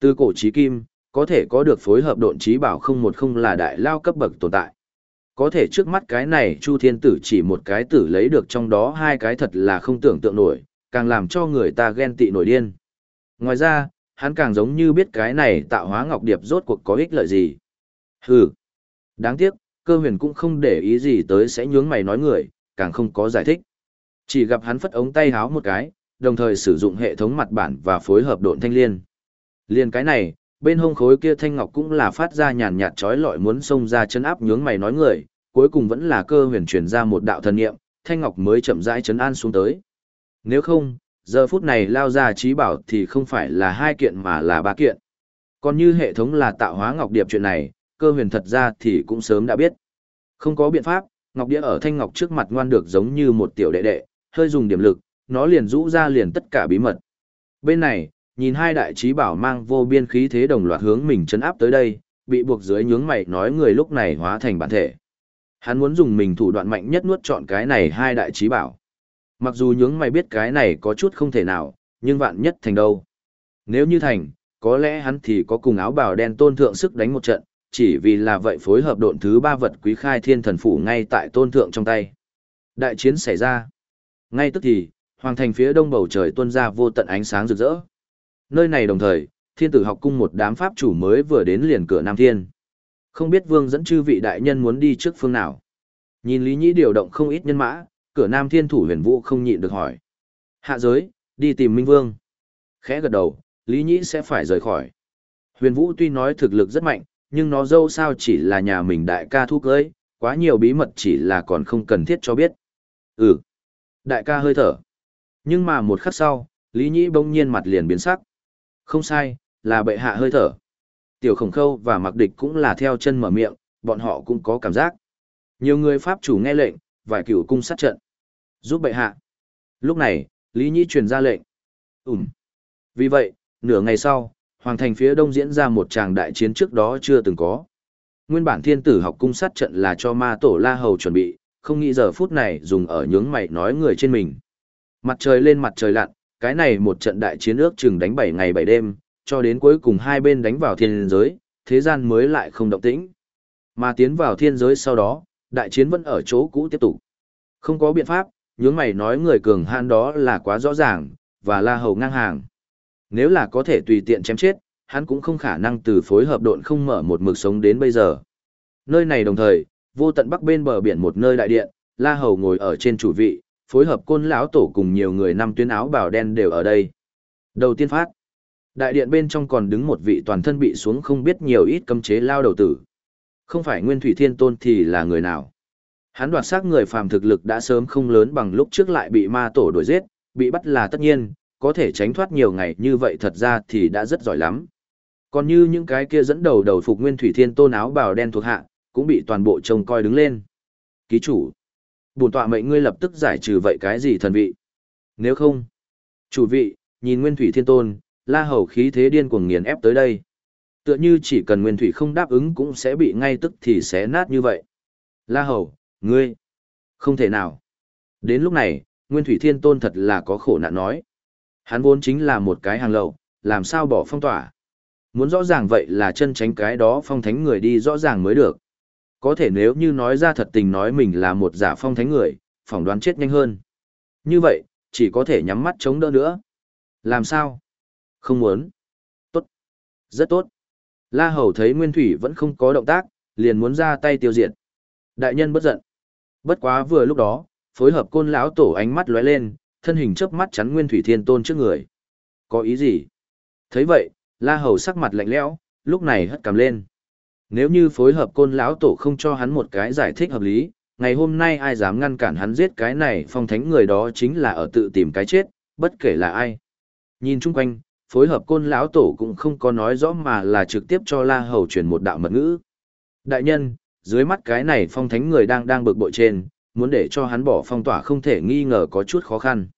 Từ cổ trí kim, có thể có được phối hợp độn trí bảo không một không là đại lao cấp bậc tồn tại. Có thể trước mắt cái này Chu Thiên Tử chỉ một cái tử lấy được trong đó hai cái thật là không tưởng tượng nổi, càng làm cho người ta ghen tị nổi điên. Ngoài ra, hắn càng giống như biết cái này tạo hóa ngọc điệp rốt cuộc có ích lợi gì. Hừ. Đáng tiếc, cơ huyền cũng không để ý gì tới sẽ nhướng mày nói người, càng không có giải thích. Chỉ gặp hắn phất ống tay háo một cái, đồng thời sử dụng hệ thống mặt bản và phối hợp độn thanh liên. Liên cái này, bên hông khối kia thanh ngọc cũng là phát ra nhàn nhạt chói lọi muốn xông ra chân áp nhướng mày nói người, cuối cùng vẫn là cơ huyền truyền ra một đạo thần niệm, thanh ngọc mới chậm rãi chấn an xuống tới. Nếu không, giờ phút này lao ra trí bảo thì không phải là hai kiện mà là ba kiện. Còn như hệ thống là tạo hóa ngọc điệp chuyện này, cơ huyền thật ra thì cũng sớm đã biết. Không có biện pháp, ngọc đĩa ở thanh ngọc trước mặt ngoan được giống như một tiểu đệ đệ, hơi dùng điểm lực, nó liền rũ ra liền tất cả bí mật. Bên này, nhìn hai đại trí bảo mang vô biên khí thế đồng loạt hướng mình chấn áp tới đây, bị buộc dưới nhướng mày nói người lúc này hóa thành bản thể. Hắn muốn dùng mình thủ đoạn mạnh nhất nuốt chọn cái này hai đại trí bảo. Mặc dù nhướng mày biết cái này có chút không thể nào, nhưng vạn nhất thành đâu. Nếu như thành, có lẽ hắn thì có cùng áo bào đen tôn thượng sức đánh một trận, chỉ vì là vậy phối hợp độn thứ ba vật quý khai thiên thần phủ ngay tại tôn thượng trong tay. Đại chiến xảy ra. Ngay tức thì, hoàng thành phía đông bầu trời tuôn ra vô tận ánh sáng rực rỡ. Nơi này đồng thời, thiên tử học cung một đám pháp chủ mới vừa đến liền cửa Nam Thiên. Không biết vương dẫn chư vị đại nhân muốn đi trước phương nào. Nhìn Lý Nhĩ điều động không ít nhân mã, cửa Nam Thiên thủ huyền vũ không nhịn được hỏi. Hạ giới, đi tìm Minh Vương. Khẽ gật đầu, Lý Nhĩ sẽ phải rời khỏi. Huyền Vũ tuy nói thực lực rất mạnh, nhưng nó dâu sao chỉ là nhà mình đại ca thu cưới, quá nhiều bí mật chỉ là còn không cần thiết cho biết. Ừ. Đại ca hơi thở. Nhưng mà một khắc sau, Lý Nhĩ bỗng nhiên mặt liền biến sắc. Không sai, là bệ hạ hơi thở. Tiểu khổng khâu và mặc địch cũng là theo chân mở miệng, bọn họ cũng có cảm giác. Nhiều người Pháp chủ nghe lệnh, vài cửu cung sát trận. Giúp bệ hạ. Lúc này, Lý Nhĩ truyền ra lệnh. Ừm. Vì vậy, nửa ngày sau, Hoàng thành phía đông diễn ra một tràng đại chiến trước đó chưa từng có. Nguyên bản thiên tử học cung sát trận là cho ma tổ La Hầu chuẩn bị, không nghĩ giờ phút này dùng ở nhướng mày nói người trên mình. Mặt trời lên mặt trời lặn, cái này một trận đại chiến ước chừng đánh 7 ngày 7 đêm, cho đến cuối cùng hai bên đánh vào thiên giới, thế gian mới lại không động tĩnh. Mà tiến vào thiên giới sau đó, đại chiến vẫn ở chỗ cũ tiếp tục. Không có biện pháp, nhướng mày nói người cường han đó là quá rõ ràng, và la hầu ngang hàng. Nếu là có thể tùy tiện chém chết, hắn cũng không khả năng từ phối hợp độn không mở một mực sống đến bây giờ. Nơi này đồng thời, vô tận bắc bên bờ biển một nơi đại điện, La Hầu ngồi ở trên chủ vị, phối hợp côn lão tổ cùng nhiều người năm tuyến áo bào đen đều ở đây. Đầu tiên phát, đại điện bên trong còn đứng một vị toàn thân bị xuống không biết nhiều ít cấm chế lao đầu tử. Không phải Nguyên Thủy Thiên Tôn thì là người nào. Hắn đoạt xác người phàm thực lực đã sớm không lớn bằng lúc trước lại bị ma tổ đuổi giết, bị bắt là tất nhiên, có thể tránh thoát nhiều ngày như vậy thật ra thì đã rất giỏi lắm. Còn như những cái kia dẫn đầu đầu phục Nguyên Thủy Thiên Tôn áo bào đen thuộc hạ, cũng bị toàn bộ trông coi đứng lên. Ký chủ, bổn tọa mệnh ngươi lập tức giải trừ vậy cái gì thần vị. Nếu không, chủ vị, nhìn Nguyên Thủy Thiên Tôn, la hầu khí thế điên cuồng nghiền ép tới đây. Tựa như chỉ cần Nguyên Thủy không đáp ứng cũng sẽ bị ngay tức thì xé nát như vậy. La hầu, ngươi, không thể nào. Đến lúc này, Nguyên Thủy Thiên Tôn thật là có khổ nạn nói. Hắn vốn chính là một cái hàng lậu, làm sao bỏ phong tỏa. Muốn rõ ràng vậy là chân tránh cái đó phong thánh người đi rõ ràng mới được. Có thể nếu như nói ra thật tình nói mình là một giả phong thánh người, phỏng đoán chết nhanh hơn. Như vậy, chỉ có thể nhắm mắt chống đỡ nữa. Làm sao? Không muốn. Tốt. Rất tốt. La Hầu thấy Nguyên Thủy vẫn không có động tác, liền muốn ra tay tiêu diệt. Đại nhân bất giận. Bất quá vừa lúc đó, phối hợp côn lão tổ ánh mắt lóe lên, thân hình chớp mắt chắn Nguyên Thủy Thiên Tôn trước người. Có ý gì? Thấy vậy, La Hầu sắc mặt lạnh lẽo, lúc này hất cằm lên. Nếu như phối hợp côn lão tổ không cho hắn một cái giải thích hợp lý, ngày hôm nay ai dám ngăn cản hắn giết cái này phong thánh người đó chính là ở tự tìm cái chết, bất kể là ai. Nhìn chung quanh, phối hợp côn lão tổ cũng không có nói rõ mà là trực tiếp cho La Hầu truyền một đạo mật ngữ. Đại nhân, dưới mắt cái này phong thánh người đang đang bực bội trên, muốn để cho hắn bỏ phong tỏa không thể nghi ngờ có chút khó khăn.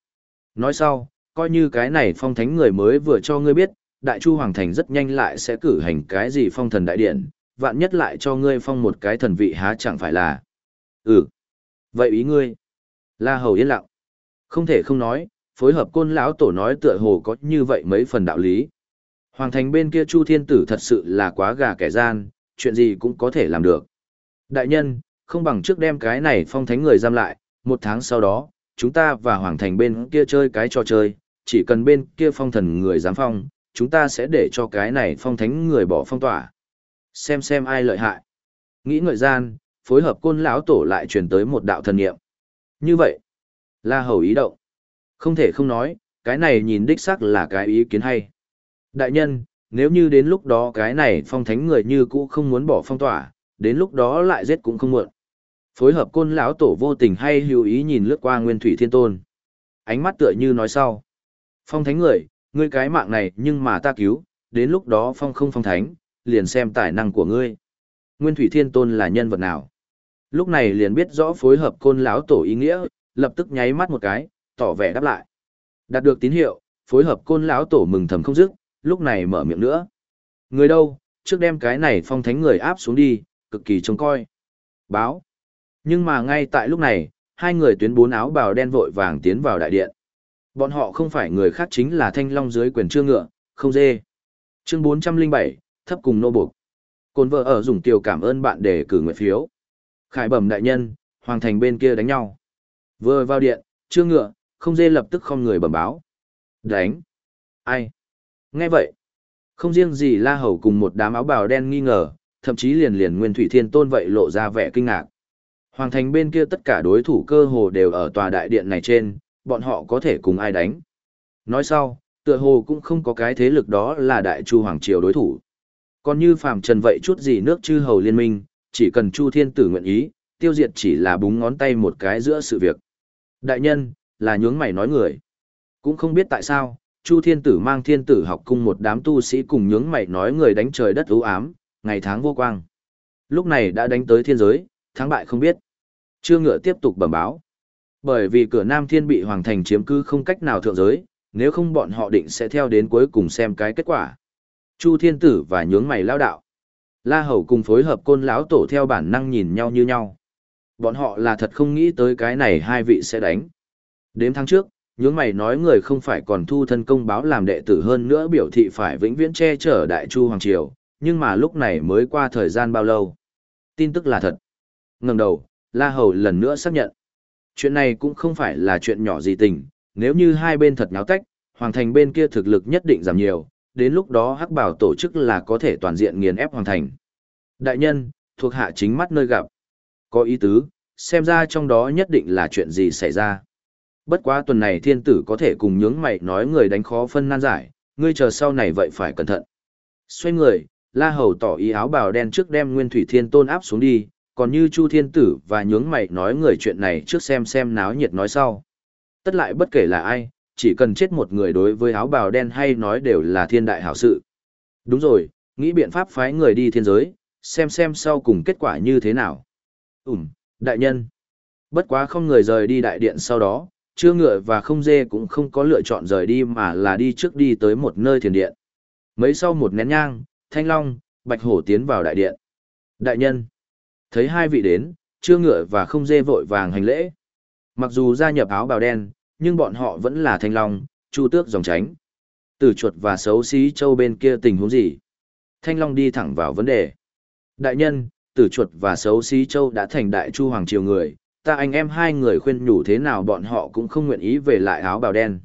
Nói sau, coi như cái này phong thánh người mới vừa cho ngươi biết, đại chu hoàng thành rất nhanh lại sẽ cử hành cái gì phong thần đại điện, vạn nhất lại cho ngươi phong một cái thần vị há chẳng phải là. Ừ. Vậy ý ngươi? La Hầu yên lặng. Không thể không nói, phối hợp côn lão tổ nói tựa hồ có như vậy mấy phần đạo lý. Hoàng thành bên kia Chu Thiên Tử thật sự là quá gà kẻ gian, chuyện gì cũng có thể làm được. Đại nhân, không bằng trước đem cái này phong thánh người giam lại, một tháng sau đó, chúng ta và Hoàng thành bên kia chơi cái trò chơi, chỉ cần bên kia phong thần người giám phong, chúng ta sẽ để cho cái này phong thánh người bỏ phong tỏa. Xem xem ai lợi hại. Nghĩ ngợi gian, phối hợp côn lão tổ lại truyền tới một đạo thần niệm. Như vậy, La Hầu ý động. Không thể không nói, cái này nhìn đích xác là cái ý kiến hay. Đại nhân, nếu như đến lúc đó cái này phong thánh người như cũ không muốn bỏ phong tỏa, đến lúc đó lại giết cũng không muộn. Phối hợp côn lão tổ vô tình hay hữu ý nhìn lướt qua Nguyên Thủy Thiên Tôn. Ánh mắt tựa như nói sau. Phong thánh người, ngươi cái mạng này nhưng mà ta cứu, đến lúc đó phong không phong thánh, liền xem tài năng của ngươi. Nguyên Thủy Thiên Tôn là nhân vật nào? Lúc này liền biết rõ phối hợp côn lão tổ ý nghĩa, lập tức nháy mắt một cái, tỏ vẻ đáp lại. Đạt được tín hiệu, phối hợp côn lão tổ mừng thầm không dứt, lúc này mở miệng nữa. Người đâu, trước đem cái này phong thánh người áp xuống đi, cực kỳ trông coi. Báo. Nhưng mà ngay tại lúc này, hai người tuyến bốn áo bào đen vội vàng tiến vào đại điện. Bọn họ không phải người khác chính là thanh long dưới quyền trương ngựa, không dê. Chương 407, thấp cùng nô buộc. Côn vợ ở dùng tiểu cảm ơn bạn để cử nguyện phiếu. Khải bẩm đại nhân, hoàng thành bên kia đánh nhau. Vừa vào điện, chưa ngựa, không dê lập tức không người bẩm báo. Đánh. Ai? Nghe vậy. Không riêng gì la hầu cùng một đám áo bào đen nghi ngờ, thậm chí liền liền nguyên thủy thiên tôn vậy lộ ra vẻ kinh ngạc. Hoàng thành bên kia tất cả đối thủ cơ hồ đều ở tòa đại điện này trên, bọn họ có thể cùng ai đánh. Nói sau, tựa hồ cũng không có cái thế lực đó là đại chu hoàng triều đối thủ. Còn như phàm trần vậy chút gì nước chư hầu liên minh, chỉ cần chu thiên tử nguyện ý, tiêu diệt chỉ là búng ngón tay một cái giữa sự việc. Đại nhân, là nhướng mày nói người. Cũng không biết tại sao, Chu Thiên Tử mang Thiên Tử học cung một đám tu sĩ cùng nhướng mày nói người đánh trời đất u ám, ngày tháng vô quang. Lúc này đã đánh tới thiên giới, thắng bại không biết. Trương Ngựa tiếp tục bẩm báo. Bởi vì cửa Nam Thiên bị Hoàng Thành chiếm cư không cách nào thượng giới, nếu không bọn họ định sẽ theo đến cuối cùng xem cái kết quả. Chu Thiên Tử và nhướng mày lao đạo. La Hầu cùng phối hợp côn lão tổ theo bản năng nhìn nhau như nhau. Bọn họ là thật không nghĩ tới cái này hai vị sẽ đánh. Đếm tháng trước, nhướng mày nói người không phải còn thu thân công báo làm đệ tử hơn nữa biểu thị phải vĩnh viễn che chở đại chu hoàng triều, nhưng mà lúc này mới qua thời gian bao lâu. Tin tức là thật. Ngẩng đầu, La Hầu lần nữa xác nhận. Chuyện này cũng không phải là chuyện nhỏ gì tình, nếu như hai bên thật nháo tách, hoàng thành bên kia thực lực nhất định giảm nhiều, đến lúc đó hắc bảo tổ chức là có thể toàn diện nghiền ép hoàn thành. Đại nhân, thuộc hạ chính mắt nơi gặp. Có ý tứ, xem ra trong đó nhất định là chuyện gì xảy ra. Bất quá tuần này thiên tử có thể cùng nhướng mày nói người đánh khó phân nan giải, ngươi chờ sau này vậy phải cẩn thận. Xoay người, La Hầu tỏ ý áo bào đen trước đem Nguyên Thủy Thiên Tôn áp xuống đi, còn như Chu Thiên Tử và nhướng mày nói người chuyện này trước xem xem náo nhiệt nói sau. Tất lại bất kể là ai, chỉ cần chết một người đối với áo bào đen hay nói đều là thiên đại hảo sự. Đúng rồi, nghĩ biện pháp phái người đi thiên giới, xem xem sau cùng kết quả như thế nào. Ừm, đại nhân. Bất quá không người rời đi đại điện sau đó, chưa ngựa và không dê cũng không có lựa chọn rời đi mà là đi trước đi tới một nơi thiền điện. Mấy sau một nén nhang, thanh long, bạch hổ tiến vào đại điện. Đại nhân. Thấy hai vị đến, chưa ngựa và không dê vội vàng hành lễ. Mặc dù gia nhập áo bào đen, nhưng bọn họ vẫn là thanh long, chu tước dòng tránh. Tử chuột và xấu xí châu bên kia tình huống gì? Thanh long đi thẳng vào vấn đề. Đại nhân, tử chuột và xấu xí châu đã thành đại chu hoàng triều người, ta anh em hai người khuyên nhủ thế nào bọn họ cũng không nguyện ý về lại áo bào đen.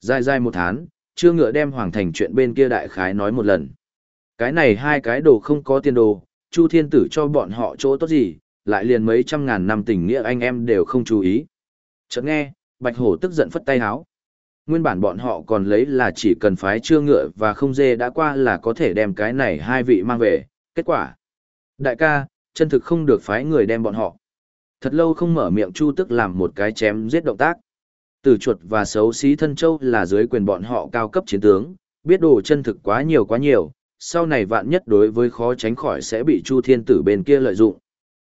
Dài dài một tháng, chưa ngựa đem hoàng thành chuyện bên kia đại khái nói một lần. Cái này hai cái đồ không có tiền đồ, Chu Thiên Tử cho bọn họ chỗ tốt gì, lại liền mấy trăm ngàn năm tình nghĩa anh em đều không chú ý. Chợt nghe, Bạch Hổ tức giận phất tay háo. Nguyên bản bọn họ còn lấy là chỉ cần phái chưa ngựa và không dê đã qua là có thể đem cái này hai vị mang về, kết quả. Đại ca, chân thực không được phái người đem bọn họ. Thật lâu không mở miệng Chu Tức làm một cái chém giết động tác. Tử chuột và xấu xí thân châu là dưới quyền bọn họ cao cấp chiến tướng, biết đồ chân thực quá nhiều quá nhiều, sau này vạn nhất đối với khó tránh khỏi sẽ bị Chu Thiên Tử bên kia lợi dụng.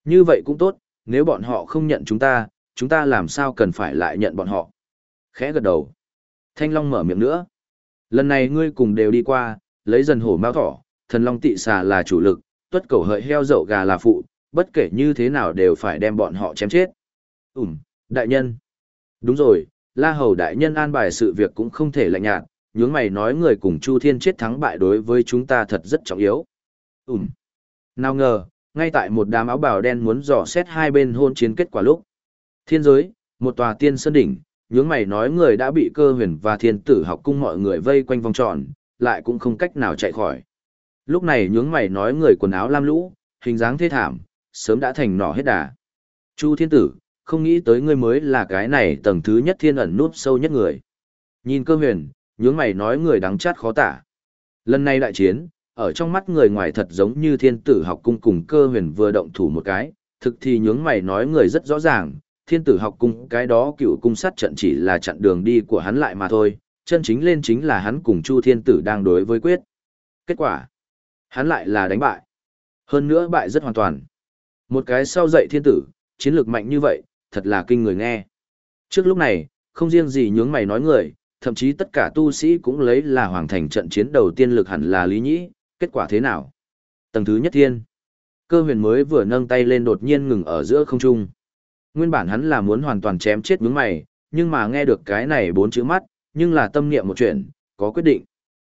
Như vậy cũng tốt, nếu bọn họ không nhận chúng ta, chúng ta làm sao cần phải lại nhận bọn họ. Khẽ gật đầu. Thanh Long mở miệng nữa. Lần này ngươi cùng đều đi qua, lấy dần hổ mao thỏ, thần long tị xà là chủ lực, tuất cầu hợi heo dậu gà là phụ, bất kể như thế nào đều phải đem bọn họ chém chết. Ừm, đại nhân. Đúng rồi, La Hầu đại nhân an bài sự việc cũng không thể lạnh nhạt, nhướng mày nói người cùng Chu Thiên chết thắng bại đối với chúng ta thật rất trọng yếu. Ừm. Nào ngờ, ngay tại một đám áo bào đen muốn dò xét hai bên hôn chiến kết quả lúc. Thiên giới, một tòa tiên sơn đỉnh, nhướng mày nói người đã bị cơ huyền và thiên tử học cung mọi người vây quanh vòng tròn, lại cũng không cách nào chạy khỏi. Lúc này nhướng mày nói người quần áo lam lũ, hình dáng thê thảm, sớm đã thành nỏ hết đà. Chu thiên tử, không nghĩ tới ngươi mới là cái này tầng thứ nhất thiên ẩn núp sâu nhất người. Nhìn cơ huyền, nhướng mày nói người đắng chát khó tả. Lần này đại chiến, ở trong mắt người ngoài thật giống như thiên tử học cung cùng cơ huyền vừa động thủ một cái, thực thì nhướng mày nói người rất rõ ràng, thiên tử học cung cái đó cựu cung sát trận chỉ là chặn đường đi của hắn lại mà thôi, chân chính lên chính là hắn cùng Chu thiên tử đang đối với quyết. Kết quả, hắn lại là đánh bại. Hơn nữa bại rất hoàn toàn. Một cái sau dậy thiên tử, chiến lược mạnh như vậy, thật là kinh người nghe. Trước lúc này, không riêng gì nhướng mày nói người, thậm chí tất cả tu sĩ cũng lấy là hoàng thành trận chiến đầu tiên lực hẳn là Lý Nhĩ, kết quả thế nào? Tầng thứ nhất thiên. Cơ huyền mới vừa nâng tay lên đột nhiên ngừng ở giữa không trung. Nguyên bản hắn là muốn hoàn toàn chém chết nhướng mày, nhưng mà nghe được cái này bốn chữ mắt, nhưng là tâm niệm một chuyện, có quyết định.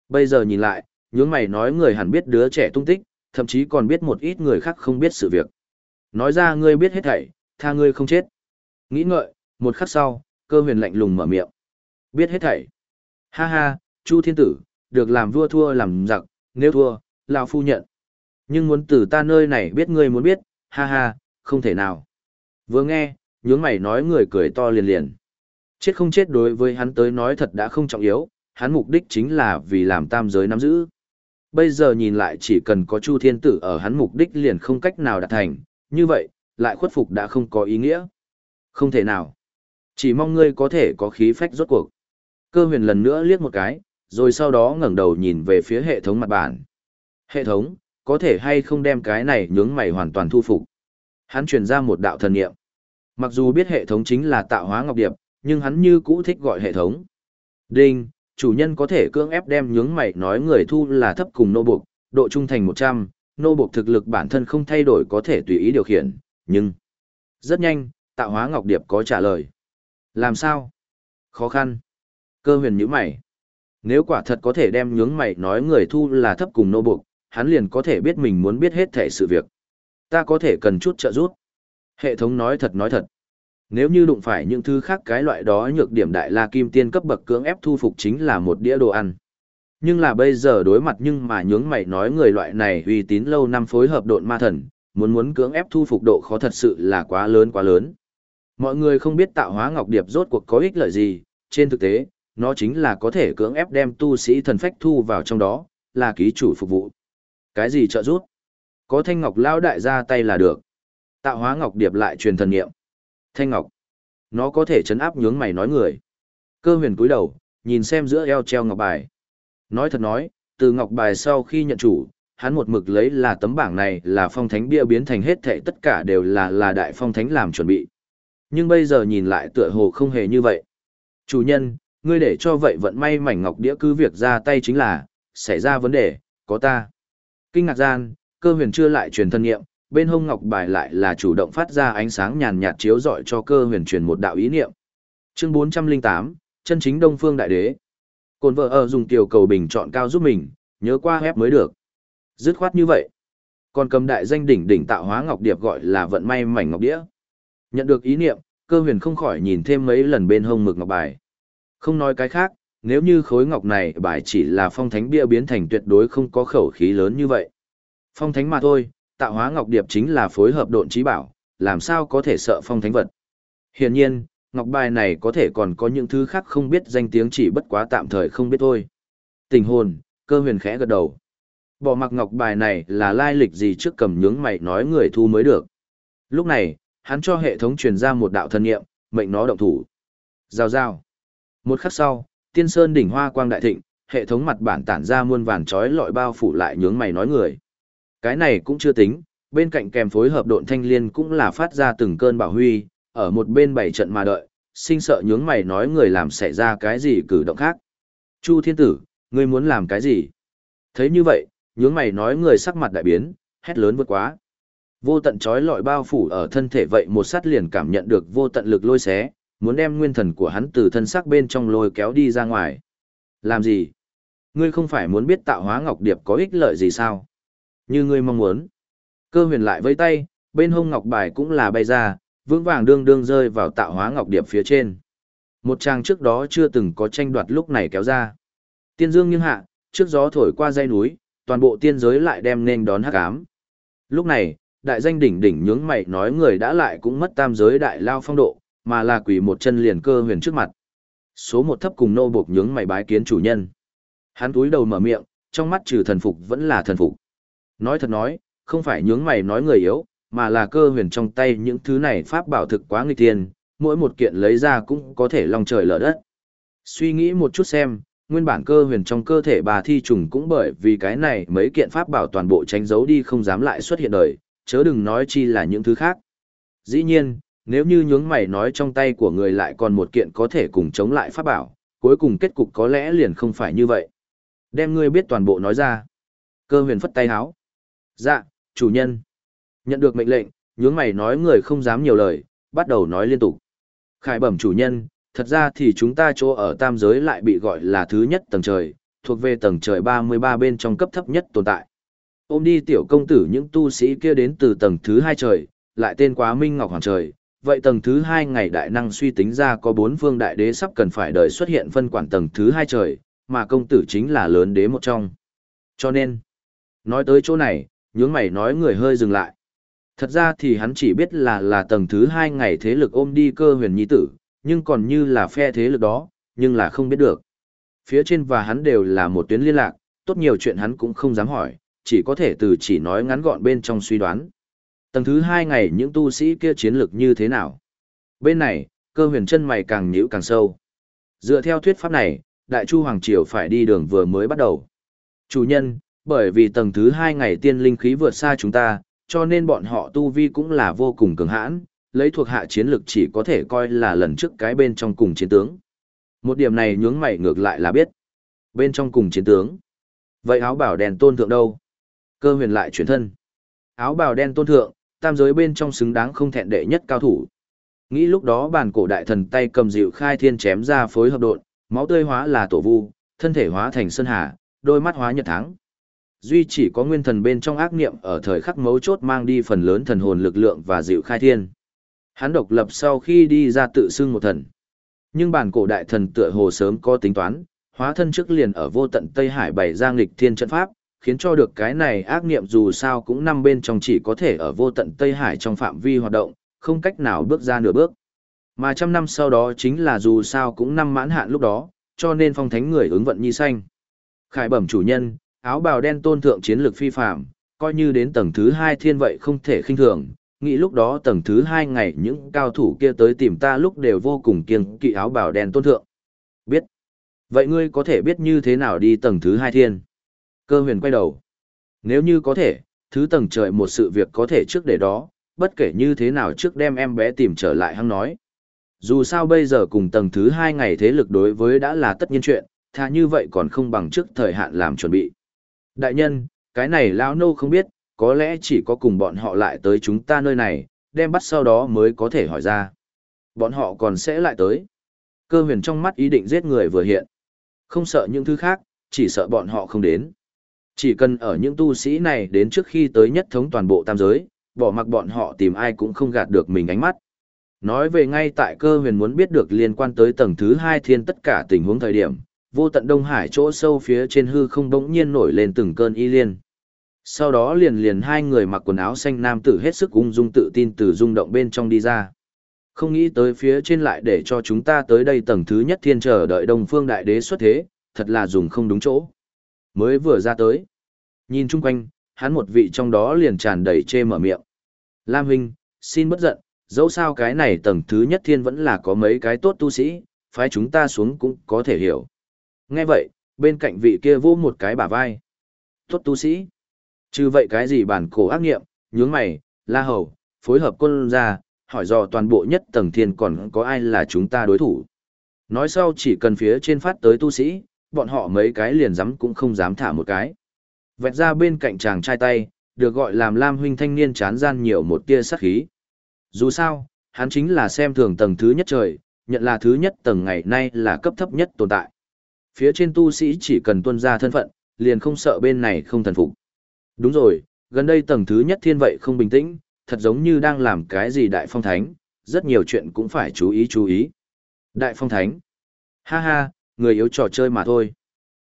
Bây giờ nhìn lại, nhướng mày nói người hẳn biết đứa trẻ tung tích, thậm chí còn biết một ít người khác không biết sự việc. Nói ra ngươi biết hết thảy, tha ngươi không chết. Nghĩ ngợi, một khắc sau, cơ huyền lạnh lùng mở miệng. Biết hết thảy. Ha ha, Chu Thiên Tử, được làm vua thua làm giặc, nếu thua, lão phu nhận. Nhưng muốn từ ta nơi này biết ngươi muốn biết, ha ha, không thể nào. Vừa nghe, nhướng mày nói người cười to liền liền. Chết không chết đối với hắn tới nói thật đã không trọng yếu, hắn mục đích chính là vì làm tam giới nắm giữ. Bây giờ nhìn lại chỉ cần có Chu Thiên Tử ở hắn mục đích liền không cách nào đạt thành, như vậy, lại khuất phục đã không có ý nghĩa. Không thể nào. Chỉ mong ngươi có thể có khí phách rốt cuộc. Cơ huyền lần nữa liếc một cái, rồi sau đó ngẩng đầu nhìn về phía hệ thống mặt bản. Hệ thống, có thể hay không đem cái này nhướng mày hoàn toàn thu phục. Hắn truyền ra một đạo thần niệm. Mặc dù biết hệ thống chính là tạo hóa ngọc điệp, nhưng hắn như cũ thích gọi hệ thống. Đinh, chủ nhân có thể cưỡng ép đem nhướng mày nói người thu là thấp cùng nô buộc, độ trung thành 100, nô buộc thực lực bản thân không thay đổi có thể tùy ý điều khiển, nhưng... Rất nhanh, tạo hóa ngọc điệp có trả lời. Làm sao? Khó khăn. Cơ huyền nhíu mày. Nếu quả thật có thể đem nhướng mày nói người thu là thấp cùng nô buộc, hắn liền có thể biết mình muốn biết hết thể sự việc. Ta có thể cần chút trợ giúp. Hệ thống nói thật nói thật. Nếu như đụng phải những thứ khác cái loại đó nhược điểm đại la kim tiên cấp bậc cưỡng ép thu phục chính là một đĩa đồ ăn. Nhưng là bây giờ đối mặt nhưng mà nhướng mày nói người loại này uy tín lâu năm phối hợp độn ma thần, muốn muốn cưỡng ép thu phục độ khó thật sự là quá lớn quá lớn. Mọi người không biết tạo hóa ngọc điệp rốt cuộc có ích lợi gì, trên thực tế, nó chính là có thể cưỡng ép đem tu sĩ thần phách thu vào trong đó, là ký chủ phục vụ. Cái gì trợ giúp? Có thanh ngọc lao đại ra tay là được. Tạo hóa ngọc điệp lại truyền thần nghiệm. Thanh ngọc. Nó có thể chấn áp nhướng mày nói người. Cơ huyền cúi đầu, nhìn xem giữa eo treo ngọc bài. Nói thật nói, từ ngọc bài sau khi nhận chủ, hắn một mực lấy là tấm bảng này là phong thánh bia biến thành hết thệ tất cả đều là là đại phong thánh làm chuẩn bị. Nhưng bây giờ nhìn lại tựa hồ không hề như vậy. Chủ nhân, ngươi để cho vậy vận may mảnh ngọc đĩa cứ việc ra tay chính là, xảy ra vấn đề, có ta. Kinh ngạc gian, cơ huyền chưa lại truyền thân nghiệm, bên hông ngọc bài lại là chủ động phát ra ánh sáng nhàn nhạt chiếu rọi cho cơ huyền truyền một đạo ý niệm. Chương 408, chân chính Đông Phương Đại Đế. Cồn vợ ở dùng tiểu cầu bình chọn cao giúp mình, nhớ qua hép mới được. Dứt khoát như vậy. Còn cầm đại danh đỉnh đỉnh tạo hóa ngọc điệp gọi là vận may mảnh ngọc đĩa. Nhận được ý niệm, cơ huyền không khỏi nhìn thêm mấy lần bên hông mực ngọc bài. Không nói cái khác, nếu như khối ngọc này bài chỉ là phong thánh bia biến thành tuyệt đối không có khẩu khí lớn như vậy. Phong thánh mà thôi, tạo hóa ngọc điệp chính là phối hợp độn trí bảo, làm sao có thể sợ phong thánh vật. Hiển nhiên, ngọc bài này có thể còn có những thứ khác không biết danh tiếng chỉ bất quá tạm thời không biết thôi. Tình hồn, cơ huyền khẽ gật đầu. Bỏ mặc ngọc bài này là lai lịch gì trước cầm nhướng mày nói người thu mới được. Lúc này, hắn cho hệ thống truyền ra một đạo thần niệm, mệnh nó động thủ. Giao giao. Một khắc sau, tiên sơn đỉnh hoa quang đại thịnh, hệ thống mặt bản tản ra muôn vàn chói lọi bao phủ lại nhướng mày nói người. Cái này cũng chưa tính, bên cạnh kèm phối hợp độn thanh liên cũng là phát ra từng cơn bảo huy, ở một bên bảy trận mà đợi, sinh sợ nhướng mày nói người làm xảy ra cái gì cử động khác. Chu thiên tử, ngươi muốn làm cái gì? Thấy như vậy, nhướng mày nói người sắc mặt đại biến, hét lớn vượt quá. Vô tận chói lọi bao phủ ở thân thể vậy một sát liền cảm nhận được vô tận lực lôi xé, muốn đem nguyên thần của hắn từ thân xác bên trong lôi kéo đi ra ngoài. Làm gì? Ngươi không phải muốn biết tạo hóa ngọc điệp có ích lợi gì sao? Như ngươi mong muốn. Cơ huyền lại với tay, bên hông ngọc bài cũng là bay ra, vững vàng đương đương rơi vào tạo hóa ngọc điệp phía trên. Một trang trước đó chưa từng có tranh đoạt lúc này kéo ra. Tiên dương nghiêng hạ, trước gió thổi qua dây núi, toàn bộ tiên giới lại đem nên đón hắc ám. Lúc này, đại danh đỉnh đỉnh nhướng mày nói người đã lại cũng mất tam giới đại lao phong độ, mà là quỷ một chân liền cơ huyền trước mặt. Số một thấp cùng nô buộc nhướng mày bái kiến chủ nhân. Hắn túi đầu mở miệng, trong mắt trừ thần phục vẫn là thần phục. Nói thật nói, không phải nhướng mày nói người yếu, mà là cơ huyền trong tay những thứ này pháp bảo thực quá nguy tiền mỗi một kiện lấy ra cũng có thể lòng trời lở đất. Suy nghĩ một chút xem, nguyên bản cơ huyền trong cơ thể bà thi trùng cũng bởi vì cái này mấy kiện pháp bảo toàn bộ tránh giấu đi không dám lại xuất hiện đời, chớ đừng nói chi là những thứ khác. Dĩ nhiên, nếu như nhướng mày nói trong tay của người lại còn một kiện có thể cùng chống lại pháp bảo, cuối cùng kết cục có lẽ liền không phải như vậy. Đem ngươi biết toàn bộ nói ra. Cơ huyền phất tay háo. Dạ, chủ nhân. Nhận được mệnh lệnh, nhướng mày nói người không dám nhiều lời, bắt đầu nói liên tục. Khải bẩm chủ nhân, thật ra thì chúng ta chỗ ở tam giới lại bị gọi là thứ nhất tầng trời, thuộc về tầng trời 33 bên trong cấp thấp nhất tồn tại. Ôm đi tiểu công tử những tu sĩ kia đến từ tầng thứ hai trời, lại tên quá minh ngọc hoàng trời. Vậy tầng thứ hai ngày đại năng suy tính ra có bốn phương đại đế sắp cần phải đợi xuất hiện phân quản tầng thứ hai trời, mà công tử chính là lớn đế một trong. Cho nên, nói tới chỗ này, nhướng mày nói người hơi dừng lại. Thật ra thì hắn chỉ biết là là tầng thứ hai ngày thế lực ôm đi cơ huyền nhi tử, nhưng còn như là phe thế lực đó, nhưng là không biết được. Phía trên và hắn đều là một tuyến liên lạc, tốt nhiều chuyện hắn cũng không dám hỏi, chỉ có thể từ chỉ nói ngắn gọn bên trong suy đoán. Tầng thứ hai ngày những tu sĩ kia chiến lực như thế nào? Bên này, cơ huyền chân mày càng nhíu càng sâu. Dựa theo thuyết pháp này, Đại Chu Hoàng Triều phải đi đường vừa mới bắt đầu. Chủ nhân, bởi vì tầng thứ hai ngày tiên linh khí vượt xa chúng ta, cho nên bọn họ tu vi cũng là vô cùng cường hãn, lấy thuộc hạ chiến lực chỉ có thể coi là lần trước cái bên trong cùng chiến tướng. Một điểm này nhướng mày ngược lại là biết. Bên trong cùng chiến tướng. Vậy áo bảo đèn tôn thượng đâu? Cơ huyền lại chuyển thân. Áo bảo đen tôn thượng, tam giới bên trong xứng đáng không thẹn đệ nhất cao thủ. Nghĩ lúc đó bản cổ đại thần tay cầm dịu khai thiên chém ra phối hợp độn, máu tươi hóa là tổ vu, thân thể hóa thành sơn hà, đôi mắt hóa nhật thắng. Duy chỉ có nguyên thần bên trong ác niệm ở thời khắc mấu chốt mang đi phần lớn thần hồn lực lượng và dịu khai thiên. Hắn độc lập sau khi đi ra tự xưng một thần. Nhưng bản cổ đại thần tựa hồ sớm có tính toán, hóa thân trước liền ở vô tận Tây Hải bày ra nghịch thiên trận pháp, khiến cho được cái này ác niệm dù sao cũng nằm bên trong chỉ có thể ở vô tận Tây Hải trong phạm vi hoạt động, không cách nào bước ra nửa bước. Mà trăm năm sau đó chính là dù sao cũng năm mãn hạn lúc đó, cho nên phong thánh người ứng vận nhi xanh. Khải bẩm chủ nhân, áo bào đen tôn thượng chiến lược phi phạm, coi như đến tầng thứ hai thiên vậy không thể khinh thường. Nghĩ lúc đó tầng thứ hai ngày những cao thủ kia tới tìm ta lúc đều vô cùng kiêng kỵ áo bào đen tôn thượng. Biết. Vậy ngươi có thể biết như thế nào đi tầng thứ hai thiên? Cơ huyền quay đầu. Nếu như có thể, thứ tầng trời một sự việc có thể trước để đó, bất kể như thế nào trước đem em bé tìm trở lại hăng nói. Dù sao bây giờ cùng tầng thứ hai ngày thế lực đối với đã là tất nhiên chuyện, thà như vậy còn không bằng trước thời hạn làm chuẩn bị. Đại nhân, cái này lão nô không biết, có lẽ chỉ có cùng bọn họ lại tới chúng ta nơi này, đem bắt sau đó mới có thể hỏi ra. Bọn họ còn sẽ lại tới. Cơ huyền trong mắt ý định giết người vừa hiện. Không sợ những thứ khác, chỉ sợ bọn họ không đến. Chỉ cần ở những tu sĩ này đến trước khi tới nhất thống toàn bộ tam giới, bỏ mặc bọn họ tìm ai cũng không gạt được mình ánh mắt. Nói về ngay tại cơ huyền muốn biết được liên quan tới tầng thứ hai thiên tất cả tình huống thời điểm, vô tận Đông Hải chỗ sâu phía trên hư không bỗng nhiên nổi lên từng cơn y liên. Sau đó liền liền hai người mặc quần áo xanh nam tử hết sức ung dung tự tin từ rung động bên trong đi ra. Không nghĩ tới phía trên lại để cho chúng ta tới đây tầng thứ nhất thiên chờ đợi Đông Phương Đại Đế xuất thế, thật là dùng không đúng chỗ mới vừa ra tới. Nhìn chung quanh, hắn một vị trong đó liền tràn đầy chê mở miệng. Lam huynh, xin bất giận, dẫu sao cái này tầng thứ nhất thiên vẫn là có mấy cái tốt tu sĩ, phái chúng ta xuống cũng có thể hiểu. Nghe vậy, bên cạnh vị kia vô một cái bả vai. Tốt tu sĩ. Chứ vậy cái gì bản cổ ác nghiệm, nhướng mày, la hầu, phối hợp quân ra, hỏi dò toàn bộ nhất tầng thiên còn có ai là chúng ta đối thủ. Nói sau chỉ cần phía trên phát tới tu sĩ, bọn họ mấy cái liền dám cũng không dám thả một cái. Vẹt ra bên cạnh chàng trai tay, được gọi làm Lam huynh thanh niên chán gian nhiều một tia sát khí. Dù sao, hắn chính là xem thường tầng thứ nhất trời, nhận là thứ nhất tầng ngày nay là cấp thấp nhất tồn tại. Phía trên tu sĩ chỉ cần tuân ra thân phận, liền không sợ bên này không thần phục. Đúng rồi, gần đây tầng thứ nhất thiên vậy không bình tĩnh, thật giống như đang làm cái gì đại phong thánh, rất nhiều chuyện cũng phải chú ý chú ý. Đại phong thánh. Ha ha, người yếu trò chơi mà thôi.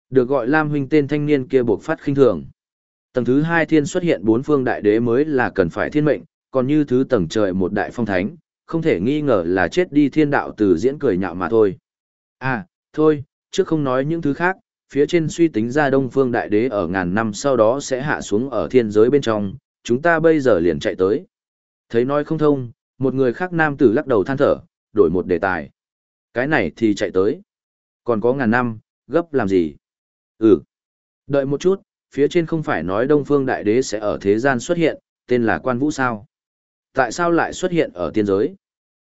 Được gọi Lam huynh tên thanh niên kia buộc phát khinh thường. Tầng thứ hai thiên xuất hiện bốn phương đại đế mới là cần phải thiên mệnh, còn như thứ tầng trời một đại phong thánh, không thể nghi ngờ là chết đi thiên đạo từ diễn cười nhạo mà thôi. À, thôi, trước không nói những thứ khác, phía trên suy tính ra đông phương đại đế ở ngàn năm sau đó sẽ hạ xuống ở thiên giới bên trong, chúng ta bây giờ liền chạy tới. Thấy nói không thông, một người khác nam tử lắc đầu than thở, đổi một đề tài. Cái này thì chạy tới. Còn có ngàn năm, gấp làm gì? Ừ. Đợi một chút, phía trên không phải nói Đông Phương Đại Đế sẽ ở thế gian xuất hiện, tên là Quan Vũ sao? Tại sao lại xuất hiện ở tiên giới?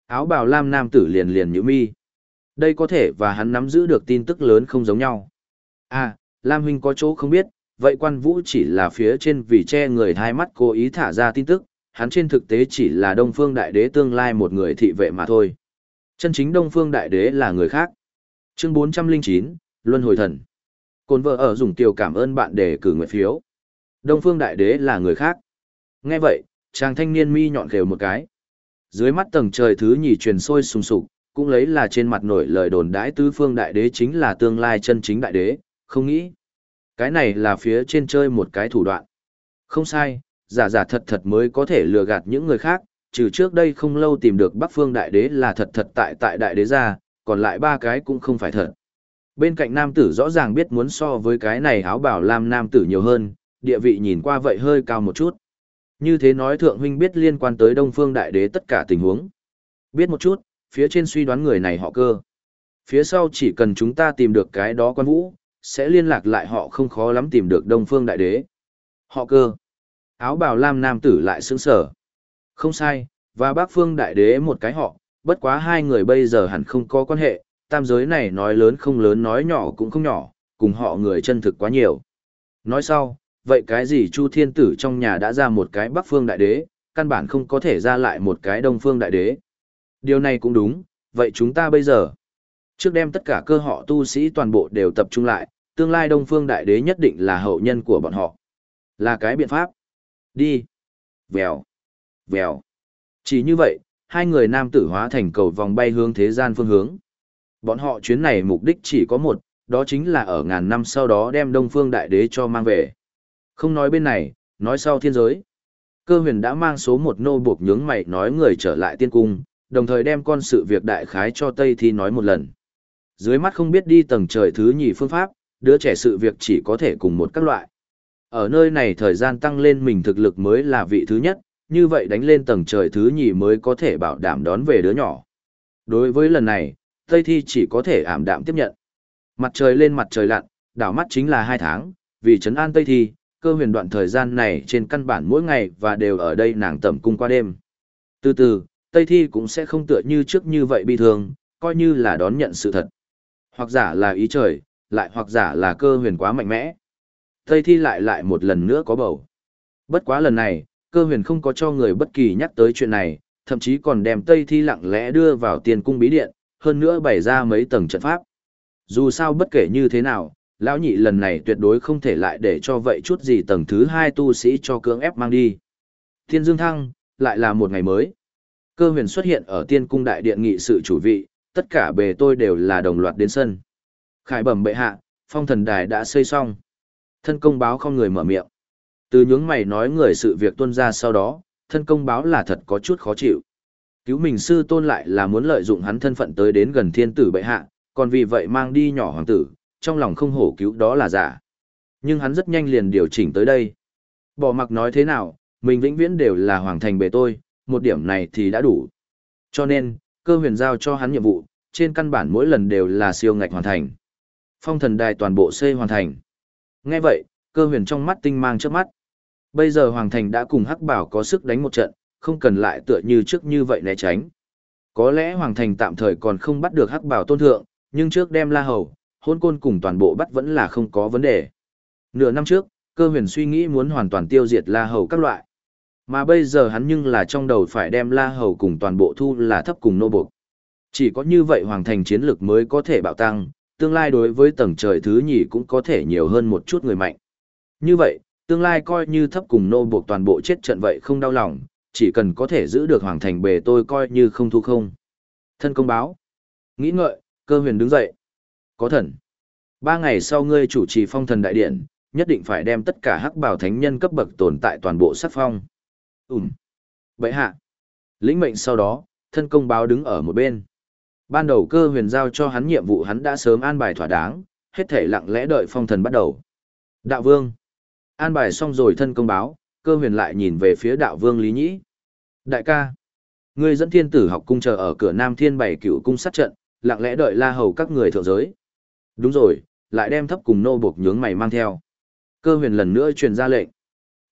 Áo bào lam nam tử liền liền nhíu mi. Đây có thể và hắn nắm giữ được tin tức lớn không giống nhau. À, Lam huynh có chỗ không biết, vậy Quan Vũ chỉ là phía trên vì che người thai mắt cố ý thả ra tin tức, hắn trên thực tế chỉ là Đông Phương Đại Đế tương lai một người thị vệ mà thôi. Chân chính Đông Phương Đại Đế là người khác. Chương 409, Luân Hồi Thần. Côn vợ ở dùng tiểu cảm ơn bạn để cử nguyện phiếu. Đông Phương Đại Đế là người khác. Nghe vậy, chàng thanh niên mi nhọn khều một cái. Dưới mắt tầng trời thứ nhì truyền sôi sùng sục, cũng lấy là trên mặt nổi lời đồn đãi tứ phương đại đế chính là tương lai chân chính đại đế, không nghĩ. Cái này là phía trên chơi một cái thủ đoạn. Không sai, giả giả thật thật mới có thể lừa gạt những người khác, trừ trước đây không lâu tìm được Bắc Phương Đại Đế là thật thật tại tại Đại Đế ra, còn lại ba cái cũng không phải thật. Bên cạnh nam tử rõ ràng biết muốn so với cái này áo bảo lam nam tử nhiều hơn, địa vị nhìn qua vậy hơi cao một chút. Như thế nói thượng huynh biết liên quan tới Đông Phương Đại Đế tất cả tình huống. Biết một chút, phía trên suy đoán người này họ cơ. Phía sau chỉ cần chúng ta tìm được cái đó quan vũ, sẽ liên lạc lại họ không khó lắm tìm được Đông Phương Đại Đế. Họ cơ áo bào lam nam tử lại sững sở. Không sai, và bác phương đại đế một cái họ, bất quá hai người bây giờ hẳn không có quan hệ, tam giới này nói lớn không lớn nói nhỏ cũng không nhỏ, cùng họ người chân thực quá nhiều. Nói sau, vậy cái gì Chu Thiên Tử trong nhà đã ra một cái Bắc Phương Đại Đế, căn bản không có thể ra lại một cái Đông Phương Đại Đế. Điều này cũng đúng, vậy chúng ta bây giờ, trước đem tất cả cơ họ tu sĩ toàn bộ đều tập trung lại, tương lai Đông Phương Đại Đế nhất định là hậu nhân của bọn họ. Là cái biện pháp. Đi. Vèo. Vèo. Chỉ như vậy, hai người nam tử hóa thành cầu vòng bay hướng thế gian phương hướng. Bọn họ chuyến này mục đích chỉ có một, đó chính là ở ngàn năm sau đó đem Đông Phương Đại Đế cho mang về. Không nói bên này, nói sau thiên giới. Cơ huyền đã mang số một nô buộc nhướng mày nói người trở lại tiên cung, đồng thời đem con sự việc đại khái cho Tây Thi nói một lần. Dưới mắt không biết đi tầng trời thứ nhì phương pháp, đứa trẻ sự việc chỉ có thể cùng một các loại. Ở nơi này thời gian tăng lên mình thực lực mới là vị thứ nhất, như vậy đánh lên tầng trời thứ nhì mới có thể bảo đảm đón về đứa nhỏ. Đối với lần này, Tây Thi chỉ có thể ảm đạm tiếp nhận. Mặt trời lên mặt trời lặn, đảo mắt chính là hai tháng, vì trấn an Tây Thi, cơ huyền đoạn thời gian này trên căn bản mỗi ngày và đều ở đây nàng tẩm cung qua đêm. Từ từ, Tây Thi cũng sẽ không tựa như trước như vậy bi thường, coi như là đón nhận sự thật. Hoặc giả là ý trời, lại hoặc giả là cơ huyền quá mạnh mẽ. Tây Thi lại lại một lần nữa có bầu. Bất quá lần này, cơ huyền không có cho người bất kỳ nhắc tới chuyện này, thậm chí còn đem Tây Thi lặng lẽ đưa vào tiền cung bí điện, hơn nữa bày ra mấy tầng trận pháp. Dù sao bất kể như thế nào, lão nhị lần này tuyệt đối không thể lại để cho vậy chút gì tầng thứ hai tu sĩ cho cưỡng ép mang đi. Thiên Dương Thăng, lại là một ngày mới. Cơ huyền xuất hiện ở tiên cung đại điện nghị sự chủ vị, tất cả bề tôi đều là đồng loạt đến sân. Khải bẩm bệ hạ, phong thần đài đã xây xong. Thân công báo không người mở miệng. Từ những mày nói người sự việc tuân ra sau đó, thân công báo là thật có chút khó chịu. Cứu mình sư tôn lại là muốn lợi dụng hắn thân phận tới đến gần thiên tử bệ hạ, còn vì vậy mang đi nhỏ hoàng tử, trong lòng không hổ cứu đó là giả. Nhưng hắn rất nhanh liền điều chỉnh tới đây. Bỏ mặc nói thế nào, mình vĩnh viễn đều là hoàng thành bề tôi, một điểm này thì đã đủ. Cho nên, cơ huyền giao cho hắn nhiệm vụ, trên căn bản mỗi lần đều là siêu ngạch hoàn thành. Phong thần đài toàn bộ xây hoàn thành. Nghe vậy, cơ huyền trong mắt tinh mang trước mắt. Bây giờ Hoàng Thành đã cùng Hắc Bảo có sức đánh một trận, không cần lại tựa như trước như vậy né tránh. Có lẽ Hoàng Thành tạm thời còn không bắt được Hắc Bảo tôn thượng, nhưng trước đem La Hầu, hôn côn cùng toàn bộ bắt vẫn là không có vấn đề. Nửa năm trước, cơ huyền suy nghĩ muốn hoàn toàn tiêu diệt La Hầu các loại. Mà bây giờ hắn nhưng là trong đầu phải đem La Hầu cùng toàn bộ thu là thấp cùng nô buộc. Chỉ có như vậy Hoàng Thành chiến lực mới có thể bạo tăng, tương lai đối với tầng trời thứ nhì cũng có thể nhiều hơn một chút người mạnh. Như vậy, tương lai coi như thấp cùng nô buộc toàn bộ chết trận vậy không đau lòng, chỉ cần có thể giữ được hoàng thành bề tôi coi như không thu không. Thân công báo. Nghĩ ngợi, cơ huyền đứng dậy. Có thần. Ba ngày sau ngươi chủ trì phong thần đại điện, nhất định phải đem tất cả hắc bảo thánh nhân cấp bậc tồn tại toàn bộ sắc phong. Ừm. Vậy hạ. Lĩnh mệnh sau đó, thân công báo đứng ở một bên. Ban đầu cơ huyền giao cho hắn nhiệm vụ hắn đã sớm an bài thỏa đáng, hết thể lặng lẽ đợi phong thần bắt đầu. Đạo vương. An bài xong rồi thân công báo, cơ huyền lại nhìn về phía đạo vương Lý Nhĩ. Đại ca. Ngươi dẫn thiên tử học cung chờ ở cửa Nam Thiên Bảy cựu cung sát trận, lặng lẽ đợi la hầu các người thượng giới. Đúng rồi, lại đem thấp cùng nô buộc nhướng mày mang theo. Cơ huyền lần nữa truyền ra lệnh.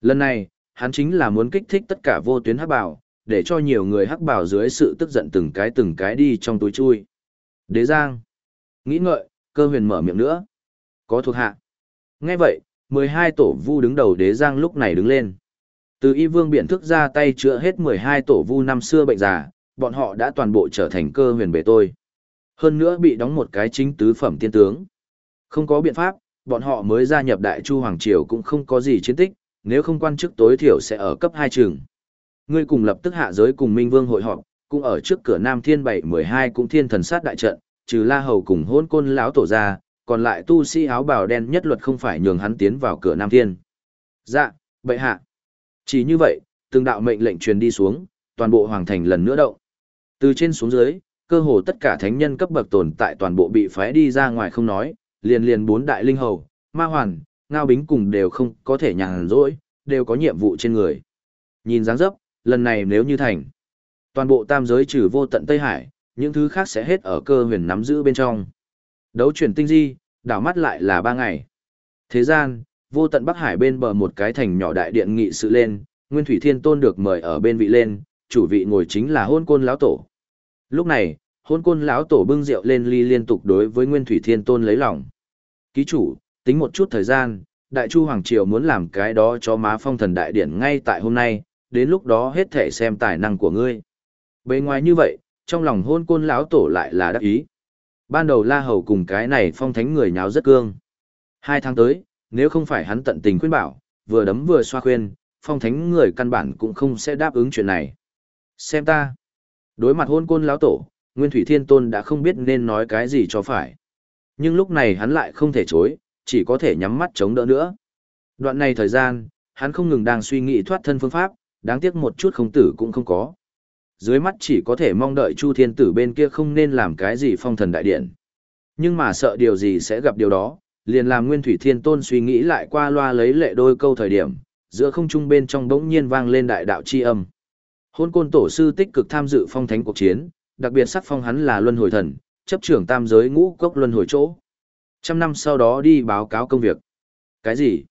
Lần này, hắn chính là muốn kích thích tất cả vô tuyến hắc bảo, để cho nhiều người hắc bảo dưới sự tức giận từng cái từng cái đi trong túi chui. Đế Giang. Nghĩ ngợi, cơ huyền mở miệng nữa. Có thuộc hạ. Nghe vậy, 12 tổ vu đứng đầu đế Giang lúc này đứng lên. Từ y vương biện thức ra tay chữa hết 12 tổ vu năm xưa bệnh già, bọn họ đã toàn bộ trở thành cơ huyền bề tôi. Hơn nữa bị đóng một cái chính tứ phẩm tiên tướng. Không có biện pháp, bọn họ mới gia nhập Đại Chu Hoàng Triều cũng không có gì chiến tích, nếu không quan chức tối thiểu sẽ ở cấp 2 trường. Ngươi cùng lập tức hạ giới cùng Minh Vương hội họp, cũng ở trước cửa Nam Thiên 712 cũng thiên thần sát đại trận, trừ La Hầu cùng hôn côn lão tổ ra, còn lại tu sĩ áo bào đen nhất luật không phải nhường hắn tiến vào cửa Nam Thiên. Dạ, bệ hạ. Chỉ như vậy, từng đạo mệnh lệnh truyền đi xuống, toàn bộ hoàng thành lần nữa động. Từ trên xuống dưới, cơ hồ tất cả thánh nhân cấp bậc tồn tại toàn bộ bị phái đi ra ngoài không nói, liền liền bốn đại linh hầu, ma hoàn, ngao bính cùng đều không có thể nhàn rỗi, đều có nhiệm vụ trên người. Nhìn dáng dấp, lần này nếu như thành, toàn bộ tam giới trừ vô tận Tây Hải, những thứ khác sẽ hết ở cơ huyền nắm giữ bên trong. Đấu chuyển tinh di, đảo mắt lại là ba ngày. Thế gian, vô tận Bắc Hải bên bờ một cái thành nhỏ đại điện nghị sự lên, Nguyên Thủy Thiên Tôn được mời ở bên vị lên, chủ vị ngồi chính là hôn côn lão tổ. Lúc này, hôn côn lão tổ bưng rượu lên ly liên tục đối với Nguyên Thủy Thiên Tôn lấy lòng. Ký chủ, tính một chút thời gian, Đại Chu Hoàng Triều muốn làm cái đó cho má phong thần đại điển ngay tại hôm nay, đến lúc đó hết thể xem tài năng của ngươi. Bề ngoài như vậy, trong lòng hôn côn lão tổ lại là đắc ý. Ban đầu La Hầu cùng cái này phong thánh người nháo rất cương. Hai tháng tới, nếu không phải hắn tận tình khuyên bảo, vừa đấm vừa xoa khuyên, phong thánh người căn bản cũng không sẽ đáp ứng chuyện này. Xem ta. Đối mặt hôn côn lão tổ, Nguyên Thủy Thiên Tôn đã không biết nên nói cái gì cho phải. Nhưng lúc này hắn lại không thể chối, chỉ có thể nhắm mắt chống đỡ nữa. Đoạn này thời gian, hắn không ngừng đang suy nghĩ thoát thân phương pháp, đáng tiếc một chút không tử cũng không có. Dưới mắt chỉ có thể mong đợi Chu Thiên Tử bên kia không nên làm cái gì phong thần đại điện. Nhưng mà sợ điều gì sẽ gặp điều đó, liền làm Nguyên Thủy Thiên Tôn suy nghĩ lại qua loa lấy lệ đôi câu thời điểm, giữa không trung bên trong bỗng nhiên vang lên đại đạo chi âm. Hôn côn tổ sư tích cực tham dự phong thánh cuộc chiến, đặc biệt sắc phong hắn là luân hồi thần, chấp trưởng tam giới ngũ cốc luân hồi chỗ. Trăm năm sau đó đi báo cáo công việc. Cái gì?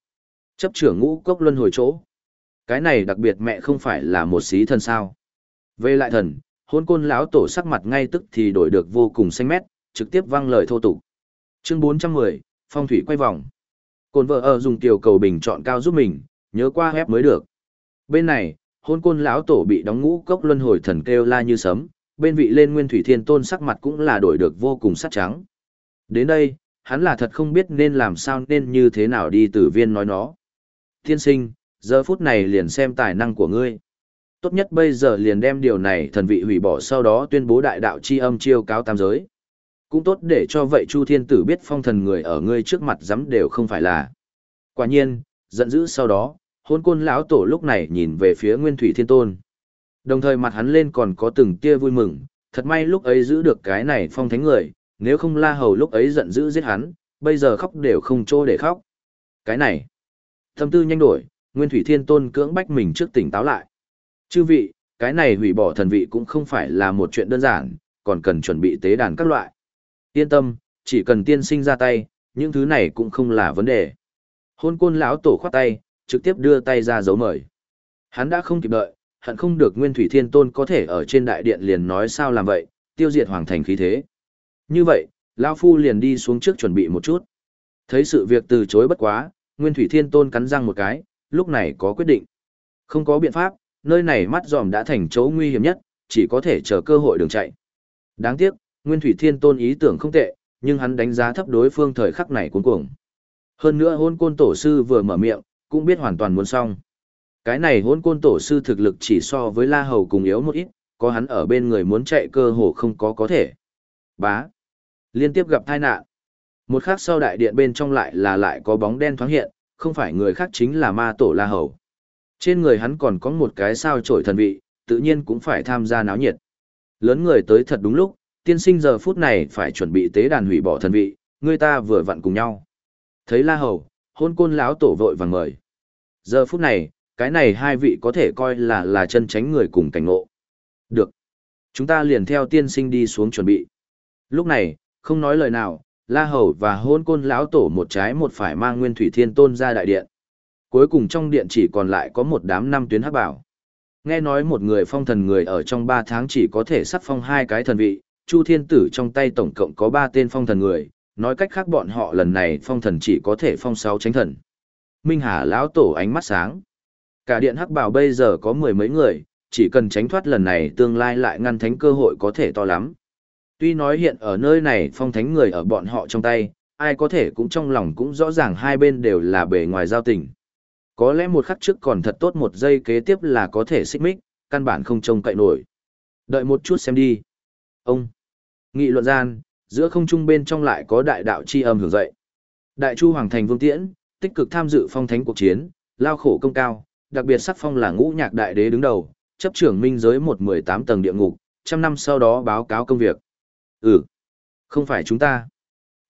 Chấp trưởng ngũ cốc luân hồi chỗ. Cái này đặc biệt mẹ không phải là một xí thần sao. Về lại thần, hôn côn lão tổ sắc mặt ngay tức thì đổi được vô cùng xanh mét, trực tiếp văng lời thô tục. Chương 410, phong thủy quay vòng. Côn vợ ở dùng tiểu cầu bình chọn cao giúp mình, nhớ qua hép mới được. Bên này, hôn côn lão tổ bị đóng ngũ cốc luân hồi thần kêu la như sấm, bên vị lên nguyên thủy thiên tôn sắc mặt cũng là đổi được vô cùng sắc trắng. Đến đây, hắn là thật không biết nên làm sao nên như thế nào đi tử viên nói nó. Tiên sinh, giờ phút này liền xem tài năng của ngươi. Tốt nhất bây giờ liền đem điều này thần vị hủy bỏ sau đó tuyên bố đại đạo chi âm chiêu cáo tam giới. Cũng tốt để cho vậy Chu Thiên Tử biết phong thần người ở ngươi trước mặt dám đều không phải là. Quả nhiên, giận dữ sau đó, hôn côn lão tổ lúc này nhìn về phía Nguyên Thủy Thiên Tôn. Đồng thời mặt hắn lên còn có từng tia vui mừng, thật may lúc ấy giữ được cái này phong thánh người, nếu không la hầu lúc ấy giận dữ giết hắn, bây giờ khóc đều không chỗ để khóc. Cái này, tâm tư nhanh đổi, Nguyên Thủy Thiên Tôn cưỡng bách mình trước tỉnh táo lại. Chư vị, cái này hủy bỏ thần vị cũng không phải là một chuyện đơn giản, còn cần chuẩn bị tế đàn các loại. Yên tâm, chỉ cần tiên sinh ra tay, những thứ này cũng không là vấn đề. Hôn côn lão tổ khoát tay, trực tiếp đưa tay ra dấu mời. Hắn đã không kịp đợi, hận không được Nguyên Thủy Thiên Tôn có thể ở trên đại điện liền nói sao làm vậy, tiêu diệt hoàng thành khí thế. Như vậy, lão phu liền đi xuống trước chuẩn bị một chút. Thấy sự việc từ chối bất quá, Nguyên Thủy Thiên Tôn cắn răng một cái, lúc này có quyết định. Không có biện pháp, nơi này mắt giòm đã thành chỗ nguy hiểm nhất, chỉ có thể chờ cơ hội đường chạy. Đáng tiếc, Nguyên Thủy Thiên Tôn ý tưởng không tệ, nhưng hắn đánh giá thấp đối phương thời khắc này cuống cuồng. Hơn nữa hôn côn tổ sư vừa mở miệng, cũng biết hoàn toàn muốn xong. Cái này hôn côn tổ sư thực lực chỉ so với La Hầu cùng yếu một ít, có hắn ở bên người muốn chạy cơ hồ không có có thể. Bá. Liên tiếp gặp tai nạn. Một khắc sau đại điện bên trong lại là lại có bóng đen thoáng hiện, không phải người khác chính là ma tổ La Hầu. Trên người hắn còn có một cái sao trổi thần vị, tự nhiên cũng phải tham gia náo nhiệt. Lớn người tới thật đúng lúc, tiên sinh giờ phút này phải chuẩn bị tế đàn hủy bỏ thần vị, người ta vừa vặn cùng nhau. Thấy La Hầu, hôn côn lão tổ vội vàng mời. Giờ phút này, cái này hai vị có thể coi là là chân tránh người cùng cảnh ngộ. Được. Chúng ta liền theo tiên sinh đi xuống chuẩn bị. Lúc này, không nói lời nào, La Hầu và hôn côn lão tổ một trái một phải mang nguyên thủy thiên tôn ra đại điện. Cuối cùng trong điện chỉ còn lại có một đám năm tuyến hắc bảo. Nghe nói một người phong thần người ở trong ba tháng chỉ có thể sắp phong hai cái thần vị, Chu Thiên Tử trong tay tổng cộng có ba tên phong thần người, nói cách khác bọn họ lần này phong thần chỉ có thể phong sáu tránh thần. Minh Hà lão tổ ánh mắt sáng. Cả điện hắc bảo bây giờ có mười mấy người, chỉ cần tránh thoát lần này tương lai lại ngăn thánh cơ hội có thể to lắm. Tuy nói hiện ở nơi này phong thánh người ở bọn họ trong tay, ai có thể cũng trong lòng cũng rõ ràng hai bên đều là bề ngoài giao tình. Có lẽ một khắc trước còn thật tốt một giây kế tiếp là có thể xích mích, căn bản không trông cậy nổi. Đợi một chút xem đi. Ông. Nghị luận gian, giữa không trung bên trong lại có đại đạo chi âm hưởng dậy. Đại Chu Hoàng Thành Vương Tiễn, tích cực tham dự phong thánh cuộc chiến, lao khổ công cao, đặc biệt sắc phong là ngũ nhạc đại đế đứng đầu, chấp trưởng minh giới một mười tám tầng địa ngục, trăm năm sau đó báo cáo công việc. Ừ, không phải chúng ta,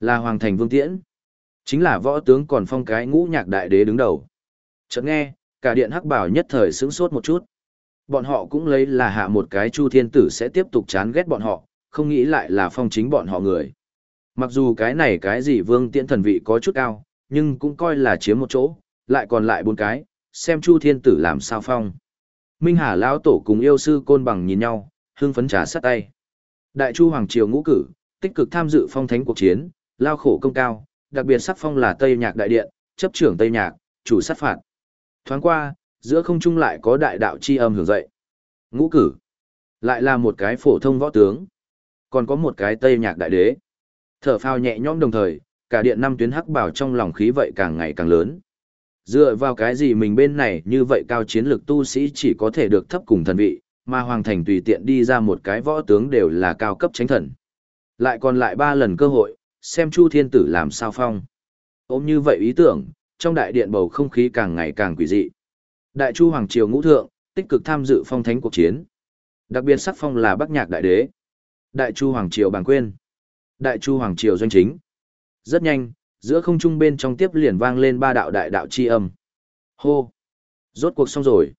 là Hoàng Thành Vương Tiễn. Chính là võ tướng còn phong cái ngũ nhạc đại đế đứng đầu. Chợt nghe, cả điện hắc bảo nhất thời sững sốt một chút. Bọn họ cũng lấy là hạ một cái chu thiên tử sẽ tiếp tục chán ghét bọn họ, không nghĩ lại là phong chính bọn họ người. Mặc dù cái này cái gì vương tiễn thần vị có chút cao, nhưng cũng coi là chiếm một chỗ, lại còn lại bốn cái, xem chu thiên tử làm sao phong. Minh Hà lão tổ cùng yêu sư côn bằng nhìn nhau, hưng phấn trà sát tay. Đại chu hoàng triều ngũ cử, tích cực tham dự phong thánh cuộc chiến, lao khổ công cao, đặc biệt sắc phong là Tây Nhạc đại điện, chấp trưởng Tây Nhạc, chủ sát phạt. Thoáng qua, giữa không trung lại có đại đạo chi âm hưởng dậy. Ngũ cử, lại là một cái phổ thông võ tướng, còn có một cái Tây Nhạc đại đế. Thở phào nhẹ nhõm đồng thời, cả điện năm tuyến hắc bảo trong lòng khí vậy càng ngày càng lớn. Dựa vào cái gì mình bên này như vậy cao chiến lược tu sĩ chỉ có thể được thấp cùng thần vị, mà Hoàng Thành tùy tiện đi ra một cái võ tướng đều là cao cấp tránh thần. Lại còn lại ba lần cơ hội, xem Chu Thiên Tử làm sao phong. Ôm như vậy ý tưởng, trong đại điện bầu không khí càng ngày càng quỷ dị. Đại Chu Hoàng Triều ngũ thượng, tích cực tham dự phong thánh cuộc chiến. Đặc biệt sắc phong là Bắc Nhạc Đại Đế. Đại Chu Hoàng Triều bàng quên. Đại Chu Hoàng Triều doanh chính. Rất nhanh, giữa không trung bên trong tiếp liền vang lên ba đạo đại đạo chi âm. Hô! Rốt cuộc xong rồi.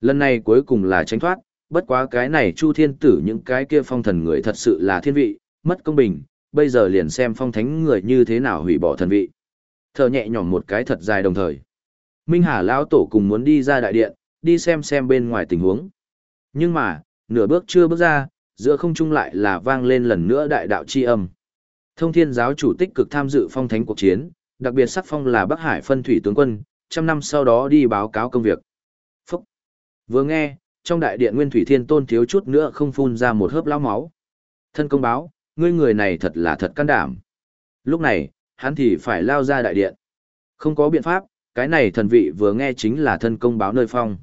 Lần này cuối cùng là tránh thoát, bất quá cái này Chu Thiên Tử những cái kia phong thần người thật sự là thiên vị, mất công bình, bây giờ liền xem phong thánh người như thế nào hủy bỏ thần vị. Thở nhẹ nhõm một cái thật dài đồng thời. Minh Hà lão tổ cùng muốn đi ra đại điện, đi xem xem bên ngoài tình huống. Nhưng mà, nửa bước chưa bước ra, giữa không trung lại là vang lên lần nữa đại đạo chi âm. Thông thiên giáo chủ tích cực tham dự phong thánh cuộc chiến, đặc biệt sắc phong là Bắc Hải phân thủy tướng quân, trăm năm sau đó đi báo cáo công việc. Phúc! Vừa nghe, trong đại điện Nguyên Thủy Thiên Tôn thiếu chút nữa không phun ra một hớp lao máu. Thân công báo, ngươi người này thật là thật can đảm. Lúc này, hắn thì phải lao ra đại điện. Không có biện pháp, cái này thần vị vừa nghe chính là thân công báo nơi phong.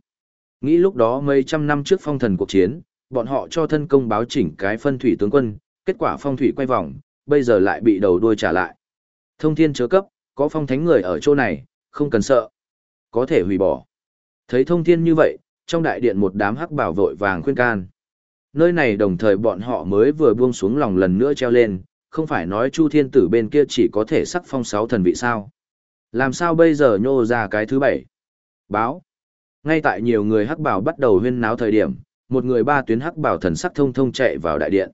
Nghĩ lúc đó mấy trăm năm trước phong thần cuộc chiến, bọn họ cho thân công báo chỉnh cái phân thủy tướng quân, kết quả phong thủy quay vòng, bây giờ lại bị đầu đuôi trả lại. Thông thiên chớ cấp, có phong thánh người ở chỗ này, không cần sợ. Có thể hủy bỏ. Thấy thông thiên như vậy, trong đại điện một đám hắc bảo vội vàng khuyên can. Nơi này đồng thời bọn họ mới vừa buông xuống lòng lần nữa treo lên, không phải nói Chu Thiên Tử bên kia chỉ có thể sắc phong sáu thần vị sao. Làm sao bây giờ nhô ra cái thứ bảy? Báo. Ngay tại nhiều người hắc bảo bắt đầu huyên náo thời điểm, một người ba tuyến hắc bảo thần sắc thông thông chạy vào đại điện.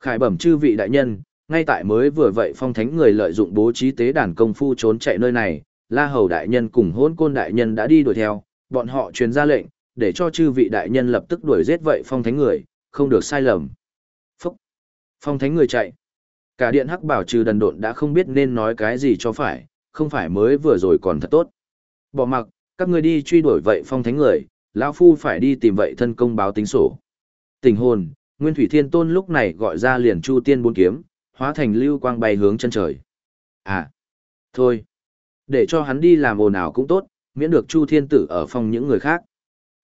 Khải bẩm chư vị đại nhân, ngay tại mới vừa vậy phong thánh người lợi dụng bố trí tế đàn công phu trốn chạy nơi này, La Hầu đại nhân cùng hôn côn đại nhân đã đi đuổi theo, bọn họ truyền ra lệnh, để cho chư vị đại nhân lập tức đuổi giết vậy phong thánh người, không được sai lầm. Phúc! Phong thánh người chạy. Cả điện hắc bảo trừ đần độn đã không biết nên nói cái gì cho phải, không phải mới vừa rồi còn thật tốt. Bỏ mặc, các ngươi đi truy đuổi vậy phong thánh người, lão phu phải đi tìm vậy thân công báo tính sổ. Tình hồn, Nguyên Thủy Thiên Tôn lúc này gọi ra liền Chu Tiên bốn kiếm, hóa thành lưu quang bay hướng chân trời. À, thôi, để cho hắn đi làm ồn ào cũng tốt, miễn được Chu Thiên Tử ở phòng những người khác.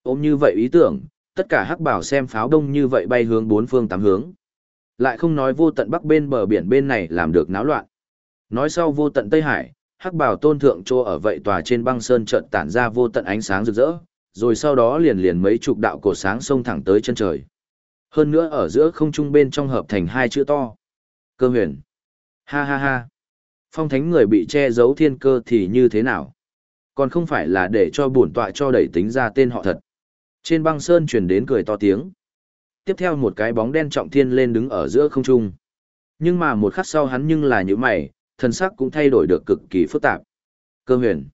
Ôm như vậy ý tưởng, tất cả hắc bảo xem pháo đông như vậy bay hướng bốn phương tám hướng. Lại không nói vô tận bắc bên bờ biển bên này làm được náo loạn. Nói sau vô tận Tây Hải, hắc bảo tôn thượng trô ở vậy tòa trên băng sơn trận tản ra vô tận ánh sáng rực rỡ, rồi sau đó liền liền mấy chục đạo cổ sáng sông thẳng tới chân trời. Hơn nữa ở giữa không trung bên trong hợp thành hai chữ to. Cơ huyền. Ha ha ha. Phong thánh người bị che giấu thiên cơ thì như thế nào? Còn không phải là để cho bổn tọa cho đẩy tính ra tên họ thật. Trên băng sơn truyền đến cười to tiếng. Tiếp theo một cái bóng đen trọng thiên lên đứng ở giữa không trung. Nhưng mà một khắc sau hắn nhưng là như mày, thần sắc cũng thay đổi được cực kỳ phức tạp. Cơ huyền.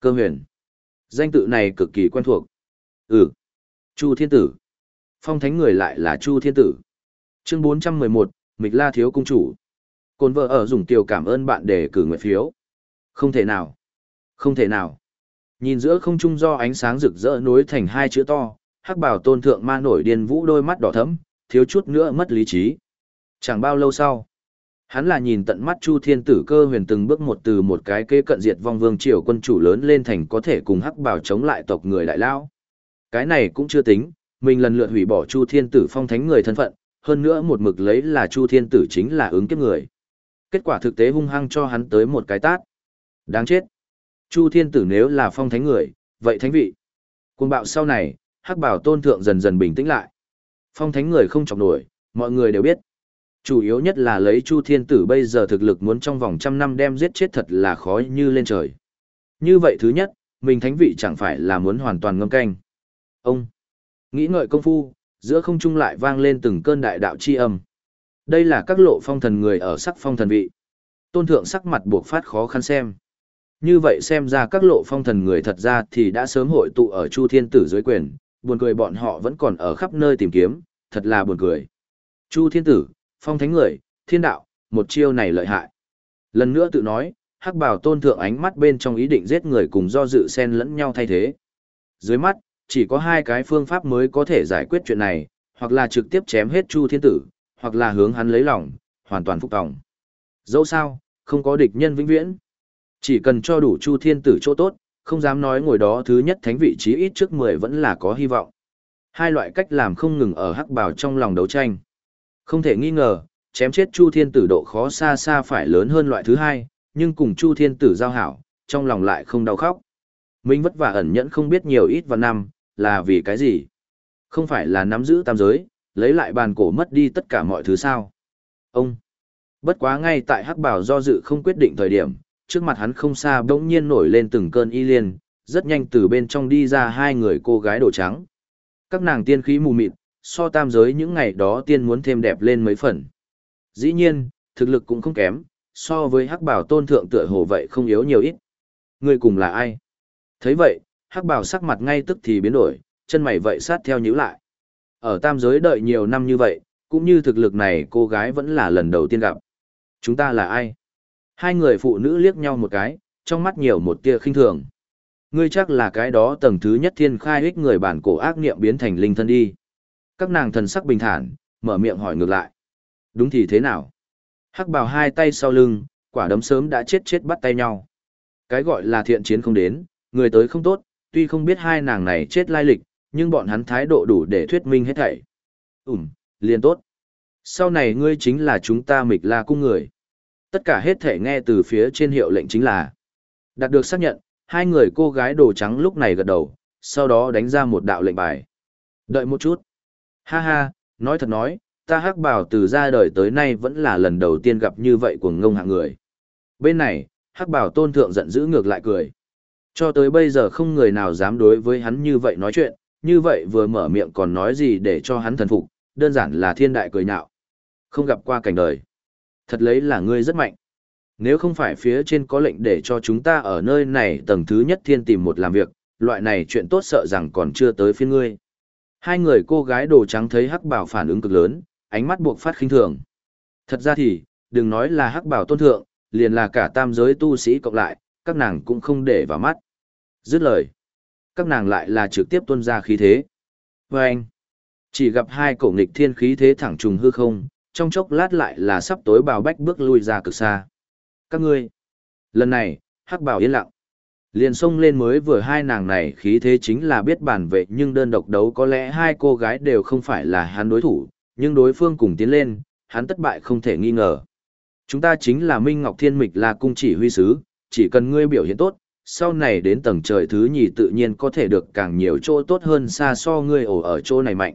Cơ huyền. Danh tự này cực kỳ quen thuộc. Ừ. Chu Thiên Tử. Phong thánh người lại là Chu Thiên Tử. Chương 411, Mịch La Thiếu Cung Chủ. Côn vợ ở dùng tiểu cảm ơn bạn để cử nguyện phiếu. Không thể nào. Không thể nào. Nhìn giữa không trung do ánh sáng rực rỡ nối thành hai chữ to, hắc bảo tôn thượng ma nổi điên vũ đôi mắt đỏ thẫm, thiếu chút nữa mất lý trí. Chẳng bao lâu sau, hắn là nhìn tận mắt Chu Thiên Tử cơ huyền từng bước một từ một cái kế cận diệt vong vương triều quân chủ lớn lên thành có thể cùng hắc bảo chống lại tộc người đại lao. Cái này cũng chưa tính, mình lần lượt hủy bỏ Chu Thiên Tử phong thánh người thân phận, hơn nữa một mực lấy là Chu Thiên Tử chính là ứng kiếp người. Kết quả thực tế hung hăng cho hắn tới một cái tát. Đáng chết. Chu Thiên Tử nếu là phong thánh người, vậy thánh vị. Cuồng bạo sau này, hắc bảo tôn thượng dần dần bình tĩnh lại. Phong thánh người không chọc nổi, mọi người đều biết. Chủ yếu nhất là lấy Chu Thiên Tử bây giờ thực lực muốn trong vòng trăm năm đem giết chết thật là khó như lên trời. Như vậy thứ nhất, mình thánh vị chẳng phải là muốn hoàn toàn ngâm canh. Ông, nghĩ ngợi công phu, giữa không trung lại vang lên từng cơn đại đạo chi âm. Đây là các lộ phong thần người ở sắc phong thần vị. Tôn thượng sắc mặt buộc phát khó khăn xem. Như vậy xem ra các lộ phong thần người thật ra thì đã sớm hội tụ ở Chu Thiên Tử dưới quyền, buồn cười bọn họ vẫn còn ở khắp nơi tìm kiếm, thật là buồn cười. Chu Thiên Tử, phong thánh người, thiên đạo, một chiêu này lợi hại. Lần nữa tự nói, hắc bảo tôn thượng ánh mắt bên trong ý định giết người cùng do dự xen lẫn nhau thay thế. Dưới mắt, chỉ có hai cái phương pháp mới có thể giải quyết chuyện này, hoặc là trực tiếp chém hết Chu Thiên Tử, hoặc là hướng hắn lấy lòng, hoàn toàn phục tòng. Dẫu sao, không có địch nhân vĩnh viễn. Chỉ cần cho đủ Chu Thiên Tử chỗ tốt, không dám nói ngồi đó thứ nhất thánh vị trí ít trước 10 vẫn là có hy vọng. Hai loại cách làm không ngừng ở hắc bào trong lòng đấu tranh. Không thể nghi ngờ, chém chết Chu Thiên Tử độ khó xa xa phải lớn hơn loại thứ hai, nhưng cùng Chu Thiên Tử giao hảo, trong lòng lại không đau khóc. Minh vất vả ẩn nhẫn không biết nhiều ít và năm, là vì cái gì? Không phải là nắm giữ tam giới, lấy lại bàn cổ mất đi tất cả mọi thứ sao? Ông! Bất quá ngay tại hắc bảo do dự không quyết định thời điểm, trước mặt hắn không xa bỗng nhiên nổi lên từng cơn y liên, rất nhanh từ bên trong đi ra hai người cô gái đồ trắng. Các nàng tiên khí mù mịt, so tam giới những ngày đó tiên muốn thêm đẹp lên mấy phần. Dĩ nhiên, thực lực cũng không kém, so với hắc bảo tôn thượng tựa hồ vậy không yếu nhiều ít. Người cùng là ai? thấy vậy, hắc bảo sắc mặt ngay tức thì biến đổi, chân mày vậy sát theo nhíu lại. Ở tam giới đợi nhiều năm như vậy, cũng như thực lực này cô gái vẫn là lần đầu tiên gặp. Chúng ta là ai? Hai người phụ nữ liếc nhau một cái, trong mắt nhiều một tia khinh thường. Ngươi chắc là cái đó tầng thứ nhất thiên khai ích người bản cổ ác niệm biến thành linh thân đi. Các nàng thần sắc bình thản, mở miệng hỏi ngược lại. Đúng thì thế nào? Hắc bào hai tay sau lưng, quả đấm sớm đã chết chết bắt tay nhau. Cái gọi là thiện chiến không đến, người tới không tốt, tuy không biết hai nàng này chết lai lịch, nhưng bọn hắn thái độ đủ để thuyết minh hết thảy. Ừm, liền tốt. Sau này ngươi chính là chúng ta mịch la cung người. Tất cả hết thể nghe từ phía trên hiệu lệnh chính là. Đạt được xác nhận, hai người cô gái đồ trắng lúc này gật đầu, sau đó đánh ra một đạo lệnh bài. Đợi một chút. Ha ha, nói thật nói, ta hắc bảo từ ra đời tới nay vẫn là lần đầu tiên gặp như vậy của ngông hạng người. Bên này, hắc bảo tôn thượng giận dữ ngược lại cười. Cho tới bây giờ không người nào dám đối với hắn như vậy nói chuyện, như vậy vừa mở miệng còn nói gì để cho hắn thần phục, đơn giản là thiên đại cười nhạo. Không gặp qua cảnh đời. Thật lấy là ngươi rất mạnh. Nếu không phải phía trên có lệnh để cho chúng ta ở nơi này tầng thứ nhất thiên tìm một làm việc, loại này chuyện tốt sợ rằng còn chưa tới phiên ngươi. Hai người cô gái đồ trắng thấy hắc bảo phản ứng cực lớn, ánh mắt buộc phát khinh thường. Thật ra thì, đừng nói là hắc bảo tôn thượng, liền là cả tam giới tu sĩ cộng lại, các nàng cũng không để vào mắt. Dứt lời. Các nàng lại là trực tiếp tuôn ra khí thế. Vâng! anh, chỉ gặp hai cổ nghịch thiên khí thế thẳng trùng hư không, trong chốc lát lại là sắp tối bào bách bước lui ra cực xa. Các ngươi, lần này, hắc bảo yên lặng. Liền xông lên mới vừa hai nàng này khí thế chính là biết bản vệ nhưng đơn độc đấu có lẽ hai cô gái đều không phải là hắn đối thủ, nhưng đối phương cùng tiến lên, hắn thất bại không thể nghi ngờ. Chúng ta chính là Minh Ngọc Thiên Mịch là cung chỉ huy sứ, chỉ cần ngươi biểu hiện tốt, sau này đến tầng trời thứ nhì tự nhiên có thể được càng nhiều chỗ tốt hơn xa so ngươi ổ ở chỗ này mạnh.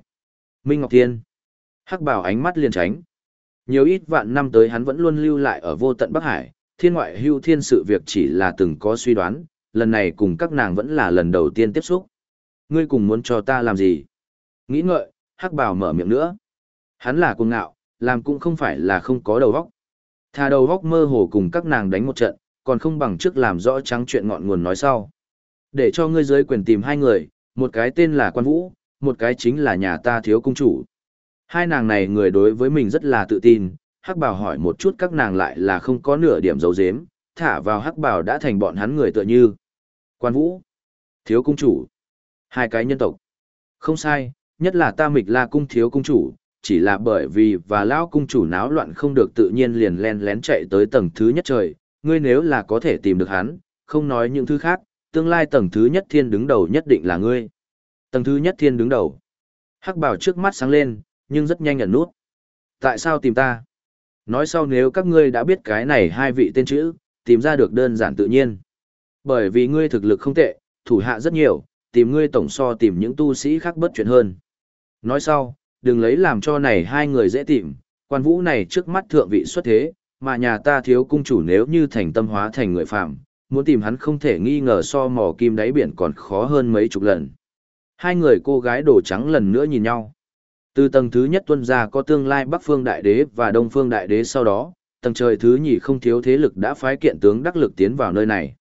Minh Ngọc Thiên. Hắc bảo ánh mắt liền tránh. Nhiều ít vạn năm tới hắn vẫn luôn lưu lại ở vô tận Bắc Hải, thiên ngoại hưu thiên sự việc chỉ là từng có suy đoán, lần này cùng các nàng vẫn là lần đầu tiên tiếp xúc. Ngươi cùng muốn cho ta làm gì? Nghĩ ngợi, Hắc bảo mở miệng nữa. Hắn là cuồng ngạo, làm cũng không phải là không có đầu óc. Thà đầu óc mơ hồ cùng các nàng đánh một trận, còn không bằng trước làm rõ trắng chuyện ngọn nguồn nói sau. Để cho ngươi giới quyền tìm hai người, một cái tên là Quan Vũ, một cái chính là nhà ta thiếu cung chủ. Hai nàng này người đối với mình rất là tự tin, hắc bảo hỏi một chút các nàng lại là không có nửa điểm dấu dếm, thả vào hắc bảo đã thành bọn hắn người tựa như. Quan Vũ, thiếu cung chủ, hai cái nhân tộc. Không sai, nhất là ta mịch la cung thiếu cung chủ, chỉ là bởi vì và lão cung chủ náo loạn không được tự nhiên liền len lén chạy tới tầng thứ nhất trời, ngươi nếu là có thể tìm được hắn, không nói những thứ khác, tương lai tầng thứ nhất thiên đứng đầu nhất định là ngươi. Tầng thứ nhất thiên đứng đầu. Hắc bảo trước mắt sáng lên, nhưng rất nhanh ẩn nút. Tại sao tìm ta? Nói sau nếu các ngươi đã biết cái này hai vị tên chữ, tìm ra được đơn giản tự nhiên. Bởi vì ngươi thực lực không tệ, thủ hạ rất nhiều, tìm ngươi tổng so tìm những tu sĩ khác bất chuyện hơn. Nói sau, đừng lấy làm cho này hai người dễ tìm, quan vũ này trước mắt thượng vị xuất thế, mà nhà ta thiếu cung chủ nếu như thành tâm hóa thành người phạm, muốn tìm hắn không thể nghi ngờ so mò kim đáy biển còn khó hơn mấy chục lần. Hai người cô gái đồ trắng lần nữa nhìn nhau. Từ tầng thứ nhất tuân ra có tương lai Bắc Phương Đại Đế và Đông Phương Đại Đế sau đó, tầng trời thứ nhì không thiếu thế lực đã phái kiện tướng đắc lực tiến vào nơi này.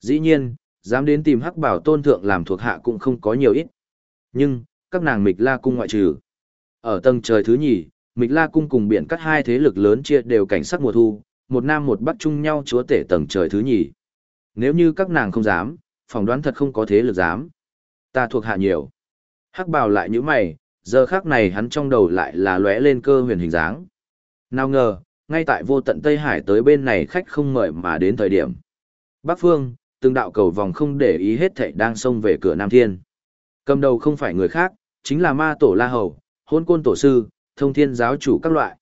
Dĩ nhiên, dám đến tìm hắc bảo tôn thượng làm thuộc hạ cũng không có nhiều ít. Nhưng, các nàng mịch la cung ngoại trừ. Ở tầng trời thứ nhì, Mịch La cung cùng biển cắt hai thế lực lớn chia đều cảnh sắc mùa thu, một nam một bắc chung nhau chúa tể tầng trời thứ nhì. Nếu như các nàng không dám, phỏng đoán thật không có thế lực dám. Ta thuộc hạ nhiều. Hắc bào lại như mày, giờ khác này hắn trong đầu lại là lóe lên cơ huyền hình dáng. Nào ngờ, ngay tại vô tận Tây Hải tới bên này khách không mời mà đến thời điểm. Bắc Phương, từng đạo cầu vòng không để ý hết thảy đang xông về cửa Nam Thiên. Cầm đầu không phải người khác, chính là ma tổ La Hầu, hôn côn tổ sư, thông thiên giáo chủ các loại.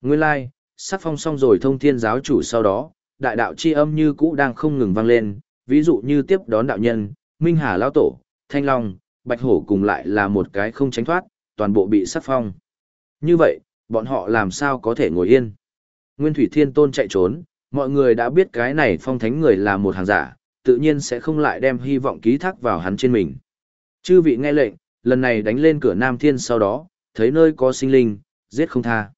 Nguyên lai, like, phong xong rồi thông thiên giáo chủ sau đó, đại đạo chi âm như cũ đang không ngừng vang lên, ví dụ như tiếp đón đạo nhân, Minh Hà Lao Tổ, Thanh Long, Bạch Hổ cùng lại là một cái không tránh thoát, toàn bộ bị sắc phong. Như vậy, bọn họ làm sao có thể ngồi yên? Nguyên Thủy Thiên Tôn chạy trốn, mọi người đã biết cái này phong thánh người là một hàng giả, tự nhiên sẽ không lại đem hy vọng ký thác vào hắn trên mình. Chư vị nghe lệnh, lần này đánh lên cửa Nam Thiên sau đó, thấy nơi có sinh linh, giết không tha.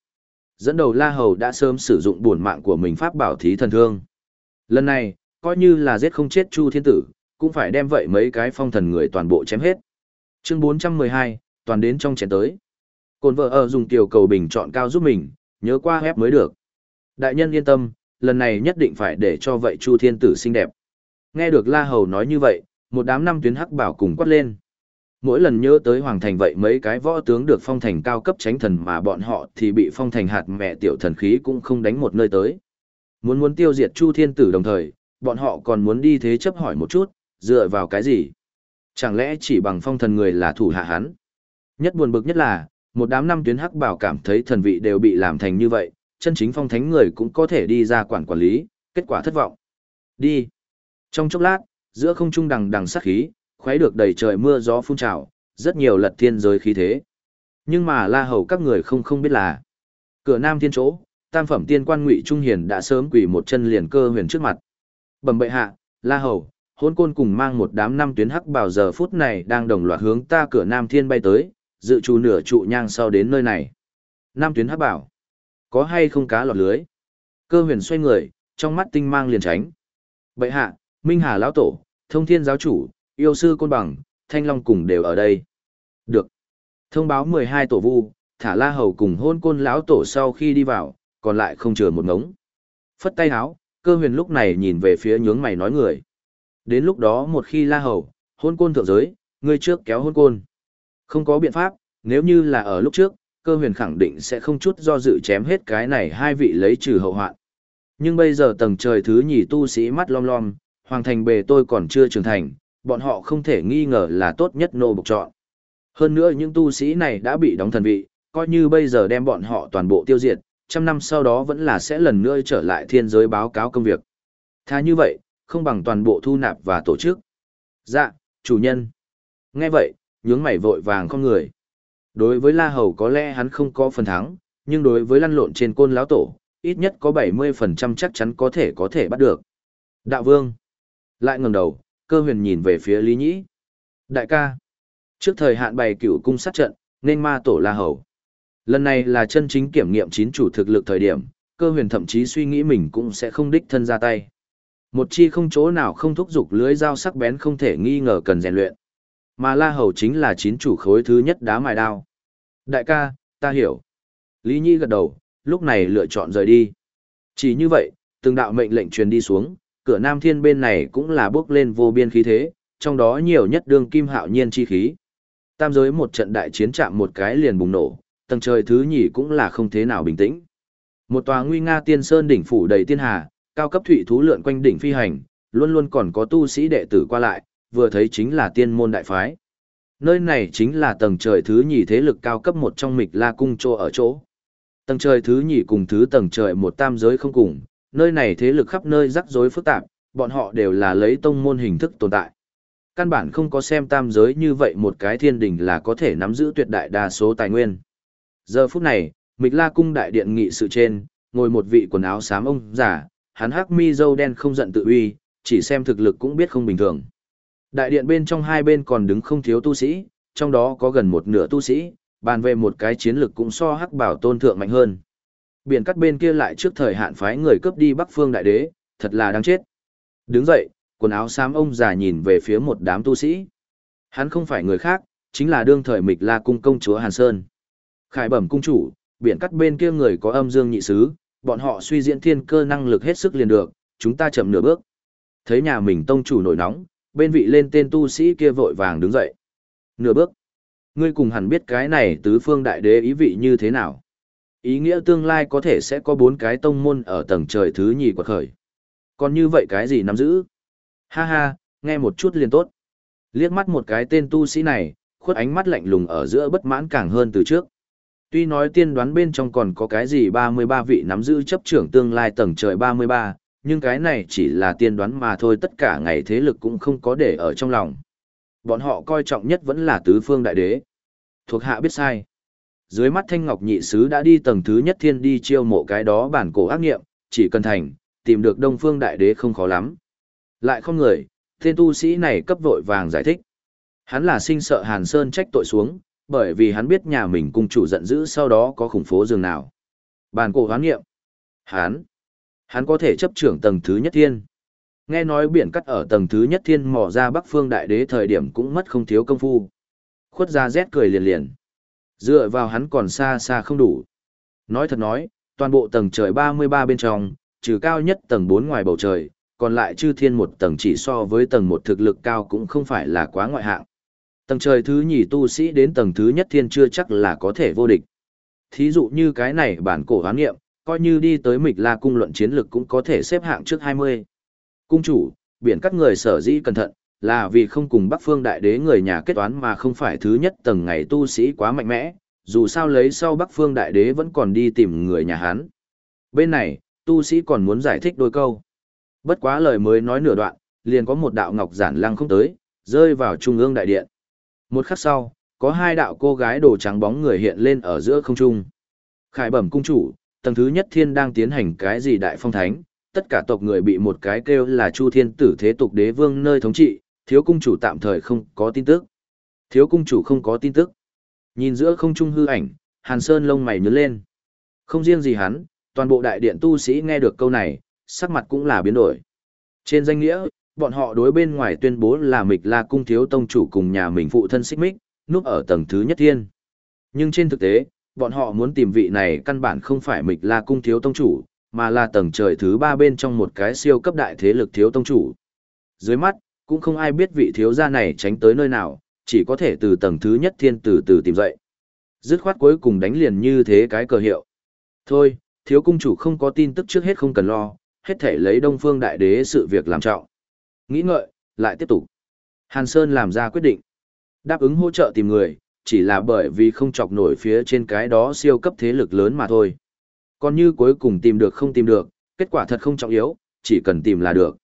Dẫn đầu La Hầu đã sớm sử dụng bổn mạng của mình pháp bảo thí thần thương. Lần này, coi như là giết không chết Chu Thiên Tử, cũng phải đem vậy mấy cái phong thần người toàn bộ chém hết. Chương 412, toàn đến trong chén tới. Cồn vợ ở dùng tiểu cầu bình chọn cao giúp mình, nhớ qua hép mới được. Đại nhân yên tâm, lần này nhất định phải để cho vậy Chu Thiên Tử xinh đẹp. Nghe được La Hầu nói như vậy, một đám năm tuyến hắc bảo cùng quát lên. Mỗi lần nhớ tới Hoàng Thành vậy mấy cái võ tướng được phong thành cao cấp tránh thần mà bọn họ thì bị phong thành hạt mẹ tiểu thần khí cũng không đánh một nơi tới. Muốn muốn tiêu diệt Chu Thiên Tử đồng thời, bọn họ còn muốn đi thế chấp hỏi một chút, dựa vào cái gì? Chẳng lẽ chỉ bằng phong thần người là thủ hạ hắn? Nhất buồn bực nhất là, một đám năm tuyến hắc bảo cảm thấy thần vị đều bị làm thành như vậy, chân chính phong thánh người cũng có thể đi ra quản quản lý, kết quả thất vọng. Đi. Trong chốc lát, giữa không trung đằng đằng sát khí, khuấy được đầy trời mưa gió phun trào, rất nhiều lật thiên giới khí thế. Nhưng mà la hầu các người không không biết là, cửa nam thiên chỗ, tam phẩm tiên quan ngụy Trung Hiền đã sớm quỳ một chân liền cơ huyền trước mặt. Bẩm bệ hạ, la hầu, hôn côn cùng mang một đám năm tuyến hắc bảo giờ phút này đang đồng loạt hướng ta cửa nam thiên bay tới, dự trù nửa trụ nhang sau đến nơi này. Nam tuyến hắc bảo, có hay không cá lọt lưới? Cơ huyền xoay người, trong mắt tinh mang liền tránh. Bệ hạ, Minh Hà lão tổ, thông thiên giáo chủ, yêu sư côn bằng, thanh long cùng đều ở đây. Được. Thông báo 12 tổ vu, thả la hầu cùng hôn côn lão tổ sau khi đi vào, còn lại không chừa một ngống. Phất tay háo, cơ huyền lúc này nhìn về phía nhướng mày nói người. Đến lúc đó một khi la hầu, hôn côn thượng giới, ngươi trước kéo hôn côn. Không có biện pháp, nếu như là ở lúc trước, cơ huyền khẳng định sẽ không chút do dự chém hết cái này hai vị lấy trừ hậu hoạn. Nhưng bây giờ tầng trời thứ nhì tu sĩ mắt lom lom, hoàng thành bề tôi còn chưa trưởng thành, bọn họ không thể nghi ngờ là tốt nhất nô bộc chọn. Hơn nữa những tu sĩ này đã bị đóng thần vị, coi như bây giờ đem bọn họ toàn bộ tiêu diệt, trăm năm sau đó vẫn là sẽ lần nữa trở lại thiên giới báo cáo công việc. Thà như vậy, không bằng toàn bộ thu nạp và tổ chức. Dạ, chủ nhân. Nghe vậy, nhướng mày vội vàng con người. Đối với La Hầu có lẽ hắn không có phần thắng, nhưng đối với lăn lộn trên côn lão tổ, ít nhất có 70% chắc chắn có thể có thể bắt được. Đạo vương. Lại ngẩng đầu, cơ huyền nhìn về phía Lý Nhĩ. Đại ca. Trước thời hạn bày cửu cung sát trận, nên ma tổ La Hầu. Lần này là chân chính kiểm nghiệm chín chủ thực lực thời điểm, cơ huyền thậm chí suy nghĩ mình cũng sẽ không đích thân ra tay. Một chi không chỗ nào không thúc giục lưới dao sắc bén không thể nghi ngờ cần rèn luyện. Mà La Hầu chính là chín chủ khối thứ nhất đá mài đao. Đại ca, ta hiểu. Lý Nhi gật đầu, lúc này lựa chọn rời đi. Chỉ như vậy, từng đạo mệnh lệnh truyền đi xuống, cửa Nam Thiên bên này cũng là bước lên vô biên khí thế, trong đó nhiều nhất đương kim hạo nhiên chi khí. Tam giới một trận đại chiến chạm một cái liền bùng nổ, tầng trời thứ nhì cũng là không thế nào bình tĩnh. Một tòa nguy nga tiên sơn đỉnh phủ đầy tiên hà, cao cấp thủy thú lượn quanh đỉnh phi hành, luôn luôn còn có tu sĩ đệ tử qua lại, vừa thấy chính là tiên môn đại phái. Nơi này chính là tầng trời thứ nhì thế lực cao cấp một trong mịch la cung chỗ ở chỗ. Tầng trời thứ nhì cùng thứ tầng trời một tam giới không cùng, nơi này thế lực khắp nơi rắc rối phức tạp, bọn họ đều là lấy tông môn hình thức tồn tại. Căn bản không có xem tam giới như vậy một cái thiên đình là có thể nắm giữ tuyệt đại đa số tài nguyên. Giờ phút này, Mịch La cung đại điện nghị sự trên, ngồi một vị quần áo xám ông giả, hắn hắc mi dâu đen không giận tự uy, chỉ xem thực lực cũng biết không bình thường. Đại điện bên trong hai bên còn đứng không thiếu tu sĩ, trong đó có gần một nửa tu sĩ, bàn về một cái chiến lực cũng so hắc bảo tôn thượng mạnh hơn. Biển cắt bên kia lại trước thời hạn phái người cướp đi Bắc Phương đại đế, thật là đáng chết. Đứng dậy, quần áo xám ông già nhìn về phía một đám tu sĩ. Hắn không phải người khác, chính là đương thời Mịch La cung công chúa Hàn Sơn. Khải bẩm cung chủ, biển cắt bên kia người có âm dương nhị sứ, bọn họ suy diễn thiên cơ năng lực hết sức liền được, chúng ta chậm nửa bước. Thấy nhà mình tông chủ nổi nóng, bên vị lên tên tu sĩ kia vội vàng đứng dậy. Nửa bước. Ngươi cùng hẳn biết cái này tứ phương đại đế ý vị như thế nào. Ý nghĩa tương lai có thể sẽ có bốn cái tông môn ở tầng trời thứ nhì quật khởi. Còn như vậy cái gì nắm giữ? Ha ha, nghe một chút liền tốt. Liếc mắt một cái tên tu sĩ này, khuất ánh mắt lạnh lùng ở giữa bất mãn càng hơn từ trước. Tuy nói tiên đoán bên trong còn có cái gì 33 vị nắm giữ chấp trưởng tương lai tầng trời 33, nhưng cái này chỉ là tiên đoán mà thôi tất cả ngày thế lực cũng không có để ở trong lòng. Bọn họ coi trọng nhất vẫn là tứ phương đại đế. Thuộc hạ biết sai. Dưới mắt thanh ngọc nhị sứ đã đi tầng thứ nhất thiên đi chiêu mộ cái đó bản cổ ác nghiệm, chỉ cần thành, tìm được đông phương đại đế không khó lắm. Lại không người, tên tu sĩ này cấp vội vàng giải thích. Hắn là sinh sợ Hàn Sơn trách tội xuống, bởi vì hắn biết nhà mình cung chủ giận dữ sau đó có khủng phố giường nào. Bàn cổ hoán nghiệm. Hắn. Hắn có thể chấp trưởng tầng thứ nhất thiên. Nghe nói biển cắt ở tầng thứ nhất thiên mò ra bắc phương đại đế thời điểm cũng mất không thiếu công phu. Khuất ra rét cười liền liền. Dựa vào hắn còn xa xa không đủ. Nói thật nói, toàn bộ tầng trời 33 bên trong, trừ cao nhất tầng 4 ngoài bầu trời, còn lại chư thiên một tầng chỉ so với tầng một thực lực cao cũng không phải là quá ngoại hạng. Tầng trời thứ nhì tu sĩ đến tầng thứ nhất thiên chưa chắc là có thể vô địch. Thí dụ như cái này bản cổ hán nghiệm, coi như đi tới mịch la cung luận chiến lực cũng có thể xếp hạng trước 20. Cung chủ, biển các người sở dĩ cẩn thận, là vì không cùng Bắc Phương Đại Đế người nhà kết toán mà không phải thứ nhất tầng ngày tu sĩ quá mạnh mẽ, dù sao lấy sau Bắc Phương Đại Đế vẫn còn đi tìm người nhà hắn. Bên này, tu sĩ còn muốn giải thích đôi câu. Bất quá lời mới nói nửa đoạn, liền có một đạo ngọc giản lăng không tới, rơi vào trung ương đại điện. Một khắc sau, có hai đạo cô gái đồ trắng bóng người hiện lên ở giữa không trung. Khải bẩm cung chủ, tầng thứ nhất thiên đang tiến hành cái gì đại phong thánh, tất cả tộc người bị một cái kêu là Chu Thiên Tử Thế tục đế vương nơi thống trị, thiếu cung chủ tạm thời không có tin tức. Thiếu cung chủ không có tin tức. Nhìn giữa không trung hư ảnh, Hàn Sơn lông mày nhướng lên. Không riêng gì hắn, toàn bộ đại điện tu sĩ nghe được câu này, sắc mặt cũng là biến đổi. Trên danh nghĩa, bọn họ đối bên ngoài tuyên bố là mịch la cung thiếu tông chủ cùng nhà mình phụ thân xích mích, núp ở tầng thứ nhất thiên. Nhưng trên thực tế, bọn họ muốn tìm vị này căn bản không phải mịch la cung thiếu tông chủ, mà là tầng trời thứ ba bên trong một cái siêu cấp đại thế lực thiếu tông chủ. Dưới mắt, cũng không ai biết vị thiếu gia này tránh tới nơi nào, chỉ có thể từ tầng thứ nhất thiên từ từ tìm dậy. Dứt khoát cuối cùng đánh liền như thế cái cờ hiệu. Thôi, thiếu cung chủ không có tin tức trước hết không cần lo, hết thể lấy đông phương đại đế sự việc làm trọng. Nghĩ ngợi, lại tiếp tục. Hàn Sơn làm ra quyết định. Đáp ứng hỗ trợ tìm người, chỉ là bởi vì không chọc nổi phía trên cái đó siêu cấp thế lực lớn mà thôi. Còn như cuối cùng tìm được không tìm được, kết quả thật không trọng yếu, chỉ cần tìm là được.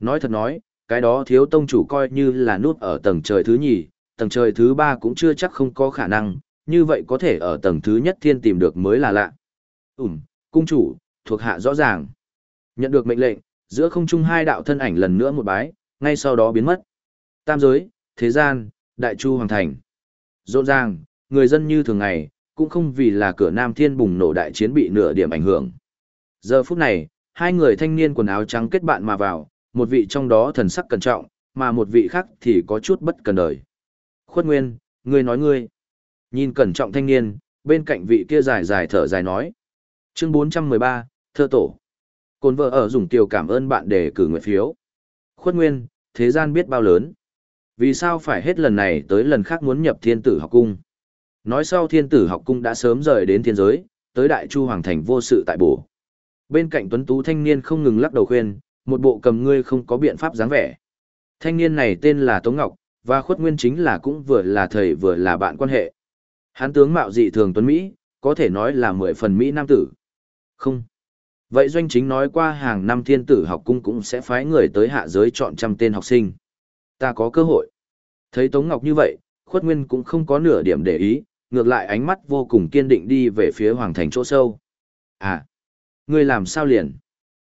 Nói thật nói, cái đó thiếu tông chủ coi như là nút ở tầng trời thứ nhì, tầng trời thứ ba cũng chưa chắc không có khả năng, như vậy có thể ở tầng thứ nhất thiên tìm được mới là lạ. Ừm, cung chủ, thuộc hạ rõ ràng. Nhận được mệnh lệnh, giữa không trung hai đạo thân ảnh lần nữa một bái, ngay sau đó biến mất. Tam giới, thế gian, đại chu hoàng thành. Rộn ràng, người dân như thường ngày, cũng không vì là cửa Nam Thiên bùng nổ đại chiến bị nửa điểm ảnh hưởng. Giờ phút này, hai người thanh niên quần áo trắng kết bạn mà vào, một vị trong đó thần sắc cẩn trọng, mà một vị khác thì có chút bất cần đời. Khuất Nguyên, ngươi nói ngươi. Nhìn cẩn trọng thanh niên, bên cạnh vị kia dài dài thở dài nói. Chương 413, Thơ Tổ. Côn vợ ở dùng tiểu cảm ơn bạn để cử nguyện phiếu. Khuất Nguyên, thế gian biết bao lớn. Vì sao phải hết lần này tới lần khác muốn nhập thiên tử học cung? Nói sau thiên tử học cung đã sớm rời đến thiên giới, tới đại chu hoàng thành vô sự tại bổ. Bên cạnh tuấn tú thanh niên không ngừng lắc đầu khuyên, một bộ cầm ngươi không có biện pháp dáng vẻ. Thanh niên này tên là Tống Ngọc, và khuất nguyên chính là cũng vừa là thầy vừa là bạn quan hệ. Hán tướng mạo dị thường tuấn Mỹ, có thể nói là mười phần Mỹ nam tử. Không. Vậy doanh chính nói qua hàng năm thiên tử học cung cũng sẽ phái người tới hạ giới chọn trăm tên học sinh. Ta có cơ hội. Thấy Tống Ngọc như vậy, khuất nguyên cũng không có nửa điểm để ý, ngược lại ánh mắt vô cùng kiên định đi về phía hoàng thành chỗ sâu. À, ngươi làm sao liền?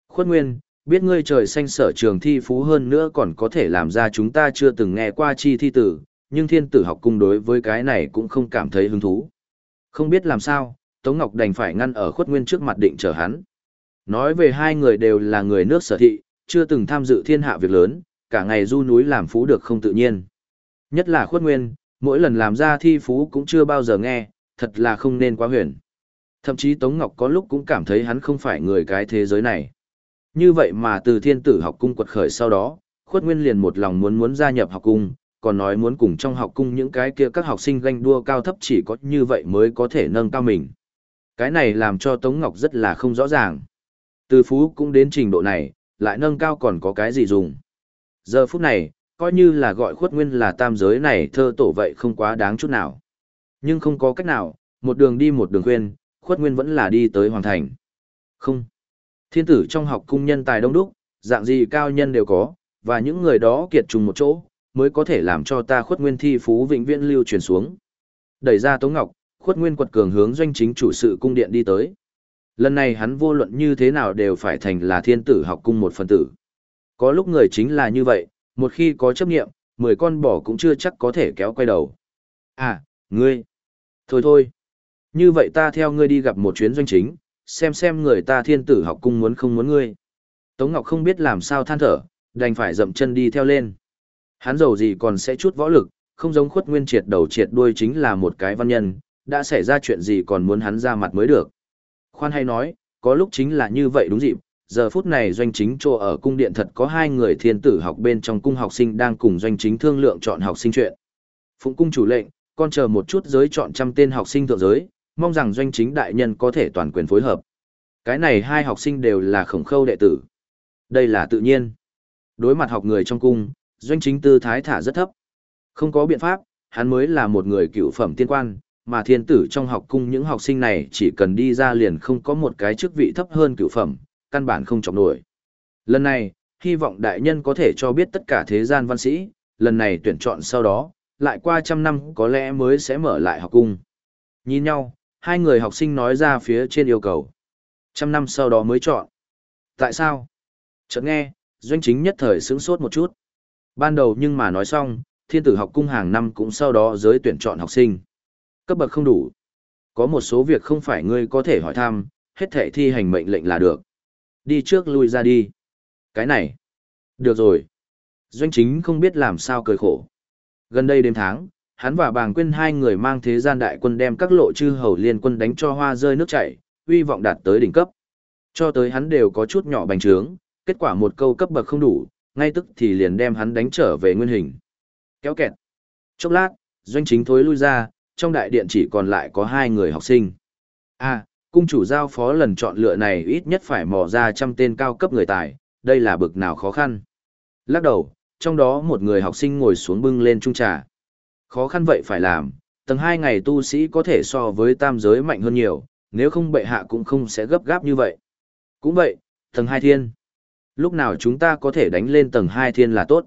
Khuất nguyên, biết ngươi trời xanh sở trường thi phú hơn nữa còn có thể làm ra chúng ta chưa từng nghe qua chi thi tử, nhưng thiên tử học cung đối với cái này cũng không cảm thấy hứng thú. Không biết làm sao, Tống Ngọc đành phải ngăn ở khuất nguyên trước mặt định chờ hắn. Nói về hai người đều là người nước sở thị, chưa từng tham dự thiên hạ việc lớn, cả ngày du núi làm phú được không tự nhiên. Nhất là khuất nguyên, mỗi lần làm ra thi phú cũng chưa bao giờ nghe, thật là không nên quá huyền. Thậm chí Tống Ngọc có lúc cũng cảm thấy hắn không phải người cái thế giới này. Như vậy mà từ thiên tử học cung quật khởi sau đó, khuất nguyên liền một lòng muốn muốn gia nhập học cung, còn nói muốn cùng trong học cung những cái kia các học sinh ganh đua cao thấp chỉ có như vậy mới có thể nâng cao mình. Cái này làm cho Tống Ngọc rất là không rõ ràng. Từ phú cũng đến trình độ này, lại nâng cao còn có cái gì dùng. Giờ phút này, coi như là gọi khuất nguyên là tam giới này thơ tổ vậy không quá đáng chút nào. Nhưng không có cách nào, một đường đi một đường khuyên, khuất nguyên vẫn là đi tới hoàng thành. Không. Thiên tử trong học cung nhân tài đông đúc, dạng gì cao nhân đều có, và những người đó kiệt trùng một chỗ, mới có thể làm cho ta khuất nguyên thi phú vĩnh viễn lưu truyền xuống. Đẩy ra Tống Ngọc, khuất nguyên quật cường hướng doanh chính chủ sự cung điện đi tới. Lần này hắn vô luận như thế nào đều phải thành là thiên tử học cung một phần tử. Có lúc người chính là như vậy, một khi có chấp nghiệm, mười con bò cũng chưa chắc có thể kéo quay đầu. À, ngươi. Thôi thôi. Như vậy ta theo ngươi đi gặp một chuyến doanh chính, xem xem người ta thiên tử học cung muốn không muốn ngươi. Tống Ngọc không biết làm sao than thở, đành phải dậm chân đi theo lên. Hắn giàu gì còn sẽ chút võ lực, không giống khuất nguyên triệt đầu triệt đuôi chính là một cái văn nhân, đã xảy ra chuyện gì còn muốn hắn ra mặt mới được. Khoan hay nói, có lúc chính là như vậy đúng dịp, giờ phút này doanh chính chỗ ở cung điện thật có hai người thiên tử học bên trong cung học sinh đang cùng doanh chính thương lượng chọn học sinh chuyện. Phụng cung chủ lệnh, con chờ một chút giới chọn trăm tên học sinh thượng giới, mong rằng doanh chính đại nhân có thể toàn quyền phối hợp. Cái này hai học sinh đều là khổng khâu đệ tử. Đây là tự nhiên. Đối mặt học người trong cung, doanh chính tư thái thả rất thấp. Không có biện pháp, hắn mới là một người cựu phẩm tiên quan, mà thiên tử trong học cung những học sinh này chỉ cần đi ra liền không có một cái chức vị thấp hơn cựu phẩm, căn bản không chọc nổi. Lần này, hy vọng đại nhân có thể cho biết tất cả thế gian văn sĩ, lần này tuyển chọn sau đó, lại qua trăm năm có lẽ mới sẽ mở lại học cung. Nhìn nhau, hai người học sinh nói ra phía trên yêu cầu. Trăm năm sau đó mới chọn. Tại sao? Chợt nghe, doanh chính nhất thời sướng sốt một chút. Ban đầu nhưng mà nói xong, thiên tử học cung hàng năm cũng sau đó giới tuyển chọn học sinh. Cấp bậc không đủ. Có một số việc không phải ngươi có thể hỏi thăm, hết thể thi hành mệnh lệnh là được. Đi trước lui ra đi. Cái này. Được rồi. Doanh chính không biết làm sao cười khổ. Gần đây đêm tháng, hắn và bàng quyên hai người mang thế gian đại quân đem các lộ chư hầu liên quân đánh cho hoa rơi nước chảy, uy vọng đạt tới đỉnh cấp. Cho tới hắn đều có chút nhỏ bành trướng, kết quả một câu cấp bậc không đủ, ngay tức thì liền đem hắn đánh trở về nguyên hình. Kéo kẹt. Chốc lát, doanh chính thối lui ra, trong đại điện chỉ còn lại có hai người học sinh. À, cung chủ giao phó lần chọn lựa này ít nhất phải mò ra trăm tên cao cấp người tài, đây là bực nào khó khăn. Lắc đầu, trong đó một người học sinh ngồi xuống bưng lên trung trà. Khó khăn vậy phải làm, tầng hai ngày tu sĩ có thể so với tam giới mạnh hơn nhiều, nếu không bệ hạ cũng không sẽ gấp gáp như vậy. Cũng vậy, tầng hai thiên. Lúc nào chúng ta có thể đánh lên tầng hai thiên là tốt.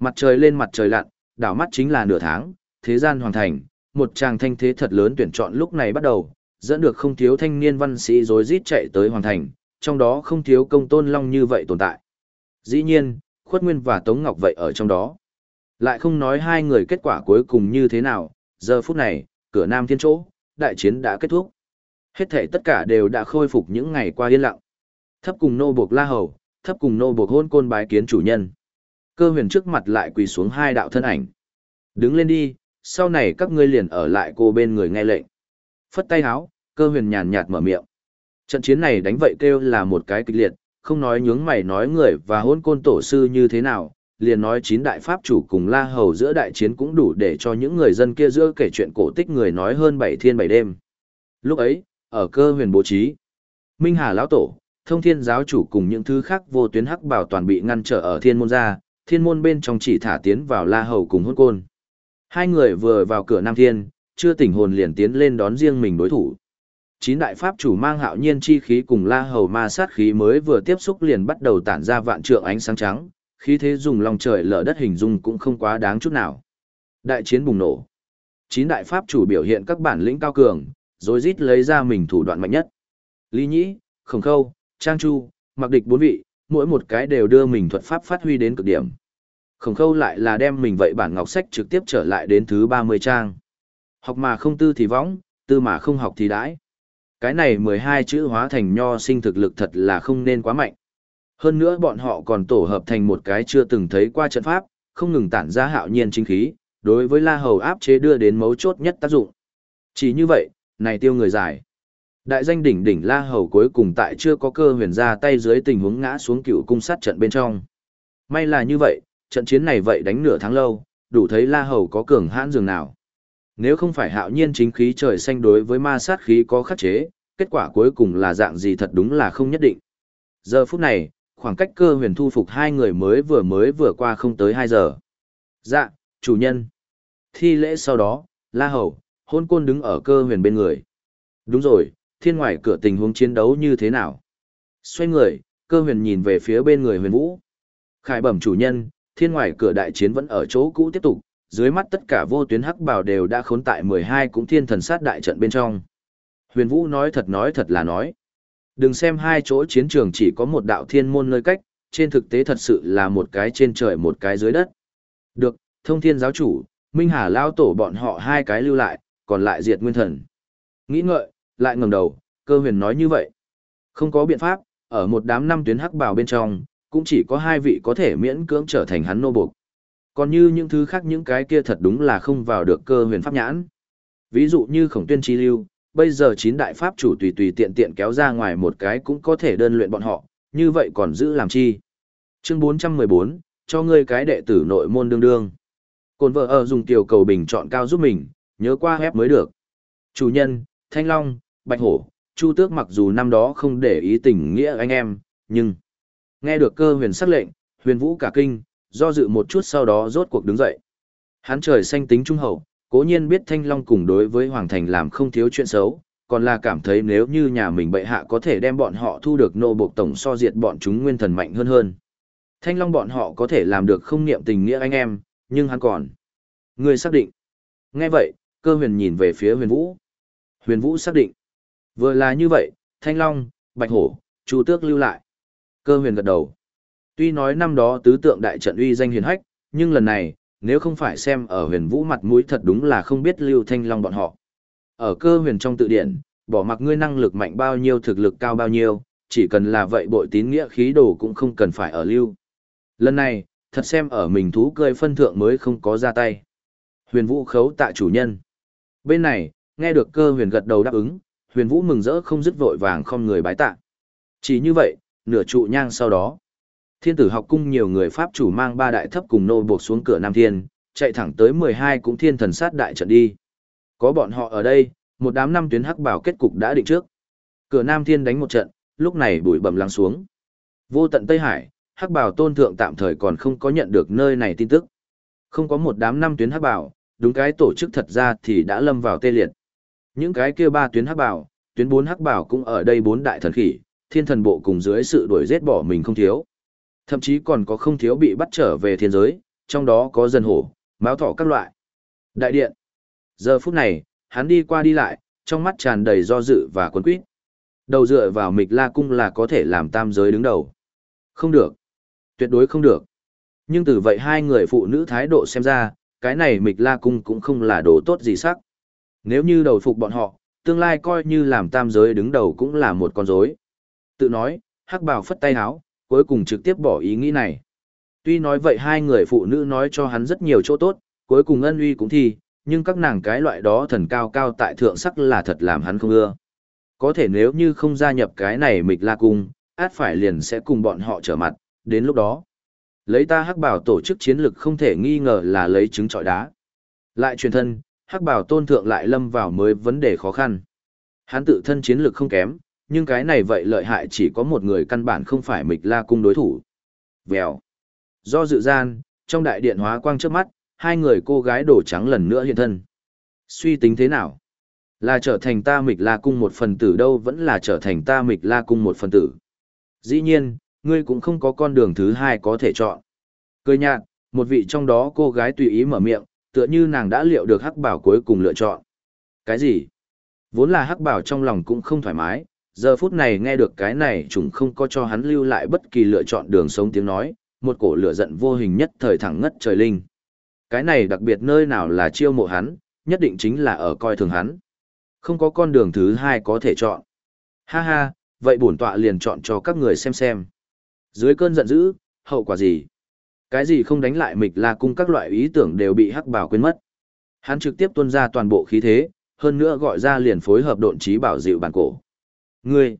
Mặt trời lên mặt trời lặn, đảo mắt chính là nửa tháng, thế gian hoàn thành, một tràng thanh thế thật lớn tuyển chọn lúc này bắt đầu, dẫn được không thiếu thanh niên văn sĩ rối rít chạy tới hoàn thành, trong đó không thiếu công tôn long như vậy tồn tại. Dĩ nhiên, khuất nguyên và Tống Ngọc vậy ở trong đó. Lại không nói hai người kết quả cuối cùng như thế nào, giờ phút này, cửa nam thiên chỗ, đại chiến đã kết thúc. Hết thể tất cả đều đã khôi phục những ngày qua yên lặng. Thấp cùng nô buộc la hầu, thấp cùng nô buộc hôn côn bái kiến chủ nhân. Cơ huyền trước mặt lại quỳ xuống hai đạo thân ảnh. Đứng lên đi, sau này các ngươi liền ở lại cô bên người nghe lệnh. Phất tay háo, cơ huyền nhàn nhạt mở miệng. Trận chiến này đánh vậy kêu là một cái kịch liệt, không nói nhướng mày nói người và hôn côn tổ sư như thế nào, liền nói chín đại pháp chủ cùng la hầu giữa đại chiến cũng đủ để cho những người dân kia giữa kể chuyện cổ tích người nói hơn bảy thiên bảy đêm. Lúc ấy, ở cơ huyền bố trí, Minh Hà lão tổ, thông thiên giáo chủ cùng những thứ khác vô tuyến hắc bảo toàn bị ngăn trở ở thiên môn ra, thiên môn bên trong chỉ thả tiến vào la hầu cùng hôn côn. Hai người vừa vào cửa Nam Thiên, chưa tỉnh hồn liền tiến lên đón riêng mình đối thủ. Chín đại pháp chủ mang hạo nhiên chi khí cùng la hầu ma sát khí mới vừa tiếp xúc liền bắt đầu tản ra vạn trượng ánh sáng trắng, khí thế dùng lòng trời lở đất hình dung cũng không quá đáng chút nào. Đại chiến bùng nổ. Chín đại pháp chủ biểu hiện các bản lĩnh cao cường, rồi rít lấy ra mình thủ đoạn mạnh nhất. Lý Nhĩ, Khổng Khâu, Trang Chu, Mặc Địch bốn vị, mỗi một cái đều đưa mình thuật pháp phát huy đến cực điểm. Khổng Khâu lại là đem mình vậy bản ngọc sách trực tiếp trở lại đến thứ 30 trang. Học mà không tư thì võng, tư mà không học thì đãi. Cái này 12 chữ hóa thành nho sinh thực lực thật là không nên quá mạnh. Hơn nữa bọn họ còn tổ hợp thành một cái chưa từng thấy qua trận pháp, không ngừng tản ra hạo nhiên chính khí, đối với La Hầu áp chế đưa đến mấu chốt nhất tác dụng. Chỉ như vậy, này tiêu người giải. Đại danh đỉnh đỉnh La Hầu cuối cùng tại chưa có cơ huyền ra tay dưới tình huống ngã xuống cựu cung sát trận bên trong. May là như vậy, trận chiến này vậy đánh nửa tháng lâu, đủ thấy La Hầu có cường hãn dường nào. Nếu không phải hạo nhiên chính khí trời xanh đối với ma sát khí có khắc chế, kết quả cuối cùng là dạng gì thật đúng là không nhất định. Giờ phút này, khoảng cách cơ huyền thu phục hai người mới vừa mới vừa qua không tới 2 giờ. Dạ, chủ nhân. Thi lễ sau đó, La Hầu, hôn côn đứng ở cơ huyền bên người. Đúng rồi, thiên ngoại cửa tình huống chiến đấu như thế nào? Xoay người, cơ huyền nhìn về phía bên người huyền vũ. Khải bẩm chủ nhân, thiên ngoại cửa đại chiến vẫn ở chỗ cũ tiếp tục, dưới mắt tất cả vô tuyến hắc bảo đều đã khốn tại 12 cũng thiên thần sát đại trận bên trong. Huyền vũ nói thật nói thật là nói. Đừng xem hai chỗ chiến trường chỉ có một đạo thiên môn nơi cách, trên thực tế thật sự là một cái trên trời một cái dưới đất. Được, thông thiên giáo chủ, Minh Hà lao tổ bọn họ hai cái lưu lại, còn lại diệt nguyên thần. Nghĩ ngợi, lại ngẩng đầu, cơ huyền nói như vậy. Không có biện pháp, ở một đám năm tuyến hắc bào bên trong, cũng chỉ có hai vị có thể miễn cưỡng trở thành hắn nô buộc. Còn như những thứ khác những cái kia thật đúng là không vào được cơ huyền pháp nhãn. Ví dụ như khổng tuyên chi lưu, bây giờ chín đại pháp chủ tùy tùy tiện tiện kéo ra ngoài một cái cũng có thể đơn luyện bọn họ, như vậy còn giữ làm chi. Chương 414, cho ngươi cái đệ tử nội môn đương đương. Cồn vợ ở dùng tiểu cầu bình chọn cao giúp mình, nhớ qua hép mới được. Chủ nhân, Thanh Long, Bạch Hổ, Chu Tước mặc dù năm đó không để ý tình nghĩa anh em, nhưng nghe được cơ huyền sắc lệnh, huyền vũ cả kinh, do dự một chút sau đó rốt cuộc đứng dậy. Hắn trời xanh tính trung hậu, cố nhiên biết Thanh Long cùng đối với Hoàng Thành làm không thiếu chuyện xấu, còn là cảm thấy nếu như nhà mình bệ hạ có thể đem bọn họ thu được nô buộc tổng so diệt bọn chúng nguyên thần mạnh hơn hơn. Thanh Long bọn họ có thể làm được không niệm tình nghĩa anh em, nhưng hắn còn. Người xác định. Nghe vậy, cơ huyền nhìn về phía huyền vũ. Huyền vũ xác định. Vừa là như vậy, Thanh Long, Bạch Hổ, Chu Tước lưu lại. Cơ huyền gật đầu. Tuy nói năm đó tứ tượng đại trận uy danh hiền hách, nhưng lần này, nếu không phải xem ở huyền vũ mặt mũi thật đúng là không biết lưu thanh long bọn họ. Ở cơ huyền trong tự điển, bỏ mặc ngươi năng lực mạnh bao nhiêu thực lực cao bao nhiêu, chỉ cần là vậy bội tín nghĩa khí đồ cũng không cần phải ở lưu. Lần này, thật xem ở mình thú cười phân thượng mới không có ra tay. Huyền vũ khấu tạ chủ nhân. Bên này, nghe được cơ huyền gật đầu đáp ứng, huyền vũ mừng rỡ không dứt vội vàng không người bái tạ. Chỉ như vậy, nửa trụ nhang sau đó. Thiên tử học cung nhiều người Pháp chủ mang ba đại thấp cùng nô buộc xuống cửa Nam Thiên, chạy thẳng tới 12 cũng thiên thần sát đại trận đi. Có bọn họ ở đây, một đám năm tuyến hắc bảo kết cục đã định trước. Cửa Nam Thiên đánh một trận, lúc này bụi bầm lắng xuống. Vô tận Tây Hải, hắc bảo tôn thượng tạm thời còn không có nhận được nơi này tin tức. Không có một đám năm tuyến hắc bảo, đúng cái tổ chức thật ra thì đã lâm vào tê liệt. Những cái kia ba tuyến hắc bảo, tuyến bốn hắc bảo cũng ở đây bốn đại thần khỉ, thiên thần bộ cùng dưới sự đuổi giết bỏ mình không thiếu. Thậm chí còn có không thiếu bị bắt trở về thiên giới, trong đó có dân hổ, máu thỏ các loại. Đại điện. Giờ phút này, hắn đi qua đi lại, trong mắt tràn đầy do dự và cuốn quýt. Đầu dựa vào mịch la cung là có thể làm tam giới đứng đầu. Không được. Tuyệt đối không được. Nhưng từ vậy hai người phụ nữ thái độ xem ra, cái này mịch la cung cũng không là đồ tốt gì sắc. Nếu như đầu phục bọn họ, tương lai coi như làm tam giới đứng đầu cũng là một con rối. Tự nói, hắc bào phất tay háo, cuối cùng trực tiếp bỏ ý nghĩ này. Tuy nói vậy hai người phụ nữ nói cho hắn rất nhiều chỗ tốt, cuối cùng ân uy cũng thi, nhưng các nàng cái loại đó thần cao cao tại thượng sắc là thật làm hắn không ưa. Có thể nếu như không gia nhập cái này mịch la cung, át phải liền sẽ cùng bọn họ trở mặt, đến lúc đó. Lấy ta hắc bảo tổ chức chiến lực không thể nghi ngờ là lấy trứng trọi đá. Lại truyền thân, hắc bảo tôn thượng lại lâm vào mới vấn đề khó khăn. Hắn tự thân chiến lực không kém, nhưng cái này vậy lợi hại chỉ có một người căn bản không phải mịch la cung đối thủ. Vèo. Do dự gian, trong đại điện hóa quang trước mắt, hai người cô gái đổ trắng lần nữa hiện thân. Suy tính thế nào? Là trở thành ta mịch la cung một phần tử đâu vẫn là trở thành ta mịch la cung một phần tử. Dĩ nhiên, ngươi cũng không có con đường thứ hai có thể chọn. Cười nhạt, một vị trong đó cô gái tùy ý mở miệng, tựa như nàng đã liệu được hắc bảo cuối cùng lựa chọn. Cái gì? Vốn là hắc bảo trong lòng cũng không thoải mái, giờ phút này nghe được cái này chúng không có cho hắn lưu lại bất kỳ lựa chọn đường sống tiếng nói, một cổ lửa giận vô hình nhất thời thẳng ngất trời linh. Cái này đặc biệt nơi nào là chiêu mộ hắn, nhất định chính là ở coi thường hắn. Không có con đường thứ hai có thể chọn. Ha ha, vậy bổn tọa liền chọn cho các người xem xem. Dưới cơn giận dữ, hậu quả gì? Cái gì không đánh lại mịch là cung các loại ý tưởng đều bị hắc bảo quên mất. Hắn trực tiếp tuôn ra toàn bộ khí thế, hơn nữa gọi ra liền phối hợp độn trí bảo dịu bản cổ. Ngươi!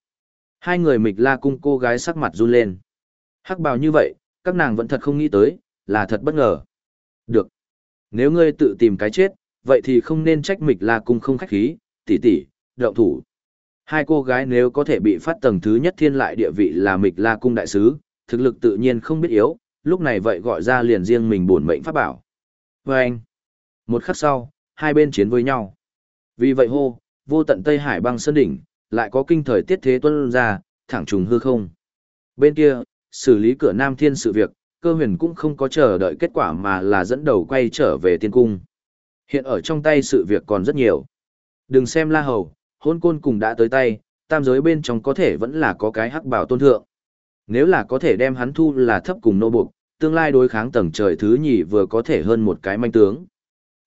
Hai người mịch la cung cô gái sắc mặt run lên. Hắc bào như vậy, các nàng vẫn thật không nghĩ tới, là thật bất ngờ. Được. Nếu ngươi tự tìm cái chết, vậy thì không nên trách mịch la cung không khách khí, tỷ tỷ, động thủ. Hai cô gái nếu có thể bị phát tầng thứ nhất thiên lại địa vị là mịch la cung đại sứ, thực lực tự nhiên không biết yếu, lúc này vậy gọi ra liền riêng mình bổn mệnh pháp bảo. Và anh, một khắc sau, hai bên chiến với nhau. Vì vậy hô, vô tận Tây Hải băng sơn đỉnh, lại có kinh thời tiết thế tuân ra, thẳng trùng hư không. Bên kia, xử lý cửa Nam Thiên sự việc, cơ huyền cũng không có chờ đợi kết quả mà là dẫn đầu quay trở về tiên cung. Hiện ở trong tay sự việc còn rất nhiều. Đừng xem la hầu, hôn côn cùng đã tới tay, tam giới bên trong có thể vẫn là có cái hắc bảo tôn thượng. Nếu là có thể đem hắn thu là thấp cùng nô buộc, tương lai đối kháng tầng trời thứ nhì vừa có thể hơn một cái manh tướng.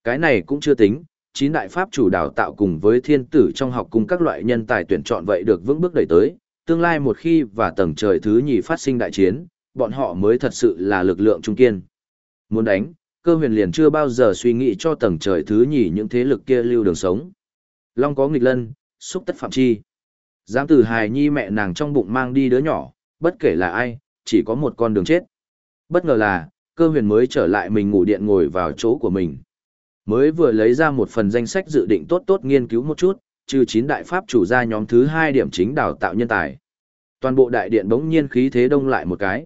Cái này cũng chưa tính, chín đại pháp chủ đào tạo cùng với thiên tử trong học cùng các loại nhân tài tuyển chọn vậy được vững bước đẩy tới, tương lai một khi và tầng trời thứ nhì phát sinh đại chiến, bọn họ mới thật sự là lực lượng trung kiên. Muốn đánh, cơ huyền liền chưa bao giờ suy nghĩ cho tầng trời thứ nhì những thế lực kia lưu đường sống. Long có nghịch lân, xúc tất phạm chi. Dám từ hài nhi mẹ nàng trong bụng mang đi đứa nhỏ, bất kể là ai, chỉ có một con đường chết. Bất ngờ là, cơ huyền mới trở lại mình ngủ điện ngồi vào chỗ của mình. Mới vừa lấy ra một phần danh sách dự định tốt tốt nghiên cứu một chút, trừ chín đại pháp chủ ra nhóm thứ hai điểm chính đào tạo nhân tài. Toàn bộ đại điện bỗng nhiên khí thế đông lại một cái.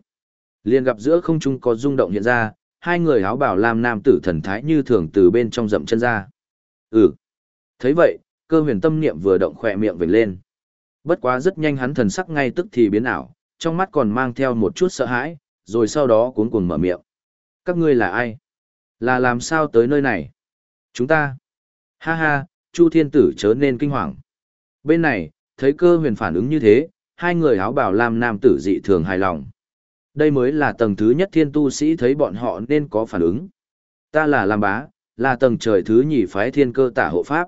Liền gặp giữa không trung có rung động hiện ra, hai người áo bảo làm nam tử thần thái như thường từ bên trong rậm chân ra. Ừ. thấy vậy, cơ huyền tâm niệm vừa động khỏe miệng vểnh lên. Bất quá rất nhanh hắn thần sắc ngay tức thì biến ảo, trong mắt còn mang theo một chút sợ hãi, rồi sau đó cuốn cuồng mở miệng. Các ngươi là ai? Là làm sao tới nơi này? Chúng ta. Ha ha, Chu Thiên Tử chớ nên kinh hoàng. Bên này, thấy cơ huyền phản ứng như thế, hai người áo bảo làm nam tử dị thường hài lòng. Đây mới là tầng thứ nhất thiên tu sĩ thấy bọn họ nên có phản ứng. Ta là Lam Bá, là tầng trời thứ nhì phái thiên cơ tả hộ pháp.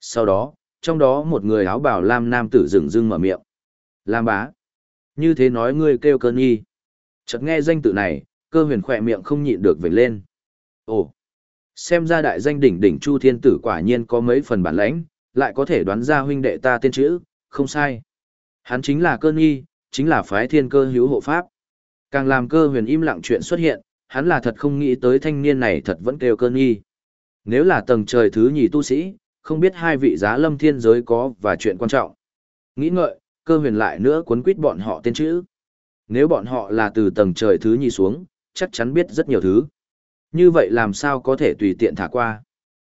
Sau đó, trong đó một người áo bảo lam nam tử dừng dưng mở miệng. Lam Bá. Như thế nói ngươi kêu cơn nghi. Chợt nghe danh tự này, cơ huyền khỏe miệng không nhịn được vểnh lên. Ồ, xem ra đại danh đỉnh đỉnh Chu Thiên Tử quả nhiên có mấy phần bản lãnh, lại có thể đoán ra huynh đệ ta tên chữ, không sai. Hắn chính là cơn nghi, chính là phái thiên cơ hữu hộ pháp. Càng làm cơ huyền im lặng chuyện xuất hiện, hắn là thật không nghĩ tới thanh niên này thật vẫn kêu cơn nghi. Nếu là tầng trời thứ nhì tu sĩ, không biết hai vị giá lâm thiên giới có và chuyện quan trọng. Nghĩ ngợi, cơ huyền lại nữa cuốn quýt bọn họ tên chữ. Nếu bọn họ là từ tầng trời thứ nhì xuống, chắc chắn biết rất nhiều thứ. Như vậy làm sao có thể tùy tiện thả qua.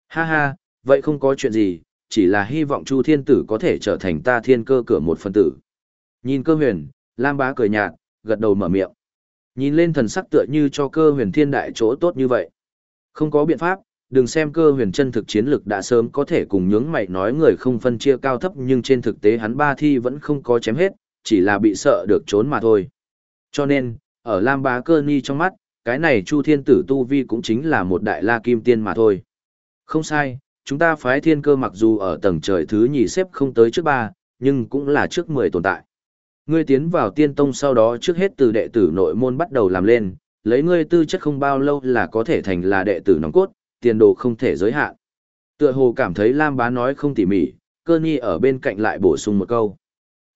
Ha ha, vậy không có chuyện gì, chỉ là hy vọng Chu Thiên Tử có thể trở thành ta thiên cơ cửa một phân tử. Nhìn cơ huyền, Lam bá cười nhạt, gật đầu mở miệng. Nhìn lên thần sắc tựa như cho cơ huyền thiên đại chỗ tốt như vậy. Không có biện pháp, đừng xem cơ huyền chân thực chiến lực đã sớm có thể cùng nhướng mày nói người không phân chia cao thấp nhưng trên thực tế hắn ba thi vẫn không có chém hết, chỉ là bị sợ được trốn mà thôi. Cho nên, ở Lam bá cơ ni trong mắt, cái này Chu Thiên Tử Tu Vi cũng chính là một đại la kim tiên mà thôi. Không sai, chúng ta phái thiên cơ mặc dù ở tầng trời thứ nhì xếp không tới trước ba, nhưng cũng là trước mười tồn tại. Ngươi tiến vào tiên tông sau đó trước hết từ đệ tử nội môn bắt đầu làm lên, lấy ngươi tư chất không bao lâu là có thể thành là đệ tử nòng cốt, tiền đồ không thể giới hạn. Tựa hồ cảm thấy Lam bá nói không tỉ mỉ, cơ nhi ở bên cạnh lại bổ sung một câu.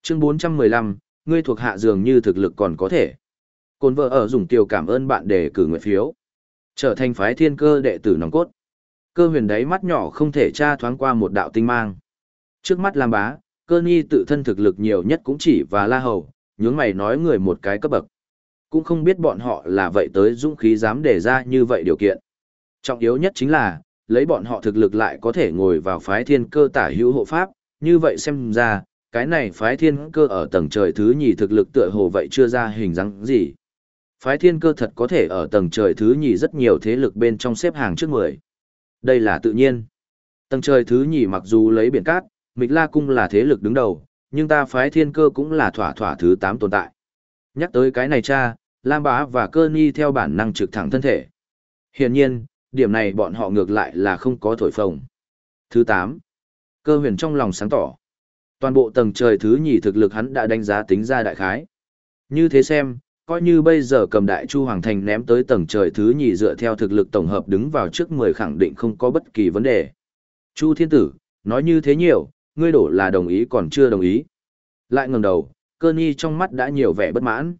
Chương 415, ngươi thuộc hạ dường như thực lực còn có thể. Côn vợ ở dùng tiểu cảm ơn bạn để cử nguyện phiếu. Trở thành phái thiên cơ đệ tử nòng cốt. Cơ huyền đáy mắt nhỏ không thể tra thoáng qua một đạo tinh mang. Trước mắt làm bá, cơ nhi tự thân thực lực nhiều nhất cũng chỉ và la hầu, nhướng mày nói người một cái cấp bậc. Cũng không biết bọn họ là vậy tới dũng khí dám đề ra như vậy điều kiện. Trọng yếu nhất chính là, lấy bọn họ thực lực lại có thể ngồi vào phái thiên cơ tả hữu hộ pháp, như vậy xem ra, cái này phái thiên cơ ở tầng trời thứ nhì thực lực tựa hồ vậy chưa ra hình dáng gì. Phái thiên cơ thật có thể ở tầng trời thứ nhì rất nhiều thế lực bên trong xếp hàng trước mười. Đây là tự nhiên. Tầng trời thứ nhì mặc dù lấy biển cát, Mịch La Cung là thế lực đứng đầu, nhưng ta phái thiên cơ cũng là thỏa thỏa thứ tám tồn tại. Nhắc tới cái này cha, Lam Bá và Cơ Nhi theo bản năng trực thẳng thân thể. Hiển nhiên, điểm này bọn họ ngược lại là không có thổi phồng. Thứ tám, Cơ huyền trong lòng sáng tỏ. Toàn bộ tầng trời thứ nhì thực lực hắn đã đánh giá tính ra đại khái. Như thế xem, coi như bây giờ cầm đại chu hoàng thành ném tới tầng trời thứ nhì dựa theo thực lực tổng hợp đứng vào trước 10 khẳng định không có bất kỳ vấn đề. Chu thiên tử, nói như thế nhiều, ngươi đổ là đồng ý còn chưa đồng ý. Lại ngẩng đầu, cơ nhi trong mắt đã nhiều vẻ bất mãn.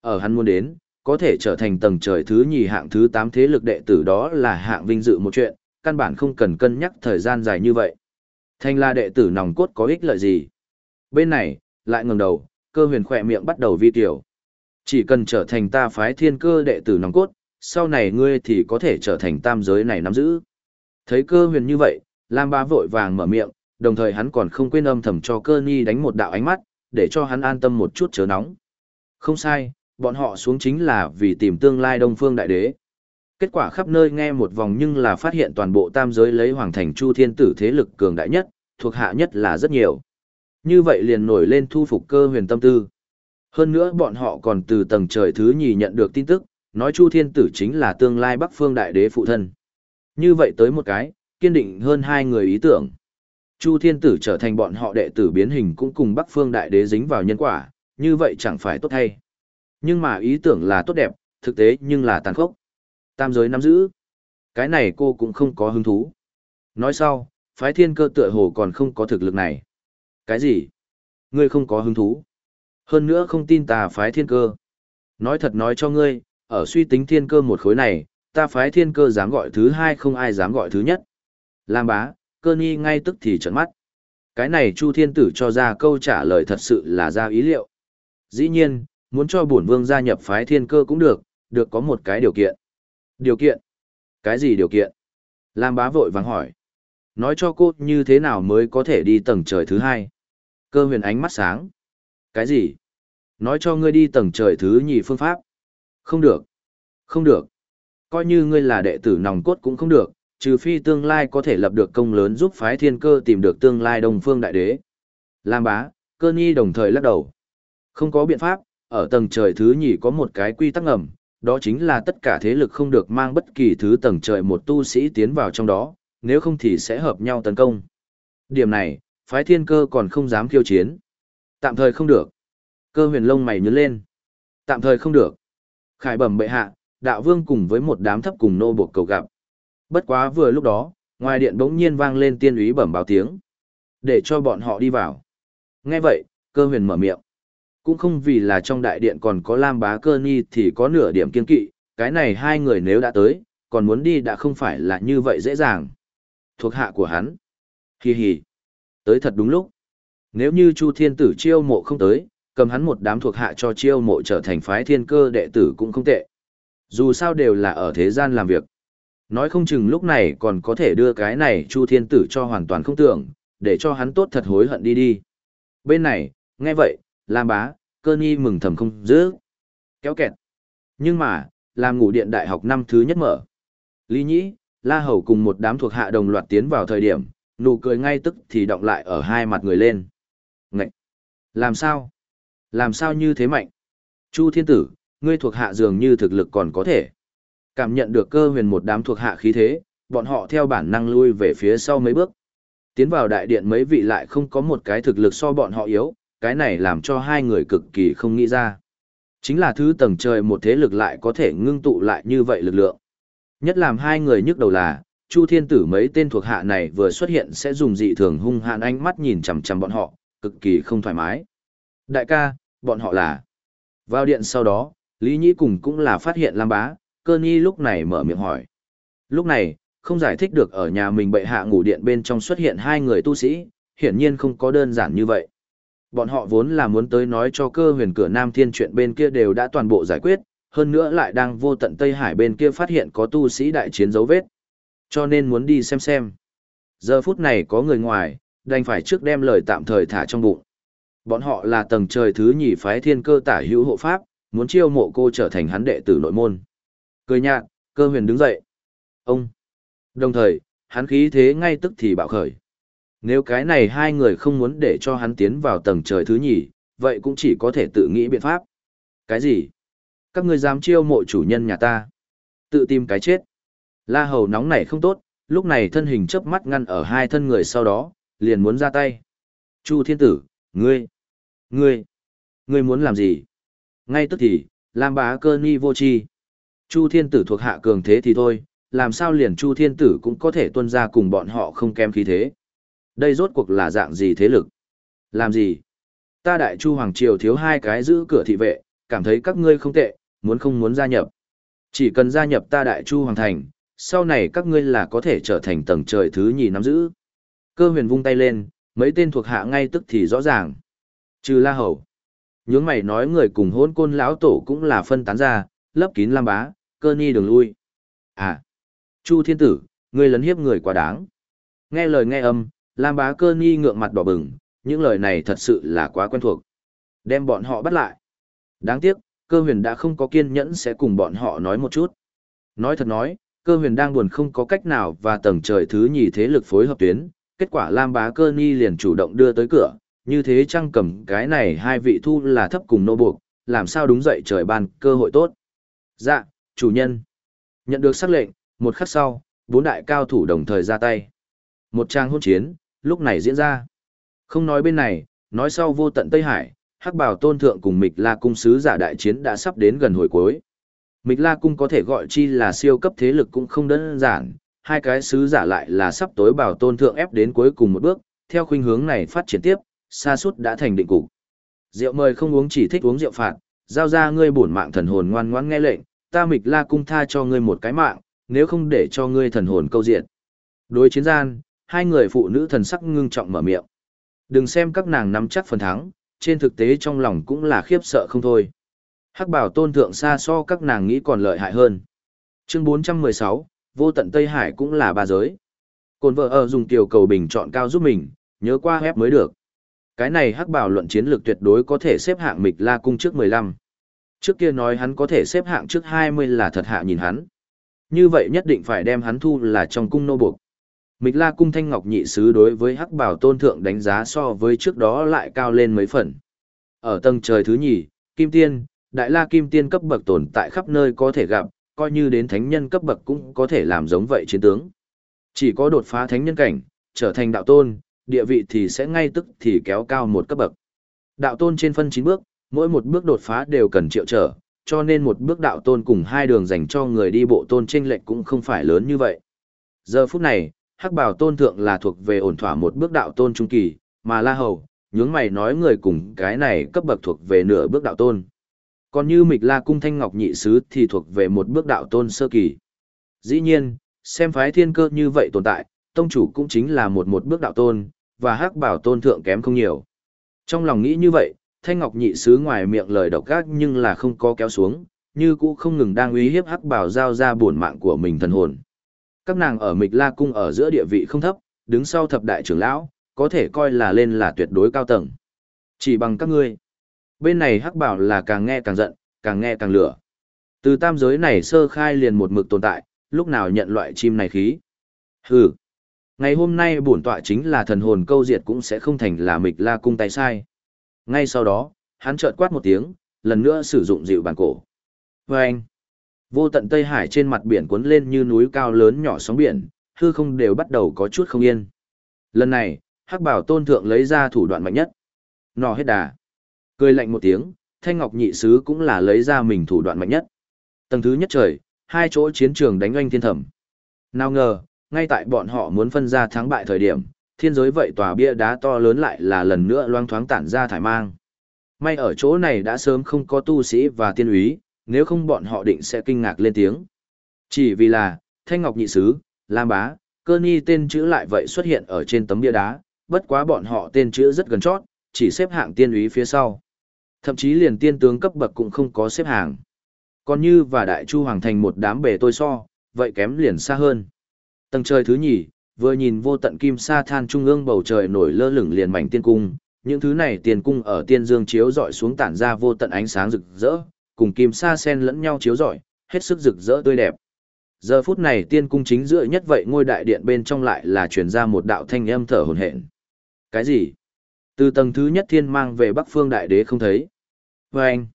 Ở hắn muốn đến, có thể trở thành tầng trời thứ nhì hạng thứ 8 thế lực đệ tử đó là hạng vinh dự một chuyện, căn bản không cần cân nhắc thời gian dài như vậy. Thành là đệ tử nòng cốt có ích lợi gì? Bên này, lại ngẩng đầu, cơ huyền khỏe miệng bắt đầu vi tiểu. Chỉ cần trở thành ta phái thiên cơ đệ tử nòng cốt, sau này ngươi thì có thể trở thành tam giới này nắm giữ. Thấy cơ huyền như vậy, Lam Ba vội vàng mở miệng, đồng thời hắn còn không quên âm thầm cho cơ nhi đánh một đạo ánh mắt, để cho hắn an tâm một chút chớ nóng. Không sai, bọn họ xuống chính là vì tìm tương lai Đông Phương Đại Đế. Kết quả khắp nơi nghe một vòng nhưng là phát hiện toàn bộ tam giới lấy Hoàng Thành Chu Thiên Tử thế lực cường đại nhất, thuộc hạ nhất là rất nhiều. Như vậy liền nổi lên thu phục cơ huyền tâm tư. Hơn nữa bọn họ còn từ tầng trời thứ nhì nhận được tin tức, nói Chu Thiên Tử chính là tương lai Bắc Phương Đại Đế phụ thân. Như vậy tới một cái, kiên định hơn hai người ý tưởng. Chu Thiên Tử trở thành bọn họ đệ tử biến hình cũng cùng Bắc Phương Đại Đế dính vào nhân quả, như vậy chẳng phải tốt hay. Nhưng mà ý tưởng là tốt đẹp, thực tế nhưng là tàn khốc. Tam giới nắm giữ. Cái này cô cũng không có hứng thú. Nói sau, phái thiên cơ tựa hồ còn không có thực lực này. Cái gì? Ngươi không có hứng thú. Hơn nữa không tin ta phái thiên cơ. Nói thật nói cho ngươi, ở suy tính thiên cơ một khối này, ta phái thiên cơ dám gọi thứ hai không ai dám gọi thứ nhất. Lam bá, cơ nhi ngay tức thì trợn mắt. Cái này Chu Thiên Tử cho ra câu trả lời thật sự là ra ý liệu. Dĩ nhiên, muốn cho bổn vương gia nhập phái thiên cơ cũng được, được có một cái điều kiện. Điều kiện? Cái gì điều kiện? Lam bá vội vàng hỏi. Nói cho cô như thế nào mới có thể đi tầng trời thứ hai. Cơ huyền ánh mắt sáng. Cái gì? Nói cho ngươi đi tầng trời thứ nhì phương pháp. Không được. Không được. Coi như ngươi là đệ tử nòng cốt cũng không được, trừ phi tương lai có thể lập được công lớn giúp phái thiên cơ tìm được tương lai đồng phương đại đế. Lam bá, cơ nhi đồng thời lắc đầu. Không có biện pháp, ở tầng trời thứ nhì có một cái quy tắc ngầm, đó chính là tất cả thế lực không được mang bất kỳ thứ tầng trời một tu sĩ tiến vào trong đó, nếu không thì sẽ hợp nhau tấn công. Điểm này, phái thiên cơ còn không dám khiêu chiến. Tạm thời không được. Cơ huyền lông mày nhớ lên. Tạm thời không được. Khải bẩm bệ hạ, đạo vương cùng với một đám thấp cùng nô buộc cầu gặp. Bất quá vừa lúc đó, ngoài điện bỗng nhiên vang lên tiên úy bẩm báo tiếng. Để cho bọn họ đi vào. Nghe vậy, cơ huyền mở miệng. Cũng không vì là trong đại điện còn có Lam bá cơ Nhi thì có nửa điểm kiên kỵ, cái này hai người nếu đã tới, còn muốn đi đã không phải là như vậy dễ dàng. Thuộc hạ của hắn. Hi hi. Tới thật đúng lúc. Nếu như Chu Thiên Tử chiêu mộ không tới, cầm hắn một đám thuộc hạ cho chiêu mộ trở thành phái thiên cơ đệ tử cũng không tệ. Dù sao đều là ở thế gian làm việc. Nói không chừng lúc này còn có thể đưa cái này Chu Thiên Tử cho hoàn toàn không tưởng, để cho hắn tốt thật hối hận đi đi. Bên này, nghe vậy, Lam Bá, cơ nhi mừng thầm không dữ. Kéo kẹt. Nhưng mà, làm ngủ điện đại học năm thứ nhất mở. Lý Nhĩ, La Hầu cùng một đám thuộc hạ đồng loạt tiến vào thời điểm, nụ cười ngay tức thì động lại ở hai mặt người lên. Làm sao? Làm sao như thế mạnh? Chu Thiên Tử, ngươi thuộc hạ dường như thực lực còn có thể. Cảm nhận được cơ huyền một đám thuộc hạ khí thế, bọn họ theo bản năng lui về phía sau mấy bước. Tiến vào đại điện mấy vị lại không có một cái thực lực so bọn họ yếu, cái này làm cho hai người cực kỳ không nghĩ ra. Chính là thứ tầng trời một thế lực lại có thể ngưng tụ lại như vậy lực lượng. Nhất làm hai người nhức đầu là, Chu Thiên Tử mấy tên thuộc hạ này vừa xuất hiện sẽ dùng dị thường hung hãn ánh mắt nhìn chằm chằm bọn họ, cực kỳ không thoải mái. Đại ca, bọn họ là. Vào điện sau đó, Lý Nhĩ cùng cũng là phát hiện Lam Bá, cơ nhi lúc này mở miệng hỏi. Lúc này, không giải thích được ở nhà mình bệ hạ ngủ điện bên trong xuất hiện hai người tu sĩ, hiển nhiên không có đơn giản như vậy. Bọn họ vốn là muốn tới nói cho cơ huyền cửa Nam Thiên chuyện bên kia đều đã toàn bộ giải quyết, hơn nữa lại đang vô tận Tây Hải bên kia phát hiện có tu sĩ đại chiến dấu vết. Cho nên muốn đi xem xem. Giờ phút này có người ngoài, đành phải trước đem lời tạm thời thả trong bụng. Bọn họ là tầng trời thứ nhì phái thiên cơ tả hữu hộ pháp, muốn chiêu mộ cô trở thành hắn đệ tử nội môn. Cười nhạt, cơ huyền đứng dậy. Ông! Đồng thời, hắn khí thế ngay tức thì bạo khởi. Nếu cái này hai người không muốn để cho hắn tiến vào tầng trời thứ nhì, vậy cũng chỉ có thể tự nghĩ biện pháp. Cái gì? Các ngươi dám chiêu mộ chủ nhân nhà ta? Tự tìm cái chết. La hầu nóng này không tốt, lúc này thân hình chớp mắt ngăn ở hai thân người sau đó, liền muốn ra tay. Chu thiên tử, ngươi, ngươi, ngươi muốn làm gì? Ngay tức thì, Lam bá cơ ni vô chi. Chu thiên tử thuộc hạ cường thế thì thôi, làm sao liền Chu thiên tử cũng có thể tuân ra cùng bọn họ không kém khí thế. Đây rốt cuộc là dạng gì thế lực? Làm gì? Ta đại Chu Hoàng Triều thiếu hai cái giữ cửa thị vệ, cảm thấy các ngươi không tệ, muốn không muốn gia nhập. Chỉ cần gia nhập ta đại Chu Hoàng Thành, sau này các ngươi là có thể trở thành tầng trời thứ nhì nắm giữ. Cơ huyền vung tay lên, mấy tên thuộc hạ ngay tức thì rõ ràng. Trừ la hầu. Nhướng mày nói người cùng hôn côn lão tổ cũng là phân tán ra, lấp kín lam bá, cơ ni đường lui. À, Chu thiên tử, ngươi lấn hiếp người quá đáng. Nghe lời nghe âm, lam bá cơ ni ngượng mặt đỏ bừng, những lời này thật sự là quá quen thuộc. Đem bọn họ bắt lại. Đáng tiếc, cơ huyền đã không có kiên nhẫn sẽ cùng bọn họ nói một chút. Nói thật nói, cơ huyền đang buồn không có cách nào và tầng trời thứ nhì thế lực phối hợp tuyến, kết quả Lam Bá Cơ Nhi liền chủ động đưa tới cửa, như thế trăng cầm cái này hai vị thu là thấp cùng nô buộc, làm sao đúng dậy trời ban cơ hội tốt. Dạ, chủ nhân. Nhận được sắc lệnh, một khắc sau, bốn đại cao thủ đồng thời ra tay. Một trang hôn chiến, lúc này diễn ra. Không nói bên này, nói sau vô tận Tây Hải, hắc bảo tôn thượng cùng mịch la cung sứ giả đại chiến đã sắp đến gần hồi cuối. Mịch La Cung có thể gọi chi là siêu cấp thế lực cũng không đơn giản, hai cái sứ giả lại là sắp tối bảo tôn thượng ép đến cuối cùng một bước, theo khuynh hướng này phát triển tiếp, xa suốt đã thành định cục. Rượu mời không uống chỉ thích uống rượu phạt, giao ra ngươi bổn mạng thần hồn ngoan ngoãn nghe lệnh, ta Mịch La Cung tha cho ngươi một cái mạng, nếu không để cho ngươi thần hồn câu diện. Đối chiến gian, hai người phụ nữ thần sắc ngưng trọng mở miệng. Đừng xem các nàng nắm chắc phần thắng, trên thực tế trong lòng cũng là khiếp sợ không thôi hắc bảo tôn thượng xa so các nàng nghĩ còn lợi hại hơn. Chương 416, vô tận Tây Hải cũng là ba giới. Cồn vợ ở dùng tiểu cầu bình chọn cao giúp mình, nhớ qua hép mới được. Cái này hắc bảo luận chiến lược tuyệt đối có thể xếp hạng mịch la cung trước 15. Trước kia nói hắn có thể xếp hạng trước 20 là thật hạ nhìn hắn. Như vậy nhất định phải đem hắn thu là trong cung nô buộc. Mịch la cung thanh ngọc nhị sứ đối với hắc bảo tôn thượng đánh giá so với trước đó lại cao lên mấy phần. Ở tầng trời thứ nhì, kim tiên, đại la kim tiên cấp bậc tồn tại khắp nơi có thể gặp, coi như đến thánh nhân cấp bậc cũng có thể làm giống vậy chiến tướng. Chỉ có đột phá thánh nhân cảnh, trở thành đạo tôn, địa vị thì sẽ ngay tức thì kéo cao một cấp bậc. Đạo tôn trên phân 9 bước, mỗi một bước đột phá đều cần triệu trở, cho nên một bước đạo tôn cùng hai đường dành cho người đi bộ tôn chênh lệch cũng không phải lớn như vậy. Giờ phút này, Hắc Bảo tôn thượng là thuộc về ổn thỏa một bước đạo tôn trung kỳ, mà La Hầu, nhướng mày nói người cùng cái này cấp bậc thuộc về nửa bước đạo tôn. Còn như mịch la cung thanh ngọc nhị sứ thì thuộc về một bước đạo tôn sơ kỳ. Dĩ nhiên, xem phái thiên cơ như vậy tồn tại, tông chủ cũng chính là một một bước đạo tôn, và hắc bảo tôn thượng kém không nhiều. Trong lòng nghĩ như vậy, Thanh Ngọc nhị sứ ngoài miệng lời độc ác nhưng là không có kéo xuống, như cũ không ngừng đang uy hiếp hắc bảo giao ra buồn mạng của mình thần hồn. Các nàng ở Mịch La cung ở giữa địa vị không thấp, đứng sau thập đại trưởng lão, có thể coi là lên là tuyệt đối cao tầng. Chỉ bằng các ngươi. Bên này hắc bảo là càng nghe càng giận, càng nghe càng lửa. Từ tam giới này sơ khai liền một mực tồn tại, lúc nào nhận loại chim này khí. Hừ. Ngày hôm nay bổn tọa chính là thần hồn câu diệt cũng sẽ không thành là mịch la cung tay sai. Ngay sau đó, hắn chợt quát một tiếng, lần nữa sử dụng dịu bàn cổ. Và anh, vô tận Tây Hải trên mặt biển cuốn lên như núi cao lớn nhỏ sóng biển, hư không đều bắt đầu có chút không yên. Lần này, hắc bảo tôn thượng lấy ra thủ đoạn mạnh nhất. Nò hết đà. Cười lạnh một tiếng, thanh ngọc nhị sứ cũng là lấy ra mình thủ đoạn mạnh nhất. Tầng thứ nhất trời, hai chỗ chiến trường đánh oanh thiên thẩm. Nào ngờ, ngay tại bọn họ muốn phân ra thắng bại thời điểm, thiên giới vậy tòa bia đá to lớn lại là lần nữa loang thoáng tản ra thải mang. May ở chỗ này đã sớm không có tu sĩ và tiên úy, nếu không bọn họ định sẽ kinh ngạc lên tiếng. Chỉ vì là, Thanh Ngọc Nhị Sứ, Lam Bá, cơ nhi tên chữ lại vậy xuất hiện ở trên tấm bia đá, bất quá bọn họ tên chữ rất gần chót, chỉ xếp hạng tiên úy phía sau. Thậm chí liền tiên tướng cấp bậc cũng không có xếp hàng. Còn như và Đại Chu Hoàng thành một đám bề tôi so, vậy kém liền xa hơn. Tầng trời thứ nhì, vừa nhìn vô tận kim sa than trung ương bầu trời nổi lơ lửng liền mảnh tiên cung, những thứ này tiên cung ở tiên dương chiếu rọi xuống tản ra vô tận ánh sáng rực rỡ, cùng kim sa sen lẫn nhau chiếu rọi, hết sức rực rỡ tươi đẹp. Giờ phút này tiên cung chính giữa nhất vậy ngôi đại điện bên trong lại là truyền ra một đạo thanh âm thở hổn hển. Cái gì? Từ tầng thứ nhất thiên mang về Bắc Phương đại đế không thấy. Và anh.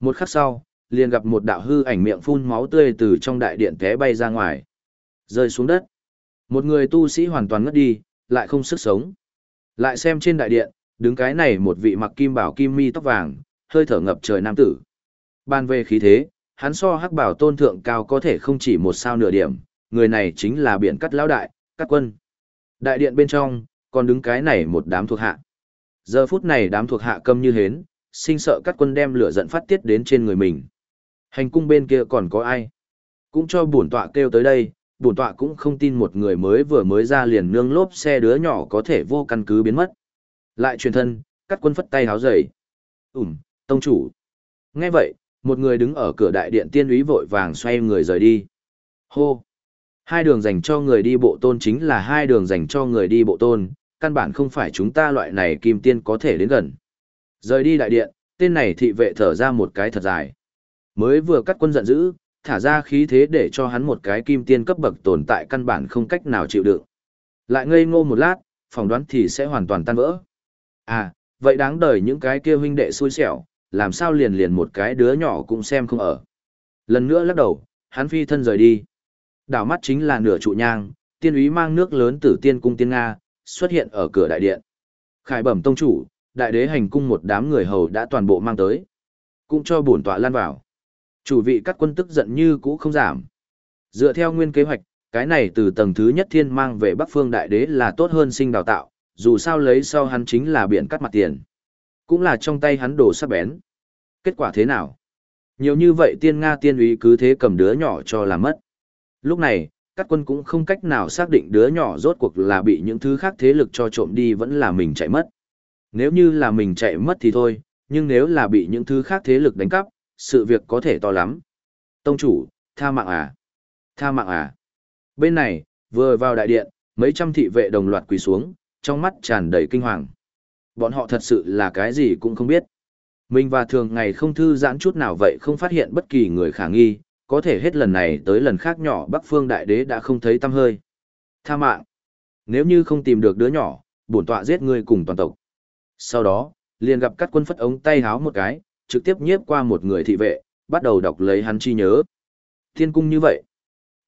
Một khắc sau, liền gặp một đạo hư ảnh miệng phun máu tươi từ trong đại điện té bay ra ngoài. Rơi xuống đất. Một người tu sĩ hoàn toàn ngất đi, lại không sức sống. Lại xem trên đại điện, đứng cái này một vị mặc kim bảo kim mi tóc vàng, hơi thở ngập trời nam tử. Ban về khí thế, hắn so hắc bảo tôn thượng cao có thể không chỉ một sao nửa điểm, người này chính là biển cắt lão đại, cắt quân. Đại điện bên trong, còn đứng cái này một đám thuộc hạ. Giờ phút này đám thuộc hạ câm như hến, sinh sợ các quân đem lửa giận phát tiết đến trên người mình. Hành cung bên kia còn có ai? Cũng cho bổn tọa kêu tới đây, bổn tọa cũng không tin một người mới vừa mới ra liền nương lốp xe đứa nhỏ có thể vô căn cứ biến mất. Lại truyền thân, các quân phất tay háo dậy. Ừm, tông chủ. Nghe vậy, một người đứng ở cửa đại điện tiên úy vội vàng xoay người rời đi. Hô. Hai đường dành cho người đi bộ tôn chính là hai đường dành cho người đi bộ tôn, căn bản không phải chúng ta loại này kim tiên có thể đến gần. Rời đi đại điện, tên này thị vệ thở ra một cái thật dài. Mới vừa cắt quân giận dữ, thả ra khí thế để cho hắn một cái kim tiên cấp bậc tồn tại căn bản không cách nào chịu đựng. Lại ngây ngô một lát, phỏng đoán thì sẽ hoàn toàn tan vỡ. À, vậy đáng đời những cái kia huynh đệ xui xẻo, làm sao liền liền một cái đứa nhỏ cũng xem không ở. Lần nữa lắc đầu, hắn phi thân rời đi. Đảo mắt chính là nửa trụ nhang, tiên úy mang nước lớn tử tiên cung tiên Nga, xuất hiện ở cửa đại điện. Khải bẩm tông chủ, đại đế hành cung một đám người hầu đã toàn bộ mang tới. Cũng cho bổn tọa lan vào. Chủ vị các quân tức giận như cũ không giảm. Dựa theo nguyên kế hoạch, cái này từ tầng thứ nhất thiên mang về Bắc Phương Đại Đế là tốt hơn sinh đào tạo, dù sao lấy sau hắn chính là biển cắt mặt tiền. Cũng là trong tay hắn đổ sắc bén. Kết quả thế nào? Nhiều như vậy tiên Nga tiên úy cứ thế cầm đứa nhỏ cho làm mất. Lúc này, các quân cũng không cách nào xác định đứa nhỏ rốt cuộc là bị những thứ khác thế lực cho trộm đi vẫn là mình chạy mất. Nếu như là mình chạy mất thì thôi, nhưng nếu là bị những thứ khác thế lực đánh cắp, sự việc có thể to lắm. Tông chủ, tha mạng à? Tha mạng à? Bên này, vừa vào đại điện, mấy trăm thị vệ đồng loạt quỳ xuống, trong mắt tràn đầy kinh hoàng. Bọn họ thật sự là cái gì cũng không biết. Mình và thường ngày không thư giãn chút nào vậy không phát hiện bất kỳ người khả nghi, có thể hết lần này tới lần khác nhỏ Bắc Phương Đại Đế đã không thấy tâm hơi. Tha mạng. Nếu như không tìm được đứa nhỏ, bổn tọa giết ngươi cùng toàn tộc. Sau đó, liền gặp các quân phất ống tay háo một cái, trực tiếp nhiếp qua một người thị vệ, bắt đầu đọc lấy hắn chi nhớ. Thiên cung như vậy.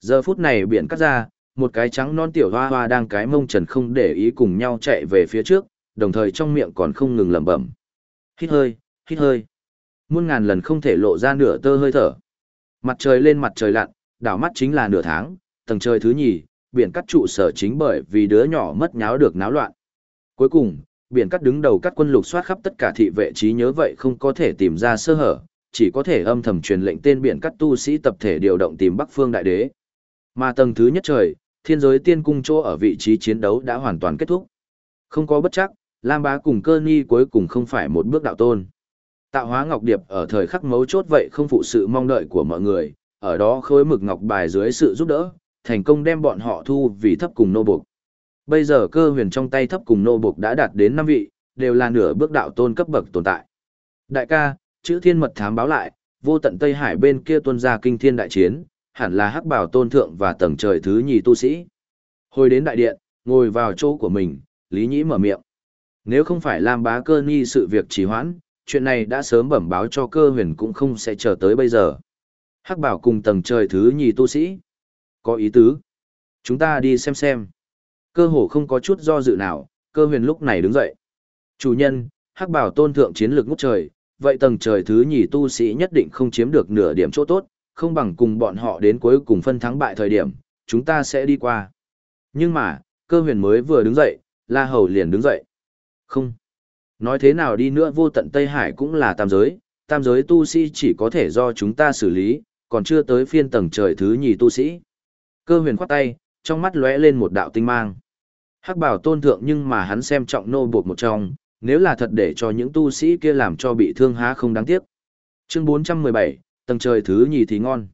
Giờ phút này biển cắt ra, một cái trắng non tiểu hoa hoa đang cái mông trần không để ý cùng nhau chạy về phía trước, đồng thời trong miệng còn không ngừng lẩm bẩm. Hít hơi, hít hơi. Muôn ngàn lần không thể lộ ra nửa tơ hơi thở. Mặt trời lên mặt trời lặn, đảo mắt chính là nửa tháng, tầng trời thứ nhì, biển cắt trụ sở chính bởi vì đứa nhỏ mất nháo được náo loạn. Cuối cùng, biển cắt đứng đầu cắt quân lục soát khắp tất cả thị vệ trí nhớ vậy không có thể tìm ra sơ hở, chỉ có thể âm thầm truyền lệnh tên biển cắt tu sĩ tập thể điều động tìm Bắc Phương Đại Đế. Mà tầng thứ nhất trời, Thiên giới tiên cung chỗ ở vị trí chiến đấu đã hoàn toàn kết thúc. Không có bất chắc, Lam Bá cùng cơ Nhi cuối cùng không phải một bước đạo tôn. Tạo hóa ngọc điệp ở thời khắc mấu chốt vậy không phụ sự mong đợi của mọi người, ở đó khối mực ngọc bài dưới sự giúp đỡ, thành công đem bọn họ thu vì thấp cùng nô buộc. Bây giờ cơ huyền trong tay thấp cùng nô buộc đã đạt đến 5 vị, đều là nửa bước đạo tôn cấp bậc tồn tại. Đại ca, chữ thiên mật thám báo lại, vô tận Tây Hải bên kia tuân ra kinh thiên đại chiến, hẳn là hắc bảo tôn thượng và tầng trời thứ nhì tu sĩ. Hồi đến đại điện, ngồi vào chỗ của mình, Lý Nhĩ mở miệng. Nếu không phải Lam bá cơ nghi sự việc trì hoãn, chuyện này đã sớm bẩm báo cho cơ huyền cũng không sẽ chờ tới bây giờ. Hắc bảo cùng tầng trời thứ nhì tu sĩ. Có ý tứ. Chúng ta đi xem xem. Cơ hồ không có chút do dự nào, cơ huyền lúc này đứng dậy. Chủ nhân, hắc bảo tôn thượng chiến lược ngút trời, vậy tầng trời thứ nhì tu sĩ nhất định không chiếm được nửa điểm chỗ tốt, không bằng cùng bọn họ đến cuối cùng phân thắng bại thời điểm, chúng ta sẽ đi qua. Nhưng mà, cơ huyền mới vừa đứng dậy, La Hầu liền đứng dậy. Không. Nói thế nào đi nữa vô tận Tây Hải cũng là tam giới, tam giới tu sĩ chỉ có thể do chúng ta xử lý, còn chưa tới phiên tầng trời thứ nhì tu sĩ. Cơ huyền khoát tay, trong mắt lóe lên một đạo tinh mang. Hắc bảo tôn thượng nhưng mà hắn xem trọng nô buộc một trong, nếu là thật để cho những tu sĩ kia làm cho bị thương há không đáng tiếc. Chương 417, tầng trời thứ nhì thì ngon.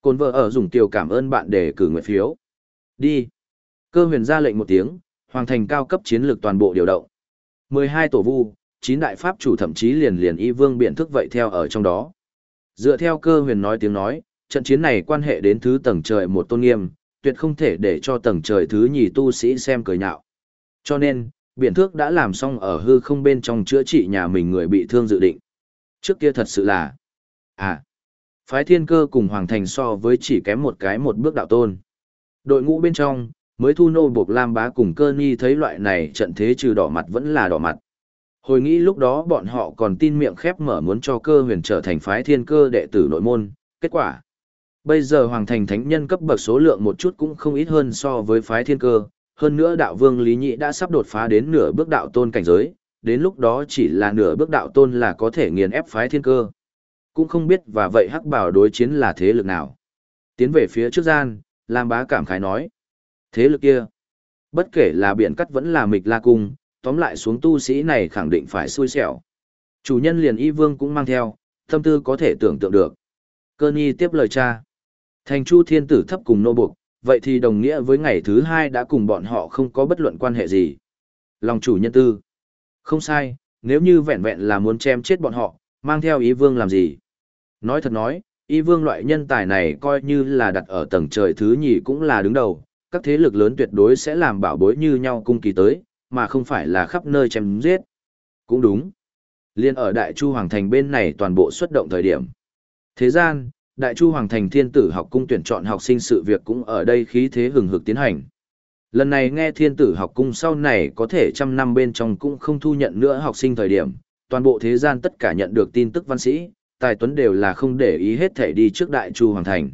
Côn vợ ở dùng tiểu cảm ơn bạn để cử nguyện phiếu. Đi. Cơ huyền ra lệnh một tiếng, hoàng thành cao cấp chiến lược toàn bộ điều động. 12 tổ vu, 9 đại pháp chủ thậm chí liền liền y vương biện thức vậy theo ở trong đó. Dựa theo cơ huyền nói tiếng nói, trận chiến này quan hệ đến thứ tầng trời một tôn nghiêm, tuyệt không thể để cho tầng trời thứ nhì tu sĩ xem cười nhạo. Cho nên, biện thước đã làm xong ở hư không bên trong chữa trị nhà mình người bị thương dự định. Trước kia thật sự là, à, phái thiên cơ cùng hoàng thành so với chỉ kém một cái một bước đạo tôn. Đội ngũ bên trong, mới thu nô buộc lam bá cùng cơ Nhi thấy loại này trận thế trừ đỏ mặt vẫn là đỏ mặt. Hồi nghĩ lúc đó bọn họ còn tin miệng khép mở muốn cho cơ huyền trở thành phái thiên cơ đệ tử nội môn, kết quả. Bây giờ hoàng thành thánh nhân cấp bậc số lượng một chút cũng không ít hơn so với phái thiên cơ, hơn nữa đạo vương Lý Nhị đã sắp đột phá đến nửa bước đạo tôn cảnh giới, đến lúc đó chỉ là nửa bước đạo tôn là có thể nghiền ép phái thiên cơ. Cũng không biết và vậy hắc bảo đối chiến là thế lực nào. Tiến về phía trước gian, Lam bá cảm khái nói. Thế lực kia, bất kể là biển cắt vẫn là mịch la cung, tóm lại xuống tu sĩ này khẳng định phải xui xẻo. Chủ nhân liền y vương cũng mang theo, tâm tư có thể tưởng tượng được. Cơ nhi tiếp lời cha. Thành chu thiên tử thấp cùng nô buộc, vậy thì đồng nghĩa với ngày thứ hai đã cùng bọn họ không có bất luận quan hệ gì. Lòng chủ nhân tư. Không sai, nếu như vẹn vẹn là muốn chém chết bọn họ, mang theo ý vương làm gì? Nói thật nói, y vương loại nhân tài này coi như là đặt ở tầng trời thứ nhì cũng là đứng đầu, các thế lực lớn tuyệt đối sẽ làm bảo bối như nhau cung kỳ tới, mà không phải là khắp nơi chém giết. Cũng đúng. Liên ở Đại Chu Hoàng Thành bên này toàn bộ xuất động thời điểm. Thế gian, Đại Chu Hoàng Thành Thiên Tử học cung tuyển chọn học sinh sự việc cũng ở đây khí thế hừng hực tiến hành. Lần này nghe Thiên Tử học cung sau này có thể trăm năm bên trong cũng không thu nhận nữa học sinh thời điểm, toàn bộ thế gian tất cả nhận được tin tức văn sĩ, tài tuấn đều là không để ý hết thể đi trước Đại Chu Hoàng Thành.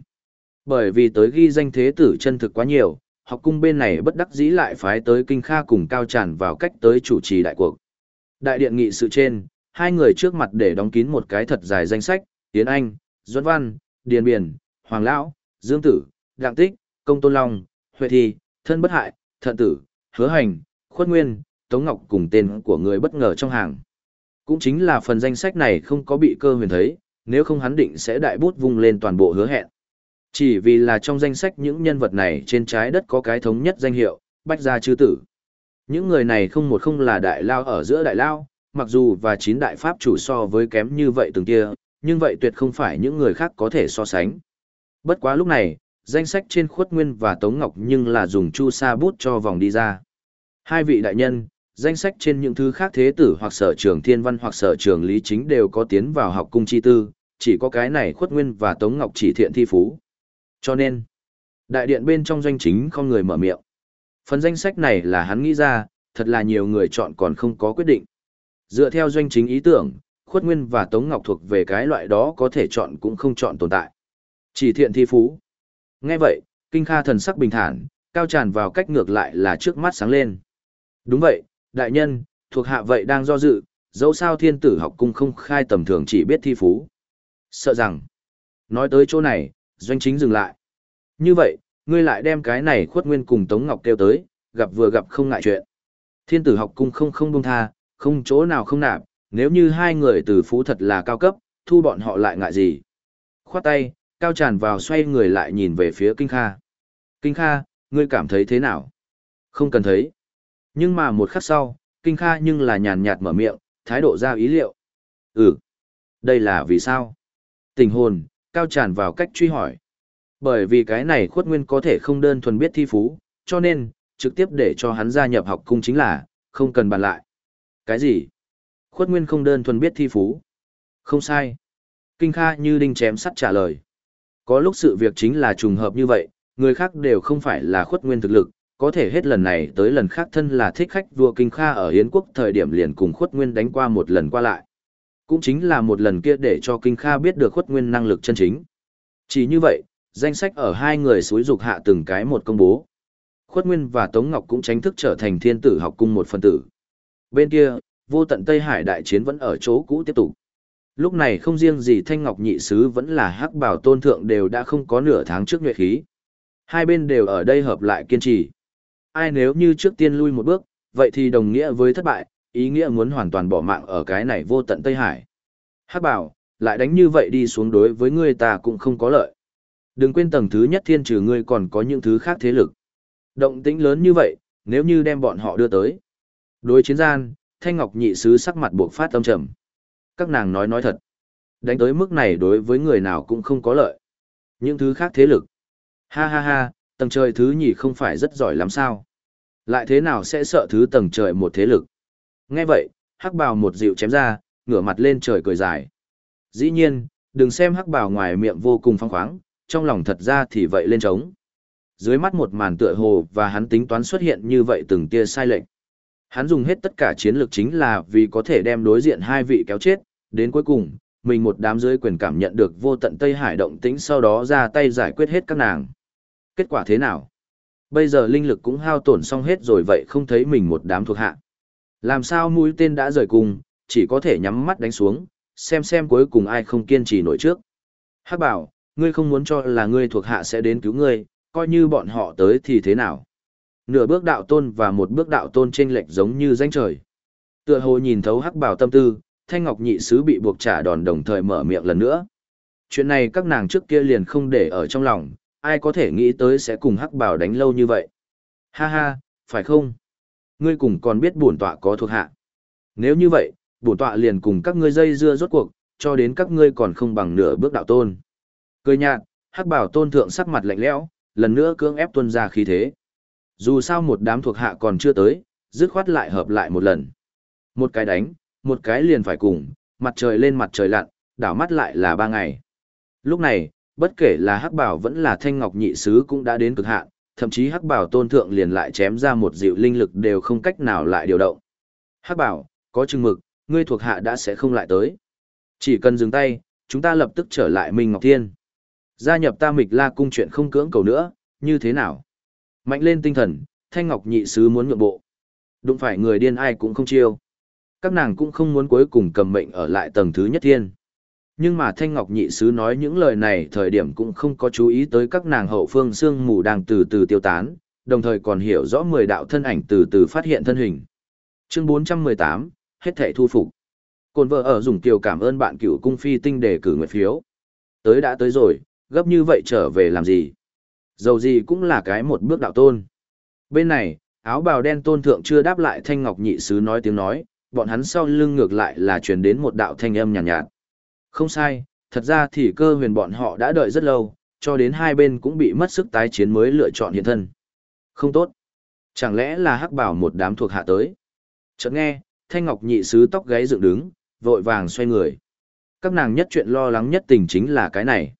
Bởi vì tới ghi danh thế tử chân thực quá nhiều, học cung bên này bất đắc dĩ lại phái tới kinh kha cùng cao tràn vào cách tới chủ trì đại cuộc. Đại điện nghị sự trên, hai người trước mặt để đóng kín một cái thật dài danh sách, Tiến Anh, Duẫn Văn, Điền Biển, Hoàng Lão, Dương Tử, Đặng Tích, Công Tôn Long, Huệ Thi, Thân Bất Hại, Thận Tử, Hứa Hành, Khuất Nguyên, Tống Ngọc cùng tên của người bất ngờ trong hàng. Cũng chính là phần danh sách này không có bị cơ huyền thấy, nếu không hắn định sẽ đại bút vung lên toàn bộ hứa hẹn. Chỉ vì là trong danh sách những nhân vật này trên trái đất có cái thống nhất danh hiệu, Bách Gia Chư Tử. Những người này không một không là đại lao ở giữa đại lao, mặc dù và chín đại pháp chủ so với kém như vậy từng kia, nhưng vậy tuyệt không phải những người khác có thể so sánh. Bất quá lúc này, danh sách trên khuất nguyên và Tống Ngọc nhưng là dùng chu sa bút cho vòng đi ra. Hai vị đại nhân, danh sách trên những thứ khác thế tử hoặc sở trường thiên văn hoặc sở trường lý chính đều có tiến vào học cung chi tư, chỉ có cái này khuất nguyên và Tống Ngọc chỉ thiện thi phú. Cho nên, đại điện bên trong doanh chính không người mở miệng. Phần danh sách này là hắn nghĩ ra, thật là nhiều người chọn còn không có quyết định. Dựa theo doanh chính ý tưởng, Khuất Nguyên và Tống Ngọc thuộc về cái loại đó có thể chọn cũng không chọn tồn tại. Chỉ thiện thi phú. Nghe vậy, Kinh Kha thần sắc bình thản, cao tràn vào cách ngược lại là trước mắt sáng lên. Đúng vậy, đại nhân, thuộc hạ vậy đang do dự, dẫu sao thiên tử học cung không khai tầm thường chỉ biết thi phú. Sợ rằng, nói tới chỗ này, doanh chính dừng lại. Như vậy, Ngươi lại đem cái này khuất nguyên cùng Tống Ngọc kêu tới, gặp vừa gặp không ngại chuyện. Thiên tử học cung không không buông tha, không chỗ nào không nạp, nếu như hai người từ phú thật là cao cấp, thu bọn họ lại ngại gì. Khoát tay, cao tràn vào xoay người lại nhìn về phía Kinh Kha. Kinh Kha, ngươi cảm thấy thế nào? Không cần thấy. Nhưng mà một khắc sau, Kinh Kha nhưng là nhàn nhạt mở miệng, thái độ ra ý liệu. Ừ. Đây là vì sao? Tình hồn, cao tràn vào cách truy hỏi. Bởi vì cái này khuất nguyên có thể không đơn thuần biết thi phú, cho nên, trực tiếp để cho hắn gia nhập học cung chính là, không cần bàn lại. Cái gì? Khuất nguyên không đơn thuần biết thi phú. Không sai. Kinh Kha như đinh chém sắt trả lời. Có lúc sự việc chính là trùng hợp như vậy, người khác đều không phải là khuất nguyên thực lực, có thể hết lần này tới lần khác thân là thích khách vua Kinh Kha ở Yến quốc thời điểm liền cùng khuất nguyên đánh qua một lần qua lại. Cũng chính là một lần kia để cho Kinh Kha biết được khuất nguyên năng lực chân chính. Chỉ như vậy, danh sách ở hai người suối dục hạ từng cái một công bố. Khuất Nguyên và Tống Ngọc cũng tránh thức trở thành thiên tử học cung một phân tử. Bên kia, vô tận Tây Hải đại chiến vẫn ở chỗ cũ tiếp tục. Lúc này không riêng gì Thanh Ngọc nhị sứ vẫn là hắc bảo tôn thượng đều đã không có nửa tháng trước nhuệ khí. Hai bên đều ở đây hợp lại kiên trì. Ai nếu như trước tiên lui một bước, vậy thì đồng nghĩa với thất bại, ý nghĩa muốn hoàn toàn bỏ mạng ở cái này vô tận Tây Hải. Hắc bảo, lại đánh như vậy đi xuống đối với ngươi ta cũng không có lợi. Đừng quên tầng thứ nhất thiên trừ ngươi còn có những thứ khác thế lực. Động tĩnh lớn như vậy, nếu như đem bọn họ đưa tới. Đối chiến gian, Thanh Ngọc nhị sứ sắc mặt buộc phát âm trầm. Các nàng nói nói thật. Đánh tới mức này đối với người nào cũng không có lợi. Những thứ khác thế lực. Ha ha ha, tầng trời thứ nhì không phải rất giỏi lắm sao. Lại thế nào sẽ sợ thứ tầng trời một thế lực. Nghe vậy, hắc bào một dịu chém ra, ngửa mặt lên trời cười dài. Dĩ nhiên, đừng xem hắc bào ngoài miệng vô cùng phong khoáng, trong lòng thật ra thì vậy lên trống. Dưới mắt một màn tựa hồ và hắn tính toán xuất hiện như vậy từng tia sai lệch. Hắn dùng hết tất cả chiến lược chính là vì có thể đem đối diện hai vị kéo chết, đến cuối cùng, mình một đám dưới quyền cảm nhận được vô tận Tây Hải động tĩnh sau đó ra tay giải quyết hết các nàng. Kết quả thế nào? Bây giờ linh lực cũng hao tổn xong hết rồi vậy không thấy mình một đám thuộc hạ. Làm sao mũi tên đã rời cùng, chỉ có thể nhắm mắt đánh xuống, xem xem cuối cùng ai không kiên trì nổi trước. Hắc bảo, ngươi không muốn cho là ngươi thuộc hạ sẽ đến cứu ngươi, coi như bọn họ tới thì thế nào. Nửa bước đạo tôn và một bước đạo tôn chênh lệch giống như danh trời. Tựa hồ nhìn thấu hắc bảo tâm tư, thanh ngọc nhị sứ bị buộc trả đòn đồng thời mở miệng lần nữa. Chuyện này các nàng trước kia liền không để ở trong lòng, ai có thể nghĩ tới sẽ cùng hắc bảo đánh lâu như vậy. Ha ha, phải không? Ngươi cùng còn biết bổn tọa có thuộc hạ. Nếu như vậy, bổn tọa liền cùng các ngươi dây dưa rốt cuộc, cho đến các ngươi còn không bằng nửa bước đạo tôn. Cười nhạt, hắc bảo tôn thượng sắc mặt lạnh lẽo, lần nữa cưỡng ép tuân ra khí thế. Dù sao một đám thuộc hạ còn chưa tới, dứt khoát lại hợp lại một lần. Một cái đánh, một cái liền phải cùng, mặt trời lên mặt trời lặn, đảo mắt lại là ba ngày. Lúc này, bất kể là hắc bảo vẫn là thanh ngọc nhị sứ cũng đã đến cực hạn, thậm chí hắc bảo tôn thượng liền lại chém ra một dịu linh lực đều không cách nào lại điều động. Hắc bảo, có chừng mực, ngươi thuộc hạ đã sẽ không lại tới. Chỉ cần dừng tay, chúng ta lập tức trở lại Minh Ngọc Thiên. Gia nhập ta mịch la cung chuyện không cưỡng cầu nữa, như thế nào? Mạnh lên tinh thần, Thanh Ngọc nhị sứ muốn nhượng bộ. Đụng phải người điên ai cũng không chiêu. Các nàng cũng không muốn cuối cùng cầm mệnh ở lại tầng thứ nhất thiên. Nhưng mà Thanh Ngọc nhị sứ nói những lời này thời điểm cũng không có chú ý tới các nàng hậu phương sương mù đang từ từ tiêu tán, đồng thời còn hiểu rõ mười đạo thân ảnh từ từ phát hiện thân hình. Chương 418, hết thảy thu phục. Côn vợ ở dùng kiều cảm ơn bạn cựu cung phi tinh để cử nguyện phiếu. Tới đã tới rồi, gấp như vậy trở về làm gì? Dầu gì cũng là cái một bước đạo tôn. Bên này, áo bào đen tôn thượng chưa đáp lại thanh ngọc nhị sứ nói tiếng nói, bọn hắn sau lưng ngược lại là truyền đến một đạo thanh âm nhàn nhạt, nhạt. Không sai, thật ra thì cơ huyền bọn họ đã đợi rất lâu, cho đến hai bên cũng bị mất sức tái chiến mới lựa chọn hiện thân. Không tốt. Chẳng lẽ là hắc bảo một đám thuộc hạ tới? Chợt nghe, thanh ngọc nhị sứ tóc gáy dựng đứng, vội vàng xoay người. Các nàng nhất chuyện lo lắng nhất tình chính là cái này.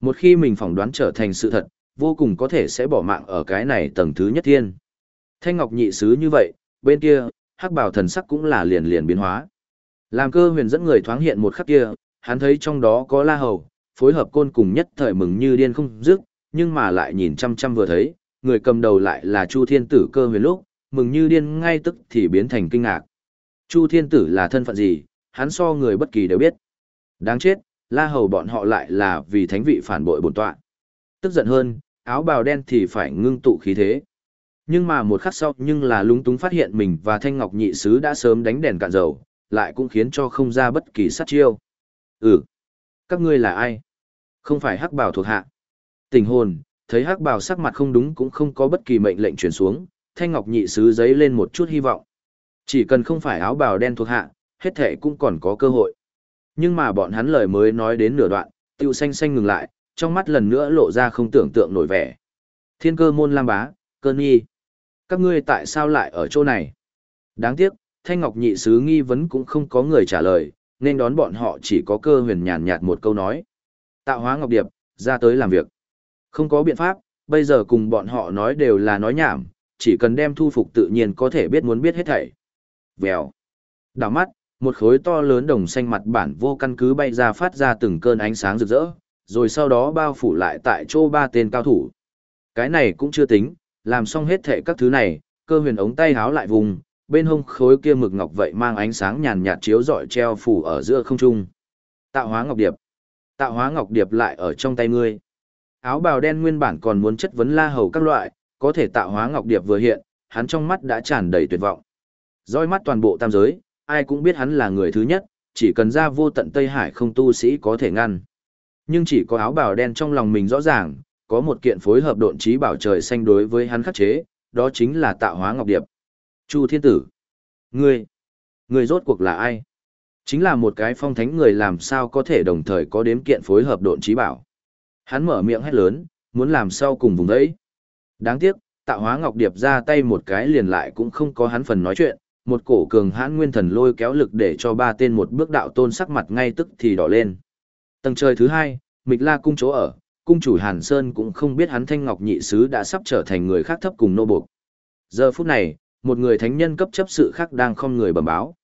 Một khi mình phỏng đoán trở thành sự thật, vô cùng có thể sẽ bỏ mạng ở cái này tầng thứ nhất thiên. Thanh Ngọc nhị sứ như vậy, bên kia, hắc bảo thần sắc cũng là liền liền biến hóa. Làm cơ huyền dẫn người thoáng hiện một khắc kia, hắn thấy trong đó có la hầu, phối hợp côn cùng nhất thời mừng như điên không dứt, nhưng mà lại nhìn chăm chăm vừa thấy, người cầm đầu lại là Chu Thiên Tử cơ huyền lúc, mừng như điên ngay tức thì biến thành kinh ngạc. Chu Thiên Tử là thân phận gì, hắn so người bất kỳ đều biết. Đáng chết, la hầu bọn họ lại là vì thánh vị phản bội bổn tọa. Tức giận hơn, áo bào đen thì phải ngưng tụ khí thế. Nhưng mà một khắc sau nhưng là lúng túng phát hiện mình và Thanh Ngọc nhị sứ đã sớm đánh đèn cạn dầu, lại cũng khiến cho không ra bất kỳ sát chiêu. Ừ, các ngươi là ai? Không phải hắc bảo thuộc hạ. Tình hồn, thấy hắc bảo sắc mặt không đúng cũng không có bất kỳ mệnh lệnh truyền xuống, Thanh Ngọc nhị sứ giấy lên một chút hy vọng. Chỉ cần không phải áo bào đen thuộc hạ, hết thể cũng còn có cơ hội. Nhưng mà bọn hắn lời mới nói đến nửa đoạn, tiêu xanh xanh ngừng lại, trong mắt lần nữa lộ ra không tưởng tượng nổi vẻ. Thiên cơ môn lam bá, cơn nghi. Các ngươi tại sao lại ở chỗ này? Đáng tiếc, Thanh Ngọc nhị sứ nghi vấn cũng không có người trả lời, nên đón bọn họ chỉ có cơ huyền nhàn nhạt một câu nói. Tạo hóa Ngọc Điệp, ra tới làm việc. Không có biện pháp, bây giờ cùng bọn họ nói đều là nói nhảm, chỉ cần đem thu phục tự nhiên có thể biết muốn biết hết thảy. Vèo. Đảo mắt, một khối to lớn đồng xanh mặt bản vô căn cứ bay ra phát ra từng cơn ánh sáng rực rỡ, rồi sau đó bao phủ lại tại chỗ ba tên cao thủ. Cái này cũng chưa tính, làm xong hết thệ các thứ này, cơ huyền ống tay háo lại vùng, bên hông khối kia mực ngọc vậy mang ánh sáng nhàn nhạt chiếu rọi treo phủ ở giữa không trung. Tạo hóa ngọc điệp. Tạo hóa ngọc điệp lại ở trong tay ngươi. Áo bào đen nguyên bản còn muốn chất vấn la hầu các loại, có thể tạo hóa ngọc điệp vừa hiện, hắn trong mắt đã tràn đầy tuyệt vọng. dõi mắt toàn bộ tam giới, ai cũng biết hắn là người thứ nhất, chỉ cần ra vô tận Tây Hải không tu sĩ có thể ngăn. Nhưng chỉ có áo bào đen trong lòng mình rõ ràng, có một kiện phối hợp độn trí bảo trời xanh đối với hắn khắc chế, đó chính là tạo hóa ngọc điệp. Chu thiên tử. Ngươi. Ngươi rốt cuộc là ai? Chính là một cái phong thánh người làm sao có thể đồng thời có đếm kiện phối hợp độn trí bảo. Hắn mở miệng hét lớn, muốn làm sao cùng vùng đấy. Đáng tiếc, tạo hóa ngọc điệp ra tay một cái liền lại cũng không có hắn phần nói chuyện, một cổ cường hãn nguyên thần lôi kéo lực để cho ba tên một bước đạo tôn sắc mặt ngay tức thì đỏ lên. Tầng trời thứ hai, Mịch La cung chỗ ở, cung chủ Hàn Sơn cũng không biết hắn Thanh Ngọc nhị sứ đã sắp trở thành người khác thấp cùng nô buộc. Giờ phút này, một người thánh nhân cấp chấp sự khác đang không người bẩm báo.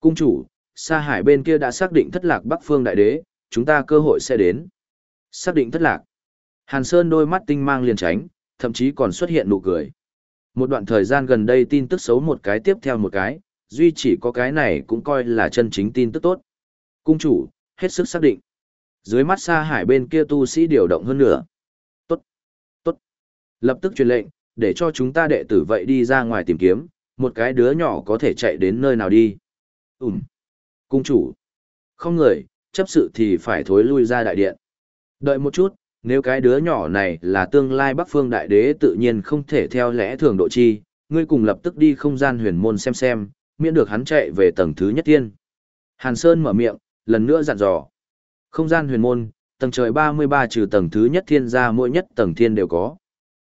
Cung chủ, Sa Hải bên kia đã xác định thất lạc Bắc Phương Đại Đế, chúng ta cơ hội sẽ đến. Xác định thất lạc. Hàn Sơn đôi mắt tinh mang liền tránh, thậm chí còn xuất hiện nụ cười. Một đoạn thời gian gần đây tin tức xấu một cái tiếp theo một cái, duy chỉ có cái này cũng coi là chân chính tin tức tốt. Cung chủ, hết sức xác định. Dưới mắt Sa hải bên kia tu sĩ điều động hơn nữa. Tốt, tốt. Lập tức truyền lệnh, để cho chúng ta đệ tử vậy đi ra ngoài tìm kiếm, một cái đứa nhỏ có thể chạy đến nơi nào đi. Ừm. Cung chủ. Không người, chấp sự thì phải thối lui ra đại điện. Đợi một chút, nếu cái đứa nhỏ này là tương lai Bắc Phương Đại Đế tự nhiên không thể theo lẽ thường độ chi, ngươi cùng lập tức đi không gian huyền môn xem xem, miễn được hắn chạy về tầng thứ nhất tiên. Hàn Sơn mở miệng, lần nữa dặn dò. Không gian huyền môn, tầng trời 33 trừ tầng thứ nhất thiên ra mỗi nhất tầng thiên đều có.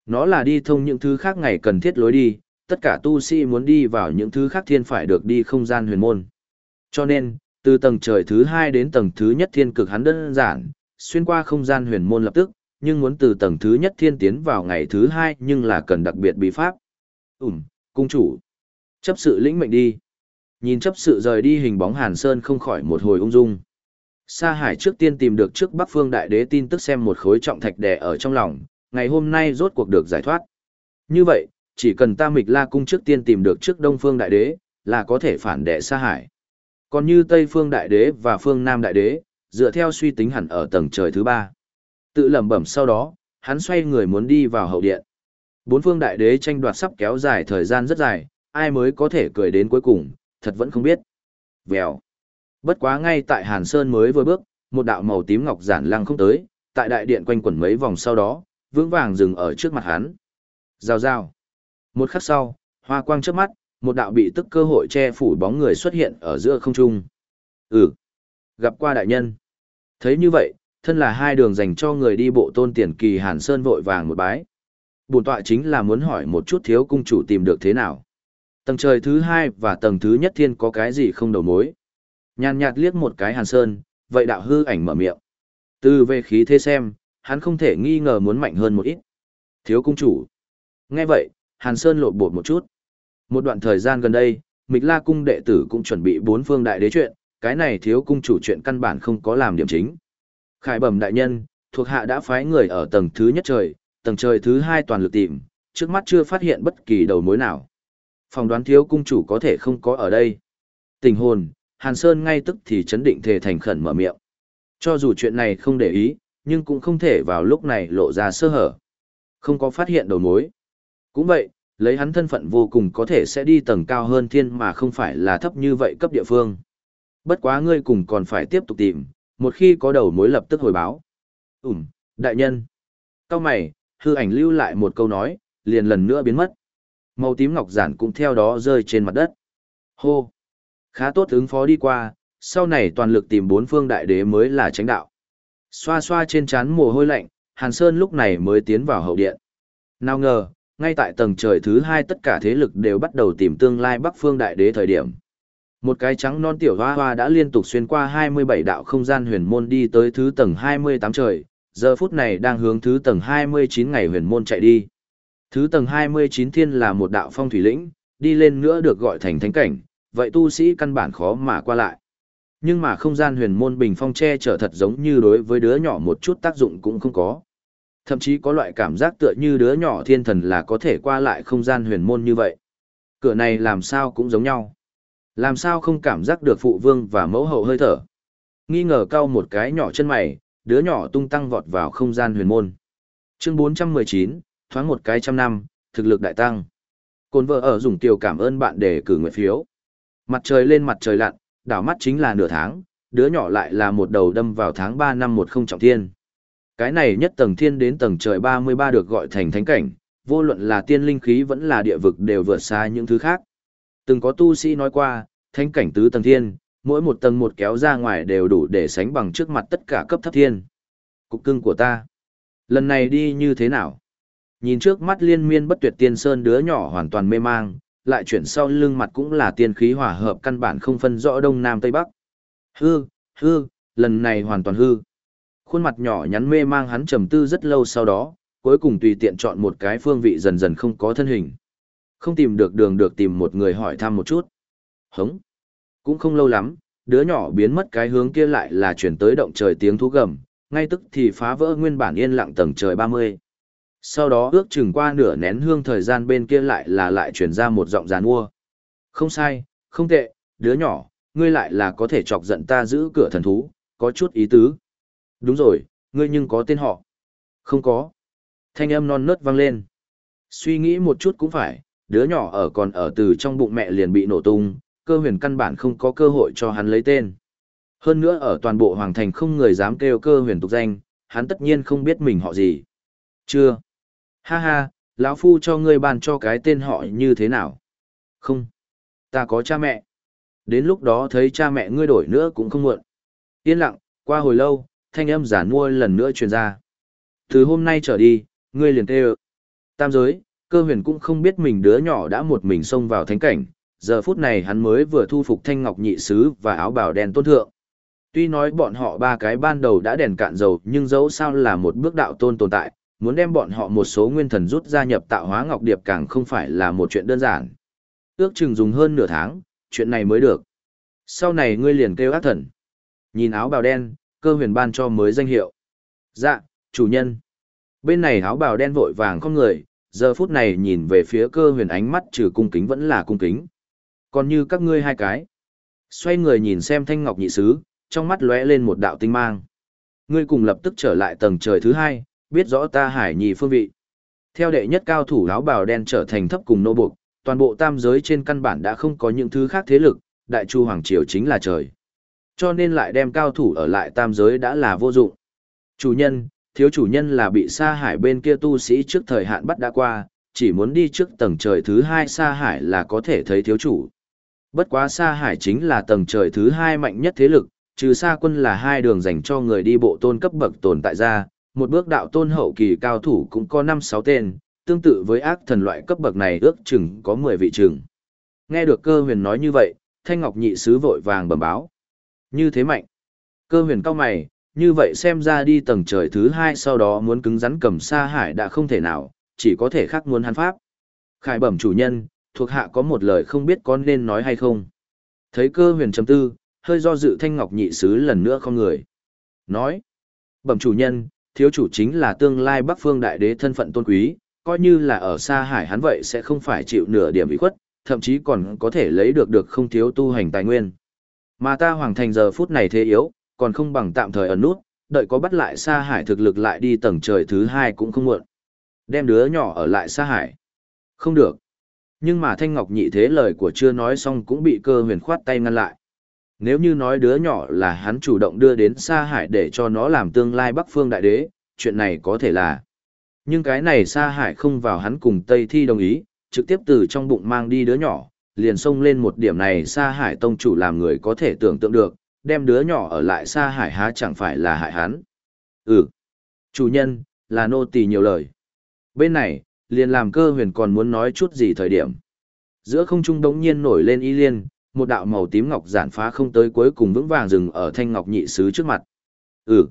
Nó là đi thông những thứ khác ngày cần thiết lối đi, tất cả tu sĩ muốn đi vào những thứ khác thiên phải được đi không gian huyền môn. Cho nên, từ tầng trời thứ hai đến tầng thứ nhất thiên cực hắn đơn giản, xuyên qua không gian huyền môn lập tức, nhưng muốn từ tầng thứ nhất thiên tiến vào ngày thứ hai nhưng là cần đặc biệt bí pháp. Ừm, cung chủ. Chấp sự lĩnh mệnh đi. Nhìn chấp sự rời đi hình bóng Hàn Sơn không khỏi một hồi ung dung. Sa Hải trước tiên tìm được trước Bắc Phương Đại Đế tin tức xem một khối trọng thạch đè ở trong lòng, ngày hôm nay rốt cuộc được giải thoát. Như vậy, chỉ cần ta Mịch La cung trước tiên tìm được trước Đông Phương Đại Đế, là có thể phản đệ Sa Hải. Còn như Tây Phương Đại Đế và Phương Nam Đại Đế, dựa theo suy tính hẳn ở tầng trời thứ ba. Tự lẩm bẩm sau đó, hắn xoay người muốn đi vào hậu điện. Bốn phương đại đế tranh đoạt sắp kéo dài thời gian rất dài, ai mới có thể cười đến cuối cùng, thật vẫn không biết. Vèo. Bất quá ngay tại Hàn Sơn mới vừa bước, một đạo màu tím ngọc giản lăng không tới, tại đại điện quanh quẩn mấy vòng sau đó, vững vàng dừng ở trước mặt hắn. Rào rào. Một khắc sau, hoa quang trước mắt, một đạo bị tức cơ hội che phủ bóng người xuất hiện ở giữa không trung. Ừ. Gặp qua đại nhân. Thấy như vậy, thân là hai đường dành cho người đi bộ tôn tiền kỳ Hàn Sơn vội vàng một bái. Bùn tọa chính là muốn hỏi một chút thiếu cung chủ tìm được thế nào. Tầng trời thứ hai và tầng thứ nhất thiên có cái gì không đầu mối. Nhàn nhạt liếc một cái Hàn Sơn, vậy đạo hư ảnh mở miệng. Từ về khí thế xem, hắn không thể nghi ngờ muốn mạnh hơn một ít. Thiếu cung chủ. Nghe vậy, Hàn Sơn lột bột một chút. Một đoạn thời gian gần đây, Mịch La cung đệ tử cũng chuẩn bị bốn phương đại đế chuyện, cái này thiếu cung chủ chuyện căn bản không có làm điểm chính. Khải bẩm đại nhân, thuộc hạ đã phái người ở tầng thứ nhất trời, tầng trời thứ hai toàn lực tìm, trước mắt chưa phát hiện bất kỳ đầu mối nào. Phòng đoán thiếu cung chủ có thể không có ở đây. Tình hồn, Hàn Sơn ngay tức thì chấn định thề thành khẩn mở miệng. Cho dù chuyện này không để ý, nhưng cũng không thể vào lúc này lộ ra sơ hở. Không có phát hiện đầu mối. Cũng vậy, lấy hắn thân phận vô cùng có thể sẽ đi tầng cao hơn thiên mà không phải là thấp như vậy cấp địa phương. Bất quá ngươi cùng còn phải tiếp tục tìm, một khi có đầu mối lập tức hồi báo. Ừm, đại nhân. Cao mày, hư ảnh lưu lại một câu nói, liền lần nữa biến mất. Màu tím ngọc giản cũng theo đó rơi trên mặt đất. Hô. Khá tốt ứng phó đi qua, sau này toàn lực tìm bốn phương đại đế mới là tránh đạo. Xoa xoa trên trán mồ hôi lạnh, Hàn Sơn lúc này mới tiến vào hậu điện. Nào ngờ, ngay tại tầng trời thứ hai tất cả thế lực đều bắt đầu tìm tương lai Bắc Phương Đại Đế thời điểm. Một cái trắng non tiểu hoa hoa đã liên tục xuyên qua 27 đạo không gian huyền môn đi tới thứ tầng 28 trời, giờ phút này đang hướng thứ tầng 29 ngày huyền môn chạy đi. Thứ tầng 29 thiên là một đạo phong thủy lĩnh, đi lên nữa được gọi thành thánh cảnh, vậy tu sĩ căn bản khó mà qua lại. Nhưng mà không gian huyền môn bình phong che chở thật giống như đối với đứa nhỏ một chút tác dụng cũng không có. Thậm chí có loại cảm giác tựa như đứa nhỏ thiên thần là có thể qua lại không gian huyền môn như vậy. Cửa này làm sao cũng giống nhau. Làm sao không cảm giác được phụ vương và mẫu hậu hơi thở. Nghi ngờ cao một cái nhỏ chân mày, đứa nhỏ tung tăng vọt vào không gian huyền môn. Chương 419, thoáng một cái trăm năm, thực lực đại tăng. Côn vợ ở dùng tiểu cảm ơn bạn để cử nguyện phiếu. Mặt trời lên mặt trời lặn, đảo mắt chính là nửa tháng, đứa nhỏ lại là một đầu đâm vào tháng 3 năm một không trọng thiên. Cái này nhất tầng thiên đến tầng trời 33 được gọi thành thánh cảnh, vô luận là tiên linh khí vẫn là địa vực đều vượt xa những thứ khác. Từng có tu sĩ nói qua, thánh cảnh tứ tầng thiên, mỗi một tầng một kéo ra ngoài đều đủ để sánh bằng trước mặt tất cả cấp thấp thiên. Cục cưng của ta. Lần này đi như thế nào? Nhìn trước mắt liên miên bất tuyệt tiên sơn đứa nhỏ hoàn toàn mê mang, lại chuyển sau lưng mặt cũng là tiên khí hòa hợp căn bản không phân rõ đông nam tây bắc. Hư, hư, lần này hoàn toàn hư. Khuôn mặt nhỏ nhắn mê mang hắn trầm tư rất lâu sau đó, cuối cùng tùy tiện chọn một cái phương vị dần dần không có thân hình. Không tìm được đường được tìm một người hỏi thăm một chút. Hống. Cũng không lâu lắm, đứa nhỏ biến mất cái hướng kia lại là chuyển tới động trời tiếng thú gầm, ngay tức thì phá vỡ nguyên bản yên lặng tầng trời 30. Sau đó ước chừng qua nửa nén hương thời gian bên kia lại là lại chuyển ra một giọng giàn mua. Không sai, không tệ, đứa nhỏ, ngươi lại là có thể chọc giận ta giữ cửa thần thú, có chút ý tứ. Đúng rồi, ngươi nhưng có tên họ. Không có. Thanh âm non nớt vang lên. Suy nghĩ một chút cũng phải, đứa nhỏ ở còn ở từ trong bụng mẹ liền bị nổ tung, cơ huyền căn bản không có cơ hội cho hắn lấy tên. Hơn nữa ở toàn bộ hoàng thành không người dám kêu cơ huyền tục danh, hắn tất nhiên không biết mình họ gì. Chưa. Ha ha, lão phu cho ngươi bàn cho cái tên họ như thế nào? Không. Ta có cha mẹ. Đến lúc đó thấy cha mẹ ngươi đổi nữa cũng không muộn. Yên lặng, qua hồi lâu, thanh âm giả mua lần nữa truyền ra. Từ hôm nay trở đi, ngươi liền tê Tam giới, cơ huyền cũng không biết mình đứa nhỏ đã một mình xông vào thánh cảnh, giờ phút này hắn mới vừa thu phục thanh ngọc nhị sứ và áo bào đen tôn thượng. Tuy nói bọn họ ba cái ban đầu đã đèn cạn dầu nhưng dẫu sao là một bước đạo tôn tồn tại, muốn đem bọn họ một số nguyên thần rút ra nhập tạo hóa ngọc điệp càng không phải là một chuyện đơn giản. Ước chừng dùng hơn nửa tháng, chuyện này mới được. Sau này ngươi liền kêu ác thần. Nhìn áo bào đen, cơ huyền ban cho mới danh hiệu. Dạ, chủ nhân. Bên này áo bào đen vội vàng con người, giờ phút này nhìn về phía cơ huyền ánh mắt trừ cung kính vẫn là cung kính. Còn như các ngươi hai cái. Xoay người nhìn xem thanh ngọc nhị sứ, trong mắt lóe lên một đạo tinh mang. Ngươi cùng lập tức trở lại tầng trời thứ hai, biết rõ ta hải nhì phương vị. Theo đệ nhất cao thủ áo bào đen trở thành thấp cùng nô buộc, toàn bộ tam giới trên căn bản đã không có những thứ khác thế lực, đại chu hoàng triều chính là trời. Cho nên lại đem cao thủ ở lại tam giới đã là vô dụng. Chủ nhân, thiếu chủ nhân là bị sa hải bên kia tu sĩ trước thời hạn bắt đã qua, chỉ muốn đi trước tầng trời thứ hai sa hải là có thể thấy thiếu chủ. Bất quá sa hải chính là tầng trời thứ hai mạnh nhất thế lực, trừ sa quân là hai đường dành cho người đi bộ tôn cấp bậc tồn tại ra, một bước đạo tôn hậu kỳ cao thủ cũng có 5-6 tên, tương tự với ác thần loại cấp bậc này ước chừng có 10 vị chừng. Nghe được cơ huyền nói như vậy, Thanh Ngọc nhị sứ vội vàng bẩm báo. Như thế mạnh. Cơ huyền cao mày, như vậy xem ra đi tầng trời thứ hai sau đó muốn cứng rắn cầm sa hải đã không thể nào, chỉ có thể khắc muốn hắn pháp. Khải bẩm chủ nhân, thuộc hạ có một lời không biết con nên nói hay không. Thấy cơ huyền trầm tư, hơi do dự thanh ngọc nhị sứ lần nữa không người. Nói, bẩm chủ nhân, thiếu chủ chính là tương lai bắc phương đại đế thân phận tôn quý, coi như là ở xa hải hắn vậy sẽ không phải chịu nửa điểm bị khuất, thậm chí còn có thể lấy được được không thiếu tu hành tài nguyên. Mà ta hoàng thành giờ phút này thế yếu, còn không bằng tạm thời ẩn nút, đợi có bắt lại xa hải thực lực lại đi tầng trời thứ hai cũng không muộn. Đem đứa nhỏ ở lại xa hải. Không được. Nhưng mà Thanh Ngọc nhị thế lời của chưa nói xong cũng bị cơ huyền khoát tay ngăn lại. Nếu như nói đứa nhỏ là hắn chủ động đưa đến Sa hải để cho nó làm tương lai Bắc Phương Đại Đế, chuyện này có thể là. Nhưng cái này Sa hải không vào hắn cùng Tây Thi đồng ý, trực tiếp từ trong bụng mang đi đứa nhỏ, liền xông lên một điểm này Sa hải tông chủ làm người có thể tưởng tượng được, đem đứa nhỏ ở lại Sa hải há chẳng phải là hại hắn. Ừ, chủ nhân, là nô tỳ nhiều lời. Bên này, liền làm cơ huyền còn muốn nói chút gì thời điểm. Giữa không trung đống nhiên nổi lên y liên, một đạo màu tím ngọc giản phá không tới cuối cùng vững vàng dừng ở thanh ngọc nhị sứ trước mặt. Ừ,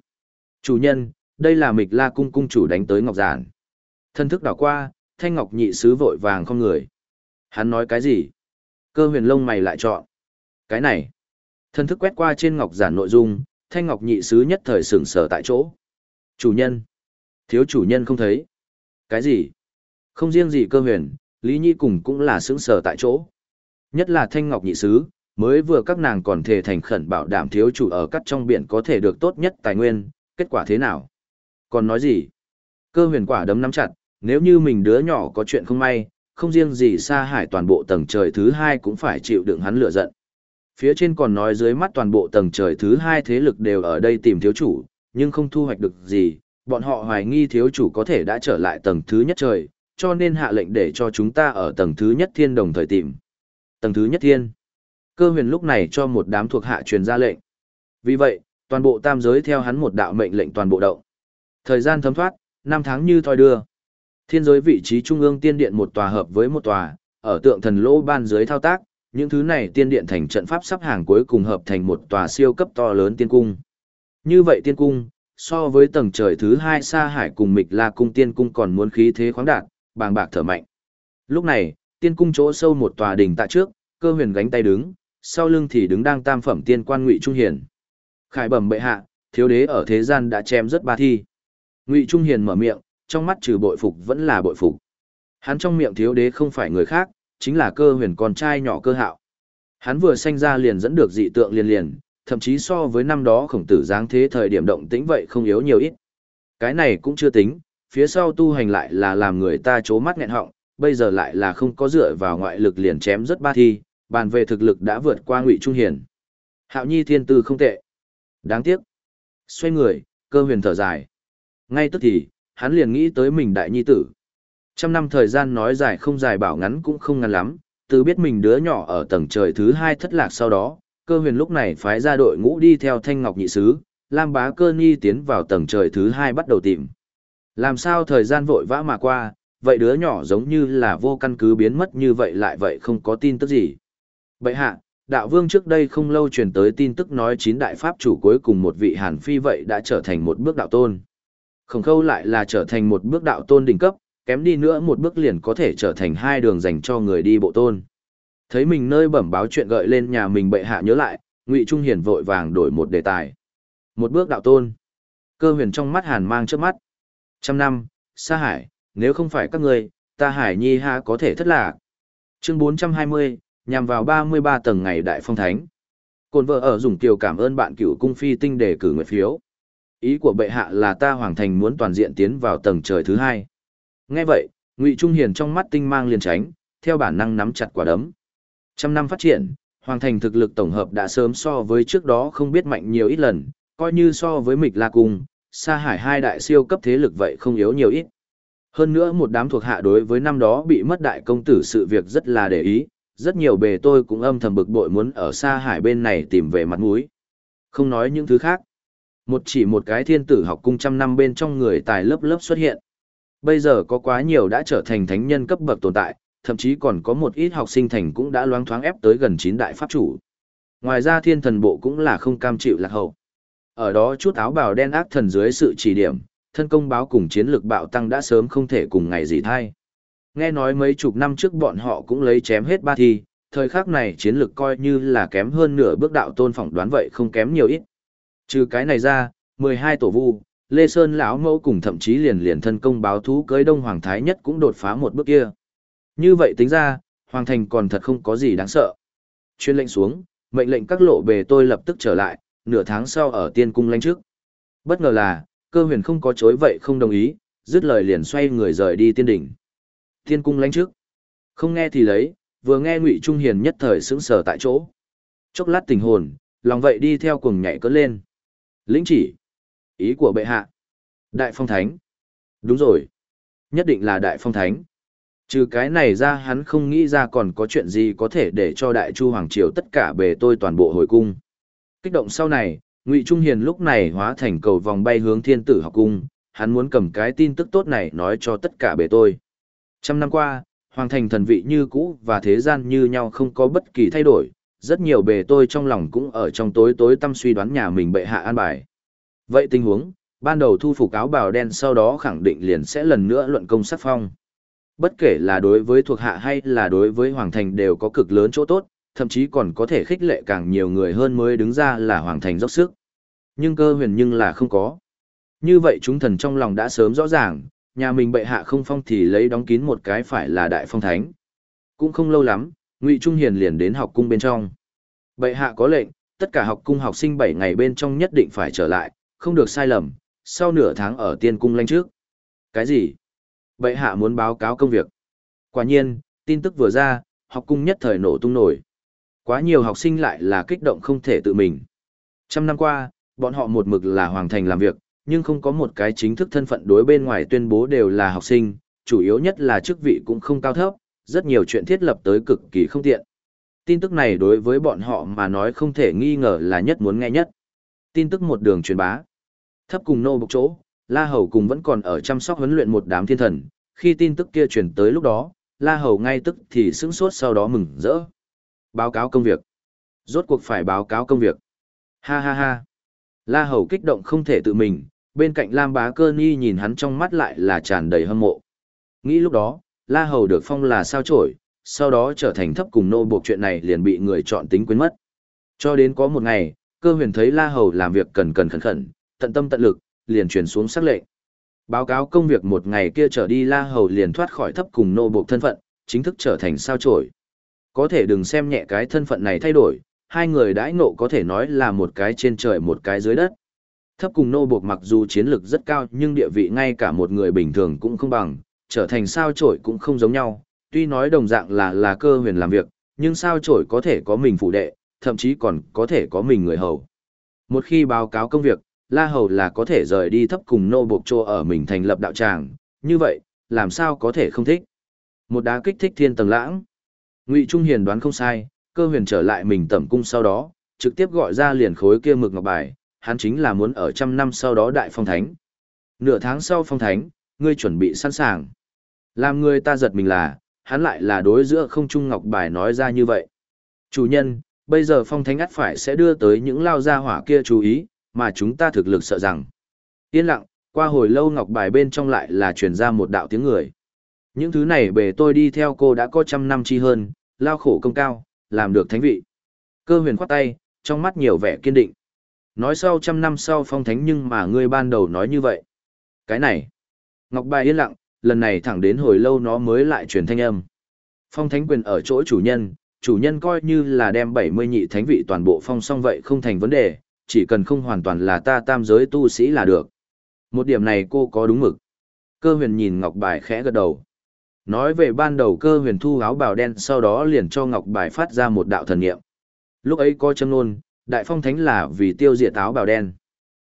chủ nhân, đây là mịch la cung cung chủ đánh tới ngọc giản. Thân thức đảo qua, thanh ngọc nhị sứ vội vàng không người. Hắn nói cái gì? Cơ huyền lông mày lại chọn. Cái này. Thân thức quét qua trên ngọc giản nội dung, thanh ngọc nhị sứ nhất thời sửng sở tại chỗ. Chủ nhân. Thiếu chủ nhân không thấy. Cái gì? Không riêng gì cơ huyền, Lý Nhi cùng cũng là sững sờ tại chỗ. Nhất là thanh ngọc nhị sứ, mới vừa các nàng còn thể thành khẩn bảo đảm thiếu chủ ở cắt trong biển có thể được tốt nhất tài nguyên, kết quả thế nào? Còn nói gì? Cơ huyền quả đấm nắm chặt, nếu như mình đứa nhỏ có chuyện không may, không riêng gì xa hải toàn bộ tầng trời thứ hai cũng phải chịu đựng hắn lửa giận. Phía trên còn nói dưới mắt toàn bộ tầng trời thứ hai thế lực đều ở đây tìm thiếu chủ, nhưng không thu hoạch được gì, bọn họ hoài nghi thiếu chủ có thể đã trở lại tầng thứ nhất trời, cho nên hạ lệnh để cho chúng ta ở tầng thứ nhất thiên đồng thời tìm. Tầng thứ nhất thiên. Cơ huyền lúc này cho một đám thuộc hạ truyền ra lệnh. Vì vậy, toàn bộ tam giới theo hắn một đạo mệnh lệnh toàn bộ động. Thời gian thấm thoát, năm tháng như thoi đưa. Thiên giới vị trí trung ương tiên điện một tòa hợp với một tòa, ở tượng thần lỗ ban dưới thao tác, những thứ này tiên điện thành trận pháp sắp hàng cuối cùng hợp thành một tòa siêu cấp to lớn tiên cung. Như vậy tiên cung, so với tầng trời thứ hai xa hải cùng mịch la cung tiên cung còn muốn khí thế khoáng đạt, bàng bạc thở mạnh. Lúc này, tiên cung chỗ sâu một tòa đỉnh tại trước, cơ huyền gánh tay đứng, sau lưng thì đứng đang tam phẩm tiên quan ngụy trung hiền. Khải bẩm bệ hạ, thiếu đế ở thế gian đã chém rất ba thi. Ngụy Trung Hiền mở miệng, trong mắt trừ bội phục vẫn là bội phục. Hắn trong miệng thiếu đế không phải người khác, chính là cơ huyền con trai nhỏ cơ hạo. Hắn vừa sanh ra liền dẫn được dị tượng liền liền, thậm chí so với năm đó khổng tử giáng thế thời điểm động tĩnh vậy không yếu nhiều ít. Cái này cũng chưa tính, phía sau tu hành lại là làm người ta chố mắt nghẹn họng, bây giờ lại là không có dựa vào ngoại lực liền chém rất ba thi, bàn về thực lực đã vượt qua ngụy trung hiền. Hạo nhi thiên tư không tệ. Đáng tiếc. Xoay người, cơ huyền thở dài. Ngay tức thì, hắn liền nghĩ tới mình đại nhi tử. Trăm năm thời gian nói dài không dài bảo ngắn cũng không ngắn lắm, từ biết mình đứa nhỏ ở tầng trời thứ hai thất lạc sau đó, cơ huyền lúc này phái ra đội ngũ đi theo thanh ngọc nhị sứ, Lam bá cơ nhi tiến vào tầng trời thứ hai bắt đầu tìm. Làm sao thời gian vội vã mà qua, vậy đứa nhỏ giống như là vô căn cứ biến mất như vậy lại vậy không có tin tức gì. Bậy hạ, đạo vương trước đây không lâu truyền tới tin tức nói chín đại pháp chủ cuối cùng một vị hàn phi vậy đã trở thành một bước đạo tôn. Khổng khâu lại là trở thành một bước đạo tôn đỉnh cấp, kém đi nữa một bước liền có thể trở thành hai đường dành cho người đi bộ tôn. Thấy mình nơi bẩm báo chuyện gợi lên nhà mình bệ hạ nhớ lại, Ngụy Trung Hiền vội vàng đổi một đề tài. Một bước đạo tôn. Cơ huyền trong mắt hàn mang trước mắt. Trăm năm, xa hải, nếu không phải các người, ta hải nhi ha có thể thất lạc. Chương 420, nhằm vào 33 tầng ngày đại phong thánh. Côn vợ ở dùng kiều cảm ơn bạn cửu cung phi tinh để cử nguyện phiếu. Ý của bệ hạ là ta hoàng thành muốn toàn diện tiến vào tầng trời thứ hai. Nghe vậy, Ngụy Trung Hiền trong mắt tinh mang liền tránh, theo bản năng nắm chặt quả đấm. Trăm năm phát triển, hoàng thành thực lực tổng hợp đã sớm so với trước đó không biết mạnh nhiều ít lần, coi như so với Mịch La Cung, Sa Hải hai đại siêu cấp thế lực vậy không yếu nhiều ít. Hơn nữa một đám thuộc hạ đối với năm đó bị mất đại công tử sự việc rất là để ý, rất nhiều bề tôi cũng âm thầm bực bội muốn ở xa Hải bên này tìm về mặt mũi. Không nói những thứ khác. Một chỉ một cái thiên tử học cung trăm năm bên trong người tài lớp lớp xuất hiện. Bây giờ có quá nhiều đã trở thành thánh nhân cấp bậc tồn tại, thậm chí còn có một ít học sinh thành cũng đã loáng thoáng ép tới gần chín đại pháp chủ. Ngoài ra thiên thần bộ cũng là không cam chịu lạc hậu. Ở đó chút áo bào đen ác thần dưới sự chỉ điểm, thân công báo cùng chiến lược bạo tăng đã sớm không thể cùng ngày gì thay. Nghe nói mấy chục năm trước bọn họ cũng lấy chém hết ba thi, thời khắc này chiến lược coi như là kém hơn nửa bước đạo tôn phỏng đoán vậy không kém nhiều ít. Trừ cái này ra, 12 tổ vu, Lê Sơn lão mẫu cùng thậm chí liền liền thân công báo thú cưới Đông Hoàng Thái nhất cũng đột phá một bước kia. Như vậy tính ra, Hoàng Thành còn thật không có gì đáng sợ. Chuyên lệnh xuống, mệnh lệnh các lộ bề tôi lập tức trở lại, nửa tháng sau ở tiên cung lãnh trước. Bất ngờ là, cơ huyền không có chối vậy không đồng ý, dứt lời liền xoay người rời đi tiên đỉnh. Tiên cung lánh trước. Không nghe thì lấy, vừa nghe Ngụy Trung Hiền nhất thời sững sờ tại chỗ. Chốc lát tình hồn, lòng vậy đi theo cuồng nhảy cất lên. Lĩnh chỉ. Ý của bệ hạ. Đại phong thánh. Đúng rồi. Nhất định là đại phong thánh. Trừ cái này ra hắn không nghĩ ra còn có chuyện gì có thể để cho đại chu hoàng triều tất cả bề tôi toàn bộ hồi cung. Kích động sau này, Ngụy Trung Hiền lúc này hóa thành cầu vòng bay hướng thiên tử học cung, hắn muốn cầm cái tin tức tốt này nói cho tất cả bề tôi. Trăm năm qua, hoàng thành thần vị như cũ và thế gian như nhau không có bất kỳ thay đổi, rất nhiều bề tôi trong lòng cũng ở trong tối tối tâm suy đoán nhà mình bệ hạ an bài. Vậy tình huống, ban đầu thu phục áo bào đen sau đó khẳng định liền sẽ lần nữa luận công sắc phong. Bất kể là đối với thuộc hạ hay là đối với hoàng thành đều có cực lớn chỗ tốt, thậm chí còn có thể khích lệ càng nhiều người hơn mới đứng ra là hoàng thành dốc sức. Nhưng cơ huyền nhưng là không có. Như vậy chúng thần trong lòng đã sớm rõ ràng, nhà mình bệ hạ không phong thì lấy đóng kín một cái phải là đại phong thánh. Cũng không lâu lắm, Ngụy Trung Hiền liền đến học cung bên trong. Bệ hạ có lệnh, tất cả học cung học sinh 7 ngày bên trong nhất định phải trở lại, không được sai lầm, sau nửa tháng ở tiên cung lanh trước. Cái gì? Bệ hạ muốn báo cáo công việc. Quả nhiên, tin tức vừa ra, học cung nhất thời nổ tung nổi. Quá nhiều học sinh lại là kích động không thể tự mình. Trăm năm qua, bọn họ một mực là hoàng thành làm việc, nhưng không có một cái chính thức thân phận đối bên ngoài tuyên bố đều là học sinh, chủ yếu nhất là chức vị cũng không cao thấp, rất nhiều chuyện thiết lập tới cực kỳ không tiện. Tin tức này đối với bọn họ mà nói không thể nghi ngờ là nhất muốn nghe nhất. Tin tức một đường truyền bá. Thấp cùng nô bộc chỗ, La Hầu cùng vẫn còn ở chăm sóc huấn luyện một đám thiên thần, khi tin tức kia truyền tới lúc đó, La Hầu ngay tức thì sững sốt sau đó mừng rỡ. Báo cáo công việc. Rốt cuộc phải báo cáo công việc. Ha ha ha. La Hầu kích động không thể tự mình, bên cạnh Lam Bá Cơ Nhi nhìn hắn trong mắt lại là tràn đầy hâm mộ. Nghĩ lúc đó, La Hầu được phong là sao trổi, sau đó trở thành thấp cùng nô buộc chuyện này liền bị người chọn tính quên mất. Cho đến có một ngày, cơ huyền thấy La Hầu làm việc cần cần khẩn khẩn, tận tâm tận lực, liền truyền xuống sắc lệnh. Báo cáo công việc một ngày kia trở đi La Hầu liền thoát khỏi thấp cùng nô buộc thân phận, chính thức trở thành sao trổi. Có thể đừng xem nhẹ cái thân phận này thay đổi, hai người đãi ngộ có thể nói là một cái trên trời một cái dưới đất. Thấp cùng nô buộc mặc dù chiến lực rất cao nhưng địa vị ngay cả một người bình thường cũng không bằng, trở thành sao trổi cũng không giống nhau, tuy nói đồng dạng là là cơ huyền làm việc, nhưng sao trổi có thể có mình phụ đệ, thậm chí còn có thể có mình người hầu. Một khi báo cáo công việc, La Hầu là có thể rời đi thấp cùng nô buộc trô ở mình thành lập đạo tràng, như vậy, làm sao có thể không thích. Một đá kích thích thiên tầng lãng. Ngụy Trung Hiền đoán không sai, cơ huyền trở lại mình tẩm cung sau đó, trực tiếp gọi ra liền khối kia mực ngọc bài, hắn chính là muốn ở trăm năm sau đó đại phong thánh. Nửa tháng sau phong thánh, ngươi chuẩn bị sẵn sàng. Làm người ta giật mình là, hắn lại là đối giữa không trung ngọc bài nói ra như vậy. Chủ nhân, bây giờ phong thánh ắt phải sẽ đưa tới những lao gia hỏa kia chú ý, mà chúng ta thực lực sợ rằng. Yên lặng, qua hồi lâu ngọc bài bên trong lại là truyền ra một đạo tiếng người. Những thứ này bề tôi đi theo cô đã có trăm năm chi hơn, lao khổ công cao, làm được thánh vị. Cơ huyền khoát tay, trong mắt nhiều vẻ kiên định. Nói sau trăm năm sau phong thánh nhưng mà ngươi ban đầu nói như vậy. Cái này. Ngọc bài yên lặng, lần này thẳng đến hồi lâu nó mới lại truyền thanh âm. Phong thánh quyền ở chỗ chủ nhân, chủ nhân coi như là đem 70 nhị thánh vị toàn bộ phong xong vậy không thành vấn đề, chỉ cần không hoàn toàn là ta tam giới tu sĩ là được. Một điểm này cô có đúng mực. Cơ huyền nhìn Ngọc Bài khẽ gật đầu. Nói về ban đầu cơ huyền thu áo bào đen sau đó liền cho Ngọc Bài phát ra một đạo thần niệm. Lúc ấy có châm nôn, đại phong thánh là vì tiêu diệt áo bào đen.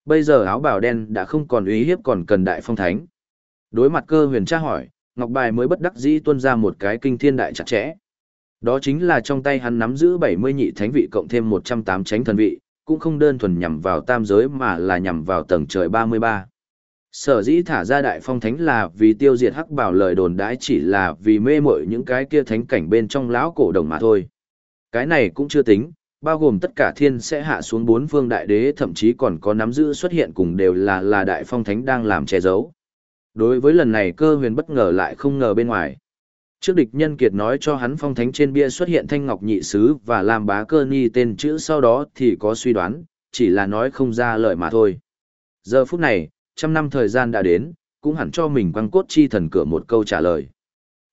Bây giờ áo bào đen đã không còn uy hiếp còn cần đại phong thánh. Đối mặt cơ huyền tra hỏi, Ngọc Bài mới bất đắc dĩ tuôn ra một cái kinh thiên đại chặt chẽ. Đó chính là trong tay hắn nắm giữ 70 nhị thánh vị cộng thêm 108 chánh thần vị, cũng không đơn thuần nhằm vào tam giới mà là nhằm vào tầng trời 33. Sở dĩ thả ra đại phong thánh là vì tiêu diệt hắc bảo lời đồn đãi chỉ là vì mê mội những cái kia thánh cảnh bên trong lão cổ đồng mà thôi. Cái này cũng chưa tính, bao gồm tất cả thiên sẽ hạ xuống bốn phương đại đế thậm chí còn có nắm giữ xuất hiện cùng đều là là đại phong thánh đang làm che giấu. Đối với lần này cơ huyền bất ngờ lại không ngờ bên ngoài. Trước địch nhân kiệt nói cho hắn phong thánh trên bia xuất hiện thanh ngọc nhị sứ và làm bá cơ ni tên chữ sau đó thì có suy đoán, chỉ là nói không ra lời mà thôi. Giờ phút này, trăm năm thời gian đã đến, cũng hẳn cho mình quăng cốt chi thần cửa một câu trả lời.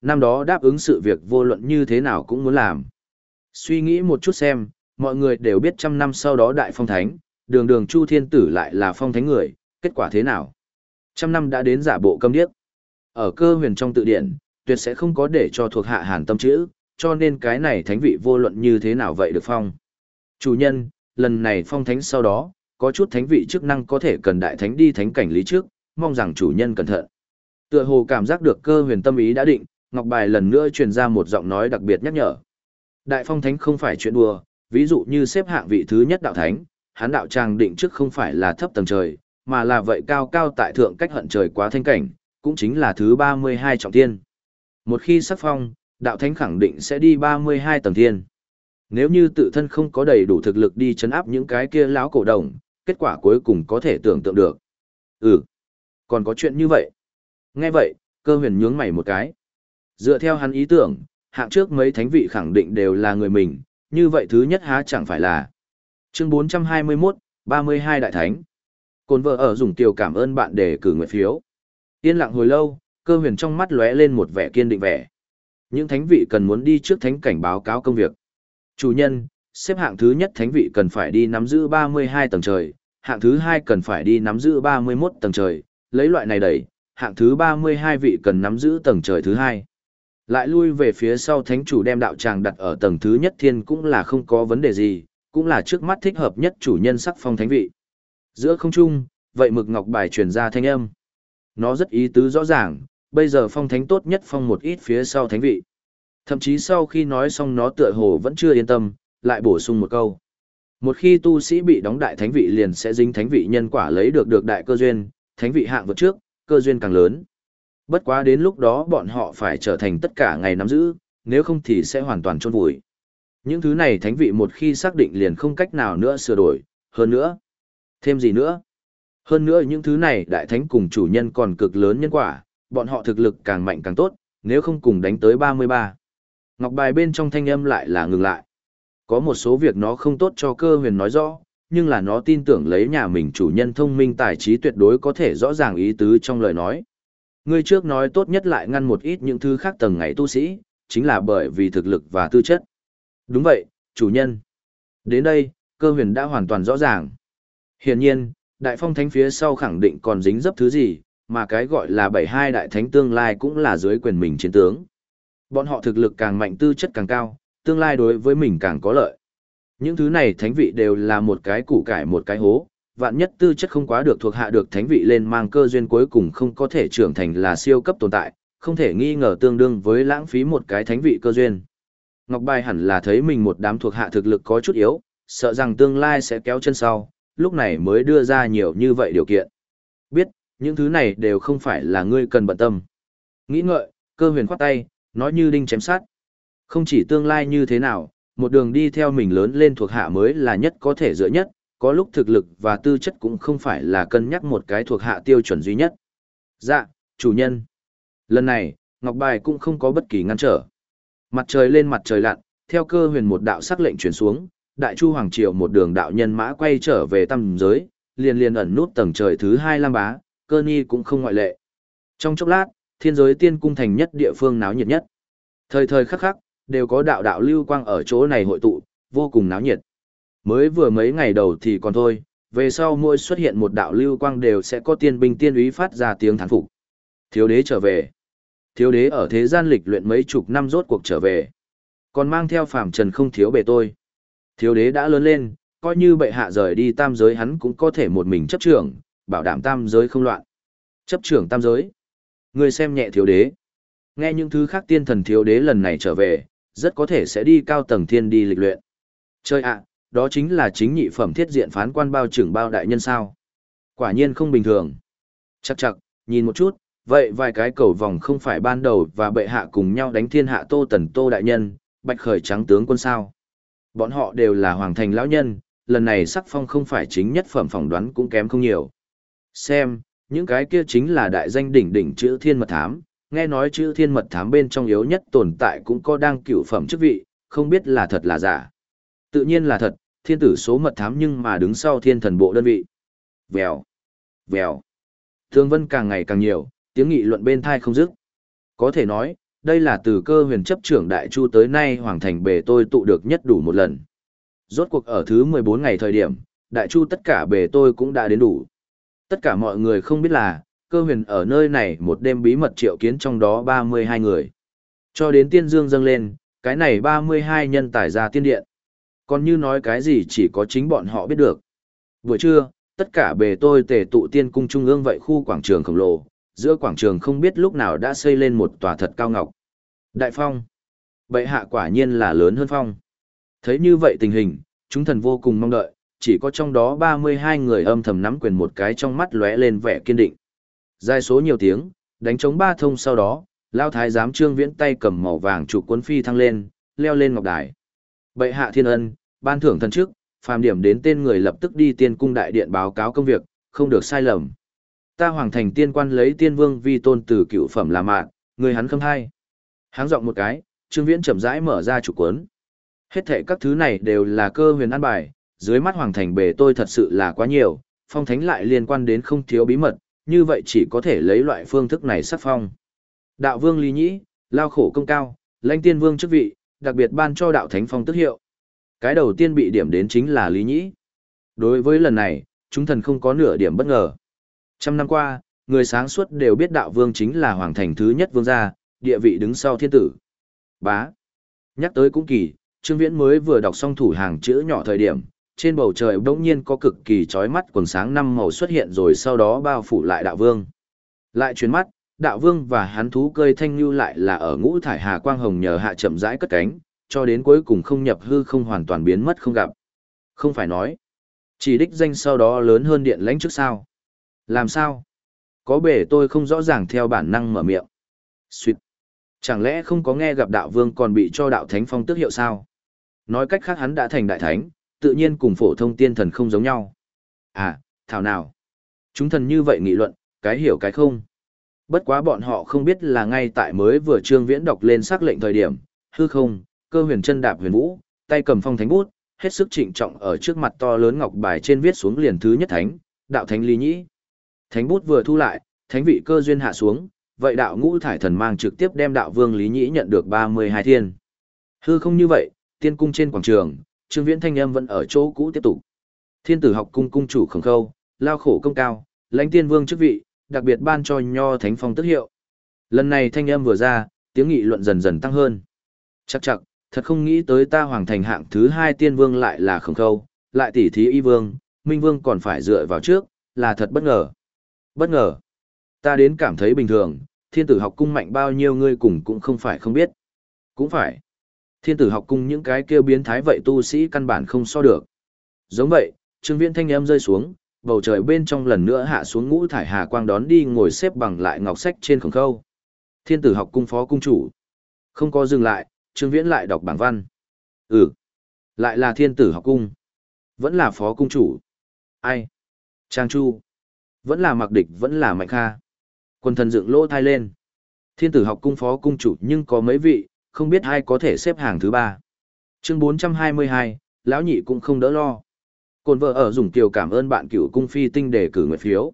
Năm đó đáp ứng sự việc vô luận như thế nào cũng muốn làm. Suy nghĩ một chút xem, mọi người đều biết trăm năm sau đó đại phong thánh, đường đường chu thiên tử lại là phong thánh người, kết quả thế nào? Trăm năm đã đến giả bộ câm điếc. Ở cơ huyền trong tự điển, tuyệt sẽ không có để cho thuộc hạ hàn tâm chữ, cho nên cái này thánh vị vô luận như thế nào vậy được phong. Chủ nhân, lần này phong thánh sau đó, có chút thánh vị chức năng có thể cần đại thánh đi thánh cảnh lý trước, mong rằng chủ nhân cẩn thận. Tựa hồ cảm giác được cơ huyền tâm ý đã định, Ngọc Bài lần nữa truyền ra một giọng nói đặc biệt nhắc nhở. Đại phong thánh không phải chuyện đùa, ví dụ như xếp hạng vị thứ nhất đạo thánh, hắn đạo trang định trước không phải là thấp tầng trời, mà là vậy cao cao tại thượng cách hận trời quá thanh cảnh, cũng chính là thứ 32 trọng thiên. Một khi sắc phong, đạo thánh khẳng định sẽ đi 32 tầng thiên. Nếu như tự thân không có đầy đủ thực lực đi chấn áp những cái kia lão cổ đồng, kết quả cuối cùng có thể tưởng tượng được. Ừ, còn có chuyện như vậy. Nghe vậy, cơ huyền nhướng mày một cái. Dựa theo hắn ý tưởng, hạng trước mấy thánh vị khẳng định đều là người mình, như vậy thứ nhất há chẳng phải là. Chương 421, 32 Đại Thánh. Côn vợ ở dùng tiểu cảm ơn bạn để cử nguyện phiếu. Yên lặng hồi lâu, cơ huyền trong mắt lóe lên một vẻ kiên định vẻ. Những thánh vị cần muốn đi trước thánh cảnh báo cáo công việc. Chủ nhân, xếp hạng thứ nhất thánh vị cần phải đi nắm giữ 32 tầng trời, hạng thứ hai cần phải đi nắm giữ 31 tầng trời, lấy loại này đẩy, hạng thứ 32 vị cần nắm giữ tầng trời thứ hai. Lại lui về phía sau thánh chủ đem đạo tràng đặt ở tầng thứ nhất thiên cũng là không có vấn đề gì, cũng là trước mắt thích hợp nhất chủ nhân sắc phong thánh vị. Giữa không trung, vậy mực ngọc bài truyền ra thanh âm. Nó rất ý tứ rõ ràng, bây giờ phong thánh tốt nhất phong một ít phía sau thánh vị. Thậm chí sau khi nói xong nó tựa hồ vẫn chưa yên tâm, lại bổ sung một câu. Một khi tu sĩ bị đóng đại thánh vị liền sẽ dính thánh vị nhân quả lấy được được đại cơ duyên, thánh vị hạng vượt trước, cơ duyên càng lớn. Bất quá đến lúc đó bọn họ phải trở thành tất cả ngày nắm giữ, nếu không thì sẽ hoàn toàn trôn vùi. Những thứ này thánh vị một khi xác định liền không cách nào nữa sửa đổi, hơn nữa. Thêm gì nữa? Hơn nữa những thứ này đại thánh cùng chủ nhân còn cực lớn nhân quả, bọn họ thực lực càng mạnh càng tốt, nếu không cùng đánh tới 33. Ngọc bài bên trong thanh âm lại là ngừng lại. Có một số việc nó không tốt cho cơ huyền nói rõ, nhưng là nó tin tưởng lấy nhà mình chủ nhân thông minh tài trí tuyệt đối có thể rõ ràng ý tứ trong lời nói. Ngươi trước nói tốt nhất lại ngăn một ít những thứ khác tầng ngày tu sĩ, chính là bởi vì thực lực và tư chất. Đúng vậy, chủ nhân. Đến đây, cơ huyền đã hoàn toàn rõ ràng. Hiển nhiên, đại phong thánh phía sau khẳng định còn dính dấp thứ gì, mà cái gọi là bảy hai đại thánh tương lai cũng là dưới quyền mình chiến tướng. Bọn họ thực lực càng mạnh tư chất càng cao, tương lai đối với mình càng có lợi. Những thứ này thánh vị đều là một cái củ cải một cái hố, vạn nhất tư chất không quá được thuộc hạ được thánh vị lên mang cơ duyên cuối cùng không có thể trưởng thành là siêu cấp tồn tại, không thể nghi ngờ tương đương với lãng phí một cái thánh vị cơ duyên. Ngọc Bài hẳn là thấy mình một đám thuộc hạ thực lực có chút yếu, sợ rằng tương lai sẽ kéo chân sau, lúc này mới đưa ra nhiều như vậy điều kiện. Biết, những thứ này đều không phải là ngươi cần bận tâm. Nghĩ ngợi, cơ huyền khoát tay, nói như đinh chém sát. Không chỉ tương lai như thế nào, một đường đi theo mình lớn lên thuộc hạ mới là nhất có thể dựa nhất, có lúc thực lực và tư chất cũng không phải là cân nhắc một cái thuộc hạ tiêu chuẩn duy nhất. Dạ, chủ nhân. Lần này, Ngọc Bài cũng không có bất kỳ ngăn trở. Mặt trời lên mặt trời lặn, theo cơ huyền một đạo sắc lệnh truyền xuống, Đại Chu Hoàng Triều một đường đạo nhân mã quay trở về tâm giới, liền liền ẩn nút tầng trời thứ hai lam bá, cơ nghi cũng không ngoại lệ. Trong chốc lát, thiên giới tiên cung thành nhất địa phương náo nhiệt nhất. Thời thời khắc khắc, đều có đạo đạo lưu quang ở chỗ này hội tụ, vô cùng náo nhiệt. Mới vừa mấy ngày đầu thì còn thôi, về sau mỗi xuất hiện một đạo lưu quang đều sẽ có tiên binh tiên úy phát ra tiếng thán phục. Thiếu đế trở về. Thiếu đế ở thế gian lịch luyện mấy chục năm rốt cuộc trở về. Còn mang theo phàm trần không thiếu bề tôi. Thiếu đế đã lớn lên, coi như bệ hạ rời đi tam giới hắn cũng có thể một mình chấp trưởng, bảo đảm tam giới không loạn. Chấp trưởng tam giới. Người xem nhẹ thiếu đế. Nghe những thứ khác tiên thần thiếu đế lần này trở về, rất có thể sẽ đi cao tầng thiên đi lịch luyện. Chơi ạ, đó chính là chính nhị phẩm thiết diện phán quan bao trưởng bao đại nhân sao. Quả nhiên không bình thường. Chắc chắc, nhìn một chút, vậy vài cái cầu vòng không phải ban đầu và bệ hạ cùng nhau đánh thiên hạ tô tần tô đại nhân, bạch khởi trắng tướng quân sao. Bọn họ đều là hoàng thành lão nhân, lần này sắc phong không phải chính nhất phẩm phỏng đoán cũng kém không nhiều. Xem, những cái kia chính là đại danh đỉnh đỉnh chữ thiên mật thám, nghe nói chữ thiên mật thám bên trong yếu nhất tồn tại cũng có đang cựu phẩm chức vị, không biết là thật là giả. Tự nhiên là thật, thiên tử số mật thám nhưng mà đứng sau thiên thần bộ đơn vị. Vèo, vèo. Thương vân càng ngày càng nhiều, tiếng nghị luận bên thai không dứt. Có thể nói, đây là từ cơ huyền chấp trưởng đại chu tới nay hoàng thành bề tôi tụ được nhất đủ một lần. Rốt cuộc ở thứ 14 ngày thời điểm, đại chu tất cả bề tôi cũng đã đến đủ. Tất cả mọi người không biết là, cơ huyền ở nơi này một đêm bí mật triệu kiến trong đó 32 người. Cho đến tiên dương dâng lên, cái này 32 nhân tài ra tiên điện. Còn như nói cái gì chỉ có chính bọn họ biết được. Buổi trưa, tất cả bề tôi tề tụ tiên cung trung ương vậy khu quảng trường khổng lồ, giữa quảng trường không biết lúc nào đã xây lên một tòa thật cao ngọc. Đại phong. Bệ hạ quả nhiên là lớn hơn phong. Thấy như vậy tình hình, chúng thần vô cùng mong đợi, chỉ có trong đó 32 người âm thầm nắm quyền một cái trong mắt lóe lên vẻ kiên định. Dài số nhiều tiếng, đánh chống ba thông sau đó, lao thái giám trương viễn tay cầm màu vàng trụ cuốn phi thăng lên, leo lên ngọc đài. Bệ hạ thiên ân, ban thưởng thần trước, phàm điểm đến tên người lập tức đi tiên cung đại điện báo cáo công việc, không được sai lầm. Ta hoàng thành tiên quan lấy tiên vương vi tôn từ cựu phẩm là mạng, người hắn không hay. Háng giọng một cái, trương viễn chậm rãi mở ra chủ cuốn. Hết thệ các thứ này đều là cơ huyền an bài, dưới mắt hoàng thành bề tôi thật sự là quá nhiều, phong thánh lại liên quan đến không thiếu bí mật, như vậy chỉ có thể lấy loại phương thức này sắc phong. Đạo vương Lý Nhĩ, lao khổ công cao, lãnh tiên vương chức vị, đặc biệt ban cho đạo thánh phong tức hiệu. Cái đầu tiên bị điểm đến chính là Lý Nhĩ. Đối với lần này, chúng thần không có nửa điểm bất ngờ. Trăm năm qua, người sáng suốt đều biết đạo vương chính là hoàng thành thứ nhất vương gia, địa vị đứng sau thiên tử. Bá. Nhắc tới cũng kỳ, Trương Viễn mới vừa đọc xong thủ hàng chữ nhỏ thời điểm, trên bầu trời bỗng nhiên có cực kỳ chói mắt quần sáng năm màu xuất hiện rồi sau đó bao phủ lại đạo vương. Lại chuyển mắt, đạo vương và hắn thú cơi thanh lưu lại là ở ngũ thải hà quang hồng nhờ hạ chậm rãi cất cánh, cho đến cuối cùng không nhập hư không hoàn toàn biến mất không gặp. Không phải nói, chỉ đích danh sau đó lớn hơn điện lãnh trước sao. Làm sao? Có bể tôi không rõ ràng theo bản năng mở miệng. Xuyệt. Chẳng lẽ không có nghe gặp đạo vương còn bị cho đạo thánh phong tước hiệu sao? Nói cách khác hắn đã thành đại thánh, tự nhiên cùng phổ thông tiên thần không giống nhau. À, thảo nào? Chúng thần như vậy nghị luận, cái hiểu cái không. Bất quá bọn họ không biết là ngay tại mới vừa trương viễn đọc lên sắc lệnh thời điểm, hư không, cơ huyền chân đạp huyền vũ, tay cầm phong thánh bút, hết sức trịnh trọng ở trước mặt to lớn ngọc bài trên viết xuống liền thứ nhất thánh, đạo thánh lý nhĩ. Thánh bút vừa thu lại, thánh vị cơ duyên hạ xuống, vậy đạo ngũ thải thần mang trực tiếp đem đạo vương lý nhĩ nhận được 32 thiên. Hư không như vậy, tiên cung trên quảng trường, Trương Viễn thanh âm vẫn ở chỗ cũ tiếp tục. Thiên tử học cung cung chủ khổng khâu, lao khổ công cao, lãnh tiên vương chức vị, đặc biệt ban cho nho thánh phong tức hiệu. Lần này thanh âm vừa ra, tiếng nghị luận dần dần tăng hơn. Chắc chắc, thật không nghĩ tới ta hoàng thành hạng thứ hai tiên vương lại là khổng khâu, lại tỷ thí y vương, minh vương còn phải dựa vào trước, là thật bất ngờ. Bất ngờ. Ta đến cảm thấy bình thường, thiên tử học cung mạnh bao nhiêu ngươi cùng cũng không phải không biết. Cũng phải. Thiên tử học cung những cái kêu biến thái vậy tu sĩ căn bản không so được. Giống vậy, trương viễn thanh âm rơi xuống, bầu trời bên trong lần nữa hạ xuống ngũ thải hà quang đón đi ngồi xếp bằng lại ngọc sách trên khổng khâu. Thiên tử học cung phó cung chủ. Không có dừng lại, trương viễn lại đọc bảng văn. Ừ, lại là thiên tử học cung. Vẫn là phó cung chủ. Ai? Trang Chu. Vẫn là mặc địch vẫn là mạnh kha. Quân thần dựng lỗ thai lên. Thiên tử học cung phó cung chủ nhưng có mấy vị, không biết ai có thể xếp hàng thứ ba. Chương 422, lão nhị cũng không đỡ lo. Côn vợ ở dùng kiều cảm ơn bạn cựu cung phi tinh để cử nguyện phiếu.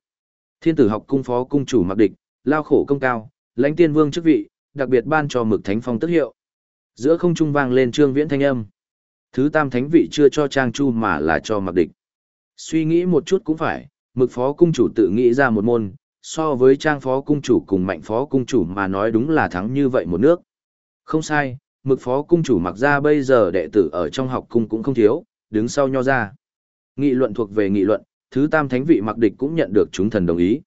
Thiên tử học cung phó cung chủ mặc địch, lao khổ công cao, lãnh tiên vương chức vị, đặc biệt ban cho mực thánh phong tức hiệu. Giữa không trung vang lên trương viễn thanh âm. Thứ tam thánh vị chưa cho trang chu mà là cho mặc địch. Suy nghĩ một chút cũng phải, mực phó cung chủ tự nghĩ ra một môn, so với trang phó cung chủ cùng mạnh phó cung chủ mà nói đúng là thắng như vậy một nước. Không sai, mực phó cung chủ mặc ra bây giờ đệ tử ở trong học cung cũng không thiếu, đứng sau nho ra. Nghị luận thuộc về nghị luận, thứ tam thánh vị mặc địch cũng nhận được chúng thần đồng ý.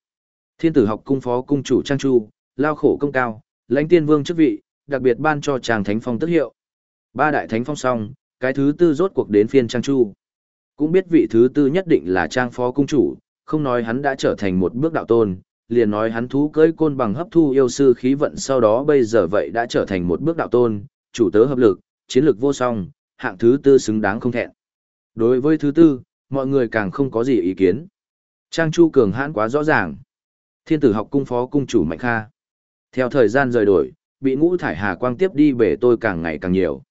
Thiên tử học cung phó cung chủ Trang Chu, lao khổ công cao, lãnh tiên vương chức vị, đặc biệt ban cho chàng thánh phong tức hiệu. Ba đại thánh phong xong, cái thứ tư rốt cuộc đến phiên Trang Chu. Cũng biết vị thứ tư nhất định là Trang phó cung chủ, không nói hắn đã trở thành một bước đạo tôn, liền nói hắn thú cưỡi côn bằng hấp thu yêu sư khí vận sau đó bây giờ vậy đã trở thành một bước đạo tôn, chủ tớ hợp lực, chiến lược vô song, hạng thứ tư xứng đáng không thẹn. Đối với thứ tư, mọi người càng không có gì ý kiến. Trang Chu cường hãn quá rõ ràng. Thiên tử học cung phó cung chủ Mạnh Kha. Theo thời gian rời đổi, bị ngũ thải hà quang tiếp đi bể tôi càng ngày càng nhiều.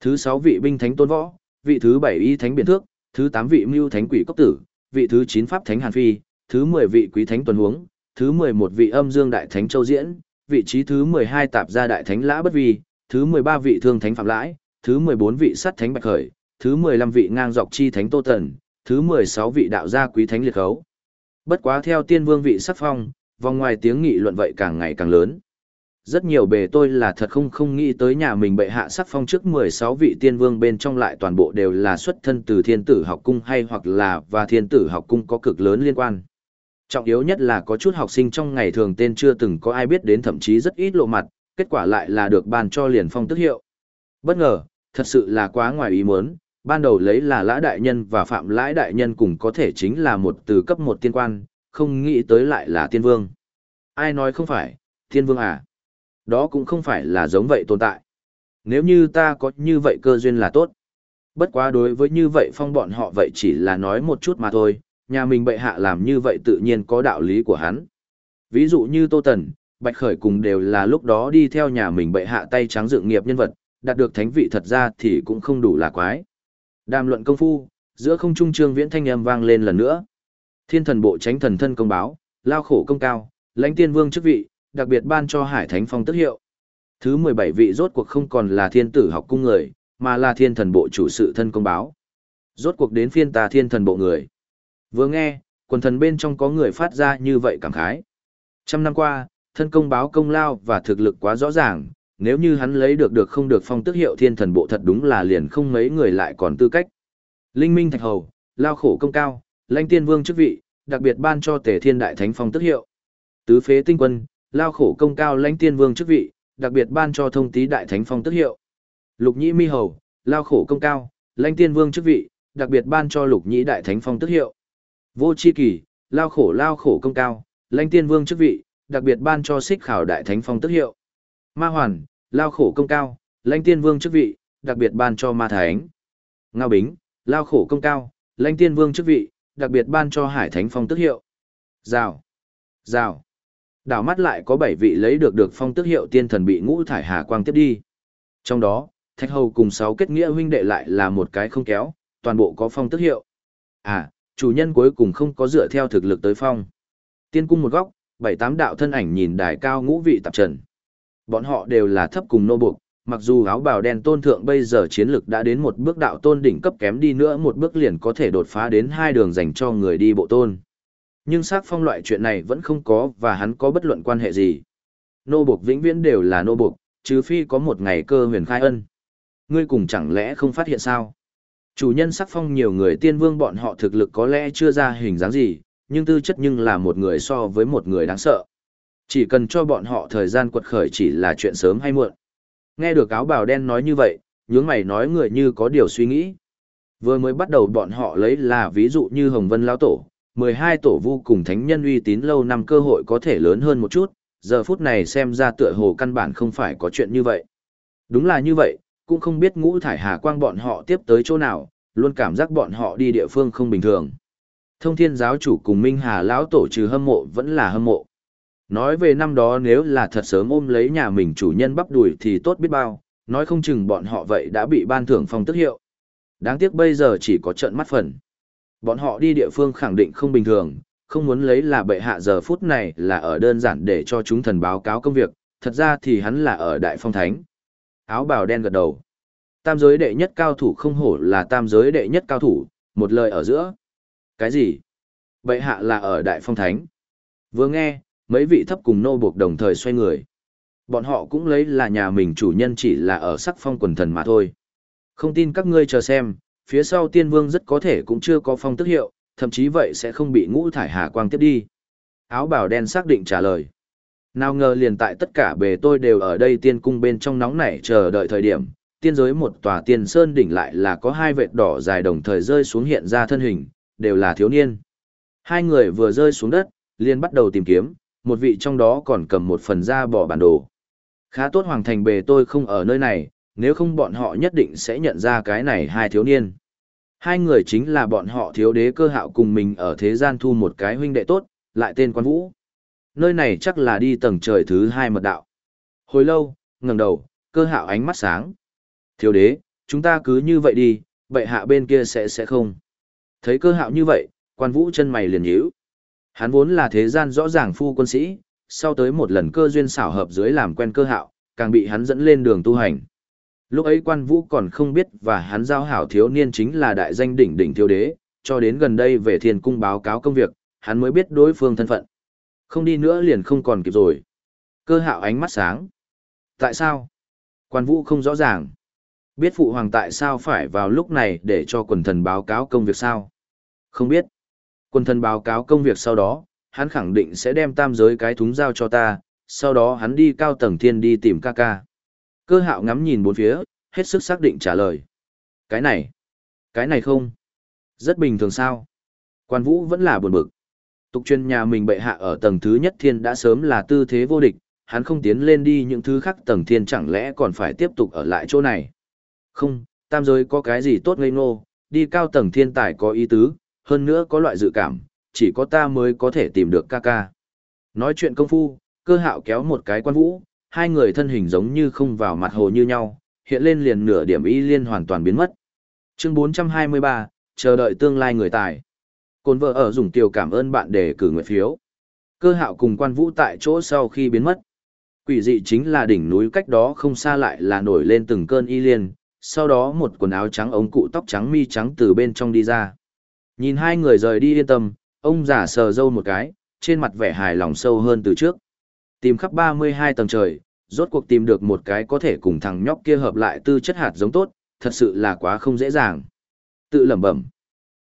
Thứ sáu vị binh thánh tôn võ, vị thứ bảy y thánh biển thước, thứ tám vị mưu thánh quỷ cốc tử, vị thứ chín pháp thánh hàn phi, thứ mười vị quý thánh tuần huống, thứ mười một vị âm dương đại thánh châu diễn, vị trí thứ mười hai tạp gia đại thánh lã bất vi, thứ mười ba vị thương thánh phạm lãi, thứ mười bốn vị sắt thánh bạch khởi, thứ mười lăm vị ngang dọc chi thánh tô tần, thứ mười sáu vị đạo gia quý thánh liệt khấu. Bất quá theo tiên vương vị sắc phong, vòng ngoài tiếng nghị luận vậy càng ngày càng lớn. Rất nhiều bề tôi là thật không không nghĩ tới nhà mình bệ hạ sắc phong trước 16 vị tiên vương bên trong lại toàn bộ đều là xuất thân từ thiên tử học cung hay hoặc là và thiên tử học cung có cực lớn liên quan. Trọng yếu nhất là có chút học sinh trong ngày thường tên chưa từng có ai biết đến thậm chí rất ít lộ mặt, kết quả lại là được ban cho liền phong tức hiệu. Bất ngờ, thật sự là quá ngoài ý muốn, ban đầu lấy là lã đại nhân và phạm lãi đại nhân cùng có thể chính là một từ cấp một tiên quan, không nghĩ tới lại là tiên vương. Ai nói không phải, tiên vương à? Đó cũng không phải là giống vậy tồn tại. Nếu như ta có như vậy cơ duyên là tốt. Bất quá đối với như vậy phong bọn họ vậy chỉ là nói một chút mà thôi, nhà mình bệ hạ làm như vậy tự nhiên có đạo lý của hắn. Ví dụ như Tô Tần, Bạch Khởi cùng đều là lúc đó đi theo nhà mình bệ hạ tay trắng dựng nghiệp nhân vật, đạt được thánh vị thật ra thì cũng không đủ là quái. Đàm luận công phu, giữa không trung trương viễn thanh âm vang lên lần nữa. Thiên thần bộ tránh thần thân công báo, lao khổ công cao, lãnh tiên vương chức vị, đặc biệt ban cho hải thánh phong tức hiệu. Thứ 17 vị rốt cuộc không còn là thiên tử học cung người, mà là thiên thần bộ chủ sự thân công báo. Rốt cuộc đến phiên tà thiên thần bộ người. Vừa nghe, quần thần bên trong có người phát ra như vậy cảm khái. Trăm năm qua, thân công báo công lao và thực lực quá rõ ràng, nếu như hắn lấy được được không được phong tước hiệu thiên thần bộ thật đúng là liền không mấy người lại còn tư cách. Linh minh thạch hầu, lao khổ công cao, lãnh tiên vương chức vị, đặc biệt ban cho tể thiên đại thánh phong tước hiệu. Tứ phế tinh quân, lao khổ công cao lãnh tiên vương chức vị, đặc biệt ban cho thông tý đại thánh phong tước hiệu. Lục nhĩ mi hầu, lao khổ công cao, lãnh tiên vương chức vị, đặc biệt ban cho lục nhĩ đại thánh phong tước hiệu. Vô chi kỳ, lao khổ lao khổ công cao, lãnh tiên vương chức vị, đặc biệt ban cho xích khảo đại thánh phong tước hiệu. Ma hoàn, lao khổ công cao, lãnh tiên vương chức vị, đặc biệt ban cho ma thánh. Ngao bính, lao khổ công cao, lãnh tiên vương chức vị, đặc biệt ban cho hải thánh phong tước hiệu. Rào, rào. Đảo mắt lại có bảy vị lấy được được phong tước hiệu tiên thần bị ngũ thải hà quang tiếp đi. Trong đó, Thạch Hầu cùng sáu kết nghĩa huynh đệ lại là một cái không kéo, toàn bộ có phong tước hiệu. À, chủ nhân cuối cùng không có dựa theo thực lực tới phong. Tiên cung một góc, bảy tám đạo thân ảnh nhìn đài cao ngũ vị tập trần. Bọn họ đều là thấp cùng nô buộc, mặc dù áo bào đen tôn thượng bây giờ chiến lực đã đến một bước đạo tôn đỉnh cấp kém đi nữa một bước liền có thể đột phá đến hai đường dành cho người đi bộ tôn. Nhưng xác phong loại chuyện này vẫn không có và hắn có bất luận quan hệ gì. Nô buộc vĩnh viễn đều là nô buộc, trừ phi có một ngày cơ huyền khai ân. Ngươi cùng chẳng lẽ không phát hiện sao? Chủ nhân sắc phong nhiều người tiên vương bọn họ thực lực có lẽ chưa ra hình dáng gì, nhưng tư chất nhưng là một người so với một người đáng sợ. Chỉ cần cho bọn họ thời gian quật khởi chỉ là chuyện sớm hay muộn. Nghe được áo bào đen nói như vậy, nhướng mày nói người như có điều suy nghĩ. Vừa mới bắt đầu bọn họ lấy là ví dụ như Hồng Vân Lão Tổ, 12 tổ vu cùng thánh nhân uy tín lâu năm cơ hội có thể lớn hơn một chút, giờ phút này xem ra tựa hồ căn bản không phải có chuyện như vậy. Đúng là như vậy, cũng không biết ngũ thải hà quang bọn họ tiếp tới chỗ nào, luôn cảm giác bọn họ đi địa phương không bình thường. Thông thiên giáo chủ cùng Minh Hà lão tổ trừ hâm mộ vẫn là hâm mộ. Nói về năm đó nếu là thật sớm ôm lấy nhà mình chủ nhân bắp đuổi thì tốt biết bao, nói không chừng bọn họ vậy đã bị ban thưởng phong tức hiệu. Đáng tiếc bây giờ chỉ có trận mắt phần. Bọn họ đi địa phương khẳng định không bình thường, không muốn lấy là bệ hạ giờ phút này là ở đơn giản để cho chúng thần báo cáo công việc, thật ra thì hắn là ở đại phong thánh. Áo bào đen gật đầu. Tam giới đệ nhất cao thủ không hổ là tam giới đệ nhất cao thủ, một lời ở giữa. Cái gì? Bệ hạ là ở đại phong thánh. Vừa nghe, mấy vị thấp cùng nô buộc đồng thời xoay người. Bọn họ cũng lấy là nhà mình chủ nhân chỉ là ở sắc phong quần thần mà thôi. Không tin các ngươi chờ xem, phía sau tiên vương rất có thể cũng chưa có phong tức hiệu, thậm chí vậy sẽ không bị ngũ thải hà quang tiếp đi. Áo bào đen xác định trả lời. Nào ngờ liền tại tất cả bề tôi đều ở đây tiên cung bên trong nóng nảy chờ đợi thời điểm, tiên giới một tòa tiên sơn đỉnh lại là có hai vệt đỏ dài đồng thời rơi xuống hiện ra thân hình, đều là thiếu niên. Hai người vừa rơi xuống đất, liền bắt đầu tìm kiếm, một vị trong đó còn cầm một phần da bỏ bản đồ. Khá tốt hoàng thành bề tôi không ở nơi này, nếu không bọn họ nhất định sẽ nhận ra cái này hai thiếu niên. Hai người chính là bọn họ thiếu đế cơ hạo cùng mình ở thế gian thu một cái huynh đệ tốt, lại tên quan vũ. Nơi này chắc là đi tầng trời thứ hai mật đạo. Hồi lâu, ngẩng đầu, cơ hạo ánh mắt sáng. Thiếu đế, chúng ta cứ như vậy đi, bệ hạ bên kia sẽ sẽ không. Thấy cơ hạo như vậy, quan vũ chân mày liền nhíu. Hắn vốn là thế gian rõ ràng phu quân sĩ, sau tới một lần cơ duyên xảo hợp dưới làm quen cơ hạo, càng bị hắn dẫn lên đường tu hành. Lúc ấy quan vũ còn không biết và hắn giao hảo thiếu niên chính là đại danh đỉnh đỉnh thiếu đế, cho đến gần đây về thiên cung báo cáo công việc, hắn mới biết đối phương thân phận. Không đi nữa liền không còn kịp rồi. Cơ hạo ánh mắt sáng. Tại sao? Quan vũ không rõ ràng. Biết phụ hoàng tại sao phải vào lúc này để cho quần thần báo cáo công việc sao? Không biết. Quần thần báo cáo công việc sau đó, hắn khẳng định sẽ đem tam giới cái thúng giao cho ta, sau đó hắn đi cao tầng thiên đi tìm ca ca. Cơ hạo ngắm nhìn bốn phía, hết sức xác định trả lời. Cái này, cái này không. Rất bình thường sao. Quan vũ vẫn là buồn bực. Tục chuyên nhà mình bệ hạ ở tầng thứ nhất thiên đã sớm là tư thế vô địch, hắn không tiến lên đi những thứ khác tầng thiên chẳng lẽ còn phải tiếp tục ở lại chỗ này. Không, tam giới có cái gì tốt ngây ngô, đi cao tầng thiên tài có ý tứ, hơn nữa có loại dự cảm, chỉ có ta mới có thể tìm được ca ca. Nói chuyện công phu, cơ hạo kéo một cái quan vũ, hai người thân hình giống như không vào mặt hồ như nhau, hiện lên liền nửa điểm y liên hoàn toàn biến mất. Chương 423, chờ đợi tương lai người tài. Côn vợ ở dùng tiểu cảm ơn bạn để cử nguyện phiếu. Cơ hạo cùng quan vũ tại chỗ sau khi biến mất. Quỷ dị chính là đỉnh núi cách đó không xa lại là nổi lên từng cơn y liên, sau đó một quần áo trắng ống cụ tóc trắng mi trắng từ bên trong đi ra. Nhìn hai người rời đi yên tâm, ông giả sờ dâu một cái, trên mặt vẻ hài lòng sâu hơn từ trước. Tìm khắp 32 tầng trời, rốt cuộc tìm được một cái có thể cùng thằng nhóc kia hợp lại tư chất hạt giống tốt, thật sự là quá không dễ dàng. Tự lẩm bẩm.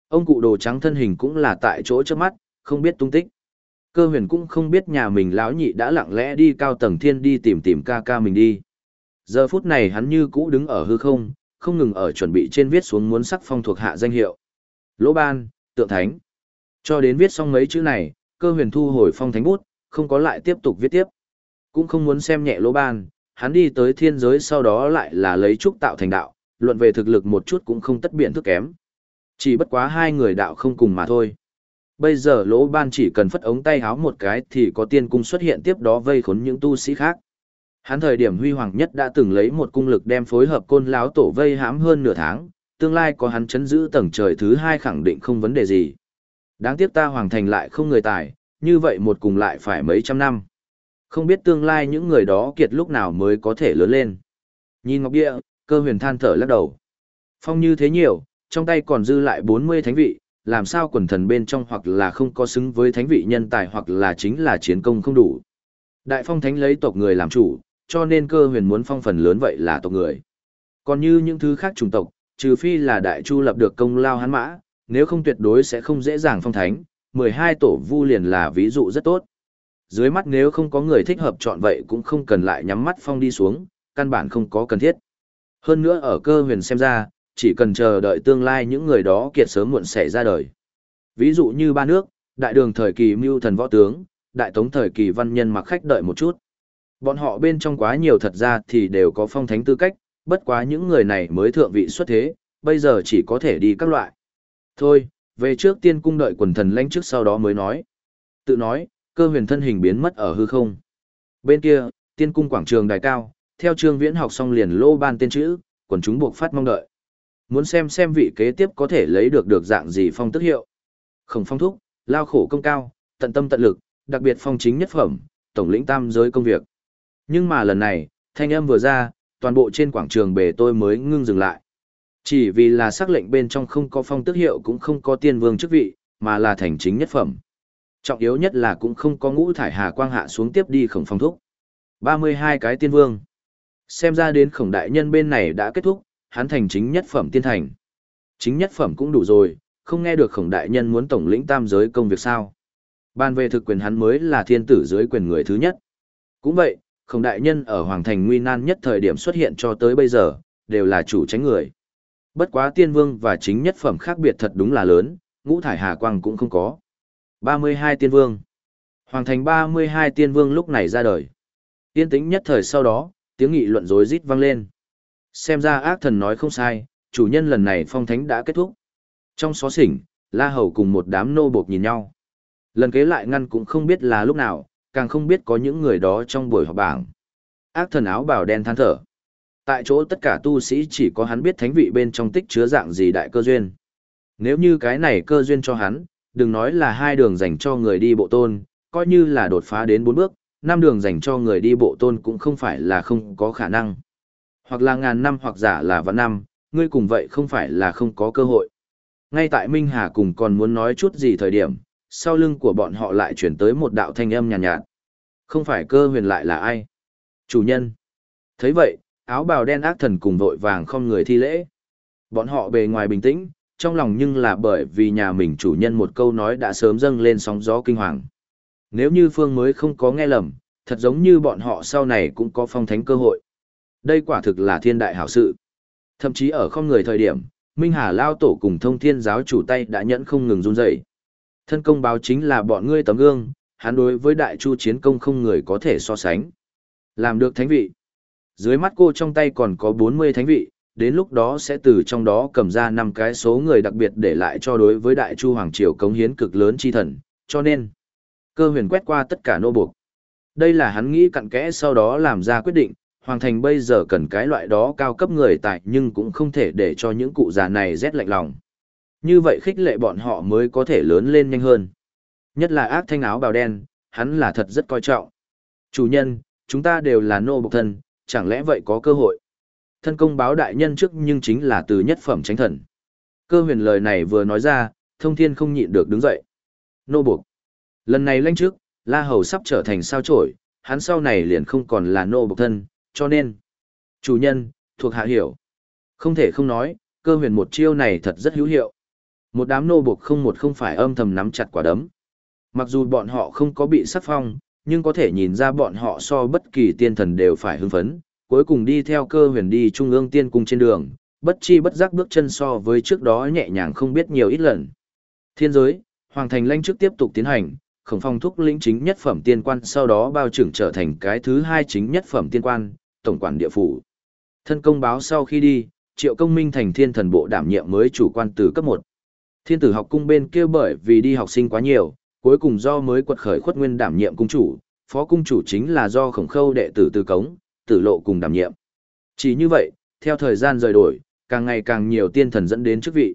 Ông cụ đồ trắng thân hình cũng là tại chỗ trước mắt, không biết tung tích. Cơ huyền cũng không biết nhà mình lão nhị đã lặng lẽ đi cao tầng thiên đi tìm tìm ca ca mình đi. Giờ phút này hắn như cũ đứng ở hư không, không ngừng ở chuẩn bị trên viết xuống muốn sắc phong thuộc hạ danh hiệu. Lỗ ban, tượng thánh. Cho đến viết xong mấy chữ này, cơ huyền thu hồi phong thánh bút, không có lại tiếp tục viết tiếp. Cũng không muốn xem nhẹ lỗ ban, hắn đi tới thiên giới sau đó lại là lấy trúc tạo thành đạo, luận về thực lực một chút cũng không tất biện thức kém. Chỉ bất quá hai người đạo không cùng mà thôi. Bây giờ lỗ ban chỉ cần phất ống tay háo một cái thì có tiên cung xuất hiện tiếp đó vây khốn những tu sĩ khác. Hắn thời điểm huy hoàng nhất đã từng lấy một cung lực đem phối hợp côn láo tổ vây hãm hơn nửa tháng, tương lai có hắn chấn giữ tầng trời thứ hai khẳng định không vấn đề gì. Đáng tiếc ta hoàng thành lại không người tài, như vậy một cùng lại phải mấy trăm năm. Không biết tương lai những người đó kiệt lúc nào mới có thể lớn lên. Nhìn ngọc địa, cơ huyền than thở lắc đầu. Phong như thế nhiều, trong tay còn dư lại 40 thánh vị, làm sao quần thần bên trong hoặc là không có xứng với thánh vị nhân tài hoặc là chính là chiến công không đủ. Đại phong thánh lấy tộc người làm chủ, cho nên cơ huyền muốn phong phần lớn vậy là tộc người. Còn như những thứ khác chủng tộc, trừ phi là đại chu lập được công lao hắn mã, nếu không tuyệt đối sẽ không dễ dàng phong thánh, 12 tổ vu liền là ví dụ rất tốt. Dưới mắt nếu không có người thích hợp chọn vậy cũng không cần lại nhắm mắt phong đi xuống, căn bản không có cần thiết. Hơn nữa ở cơ huyền xem ra, chỉ cần chờ đợi tương lai những người đó kiệt sớm muộn sẽ ra đời. Ví dụ như ba nước, đại đường thời kỳ mưu thần võ tướng, đại tống thời kỳ văn nhân mặc khách đợi một chút. Bọn họ bên trong quá nhiều thật ra thì đều có phong thánh tư cách, bất quá những người này mới thượng vị xuất thế, bây giờ chỉ có thể đi các loại. Thôi, về trước tiên cung đợi quần thần lãnh trước sau đó mới nói. Tự nói, cơ huyền thân hình biến mất ở hư không. Bên kia, tiên cung quảng trường đài cao, theo trương viễn học xong liền lô ban tên chữ, quần chúng buộc phát mong đợi. Muốn xem xem vị kế tiếp có thể lấy được được dạng gì phong tức hiệu. khổng phong thúc, lao khổ công cao, tận tâm tận lực, đặc biệt phong chính nhất phẩm, tổng lĩnh tam giới công việc. Nhưng mà lần này, thanh âm vừa ra, toàn bộ trên quảng trường bề tôi mới ngưng dừng lại. Chỉ vì là sắc lệnh bên trong không có phong tước hiệu cũng không có tiên vương chức vị, mà là thành chính nhất phẩm. Trọng yếu nhất là cũng không có ngũ thải hà quang hạ xuống tiếp đi khổng phong thúc. 32 cái tiên vương. Xem ra đến khổng đại nhân bên này đã kết thúc, hắn thành chính nhất phẩm tiên thành. Chính nhất phẩm cũng đủ rồi, không nghe được khổng đại nhân muốn tổng lĩnh tam giới công việc sao. Ban về thực quyền hắn mới là thiên tử dưới quyền người thứ nhất. Cũng vậy, khổng đại nhân ở Hoàng Thành nguy nan nhất thời điểm xuất hiện cho tới bây giờ, đều là chủ tránh người. Bất quá tiên vương và chính nhất phẩm khác biệt thật đúng là lớn, ngũ thải hà quang cũng không có. 32 tiên vương. Hoàng thành 32 tiên vương lúc này ra đời. Tiên tĩnh nhất thời sau đó, tiếng nghị luận rối rít vang lên. Xem ra ác thần nói không sai, chủ nhân lần này phong thánh đã kết thúc. Trong xó xỉnh, La Hầu cùng một đám nô bộc nhìn nhau. Lần kế lại ngăn cũng không biết là lúc nào, càng không biết có những người đó trong buổi họp bảng. Ác thần áo bào đen than thở. Tại chỗ tất cả tu sĩ chỉ có hắn biết thánh vị bên trong tích chứa dạng gì đại cơ duyên. Nếu như cái này cơ duyên cho hắn, đừng nói là hai đường dành cho người đi bộ tôn, coi như là đột phá đến bốn bước, năm đường dành cho người đi bộ tôn cũng không phải là không có khả năng. Hoặc là ngàn năm hoặc giả là vạn năm, ngươi cùng vậy không phải là không có cơ hội. Ngay tại Minh Hà cùng còn muốn nói chút gì thời điểm, sau lưng của bọn họ lại chuyển tới một đạo thanh âm nhàn nhạt, nhạt. Không phải cơ huyền lại là ai? Chủ nhân. thấy vậy, áo bào đen ác thần cùng vội vàng không người thi lễ. Bọn họ bề ngoài bình tĩnh, trong lòng nhưng là bởi vì nhà mình chủ nhân một câu nói đã sớm dâng lên sóng gió kinh hoàng. Nếu như Phương mới không có nghe lầm, thật giống như bọn họ sau này cũng có phong thánh cơ hội. Đây quả thực là thiên đại hảo sự. Thậm chí ở không người thời điểm, Minh Hà Lao Tổ cùng thông thiên giáo chủ tay đã nhẫn không ngừng run dậy. Thân công báo chính là bọn ngươi tấm gương, hắn đối với đại chu chiến công không người có thể so sánh. Làm được thánh vị. Dưới mắt cô trong tay còn có 40 thánh vị, đến lúc đó sẽ từ trong đó cầm ra năm cái số người đặc biệt để lại cho đối với đại chu hoàng triều cống hiến cực lớn chi thần, cho nên cơ huyền quét qua tất cả nô buộc. Đây là hắn nghĩ cặn kẽ sau đó làm ra quyết định, hoàng thành bây giờ cần cái loại đó cao cấp người tại nhưng cũng không thể để cho những cụ già này rét lạnh lòng. Như vậy khích lệ bọn họ mới có thể lớn lên nhanh hơn. Nhất là ác thanh áo bào đen, hắn là thật rất coi trọng. Chủ nhân, chúng ta đều là nô bộc thân, chẳng lẽ vậy có cơ hội? Thân công báo đại nhân trước nhưng chính là từ nhất phẩm tránh thần. Cơ huyền lời này vừa nói ra, thông thiên không nhịn được đứng dậy. Nô buộc. Lần này lãnh trước, La Hầu sắp trở thành sao trổi, hắn sau này liền không còn là nô bộc thân, cho nên. Chủ nhân, thuộc hạ hiểu. Không thể không nói, cơ huyền một chiêu này thật rất hữu hiệu. Một đám nô buộc không một không phải âm thầm nắm chặt quả đấm. Mặc dù bọn họ không có bị sắc phong, nhưng có thể nhìn ra bọn họ so bất kỳ tiên thần đều phải hưng phấn, cuối cùng đi theo cơ huyền đi trung ương tiên cung trên đường, bất chi bất giác bước chân so với trước đó nhẹ nhàng không biết nhiều ít lần. Thiên giới, hoàng thành lanh trước tiếp tục tiến hành, khổng phong thúc lĩnh chính nhất phẩm tiên quan sau đó bao trưởng trở thành cái thứ hai chính nhất phẩm tiên quan, tổng quản địa phủ. Thân công báo sau khi đi, triệu công minh thành thiên thần bộ đảm nhiệm mới chủ quan từ cấp một. Thiên tử học cung bên kia bởi vì đi học sinh quá nhiều, cuối cùng do mới quật khởi khuất nguyên đảm nhiệm cung chủ, phó cung chủ chính là do khổng khâu đệ tử từ cống, tử lộ cùng đảm nhiệm. Chỉ như vậy, theo thời gian rời đổi, càng ngày càng nhiều tiên thần dẫn đến chức vị.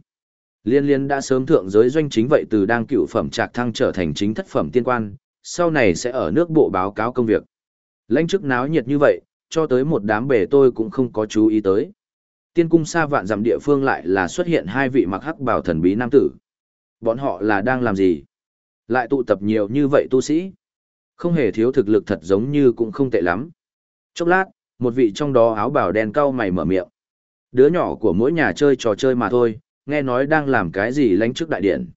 Liên liên đã sớm thượng giới doanh chính vậy từ đang cựu phẩm trạc thăng trở thành chính thất phẩm tiên quan, sau này sẽ ở nước bộ báo cáo công việc. Lãnh chức náo nhiệt như vậy, cho tới một đám bể tôi cũng không có chú ý tới. Tiên cung xa vạn dặm địa phương lại là xuất hiện hai vị mặc hắc bảo thần bí nam tử. Bọn họ là đang làm gì? Lại tụ tập nhiều như vậy tu sĩ. Không hề thiếu thực lực thật giống như cũng không tệ lắm. Chốc lát, một vị trong đó áo bào đen cau mày mở miệng. Đứa nhỏ của mỗi nhà chơi trò chơi mà thôi, nghe nói đang làm cái gì lánh trước đại điện.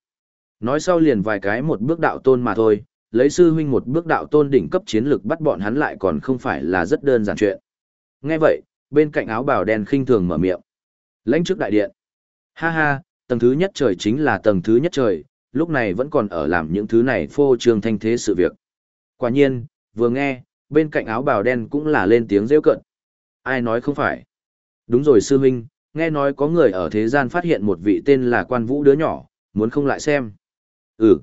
Nói sau liền vài cái một bước đạo tôn mà thôi, lấy sư huynh một bước đạo tôn đỉnh cấp chiến lực bắt bọn hắn lại còn không phải là rất đơn giản chuyện. Nghe vậy, bên cạnh áo bào đen khinh thường mở miệng. Lãnh trước đại điện. Ha ha, tầng thứ nhất trời chính là tầng thứ nhất trời, lúc này vẫn còn ở làm những thứ này phô trương thanh thế sự việc. Quả nhiên, vừa nghe, bên cạnh áo bào đen cũng là lên tiếng rêu cận. Ai nói không phải? Đúng rồi sư huynh, nghe nói có người ở thế gian phát hiện một vị tên là quan vũ đứa nhỏ, muốn không lại xem. Ừ,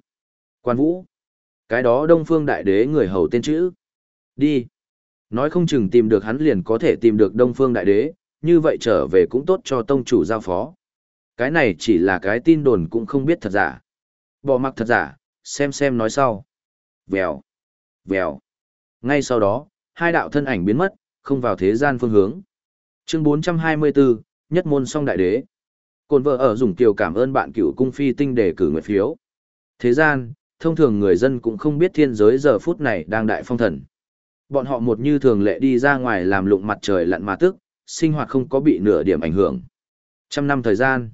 quan vũ. Cái đó đông phương đại đế người hầu tên chữ. Đi. Nói không chừng tìm được hắn liền có thể tìm được đông phương đại đế, như vậy trở về cũng tốt cho tông chủ giao phó. Cái này chỉ là cái tin đồn cũng không biết thật giả. Bỏ mặc thật giả, xem xem nói sau. Vèo, vèo. Ngay sau đó, hai đạo thân ảnh biến mất, không vào thế gian phương hướng. Chương 424, Nhất môn song đại đế. Cồn vợ ở dùng kiều cảm ơn bạn cựu cung phi tinh để cử nguyện phiếu. Thế gian, thông thường người dân cũng không biết thiên giới giờ phút này đang đại phong thần. Bọn họ một như thường lệ đi ra ngoài làm lụng mặt trời lặn mà tức, sinh hoạt không có bị nửa điểm ảnh hưởng. Trăm năm thời gian,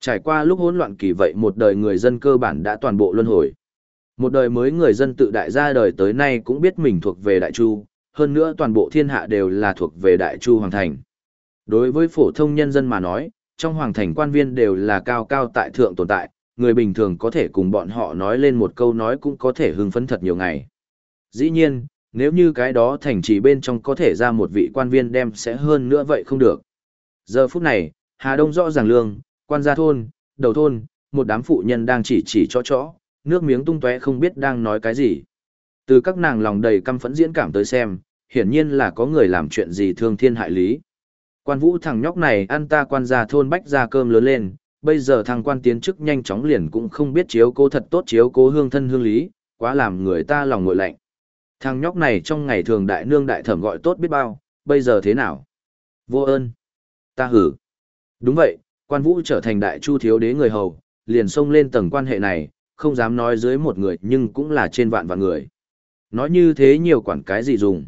trải qua lúc hỗn loạn kỳ vậy một đời người dân cơ bản đã toàn bộ luân hồi. Một đời mới người dân tự đại ra đời tới nay cũng biết mình thuộc về Đại Chu, hơn nữa toàn bộ thiên hạ đều là thuộc về Đại Chu Hoàng Thành. Đối với phổ thông nhân dân mà nói, trong Hoàng Thành quan viên đều là cao cao tại thượng tồn tại, người bình thường có thể cùng bọn họ nói lên một câu nói cũng có thể hưng phấn thật nhiều ngày. Dĩ nhiên, nếu như cái đó thành trì bên trong có thể ra một vị quan viên đem sẽ hơn nữa vậy không được. Giờ phút này, Hà Đông rõ ràng lương, quan gia thôn, đầu thôn, một đám phụ nhân đang chỉ chỉ cho chó, nước miếng tung tóe không biết đang nói cái gì. Từ các nàng lòng đầy căm phẫn diễn cảm tới xem, hiển nhiên là có người làm chuyện gì thương thiên hại lý. Quan vũ thằng nhóc này ăn ta quan gia thôn bách ra cơm lớn lên, bây giờ thằng quan tiến chức nhanh chóng liền cũng không biết chiếu cố thật tốt chiếu cố hương thân hương lý, quá làm người ta lòng ngội lạnh. Thằng nhóc này trong ngày thường đại nương đại thẩm gọi tốt biết bao, bây giờ thế nào? Vô ơn. Ta hử. Đúng vậy, quan vũ trở thành đại chu thiếu đế người hầu, liền xông lên tầng quan hệ này, không dám nói dưới một người nhưng cũng là trên vạn vạn người. Nói như thế nhiều quản cái gì dùng.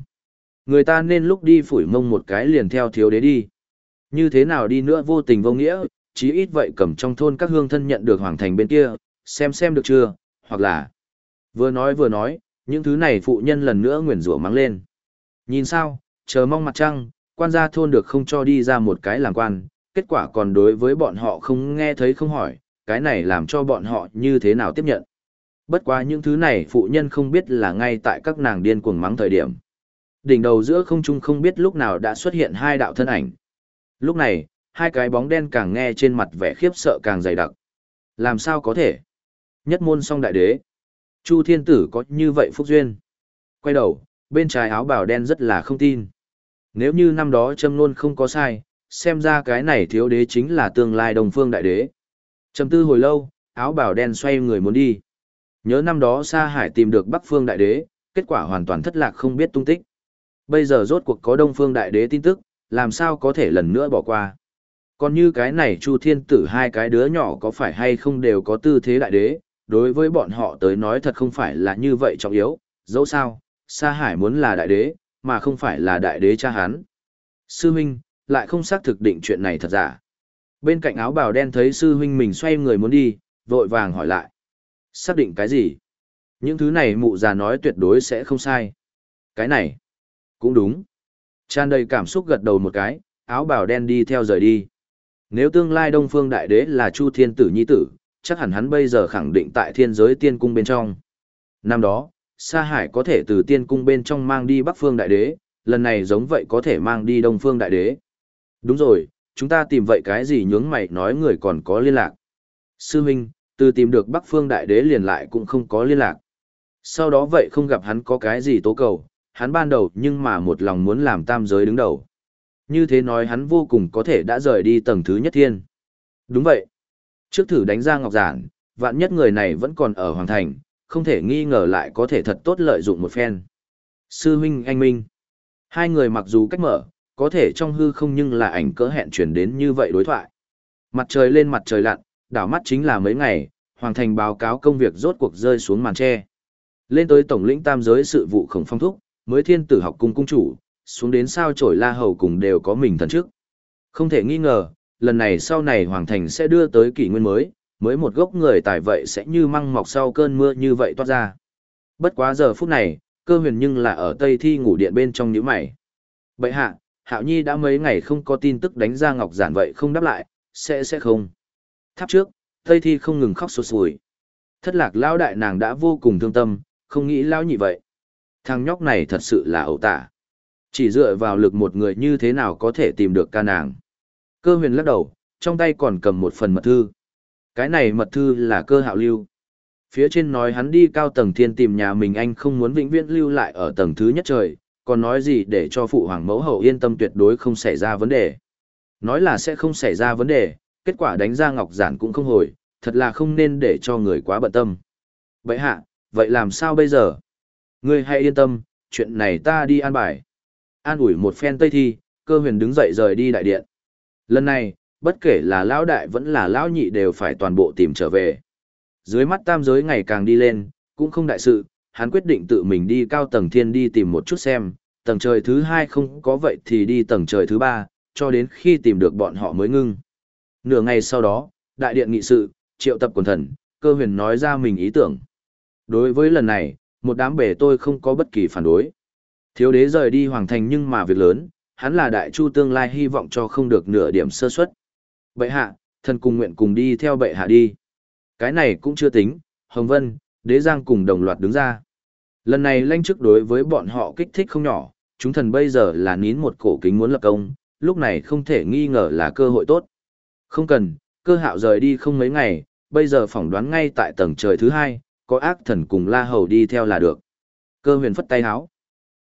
Người ta nên lúc đi phủi mông một cái liền theo thiếu đế đi. Như thế nào đi nữa vô tình vô nghĩa, chí ít vậy cầm trong thôn các hương thân nhận được hoàng thành bên kia, xem xem được chưa, hoặc là... Vừa nói vừa nói, những thứ này phụ nhân lần nữa nguyền rủa mắng lên. Nhìn sao, chờ mong mặt trăng, quan gia thôn được không cho đi ra một cái làm quan, kết quả còn đối với bọn họ không nghe thấy không hỏi, cái này làm cho bọn họ như thế nào tiếp nhận. Bất quá những thứ này phụ nhân không biết là ngay tại các nàng điên cuồng mắng thời điểm. Đỉnh đầu giữa không trung không biết lúc nào đã xuất hiện hai đạo thân ảnh. Lúc này, hai cái bóng đen càng nghe trên mặt vẻ khiếp sợ càng dày đặc. Làm sao có thể? Nhất môn song đại đế. Chu thiên tử có như vậy phúc duyên. Quay đầu, bên trái áo bào đen rất là không tin. Nếu như năm đó châm luôn không có sai, xem ra cái này thiếu đế chính là tương lai đồng phương đại đế. Trầm tư hồi lâu, áo bào đen xoay người muốn đi. Nhớ năm đó Sa Hải tìm được Bắc Phương Đại Đế, kết quả hoàn toàn thất lạc không biết tung tích. Bây giờ rốt cuộc có Đông Phương Đại Đế tin tức, làm sao có thể lần nữa bỏ qua. Còn như cái này Chu Thiên Tử hai cái đứa nhỏ có phải hay không đều có tư thế Đại Đế, đối với bọn họ tới nói thật không phải là như vậy trọng yếu, dẫu sao, Sa Hải muốn là Đại Đế, mà không phải là Đại Đế cha hắn. Sư Minh, lại không xác thực định chuyện này thật giả. Bên cạnh áo bào đen thấy sư huynh mình xoay người muốn đi, vội vàng hỏi lại. Xác định cái gì? Những thứ này mụ già nói tuyệt đối sẽ không sai. Cái này, cũng đúng. Tràn đầy cảm xúc gật đầu một cái, áo bào đen đi theo rời đi. Nếu tương lai Đông Phương Đại Đế là Chu Thiên Tử Nhi Tử, chắc hẳn hắn bây giờ khẳng định tại thiên giới tiên cung bên trong. Năm đó, Sa Hải có thể từ tiên cung bên trong mang đi Bắc Phương Đại Đế, lần này giống vậy có thể mang đi Đông Phương Đại Đế. Đúng rồi, chúng ta tìm vậy cái gì nhướng mày nói người còn có liên lạc. Sư Minh, từ tìm được Bắc Phương Đại Đế liền lại cũng không có liên lạc. Sau đó vậy không gặp hắn có cái gì tố cầu, hắn ban đầu nhưng mà một lòng muốn làm tam giới đứng đầu. Như thế nói hắn vô cùng có thể đã rời đi tầng thứ nhất thiên. Đúng vậy. Trước thử đánh ra ngọc giản, vạn nhất người này vẫn còn ở Hoàng Thành, không thể nghi ngờ lại có thể thật tốt lợi dụng một phen. Sư huynh anh Minh. Hai người mặc dù cách mở, có thể trong hư không nhưng là ảnh cỡ hẹn chuyển đến như vậy đối thoại. Mặt trời lên mặt trời lặn, đảo mắt chính là mấy ngày, Hoàng Thành báo cáo công việc rốt cuộc rơi xuống màn tre. Lên tới tổng lĩnh tam giới sự vụ khổng phong thúc, mới thiên tử học cung cung chủ, xuống đến sao trổi la hầu cùng đều có mình thần trước. Không thể nghi ngờ, lần này sau này Hoàng Thành sẽ đưa tới kỷ nguyên mới, mới một gốc người tài vậy sẽ như măng mọc sau cơn mưa như vậy toát ra. Bất quá giờ phút này, cơ huyền nhưng là ở Tây Thi ngủ điện bên trong nhíu mày. Bậy hạ, Hạo Nhi đã mấy ngày không có tin tức đánh ra ngọc giản vậy không đáp lại, sẽ sẽ không. Tháp trước, Tây Thi không ngừng khóc sụt sùi. Thất lạc lão đại nàng đã vô cùng thương tâm, không nghĩ lão nhị vậy. Thằng nhóc này thật sự là ẩu tả. Chỉ dựa vào lực một người như thế nào có thể tìm được ca nàng. Cơ huyền lắc đầu, trong tay còn cầm một phần mật thư. Cái này mật thư là cơ hạo lưu. Phía trên nói hắn đi cao tầng thiên tìm nhà mình anh không muốn vĩnh viễn lưu lại ở tầng thứ nhất trời, còn nói gì để cho phụ hoàng mẫu hậu yên tâm tuyệt đối không xảy ra vấn đề. Nói là sẽ không xảy ra vấn đề, kết quả đánh ra ngọc giản cũng không hồi, thật là không nên để cho người quá bận tâm. Vậy hạ, vậy làm sao bây giờ? Ngươi hãy yên tâm, chuyện này ta đi an bài. An ủi một phen tây thi, cơ huyền đứng dậy rời đi đại điện. Lần này, bất kể là lão đại vẫn là lão nhị đều phải toàn bộ tìm trở về. Dưới mắt tam giới ngày càng đi lên, cũng không đại sự, hắn quyết định tự mình đi cao tầng thiên đi tìm một chút xem, tầng trời thứ hai không có vậy thì đi tầng trời thứ ba, cho đến khi tìm được bọn họ mới ngưng. Nửa ngày sau đó, đại điện nghị sự, triệu tập quần thần, cơ huyền nói ra mình ý tưởng. Đối với lần này, một đám bể tôi không có bất kỳ phản đối. Thiếu đế rời đi hoàng thành nhưng mà việc lớn, hắn là đại chu tương lai hy vọng cho không được nửa điểm sơ suất. Bệ hạ, thần cùng nguyện cùng đi theo bệ hạ đi. Cái này cũng chưa tính, Hồng Vân, đế giang cùng đồng loạt đứng ra. Lần này lanh chức đối với bọn họ kích thích không nhỏ, chúng thần bây giờ là nín một cổ kính muốn lập công, lúc này không thể nghi ngờ là cơ hội tốt. Không cần, cơ hạo rời đi không mấy ngày, bây giờ phỏng đoán ngay tại tầng trời thứ hai, có ác thần cùng la hầu đi theo là được. Cơ huyền phất tay háo.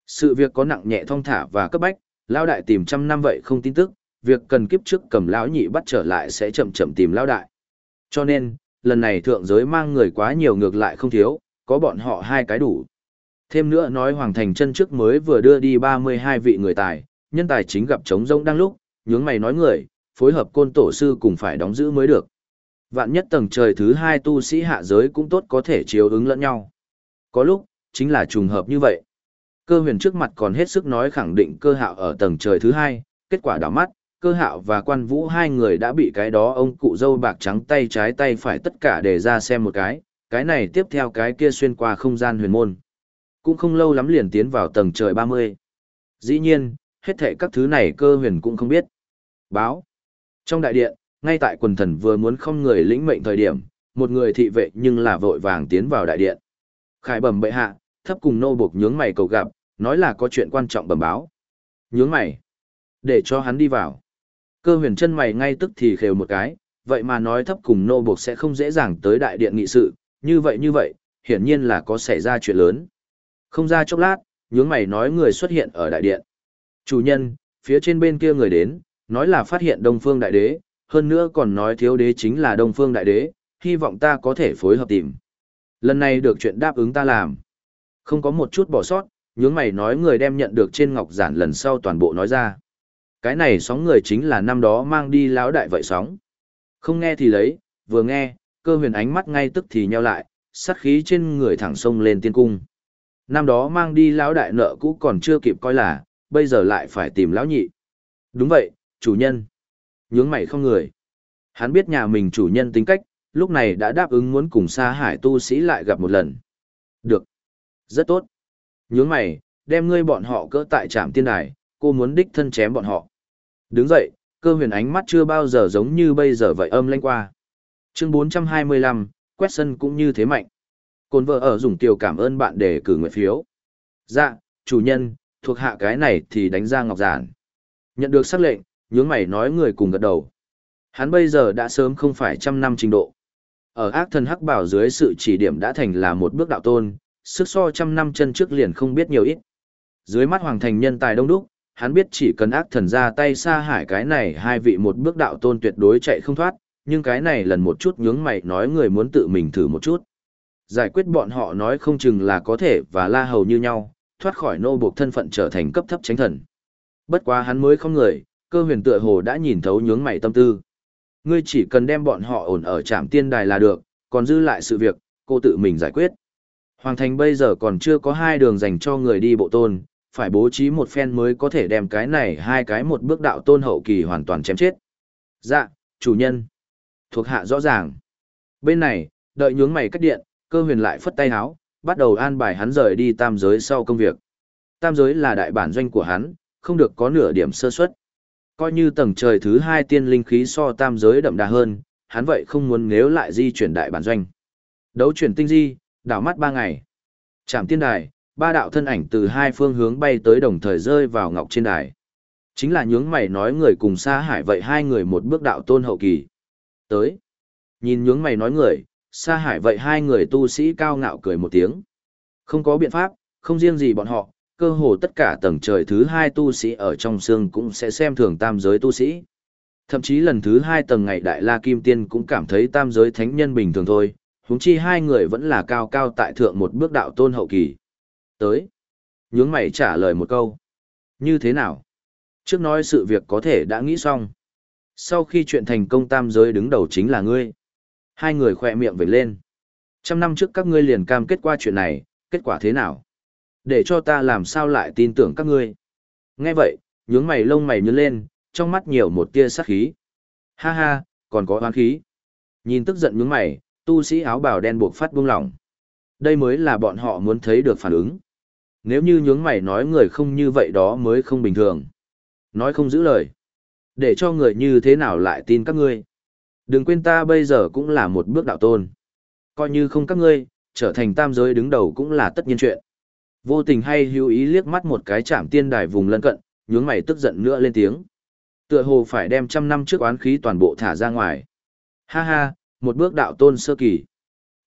Sự việc có nặng nhẹ thong thả và cấp bách, lao đại tìm trăm năm vậy không tin tức, việc cần kiếp trước cầm lão nhị bắt trở lại sẽ chậm chậm tìm lao đại. Cho nên, lần này thượng giới mang người quá nhiều ngược lại không thiếu, có bọn họ hai cái đủ. Thêm nữa nói Hoàng Thành chân trước mới vừa đưa đi 32 vị người tài, nhân tài chính gặp trống rông đang lúc, nhướng mày nói người, phối hợp côn tổ sư cùng phải đóng giữ mới được. Vạn nhất tầng trời thứ hai tu sĩ hạ giới cũng tốt có thể chiếu ứng lẫn nhau. Có lúc, chính là trùng hợp như vậy. Cơ huyền trước mặt còn hết sức nói khẳng định cơ hạo ở tầng trời thứ hai, kết quả đảo mắt, cơ hạo và quan vũ hai người đã bị cái đó ông cụ dâu bạc trắng tay trái tay phải tất cả để ra xem một cái, cái này tiếp theo cái kia xuyên qua không gian huyền môn. Cũng không lâu lắm liền tiến vào tầng trời 30. Dĩ nhiên, hết thệ các thứ này cơ huyền cũng không biết. Báo. Trong đại điện, ngay tại quần thần vừa muốn không người lĩnh mệnh thời điểm, một người thị vệ nhưng là vội vàng tiến vào đại điện. Khải bẩm bệ hạ, thấp cùng nô buộc nhướng mày cầu gặp, nói là có chuyện quan trọng bẩm báo. Nhướng mày. Để cho hắn đi vào. Cơ huyền chân mày ngay tức thì khều một cái, vậy mà nói thấp cùng nô buộc sẽ không dễ dàng tới đại điện nghị sự, như vậy như vậy, hiển nhiên là có xảy ra chuyện lớn. Không ra chốc lát, nhướng mày nói người xuất hiện ở đại điện. Chủ nhân, phía trên bên kia người đến, nói là phát hiện Đông Phương Đại Đế, hơn nữa còn nói thiếu đế chính là Đông Phương Đại Đế, hy vọng ta có thể phối hợp tìm. Lần này được chuyện đáp ứng ta làm. Không có một chút bỏ sót, nhướng mày nói người đem nhận được trên ngọc giản lần sau toàn bộ nói ra. Cái này sóng người chính là năm đó mang đi lão đại vậy sóng. Không nghe thì lấy, vừa nghe, cơ huyền ánh mắt ngay tức thì nheo lại, sát khí trên người thẳng sông lên tiên cung. Năm đó mang đi lão đại nợ cũ còn chưa kịp coi là, bây giờ lại phải tìm lão nhị. Đúng vậy, chủ nhân. Nhướng mày không người. Hắn biết nhà mình chủ nhân tính cách, lúc này đã đáp ứng muốn cùng sa hải tu sĩ lại gặp một lần. Được. Rất tốt. Nhướng mày, đem ngươi bọn họ cỡ tại trạm tiên đài, cô muốn đích thân chém bọn họ. Đứng dậy, cơ huyền ánh mắt chưa bao giờ giống như bây giờ vậy âm lanh qua. Chương 425, quét sân cũng như thế mạnh. Côn vợ ở dùng tiểu cảm ơn bạn để cử nguyện phiếu. Dạ, chủ nhân, thuộc hạ cái này thì đánh ra ngọc giản. Nhận được sắc lệnh, nhướng mày nói người cùng gật đầu. Hắn bây giờ đã sớm không phải trăm năm trình độ. Ở ác thần hắc bảo dưới sự chỉ điểm đã thành là một bước đạo tôn, sức so trăm năm chân trước liền không biết nhiều ít. Dưới mắt hoàng thành nhân tài đông đúc, hắn biết chỉ cần ác thần ra tay xa hải cái này hai vị một bước đạo tôn tuyệt đối chạy không thoát, nhưng cái này lần một chút nhướng mày nói người muốn tự mình thử một chút. Giải quyết bọn họ nói không chừng là có thể và la hầu như nhau, thoát khỏi nô buộc thân phận trở thành cấp thấp chánh thần. Bất quá hắn mới không người, cơ huyền tựa hồ đã nhìn thấu nhướng mày tâm tư. Ngươi chỉ cần đem bọn họ ổn ở trạm tiên đài là được, còn dư lại sự việc, cô tự mình giải quyết. Hoàng thành bây giờ còn chưa có hai đường dành cho người đi bộ tôn, phải bố trí một phen mới có thể đem cái này hai cái một bước đạo tôn hậu kỳ hoàn toàn chém chết. Dạ, chủ nhân. Thuộc hạ rõ ràng. Bên này, đợi nhướng mày cắt điện, cơ huyền lại phất tay háo, bắt đầu an bài hắn rời đi tam giới sau công việc. Tam giới là đại bản doanh của hắn, không được có nửa điểm sơ suất. Coi như tầng trời thứ hai tiên linh khí so tam giới đậm đà hơn, hắn vậy không muốn nếu lại di chuyển đại bản doanh. Đấu chuyển tinh di, đảo mắt ba ngày. Trạm tiên đài, ba đạo thân ảnh từ hai phương hướng bay tới đồng thời rơi vào ngọc trên đài. Chính là nhướng mày nói người cùng xa hải vậy hai người một bước đạo tôn hậu kỳ. Tới. Nhìn nhướng mày nói người, xa hải vậy hai người tu sĩ cao ngạo cười một tiếng. Không có biện pháp, không riêng gì bọn họ, cơ hồ tất cả tầng trời thứ hai tu sĩ ở trong xương cũng sẽ xem thường tam giới tu sĩ. Thậm chí lần thứ hai tầng ngày Đại La Kim Tiên cũng cảm thấy tam giới thánh nhân bình thường thôi, huống chi hai người vẫn là cao cao tại thượng một bước đạo tôn hậu kỳ. Tới. Nhướng mày trả lời một câu. Như thế nào? Trước nói sự việc có thể đã nghĩ xong. Sau khi chuyện thành công tam giới đứng đầu chính là ngươi. Hai người khỏe miệng vểnh lên. Trăm năm trước các ngươi liền cam kết qua chuyện này, kết quả thế nào? Để cho ta làm sao lại tin tưởng các ngươi. Nghe vậy, nhướng mày lông mày nhướng lên, trong mắt nhiều một tia sát khí. Ha ha, còn có oán khí. Nhìn tức giận nhướng mày, tu sĩ áo bào đen buộc phát buông lỏng. Đây mới là bọn họ muốn thấy được phản ứng. Nếu như nhướng mày nói người không như vậy đó mới không bình thường. Nói không giữ lời. Để cho người như thế nào lại tin các ngươi. Đừng quên ta bây giờ cũng là một bước đạo tôn. Coi như không các ngươi, trở thành tam giới đứng đầu cũng là tất nhiên chuyện. Vô tình hay hữu ý liếc mắt một cái chạm tiên đài vùng lân cận, nhướng mày tức giận nữa lên tiếng. Tựa hồ phải đem trăm năm trước oán khí toàn bộ thả ra ngoài. Ha ha, một bước đạo tôn sơ kỳ.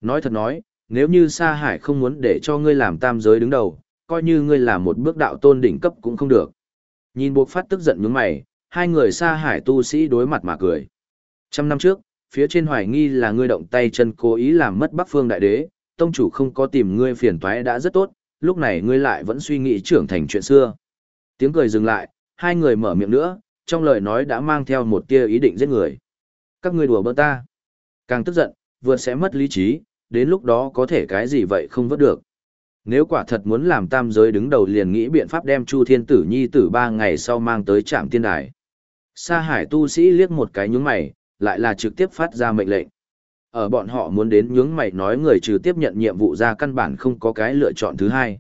Nói thật nói, nếu như Sa Hải không muốn để cho ngươi làm tam giới đứng đầu, coi như ngươi là một bước đạo tôn đỉnh cấp cũng không được. Nhìn buộc phát tức giận nhướng mày, hai người Sa Hải tu sĩ đối mặt mà cười. Trăm năm trước, phía trên hoài nghi là ngươi động tay chân cố ý làm mất Bắc Phương Đại Đế, tông chủ không có tìm ngươi phiền toái đã rất tốt, lúc này ngươi lại vẫn suy nghĩ trưởng thành chuyện xưa. Tiếng cười dừng lại, hai người mở miệng nữa, trong lời nói đã mang theo một tia ý định giết người. Các ngươi đùa bỡn ta. Càng tức giận, vừa sẽ mất lý trí, đến lúc đó có thể cái gì vậy không vớt được. Nếu quả thật muốn làm tam giới đứng đầu liền nghĩ biện pháp đem Chu Thiên Tử Nhi tử ba ngày sau mang tới trạm tiên đài. Sa hải tu sĩ liếc một cái nhướng mày, lại là trực tiếp phát ra mệnh lệnh. Ở bọn họ muốn đến nhướng mày nói người trừ tiếp nhận nhiệm vụ ra căn bản không có cái lựa chọn thứ hai.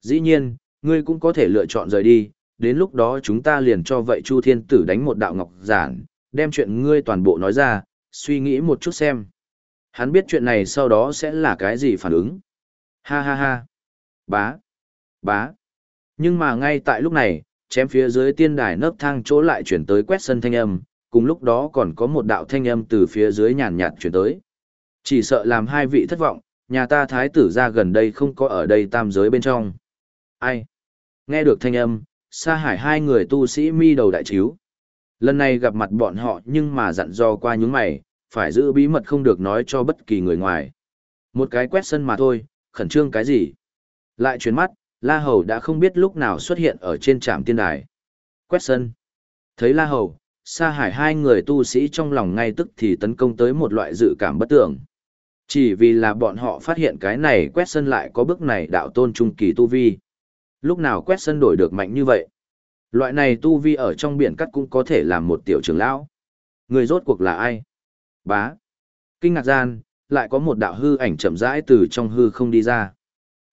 Dĩ nhiên, ngươi cũng có thể lựa chọn rời đi, đến lúc đó chúng ta liền cho vậy Chu Thiên Tử đánh một đạo ngọc giản, đem chuyện ngươi toàn bộ nói ra, suy nghĩ một chút xem. Hắn biết chuyện này sau đó sẽ là cái gì phản ứng. Ha ha ha. Bá. Bá. Nhưng mà ngay tại lúc này, chém phía dưới tiên đài nấp thang chỗ lại chuyển tới quét sân thanh âm, cùng lúc đó còn có một đạo thanh âm từ phía dưới nhàn nhạt chuyển tới. Chỉ sợ làm hai vị thất vọng, nhà ta thái tử ra gần đây không có ở đây tam giới bên trong. Ai? Nghe được thanh âm, xa hải hai người tu sĩ mi đầu đại chiếu. Lần này gặp mặt bọn họ nhưng mà dặn dò qua những mày, phải giữ bí mật không được nói cho bất kỳ người ngoài. Một cái quét sân mà thôi, khẩn trương cái gì? Lại chuyển mắt, La Hầu đã không biết lúc nào xuất hiện ở trên trạm tiên đài. Quét sân. Thấy La Hầu, Sa Hải hai người tu sĩ trong lòng ngay tức thì tấn công tới một loại dự cảm bất tưởng. Chỉ vì là bọn họ phát hiện cái này quét sân lại có bước này đạo tôn trung kỳ tu vi. Lúc nào quét sân đổi được mạnh như vậy? Loại này tu vi ở trong biển cắt cũng có thể làm một tiểu trưởng lão. Người rốt cuộc là ai? Bá. Kinh ngạc gian, lại có một đạo hư ảnh chậm rãi từ trong hư không đi ra.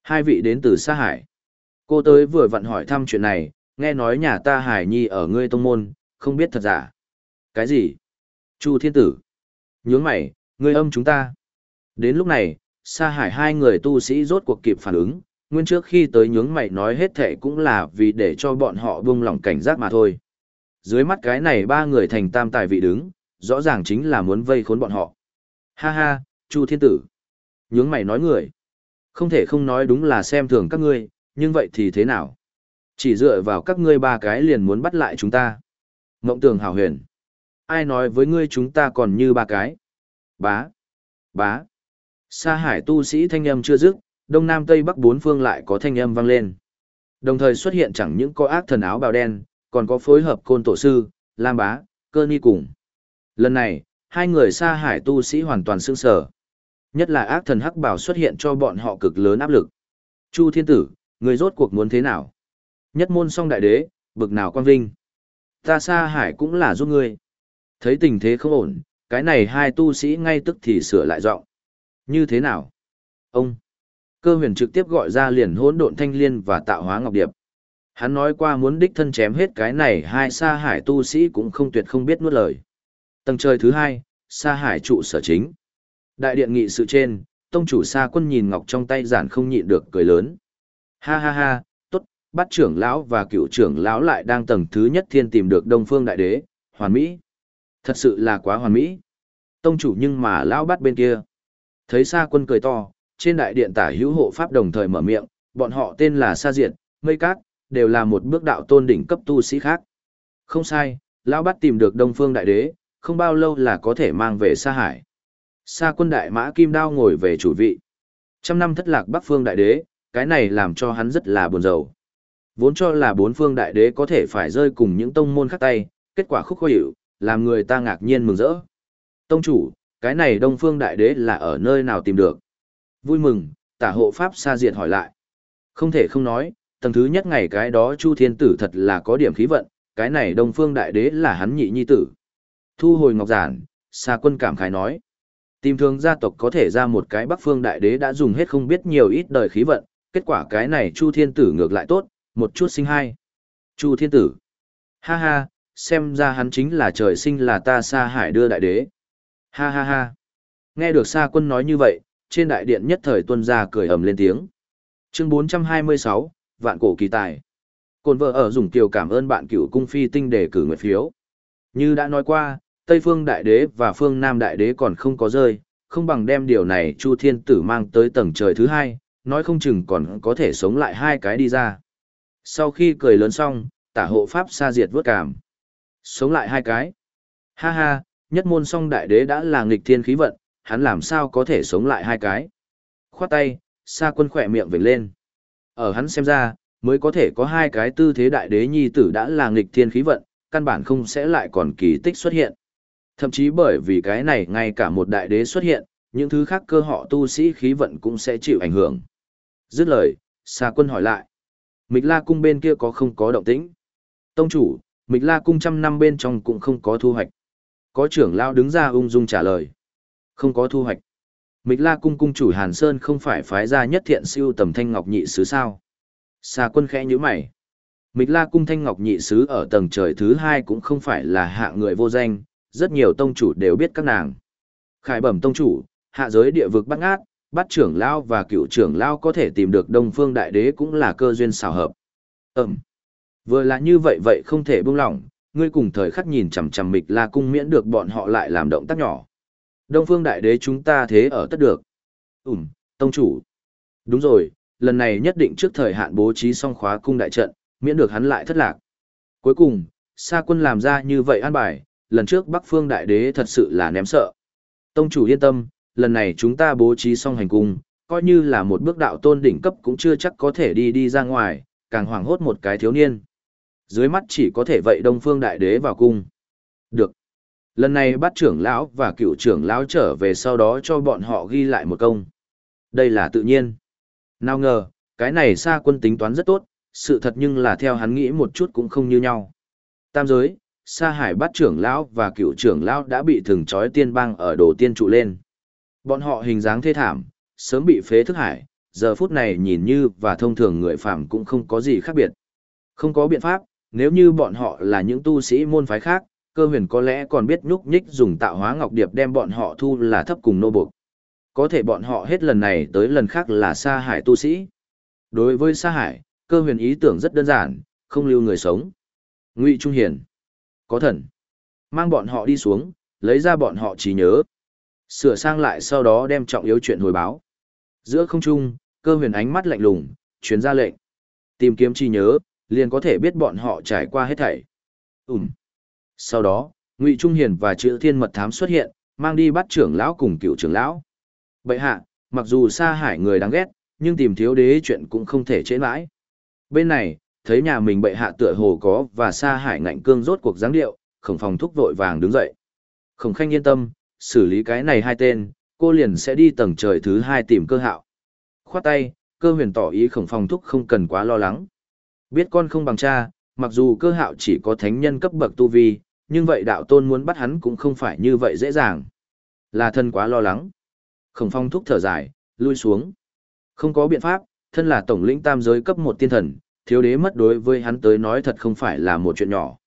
Hai vị đến từ Sa Hải. Cô tới vừa vặn hỏi thăm chuyện này, nghe nói nhà ta Hải Nhi ở ngươi tông môn, không biết thật giả. Cái gì? Chu Thiên Tử. Nhướng mày, ngươi âm chúng ta. Đến lúc này, Sa Hải hai người tu sĩ rốt cuộc kịp phản ứng, nguyên trước khi tới nhướng mày nói hết thệ cũng là vì để cho bọn họ buông lỏng cảnh giác mà thôi. Dưới mắt cái này ba người thành tam tài vị đứng, rõ ràng chính là muốn vây khốn bọn họ. Ha ha, Chu Thiên Tử. Nhướng mày nói người. Không thể không nói đúng là xem thường các ngươi, nhưng vậy thì thế nào? Chỉ dựa vào các ngươi ba cái liền muốn bắt lại chúng ta. Mộng tường hảo huyền. Ai nói với ngươi chúng ta còn như ba cái? Bá. Bá. Sa hải tu sĩ thanh âm chưa dứt, đông nam tây bắc bốn phương lại có thanh âm vang lên. Đồng thời xuất hiện chẳng những có ác thần áo bào đen, còn có phối hợp côn tổ sư, lam bá, cơ ni cùng. Lần này, hai người sa hải tu sĩ hoàn toàn sương sở. Nhất là ác thần hắc bảo xuất hiện cho bọn họ cực lớn áp lực. Chu thiên tử, người rốt cuộc muốn thế nào? Nhất môn song đại đế, bực nào quan vinh. Ta sa hải cũng là giúp ngươi. Thấy tình thế không ổn, cái này hai tu sĩ ngay tức thì sửa lại giọng. Như thế nào? Ông! Cơ huyền trực tiếp gọi ra liền hỗn độn thanh liên và tạo hóa ngọc điệp. Hắn nói qua muốn đích thân chém hết cái này hai sa hải tu sĩ cũng không tuyệt không biết nuốt lời. Tầng trời thứ hai, sa hải trụ sở chính. Đại điện nghị sự trên, tông chủ sa quân nhìn ngọc trong tay giản không nhịn được cười lớn. Ha ha ha, bắt trưởng lão và cựu trưởng lão lại đang tầng thứ nhất thiên tìm được đông phương đại đế, hoàn mỹ. Thật sự là quá hoàn mỹ. Tông chủ nhưng mà lão bắt bên kia. Thấy sa quân cười to, trên đại điện tả hữu hộ pháp đồng thời mở miệng, bọn họ tên là Sa Diệt, Mây Cát, đều là một bước đạo tôn đỉnh cấp tu sĩ khác. Không sai, lão bắt tìm được Đông Phương Đại Đế, không bao lâu là có thể mang về Sa Hải. Sa quân đại mã kim đao ngồi về chủ vị. Trăm năm thất lạc Bắc Phương Đại Đế, cái này làm cho hắn rất là buồn rầu. Vốn cho là bốn phương đại đế có thể phải rơi cùng những tông môn khác tay, kết quả khúc khó hiểu, làm người ta ngạc nhiên mừng rỡ. Tông chủ, cái này đông phương đại đế là ở nơi nào tìm được? Vui mừng, tả hộ pháp xa diệt hỏi lại. Không thể không nói, tầng thứ nhất ngày cái đó Chu Thiên Tử thật là có điểm khí vận, cái này Đông Phương Đại Đế là hắn nhị nhi tử. Thu hồi ngọc giản, xa quân cảm khái nói. Tìm thường gia tộc có thể ra một cái Bắc Phương Đại Đế đã dùng hết không biết nhiều ít đời khí vận, kết quả cái này Chu Thiên Tử ngược lại tốt, một chút sinh hai. Chu Thiên Tử. Ha ha, xem ra hắn chính là trời sinh là ta xa hải đưa đại đế. Ha ha ha. Nghe được xa quân nói như vậy, trên đại điện nhất thời tuân ra cười ầm lên tiếng. Chương 426, Vạn cổ kỳ tài. Côn vợ ở dùng kiều cảm ơn bạn cửu cung phi tinh để cử nguyện phiếu. Như đã nói qua, Tây phương đại đế và phương Nam đại đế còn không có rơi, không bằng đem điều này Chu Thiên Tử mang tới tầng trời thứ hai, nói không chừng còn có thể sống lại hai cái đi ra. Sau khi cười lớn xong, tả hộ pháp sa diệt vớt cảm. Sống lại hai cái. Ha ha, nhất môn song đại đế đã là nghịch thiên khí vận, hắn làm sao có thể sống lại hai cái. Khoát tay, sa quân khỏe miệng vểnh lên. Ở hắn xem ra, mới có thể có hai cái tư thế đại đế nhi tử đã là nghịch thiên khí vận, căn bản không sẽ lại còn kỳ tích xuất hiện. Thậm chí bởi vì cái này ngay cả một đại đế xuất hiện, những thứ khác cơ họ tu sĩ khí vận cũng sẽ chịu ảnh hưởng. Dứt lời, Sa quân hỏi lại. Mịch La cung bên kia có không có động tĩnh? Tông chủ, Mịch La cung trăm năm bên trong cũng không có thu hoạch. Có trưởng lão đứng ra ung dung trả lời. Không có thu hoạch. Mịch La cung cung chủ Hàn Sơn không phải phái ra nhất thiện siêu tầm thanh ngọc nhị sứ sao? Sa quân khẽ nhíu mày. Mịch La cung thanh ngọc nhị sứ ở tầng trời thứ hai cũng không phải là hạ người vô danh, rất nhiều tông chủ đều biết các nàng. Khải bẩm tông chủ, hạ giới địa vực băng ngát, bắt trưởng lao và cựu trưởng lao có thể tìm được đông phương đại đế cũng là cơ duyên xào hợp. ẩm Vừa là như vậy vậy không thể buông lỏng, ngươi cùng thời khắc nhìn chằm chằm mịch la cung miễn được bọn họ lại làm động tác nhỏ. Đông phương đại đế chúng ta thế ở tất được. Ừm, tông chủ. Đúng rồi, lần này nhất định trước thời hạn bố trí xong khóa cung đại trận, miễn được hắn lại thất lạc. Cuối cùng, Sa quân làm ra như vậy an bài, lần trước Bắc Phương Đại Đế thật sự là ném sợ. Tông chủ yên tâm, lần này chúng ta bố trí xong hành cung, coi như là một bước đạo tôn đỉnh cấp cũng chưa chắc có thể đi đi ra ngoài, càng hoảng hốt một cái thiếu niên. Dưới mắt chỉ có thể vậy Đông Phương Đại Đế vào cung. Được. Lần này bắt trưởng lão và cựu trưởng lão trở về sau đó cho bọn họ ghi lại một công. Đây là tự nhiên. Nào ngờ, cái này xa quân tính toán rất tốt, sự thật nhưng là theo hắn nghĩ một chút cũng không như nhau. Tam giới, Sa Hải bắt trưởng lão và cựu trưởng lão đã bị thừng trói tiên băng ở đồ tiên trụ lên. Bọn họ hình dáng thê thảm, sớm bị phế thức hải, giờ phút này nhìn như và thông thường người phàm cũng không có gì khác biệt. Không có biện pháp, nếu như bọn họ là những tu sĩ môn phái khác, cơ huyền có lẽ còn biết nhúc nhích dùng tạo hóa ngọc điệp đem bọn họ thu là thấp cùng nô buộc. Có thể bọn họ hết lần này tới lần khác là Sa Hải tu sĩ. Đối với Sa Hải, cơ huyền ý tưởng rất đơn giản, không lưu người sống. Ngụy Trung Hiền có thần. Mang bọn họ đi xuống, lấy ra bọn họ trí nhớ. Sửa sang lại sau đó đem trọng yếu chuyện hồi báo. Giữa không trung, cơ huyền ánh mắt lạnh lùng, chuyến ra lệnh. Tìm kiếm chi nhớ, liền có thể biết bọn họ trải qua hết thảy. Ừm. Sau đó, Ngụy Trung Hiền và chữ thiên mật thám xuất hiện, mang đi bắt trưởng lão cùng cựu trưởng lão. Bệ hạ, mặc dù xa hải người đáng ghét, nhưng tìm thiếu đế chuyện cũng không thể chế mãi. Bên này, thấy nhà mình bệ hạ tựa hồ có và xa hải ngạnh cương rốt cuộc dáng điệu, khổng phòng thúc vội vàng đứng dậy. Khổng khanh yên tâm, xử lý cái này hai tên, cô liền sẽ đi tầng trời thứ hai tìm cơ hạo. Khoát tay, cơ huyền tỏ ý khổng phong thúc không cần quá lo lắng. Biết con không bằng cha, mặc dù cơ hạo chỉ có thánh nhân cấp bậc tu vi, nhưng vậy đạo tôn muốn bắt hắn cũng không phải như vậy dễ dàng. Là thân quá lo lắng. Khổng phong thúc thở dài, lui xuống. Không có biện pháp, thân là tổng lĩnh tam giới cấp một tiên thần, thiếu đế mất đối với hắn tới nói thật không phải là một chuyện nhỏ.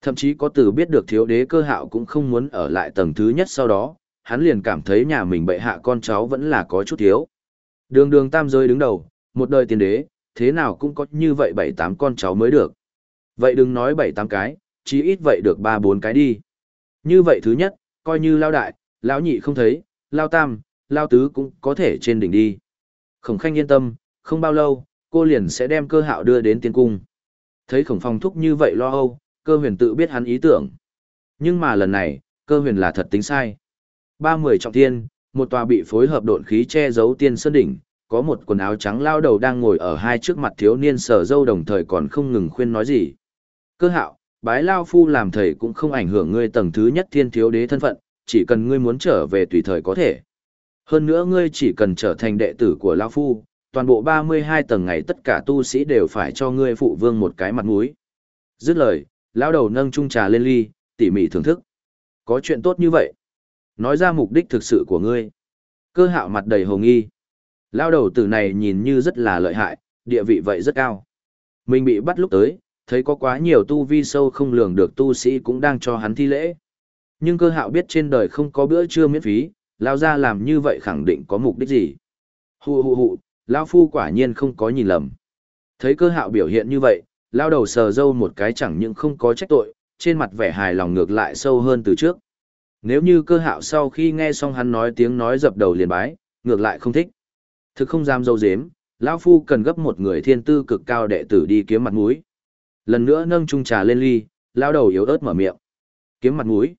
Thậm chí có từ biết được thiếu đế cơ hạo cũng không muốn ở lại tầng thứ nhất sau đó, hắn liền cảm thấy nhà mình bệ hạ con cháu vẫn là có chút thiếu. Đường đường tam rơi đứng đầu, một đời tiên đế, thế nào cũng có như vậy bảy tám con cháu mới được. Vậy đừng nói bảy tám cái, chí ít vậy được ba bốn cái đi. Như vậy thứ nhất, coi như lao đại, lão nhị không thấy, lao tam, lao tứ cũng có thể trên đỉnh đi. Khổng khanh yên tâm, không bao lâu, cô liền sẽ đem cơ hạo đưa đến tiên cung. Thấy khổng phong thúc như vậy lo âu, cơ huyền tự biết hắn ý tưởng. Nhưng mà lần này, cơ huyền là thật tính sai. Ba mười trọng thiên, một tòa bị phối hợp độn khí che giấu tiên sơn đỉnh, có một quần áo trắng lao đầu đang ngồi ở hai trước mặt thiếu niên sở dâu đồng thời còn không ngừng khuyên nói gì. Cơ hạo, bái lao phu làm thầy cũng không ảnh hưởng ngươi tầng thứ nhất thiên thiếu đế thân phận, chỉ cần ngươi muốn trở về tùy thời có thể. Hơn nữa ngươi chỉ cần trở thành đệ tử của lao phu, toàn bộ 32 tầng ngày tất cả tu sĩ đều phải cho ngươi phụ vương một cái mặt mũi. Dứt lời, lão đầu nâng chung trà lên ly, tỉ mỉ thưởng thức. Có chuyện tốt như vậy. Nói ra mục đích thực sự của ngươi. Cơ hạo mặt đầy hồ nghi. Lão đầu tử này nhìn như rất là lợi hại, địa vị vậy rất cao. Mình bị bắt lúc tới, thấy có quá nhiều tu vi sâu không lường được tu sĩ cũng đang cho hắn thi lễ. Nhưng cơ hạo biết trên đời không có bữa trưa miễn phí, lao ra làm như vậy khẳng định có mục đích gì. Hù hù hù, Lao Phu quả nhiên không có nhìn lầm. Thấy cơ hạo biểu hiện như vậy, lao đầu sờ dâu một cái chẳng những không có trách tội, trên mặt vẻ hài lòng ngược lại sâu hơn từ trước. Nếu như cơ hạo sau khi nghe xong hắn nói tiếng nói dập đầu liền bái, ngược lại không thích. Thực không dám dâu dếm, lão phu cần gấp một người thiên tư cực cao đệ tử đi kiếm mặt mũi. Lần nữa nâng chung trà lên ly, lao đầu yếu ớt mở miệng. Kiếm mặt mũi.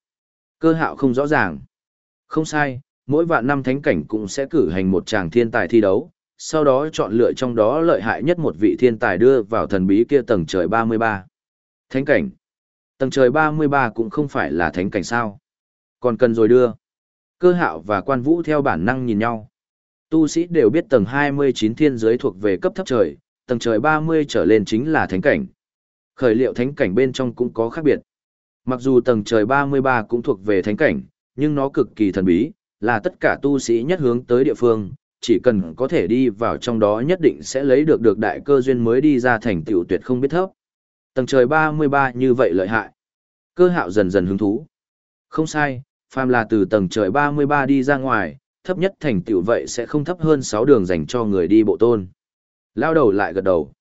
Cơ hạo không rõ ràng. Không sai, mỗi vạn năm thánh cảnh cũng sẽ cử hành một tràng thiên tài thi đấu, sau đó chọn lựa trong đó lợi hại nhất một vị thiên tài đưa vào thần bí kia tầng trời 33. Thánh cảnh. Tầng trời 33 cũng không phải là thánh cảnh sao. Còn cần rồi đưa. Cơ hạo và quan vũ theo bản năng nhìn nhau. Tu sĩ đều biết tầng 29 thiên giới thuộc về cấp thấp trời, tầng trời 30 trở lên chính là thánh cảnh. Khởi liệu thánh cảnh bên trong cũng có khác biệt. Mặc dù tầng trời 33 cũng thuộc về thánh cảnh, nhưng nó cực kỳ thần bí, là tất cả tu sĩ nhất hướng tới địa phương, chỉ cần có thể đi vào trong đó nhất định sẽ lấy được được đại cơ duyên mới đi ra thành tựu tuyệt không biết thấp. Tầng trời 33 như vậy lợi hại. Cơ hạo dần dần hứng thú. Không sai, phàm là từ tầng trời 33 đi ra ngoài, thấp nhất thành tựu vậy sẽ không thấp hơn 6 đường dành cho người đi bộ tôn. Lao đầu lại gật đầu.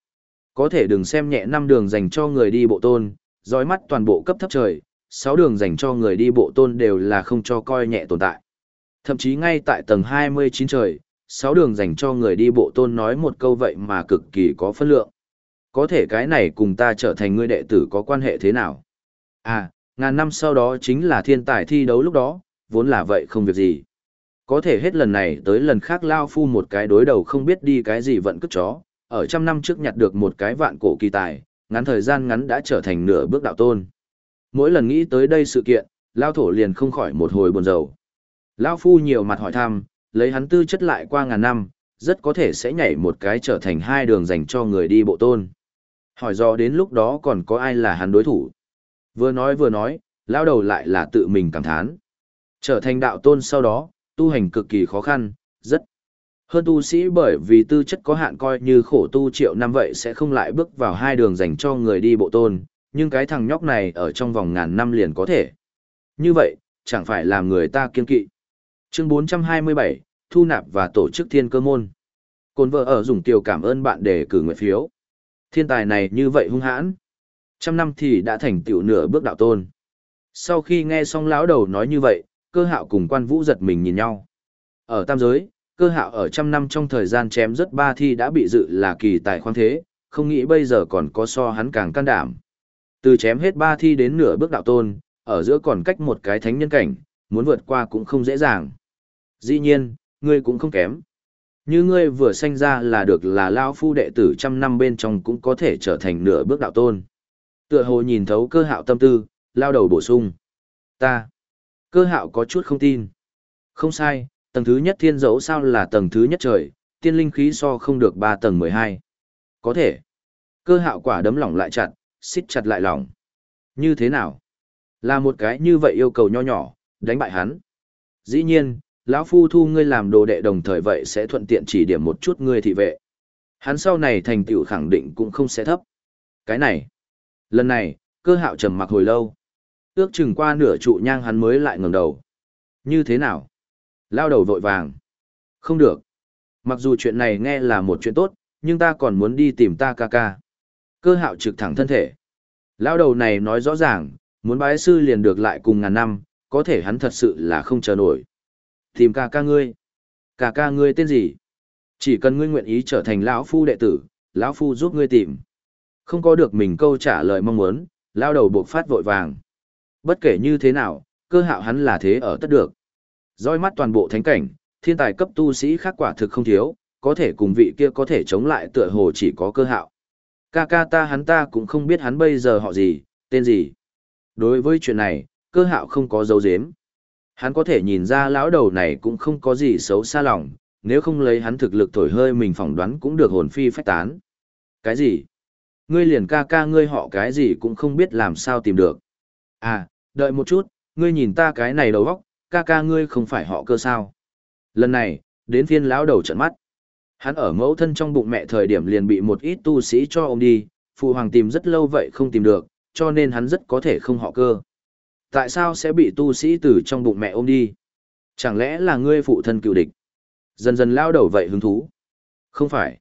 Có thể đừng xem nhẹ 5 đường dành cho người đi bộ tôn, dõi mắt toàn bộ cấp thấp trời, 6 đường dành cho người đi bộ tôn đều là không cho coi nhẹ tồn tại. Thậm chí ngay tại tầng 29 trời, Sáu đường dành cho người đi bộ tôn nói một câu vậy mà cực kỳ có phân lượng. Có thể cái này cùng ta trở thành người đệ tử có quan hệ thế nào? À, ngàn năm sau đó chính là thiên tài thi đấu lúc đó, vốn là vậy không việc gì. Có thể hết lần này tới lần khác lao phu một cái đối đầu không biết đi cái gì vẫn cất chó, ở trăm năm trước nhặt được một cái vạn cổ kỳ tài, ngắn thời gian ngắn đã trở thành nửa bước đạo tôn. Mỗi lần nghĩ tới đây sự kiện, lao thổ liền không khỏi một hồi buồn rầu. Lao phu nhiều mặt hỏi thăm, lấy hắn tư chất lại qua ngàn năm, rất có thể sẽ nhảy một cái trở thành hai đường dành cho người đi bộ tôn. Hỏi do đến lúc đó còn có ai là hắn đối thủ. Vừa nói vừa nói, lao đầu lại là tự mình cảm thán. Trở thành đạo tôn sau đó, tu hành cực kỳ khó khăn, rất. Hơn tu sĩ bởi vì tư chất có hạn coi như khổ tu triệu năm vậy sẽ không lại bước vào hai đường dành cho người đi bộ tôn, nhưng cái thằng nhóc này ở trong vòng ngàn năm liền có thể. Như vậy, chẳng phải làm người ta kiên kỵ. Chương 427, Thu nạp và tổ chức thiên cơ môn. Côn vợ ở dùng tiểu cảm ơn bạn để cử nguyện phiếu. Thiên tài này như vậy hung hãn. Trăm năm thì đã thành tiểu nửa bước đạo tôn. Sau khi nghe xong lão đầu nói như vậy, cơ hạo cùng quan vũ giật mình nhìn nhau. Ở tam giới, cơ hạo ở trăm năm trong thời gian chém rất ba thi đã bị dự là kỳ tài khoáng thế, không nghĩ bây giờ còn có so hắn càng can đảm. Từ chém hết ba thi đến nửa bước đạo tôn, ở giữa còn cách một cái thánh nhân cảnh, muốn vượt qua cũng không dễ dàng. Dĩ nhiên, ngươi cũng không kém. Như ngươi vừa sanh ra là được là lao phu đệ tử trăm năm bên trong cũng có thể trở thành nửa bước đạo tôn. Tựa hồ nhìn thấu cơ hạo tâm tư, lao đầu bổ sung. Ta. Cơ hạo có chút không tin. Không sai, tầng thứ nhất thiên dấu sao là tầng thứ nhất trời, tiên linh khí so không được ba tầng mười hai. Có thể. Cơ hạo quả đấm lỏng lại chặt, xích chặt lại lỏng. Như thế nào? Là một cái như vậy yêu cầu nho nhỏ, đánh bại hắn. Dĩ nhiên, lão phu thu ngươi làm đồ đệ đồng thời vậy sẽ thuận tiện chỉ điểm một chút ngươi thị vệ. Hắn sau này thành tựu khẳng định cũng không sẽ thấp. Cái này, lần này, cơ hạo trầm mặc hồi lâu. Ước chừng qua nửa trụ nhang hắn mới lại ngẩng đầu. Như thế nào? Lao đầu vội vàng. Không được. Mặc dù chuyện này nghe là một chuyện tốt, nhưng ta còn muốn đi tìm ta ca ca. Cơ hạo trực thẳng thân thể. Lao đầu này nói rõ ràng, muốn bái sư liền được lại cùng ngàn năm, có thể hắn thật sự là không chờ nổi. Tìm ca ca ngươi. Ca ca ngươi tên gì? Chỉ cần ngươi nguyện ý trở thành lão phu đệ tử, lão phu giúp ngươi tìm. Không có được mình câu trả lời mong muốn, lao đầu buộc phát vội vàng. Bất kể như thế nào, cơ hạo hắn là thế ở tất được. Roi mắt toàn bộ thánh cảnh, thiên tài cấp tu sĩ khác quả thực không thiếu, có thể cùng vị kia có thể chống lại tựa hồ chỉ có cơ hạo. Ca ca ta hắn ta cũng không biết hắn bây giờ họ gì, tên gì. Đối với chuyện này, cơ hạo không có dấu dếm. Hắn có thể nhìn ra lão đầu này cũng không có gì xấu xa lòng, nếu không lấy hắn thực lực thổi hơi mình phỏng đoán cũng được hồn phi phách tán. Cái gì? Ngươi liền ca ca ngươi họ cái gì cũng không biết làm sao tìm được. À, đợi một chút, ngươi nhìn ta cái này đầu óc, ca ca ngươi không phải họ cơ sao. Lần này, đến phiên lão đầu trận mắt. Hắn ở mẫu thân trong bụng mẹ thời điểm liền bị một ít tu sĩ cho ông đi, phụ hoàng tìm rất lâu vậy không tìm được, cho nên hắn rất có thể không họ cơ. Tại sao sẽ bị tu sĩ từ trong bụng mẹ ôm đi? Chẳng lẽ là ngươi phụ thân cựu địch? Dần dần lao đầu vậy hứng thú. Không phải.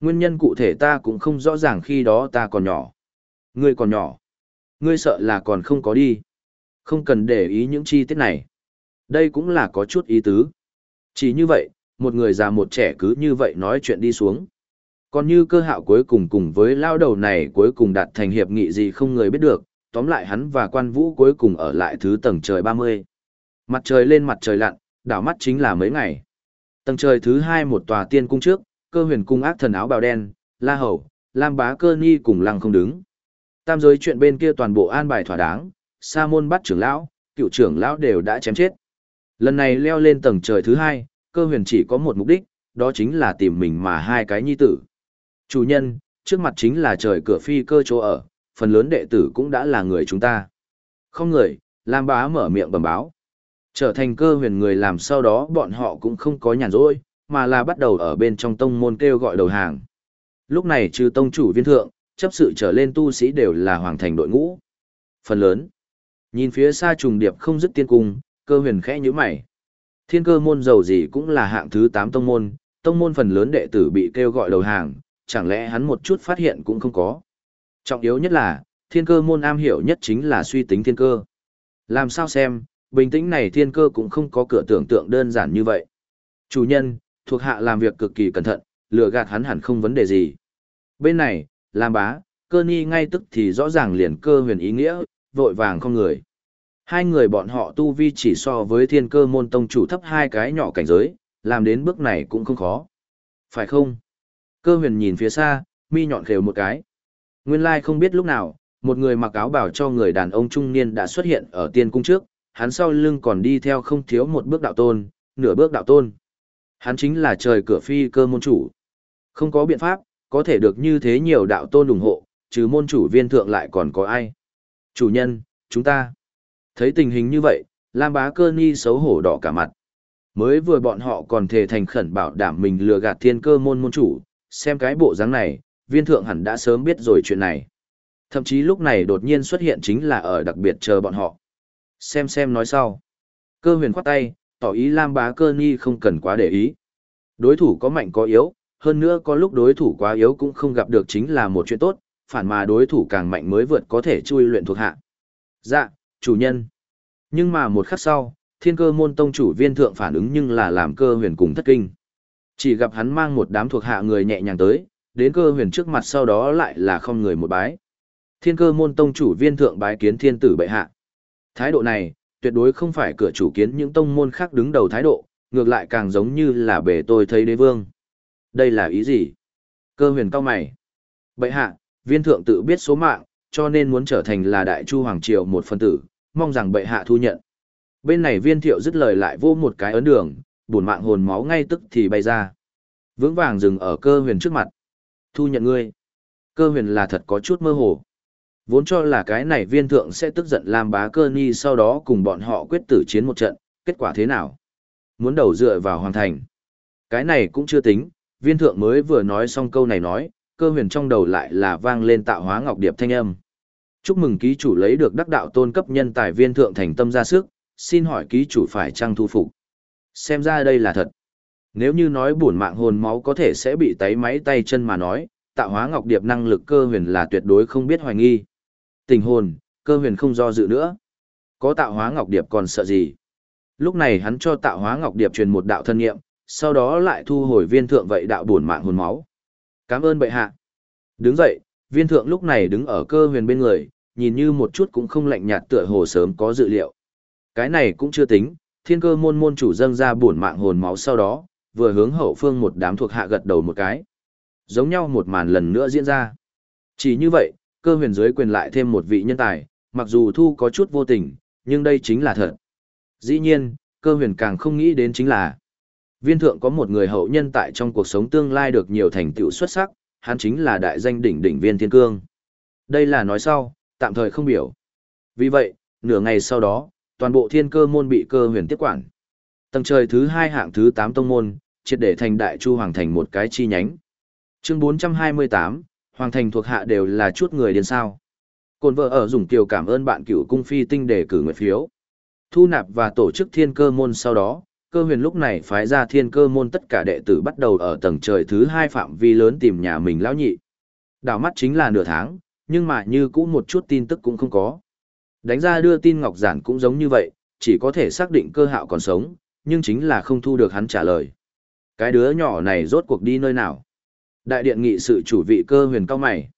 Nguyên nhân cụ thể ta cũng không rõ ràng khi đó ta còn nhỏ. Ngươi còn nhỏ. Ngươi sợ là còn không có đi. Không cần để ý những chi tiết này. Đây cũng là có chút ý tứ. Chỉ như vậy, một người già một trẻ cứ như vậy nói chuyện đi xuống. Còn như cơ hạo cuối cùng cùng với lao đầu này cuối cùng đạt thành hiệp nghị gì không người biết được, tóm lại hắn và quan vũ cuối cùng ở lại thứ tầng trời 30. Mặt trời lên mặt trời lặn, đảo mắt chính là mấy ngày. Tầng trời thứ hai một tòa tiên cung trước, cơ huyền cung ác thần áo bào đen, la hầu, lam bá cơ nhi cùng lăng không đứng. Tam giới chuyện bên kia toàn bộ an bài thỏa đáng, sa môn bắt trưởng lão, cựu trưởng lão đều đã chém chết. Lần này leo lên tầng trời thứ hai, cơ huyền chỉ có một mục đích, đó chính là tìm mình mà hai cái nhi tử. Chủ nhân, trước mặt chính là trời cửa phi cơ chỗ ở, phần lớn đệ tử cũng đã là người chúng ta. Không người, Lam bá mở miệng bẩm báo. Trở thành cơ huyền người làm sau đó bọn họ cũng không có nhàn rỗi, mà là bắt đầu ở bên trong tông môn kêu gọi đầu hàng. Lúc này trừ tông chủ viên thượng, chấp sự trở lên tu sĩ đều là hoàng thành đội ngũ. Phần lớn. Nhìn phía xa trùng điệp không dứt tiên cung, cơ huyền khẽ nhíu mày. Thiên cơ môn giàu gì cũng là hạng thứ 8 tông môn, tông môn phần lớn đệ tử bị kêu gọi đầu hàng, chẳng lẽ hắn một chút phát hiện cũng không có. Trọng yếu nhất là, thiên cơ môn am hiểu nhất chính là suy tính thiên cơ. Làm sao xem, bình tĩnh này thiên cơ cũng không có cửa tưởng tượng đơn giản như vậy. Chủ nhân, thuộc hạ làm việc cực kỳ cẩn thận, lừa gạt hắn hẳn không vấn đề gì. Bên này, làm bá, cơ nghi ngay tức thì rõ ràng liền cơ huyền ý nghĩa, vội vàng không người. Hai người bọn họ tu vi chỉ so với thiên cơ môn tông chủ thấp hai cái nhỏ cảnh giới, làm đến bước này cũng không khó. Phải không? Cơ huyền nhìn phía xa, mi nhọn khều một cái. Nguyên lai không biết lúc nào, một người mặc áo bảo cho người đàn ông trung niên đã xuất hiện ở tiên cung trước, hắn sau lưng còn đi theo không thiếu một bước đạo tôn, nửa bước đạo tôn. Hắn chính là trời cửa phi cơ môn chủ. Không có biện pháp, có thể được như thế nhiều đạo tôn ủng hộ, trừ môn chủ viên thượng lại còn có ai. Chủ nhân, chúng ta. Thấy tình hình như vậy, Lam bá cơ ni xấu hổ đỏ cả mặt. Mới vừa bọn họ còn thề thành khẩn bảo đảm mình lừa gạt thiên cơ môn môn chủ, xem cái bộ dáng này, viên thượng hẳn đã sớm biết rồi chuyện này. Thậm chí lúc này đột nhiên xuất hiện chính là ở đặc biệt chờ bọn họ. Xem xem nói sau. Cơ huyền khoát tay, tỏ ý Lam bá cơ Nhi không cần quá để ý. Đối thủ có mạnh có yếu, hơn nữa có lúc đối thủ quá yếu cũng không gặp được chính là một chuyện tốt, phản mà đối thủ càng mạnh mới vượt có thể chui luyện thuộc hạ. Dạ, chủ nhân. Nhưng mà một khắc sau, thiên cơ môn tông chủ viên thượng phản ứng nhưng là làm cơ huyền cùng thất kinh. Chỉ gặp hắn mang một đám thuộc hạ người nhẹ nhàng tới, đến cơ huyền trước mặt sau đó lại là không người một bái. Thiên cơ môn tông chủ viên thượng bái kiến thiên tử bệ hạ. Thái độ này, tuyệt đối không phải cửa chủ kiến những tông môn khác đứng đầu thái độ, ngược lại càng giống như là bề tôi thấy đế vương. Đây là ý gì? Cơ huyền cao mày. Bệ hạ, viên thượng tự biết số mạng, cho nên muốn trở thành là đại chu hoàng triều một phân tử, mong rằng bệ hạ thu nhận. Bên này viên thiệu dứt lời lại vô một cái ấn đường, buồn mạng hồn máu ngay tức thì bay ra. Vững vàng dừng ở cơ huyền trước mặt. Thu nhận ngươi. Cơ huyền là thật có chút mơ hồ. Vốn cho là cái này viên thượng sẽ tức giận làm bá cơ Nhi, sau đó cùng bọn họ quyết tử chiến một trận, kết quả thế nào? Muốn đầu dựa vào hoàng thành. Cái này cũng chưa tính, viên thượng mới vừa nói xong câu này nói, cơ huyền trong đầu lại là vang lên tạo hóa ngọc điệp thanh âm. Chúc mừng ký chủ lấy được đắc đạo tôn cấp nhân tài viên thượng thành tâm ra sức, xin hỏi ký chủ phải trăng thu phục. Xem ra đây là thật. Nếu như nói bổn mạng hồn máu có thể sẽ bị tấy máy tay chân mà nói, tạo hóa ngọc điệp năng lực cơ huyền là tuyệt đối không biết hoài nghi. Tình hồn, cơ huyền không do dự nữa. Có tạo hóa ngọc điệp còn sợ gì? Lúc này hắn cho tạo hóa ngọc điệp truyền một đạo thân nghiệm, sau đó lại thu hồi viên thượng vậy đạo bổn mạng hồn máu. Cảm ơn bệ hạ. Đứng dậy, viên thượng lúc này đứng ở cơ huyền bên người, nhìn như một chút cũng không lạnh nhạt tựa hồ sớm có dự liệu. Cái này cũng chưa tính, thiên cơ môn môn chủ dâng ra bổn mạng hồn máu sau đó, vừa hướng hậu phương một đám thuộc hạ gật đầu một cái. Giống nhau một màn lần nữa diễn ra. Chỉ như vậy, cơ huyền dưới quyền lại thêm một vị nhân tài, mặc dù thu có chút vô tình, nhưng đây chính là thật. Dĩ nhiên, cơ huyền càng không nghĩ đến chính là viên thượng có một người hậu nhân tại trong cuộc sống tương lai được nhiều thành tựu xuất sắc, hắn chính là đại danh đỉnh đỉnh viên thiên cương. Đây là nói sau, tạm thời không biểu. Vì vậy, nửa ngày sau đó, toàn bộ thiên cơ môn bị cơ huyền tiếp quản. Tầng trời thứ hai hạng thứ 8 tông môn, triệt để thành đại chu hoàng thành một cái chi nhánh. Chương 428, hoàng thành thuộc hạ đều là chút người điên sao. Côn vợ ở dùng kiều cảm ơn bạn cựu cung phi tinh để cử nguyện phiếu. Thu nạp và tổ chức thiên cơ môn sau đó, cơ huyền lúc này phái ra thiên cơ môn tất cả đệ tử bắt đầu ở tầng trời thứ hai phạm vi lớn tìm nhà mình lão nhị. Đảo mắt chính là nửa tháng, nhưng mà như cũ một chút tin tức cũng không có. Đánh ra đưa tin Ngọc Giản cũng giống như vậy, chỉ có thể xác định cơ hạo còn sống, nhưng chính là không thu được hắn trả lời. Cái đứa nhỏ này rốt cuộc đi nơi nào? Đại điện nghị sự chủ vị cơ huyền cao mày.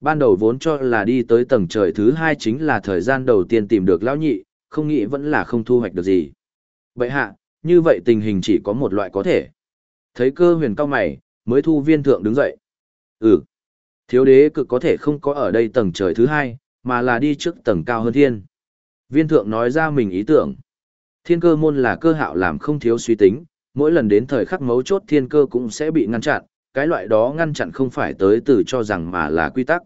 Ban đầu vốn cho là đi tới tầng trời thứ hai chính là thời gian đầu tiên tìm được lão nhị, không nghĩ vẫn là không thu hoạch được gì. Vậy hạ, như vậy tình hình chỉ có một loại có thể. Thấy cơ huyền cao mày, mới thu viên thượng đứng dậy. Ừ, thiếu đế cực có thể không có ở đây tầng trời thứ hai, mà là đi trước tầng cao hơn thiên. Viên thượng nói ra mình ý tưởng. Thiên cơ môn là cơ hạo làm không thiếu suy tính, mỗi lần đến thời khắc mấu chốt thiên cơ cũng sẽ bị ngăn chặn, cái loại đó ngăn chặn không phải tới từ cho rằng mà là quy tắc.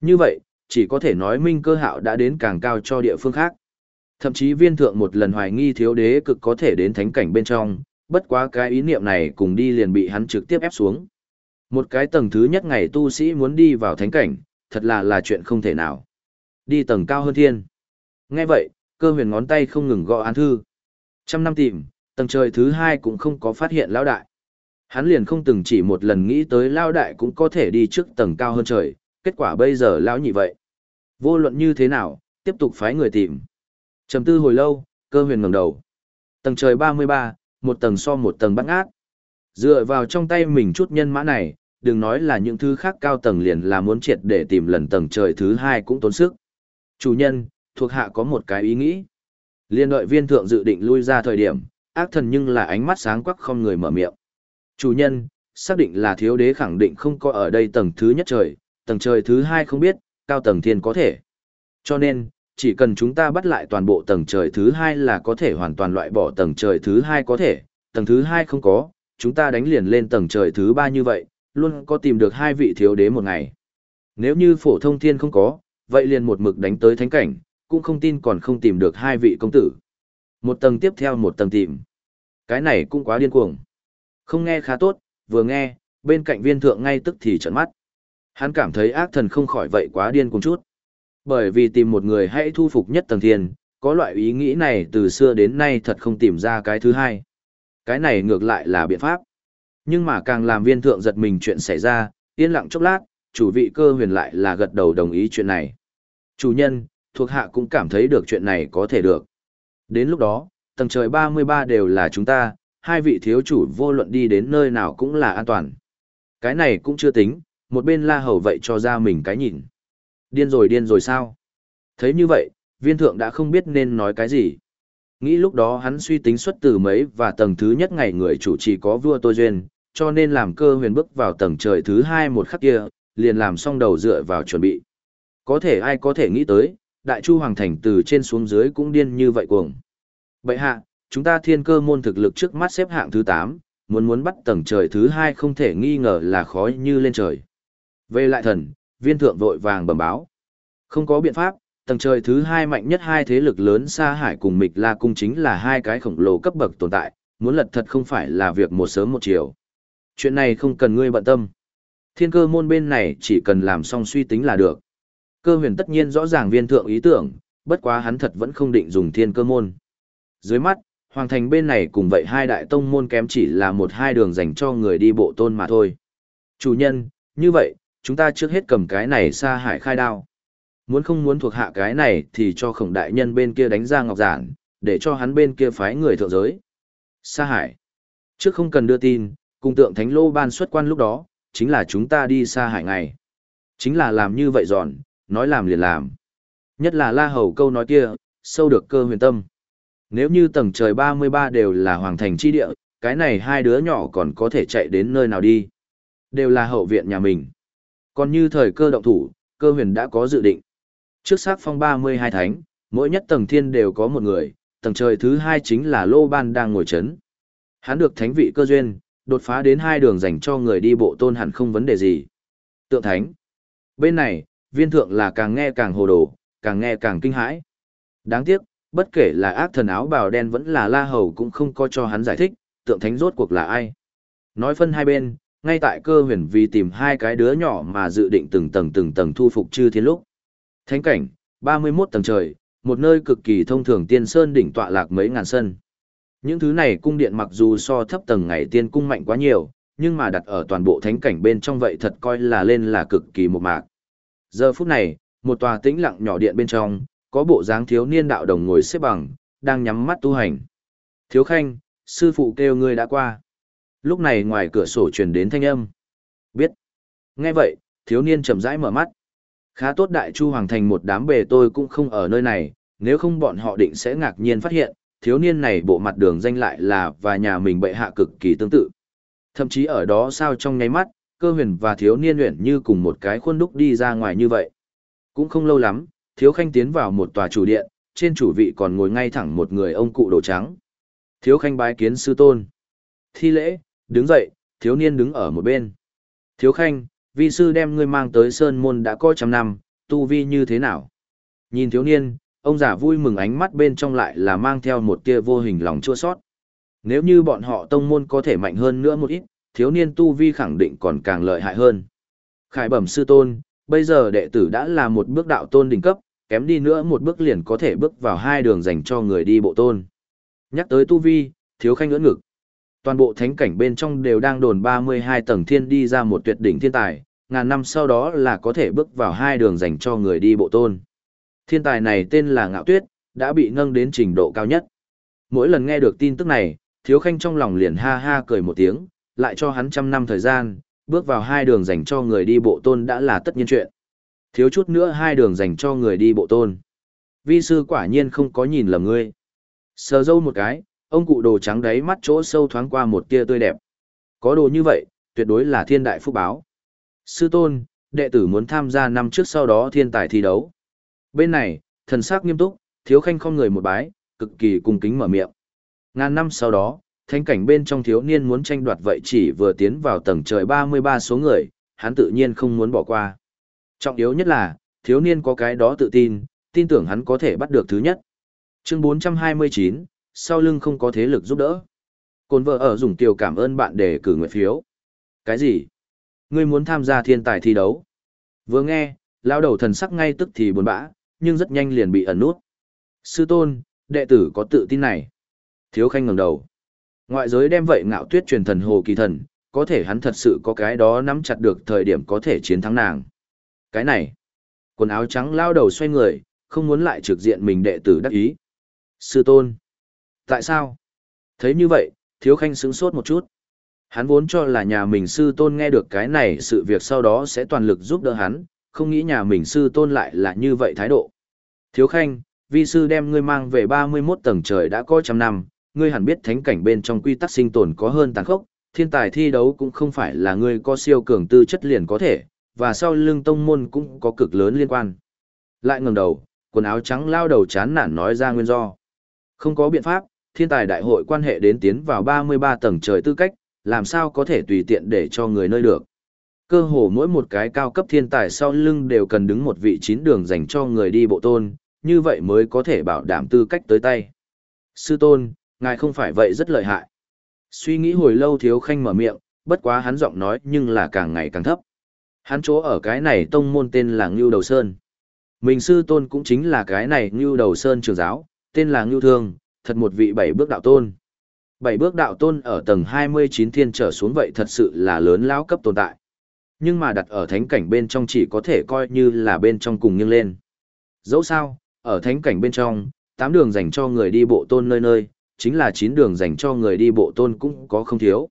Như vậy, chỉ có thể nói minh cơ hạo đã đến càng cao cho địa phương khác. Thậm chí viên thượng một lần hoài nghi thiếu đế cực có thể đến thánh cảnh bên trong, bất quá cái ý niệm này cùng đi liền bị hắn trực tiếp ép xuống. Một cái tầng thứ nhất ngày tu sĩ muốn đi vào thánh cảnh, thật là là chuyện không thể nào. Đi tầng cao hơn thiên. Nghe vậy, cơ huyền ngón tay không ngừng gõ án thư. Trăm năm tìm, tầng trời thứ hai cũng không có phát hiện lão đại. Hắn liền không từng chỉ một lần nghĩ tới lão đại cũng có thể đi trước tầng cao hơn trời, kết quả bây giờ lão nhị vậy. Vô luận như thế nào, tiếp tục phái người tìm. Trầm tư hồi lâu, cơ huyền ngẩng đầu. Tầng trời 33, một tầng so một tầng bắt ngát. Dựa vào trong tay mình chút nhân mã này, đừng nói là những thứ khác cao tầng liền là muốn triệt để tìm lần tầng trời thứ hai cũng tốn sức. Chủ nhân, thuộc hạ có một cái ý nghĩ. Liên đội viên thượng dự định lui ra thời điểm, ác thần nhưng là ánh mắt sáng quắc không người mở miệng. Chủ nhân, xác định là thiếu đế khẳng định không có ở đây tầng thứ nhất trời, tầng trời thứ hai không biết, cao tầng thiên có thể. Cho nên, chỉ cần chúng ta bắt lại toàn bộ tầng trời thứ hai là có thể hoàn toàn loại bỏ tầng trời thứ hai có thể, tầng thứ hai không có, chúng ta đánh liền lên tầng trời thứ ba như vậy, luôn có tìm được hai vị thiếu đế một ngày. Nếu như phổ thông thiên không có, vậy liền một mực đánh tới thánh cảnh, cũng không tin còn không tìm được hai vị công tử. Một tầng tiếp theo một tầng tìm. Cái này cũng quá điên cuồng. Không nghe khá tốt, vừa nghe, bên cạnh viên thượng ngay tức thì trợn mắt. Hắn cảm thấy ác thần không khỏi vậy quá điên cuồng chút. Bởi vì tìm một người hãy thu phục nhất tầng thiên, có loại ý nghĩ này từ xưa đến nay thật không tìm ra cái thứ hai. Cái này ngược lại là biện pháp. Nhưng mà càng làm viên thượng giật mình chuyện xảy ra, yên lặng chốc lát, chủ vị cơ huyền lại là gật đầu đồng ý chuyện này. Chủ nhân, thuộc hạ cũng cảm thấy được chuyện này có thể được. Đến lúc đó, tầng trời 33 đều là chúng ta, hai vị thiếu chủ vô luận đi đến nơi nào cũng là an toàn. Cái này cũng chưa tính, một bên la hầu vậy cho ra mình cái nhìn. Điên rồi điên rồi sao? Thấy như vậy, viên thượng đã không biết nên nói cái gì. Nghĩ lúc đó hắn suy tính xuất từ mấy và tầng thứ nhất ngày người chủ chỉ có vua tôi duyên, cho nên làm cơ huyền bước vào tầng trời thứ hai một khắc kia, liền làm xong đầu dựa vào chuẩn bị. Có thể ai có thể nghĩ tới, đại chu hoàng thành từ trên xuống dưới cũng điên như vậy cuồng. Bậy hạ, chúng ta thiên cơ môn thực lực trước mắt xếp hạng thứ 8, muốn muốn bắt tầng trời thứ hai không thể nghi ngờ là khó như lên trời. Về lại thần, viên thượng vội vàng bẩm báo. Không có biện pháp, tầng trời thứ hai mạnh nhất hai thế lực lớn xa hải cùng mịch la cung chính là hai cái khổng lồ cấp bậc tồn tại, muốn lật thật không phải là việc một sớm một chiều. Chuyện này không cần ngươi bận tâm. Thiên cơ môn bên này chỉ cần làm xong suy tính là được. Cơ huyền tất nhiên rõ ràng viên thượng ý tưởng, bất quá hắn thật vẫn không định dùng thiên cơ môn. Dưới mắt, hoàng thành bên này cùng vậy hai đại tông môn kém chỉ là một hai đường dành cho người đi bộ tôn mà thôi. Chủ nhân, như vậy, chúng ta trước hết cầm cái này xa hải khai đao. Muốn không muốn thuộc hạ cái này thì cho khổng đại nhân bên kia đánh ra ngọc giản, để cho hắn bên kia phái người thượng giới. Sa hải. Trước không cần đưa tin, cùng tượng thánh lô ban xuất quan lúc đó, chính là chúng ta đi xa hải ngày. Chính là làm như vậy giòn, nói làm liền làm. Nhất là la hầu câu nói kia, sâu được cơ huyền tâm. Nếu như tầng trời 33 đều là hoàng thành chi địa, cái này hai đứa nhỏ còn có thể chạy đến nơi nào đi. Đều là hậu viện nhà mình. Còn như thời cơ động thủ, cơ huyền đã có dự định. Trước sát phong 32 thánh, mỗi nhất tầng thiên đều có một người, tầng trời thứ hai chính là Lô Ban đang ngồi chấn. Hắn được thánh vị cơ duyên, đột phá đến hai đường dành cho người đi bộ tôn hẳn không vấn đề gì. Tượng thánh. Bên này, viên thượng là càng nghe càng hồ đồ, càng nghe càng kinh hãi. Đáng tiếc, bất kể là ác thần áo bào đen vẫn là la hầu cũng không có cho hắn giải thích, tượng thánh rốt cuộc là ai. Nói phân hai bên, ngay tại cơ huyền vì tìm hai cái đứa nhỏ mà dự định từng tầng từng tầng thu phục chư thiên lúc. Thánh cảnh, 31 tầng trời, một nơi cực kỳ thông thường tiên sơn đỉnh tọa lạc mấy ngàn sân. Những thứ này cung điện mặc dù so thấp tầng ngày tiên cung mạnh quá nhiều, nhưng mà đặt ở toàn bộ thánh cảnh bên trong vậy thật coi là lên là cực kỳ một mạc. Giờ phút này, một tòa tĩnh lặng nhỏ điện bên trong, có bộ dáng thiếu niên đạo đồng ngồi xếp bằng, đang nhắm mắt tu hành. Thiếu khanh, sư phụ kêu ngươi đã qua. Lúc này ngoài cửa sổ truyền đến thanh âm. Biết. Nghe vậy, thiếu niên chậm rãi mở mắt. Khá tốt đại chu hoàng thành một đám bề tôi cũng không ở nơi này, nếu không bọn họ định sẽ ngạc nhiên phát hiện, thiếu niên này bộ mặt đường danh lại là và nhà mình bệ hạ cực kỳ tương tự. Thậm chí ở đó sao trong nháy mắt, cơ huyền và thiếu niên luyện như cùng một cái khuôn đúc đi ra ngoài như vậy. Cũng không lâu lắm, thiếu khanh tiến vào một tòa chủ điện, trên chủ vị còn ngồi ngay thẳng một người ông cụ đồ trắng. Thiếu khanh bái kiến sư tôn. Thi lễ, đứng dậy, thiếu niên đứng ở một bên. Thiếu khanh, vi sư đem ngươi mang tới sơn môn đã có trăm năm, tu vi như thế nào? Nhìn thiếu niên, ông già vui mừng ánh mắt bên trong lại là mang theo một tia vô hình lòng chua sót. Nếu như bọn họ tông môn có thể mạnh hơn nữa một ít, thiếu niên tu vi khẳng định còn càng lợi hại hơn. Khải bẩm sư tôn, bây giờ đệ tử đã là một bước đạo tôn đỉnh cấp, kém đi nữa một bước liền có thể bước vào hai đường dành cho người đi bộ tôn. Nhắc tới tu vi, thiếu khanh ngỡ ngực. Toàn bộ thánh cảnh bên trong đều đang đồn 32 tầng thiên đi ra một tuyệt đỉnh thiên tài, ngàn năm sau đó là có thể bước vào hai đường dành cho người đi bộ tôn. Thiên tài này tên là Ngạo Tuyết, đã bị nâng đến trình độ cao nhất. Mỗi lần nghe được tin tức này, Thiếu Khanh trong lòng liền ha ha cười một tiếng, lại cho hắn trăm năm thời gian, bước vào hai đường dành cho người đi bộ tôn đã là tất nhiên chuyện. Thiếu chút nữa hai đường dành cho người đi bộ tôn. Vi sư quả nhiên không có nhìn lầm ngươi. Sờ dâu một cái, ông cụ đồ trắng đáy mắt chỗ sâu thoáng qua một tia tươi đẹp. Có đồ như vậy, tuyệt đối là thiên đại phúc báo. Sư tôn, đệ tử muốn tham gia năm trước sau đó thiên tài thi đấu. Bên này, thần sắc nghiêm túc, thiếu khanh không người một bái, cực kỳ cung kính mở miệng. Ngàn năm sau đó, thánh cảnh bên trong thiếu niên muốn tranh đoạt vậy chỉ vừa tiến vào tầng trời 33 số người, hắn tự nhiên không muốn bỏ qua. Trọng yếu nhất là, thiếu niên có cái đó tự tin, tin tưởng hắn có thể bắt được thứ nhất. Chương 429, sau lưng không có thế lực giúp đỡ. Côn vợ ở dùng tiểu cảm ơn bạn để cử nguyện phiếu. Cái gì? Ngươi muốn tham gia thiên tài thi đấu? Vừa nghe, lao đầu thần sắc ngay tức thì buồn bã, nhưng rất nhanh liền bị ẩn nút. Sư tôn, đệ tử có tự tin này. Thiếu khanh ngẩng đầu. Ngoại giới đem vậy ngạo tuyết truyền thần hồ kỳ thần, có thể hắn thật sự có cái đó nắm chặt được thời điểm có thể chiến thắng nàng. Cái này, quần áo trắng lao đầu xoay người, không muốn lại trực diện mình đệ tử đắc ý. Sư tôn. Tại sao? Thấy như vậy, thiếu khanh sững sốt một chút. Hắn vốn cho là nhà mình sư tôn nghe được cái này sự việc sau đó sẽ toàn lực giúp đỡ hắn, không nghĩ nhà mình sư tôn lại là như vậy thái độ. Thiếu khanh, vi sư đem ngươi mang về 31 tầng trời đã có trăm năm, ngươi hẳn biết thánh cảnh bên trong quy tắc sinh tồn có hơn tàn khốc, thiên tài thi đấu cũng không phải là ngươi có siêu cường tư chất liền có thể, và sau lưng tông môn cũng có cực lớn liên quan. Lại ngẩng đầu, quần áo trắng lao đầu chán nản nói ra nguyên do. Không có biện pháp, thiên tài đại hội quan hệ đến tiến vào 33 tầng trời tư cách, làm sao có thể tùy tiện để cho người nơi được. Cơ hồ mỗi một cái cao cấp thiên tài sau lưng đều cần đứng một vị chín đường dành cho người đi bộ tôn, như vậy mới có thể bảo đảm tư cách tới tay. Sư tôn, ngài không phải vậy rất lợi hại. Suy nghĩ hồi lâu thiếu khanh mở miệng, bất quá hắn giọng nói nhưng là càng ngày càng thấp. Hắn chỗ ở cái này tông môn tên là Ngưu Đầu Sơn. Mình sư tôn cũng chính là cái này Ngưu Đầu Sơn trường giáo, tên là Ngưu Thương, thật một vị bảy bước đạo tôn. Bảy bước đạo tôn ở tầng 29 thiên trở xuống vậy thật sự là lớn lão cấp tồn tại. Nhưng mà đặt ở thánh cảnh bên trong chỉ có thể coi như là bên trong cùng nghiêng lên. Dẫu sao, ở thánh cảnh bên trong, tám đường dành cho người đi bộ tôn nơi nơi, chính là chín đường dành cho người đi bộ tôn cũng có không thiếu.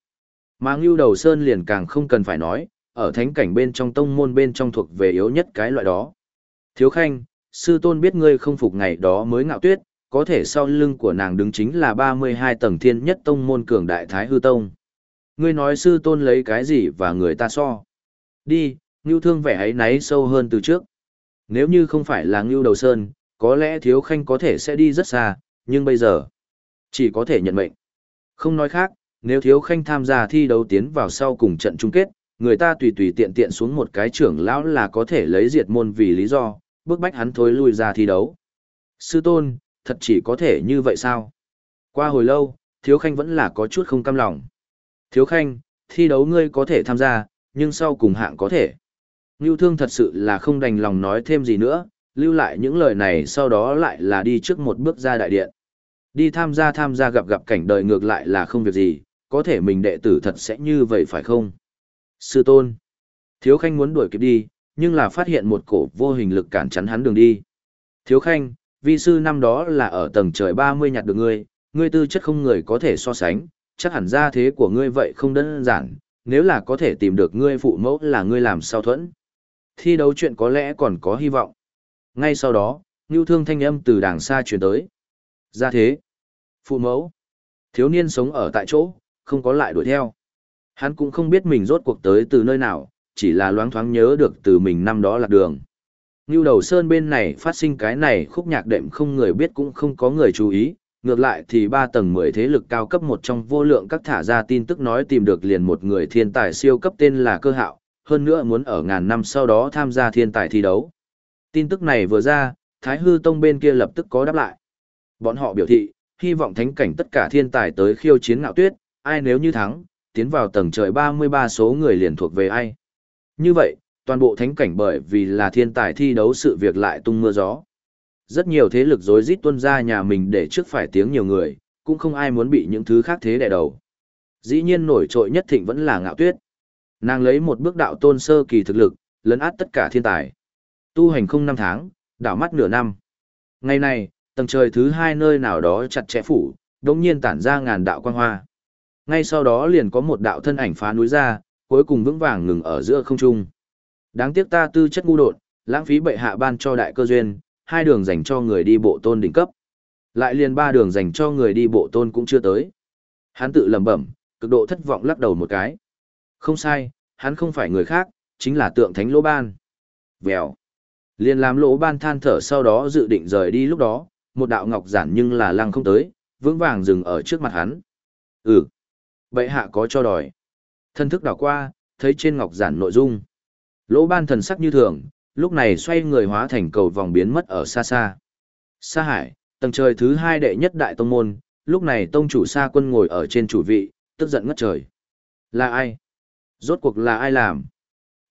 Mà Ngưu Đầu Sơn liền càng không cần phải nói, ở thánh cảnh bên trong tông môn bên trong thuộc về yếu nhất cái loại đó. Thiếu Khanh, sư tôn biết ngươi không phục ngày đó mới ngạo tuyết, có thể sau lưng của nàng đứng chính là 32 tầng thiên nhất tông môn cường đại thái hư tông. Ngươi nói sư tôn lấy cái gì và người ta so? Đi, Ngưu Thương vẻ ấy náy sâu hơn từ trước. Nếu như không phải là Ngưu Đầu Sơn, có lẽ Thiếu Khanh có thể sẽ đi rất xa, nhưng bây giờ, chỉ có thể nhận mệnh. Không nói khác, nếu Thiếu Khanh tham gia thi đấu tiến vào sau cùng trận chung kết, người ta tùy tùy tiện tiện xuống một cái trưởng lão là có thể lấy diệt môn vì lý do, bước bách hắn thối lui ra thi đấu. Sư tôn, thật chỉ có thể như vậy sao? Qua hồi lâu, Thiếu Khanh vẫn là có chút không cam lòng. Thiếu Khanh, thi đấu ngươi có thể tham gia, nhưng sau cùng hạng có thể. Ngưu Thương thật sự là không đành lòng nói thêm gì nữa, lưu lại những lời này sau đó lại là đi trước một bước ra đại điện. Đi tham gia tham gia gặp gặp cảnh đời ngược lại là không việc gì, có thể mình đệ tử thật sẽ như vậy phải không? Sư tôn. Thiếu Khanh muốn đuổi kịp đi, nhưng là phát hiện một cổ vô hình lực cản chắn hắn đường đi. Thiếu Khanh, vi sư năm đó là ở tầng trời 30 nhặt được ngươi, ngươi tư chất không người có thể so sánh, chắc hẳn ra thế của ngươi vậy không đơn giản, nếu là có thể tìm được ngươi phụ mẫu là ngươi làm sao thuẫn. Thi đấu chuyện có lẽ còn có hy vọng. Ngay sau đó, Ngưu Thương thanh âm từ đàng xa truyền tới. Ra thế. Phụ mẫu. Thiếu niên sống ở tại chỗ, không có lại đuổi theo. Hắn cũng không biết mình rốt cuộc tới từ nơi nào, chỉ là loáng thoáng nhớ được từ mình năm đó lạc đường. Ngưu đầu sơn bên này phát sinh cái này khúc nhạc đệm không người biết cũng không có người chú ý, ngược lại thì ba tầng mười thế lực cao cấp một trong vô lượng các thả ra tin tức nói tìm được liền một người thiên tài siêu cấp tên là cơ hạo, hơn nữa muốn ở ngàn năm sau đó tham gia thiên tài thi đấu. Tin tức này vừa ra, Thái Hư Tông bên kia lập tức có đáp lại. Bọn họ biểu thị, hy vọng thánh cảnh tất cả thiên tài tới khiêu chiến ngạo tuyết, ai nếu như thắng, tiến vào tầng trời 33 số người liền thuộc về ai. Như vậy, toàn bộ thánh cảnh bởi vì là thiên tài thi đấu sự việc lại tung mưa gió. Rất nhiều thế lực rối rít tuân ra nhà mình để trước phải tiếng nhiều người, cũng không ai muốn bị những thứ khác thế đè đầu. Dĩ nhiên nổi trội nhất thịnh vẫn là ngạo tuyết. Nàng lấy một bước đạo tôn sơ kỳ thực lực, lấn át tất cả thiên tài. Tu hành không năm tháng, đảo mắt nửa năm. Ngày này, tầng trời thứ hai nơi nào đó chặt chẽ phủ, đống nhiên tản ra ngàn đạo quang hoa. Ngay sau đó liền có một đạo thân ảnh phá núi ra, cuối cùng vững vàng ngừng ở giữa không trung. Đáng tiếc ta tư chất ngu đột, lãng phí bệ hạ ban cho đại cơ duyên, hai đường dành cho người đi bộ tôn đỉnh cấp. Lại liền ba đường dành cho người đi bộ tôn cũng chưa tới. Hắn tự lẩm bẩm, cực độ thất vọng lắc đầu một cái. Không sai, hắn không phải người khác, chính là tượng thánh lỗ ban. Vèo. Liền làm lỗ ban than thở sau đó dự định rời đi lúc đó, một đạo ngọc giản nhưng là lăng không tới, vững vàng dừng ở trước mặt hắn. Ừ. Bệ hạ có cho đòi. Thân thức đảo qua, thấy trên ngọc giản nội dung. Lỗ ban thần sắc như thường, lúc này xoay người hóa thành cầu vòng biến mất ở xa xa. Sa hải, tầng trời thứ hai đệ nhất đại tông môn, lúc này tông chủ sa quân ngồi ở trên chủ vị, tức giận ngất trời. Là ai? Rốt cuộc là ai làm?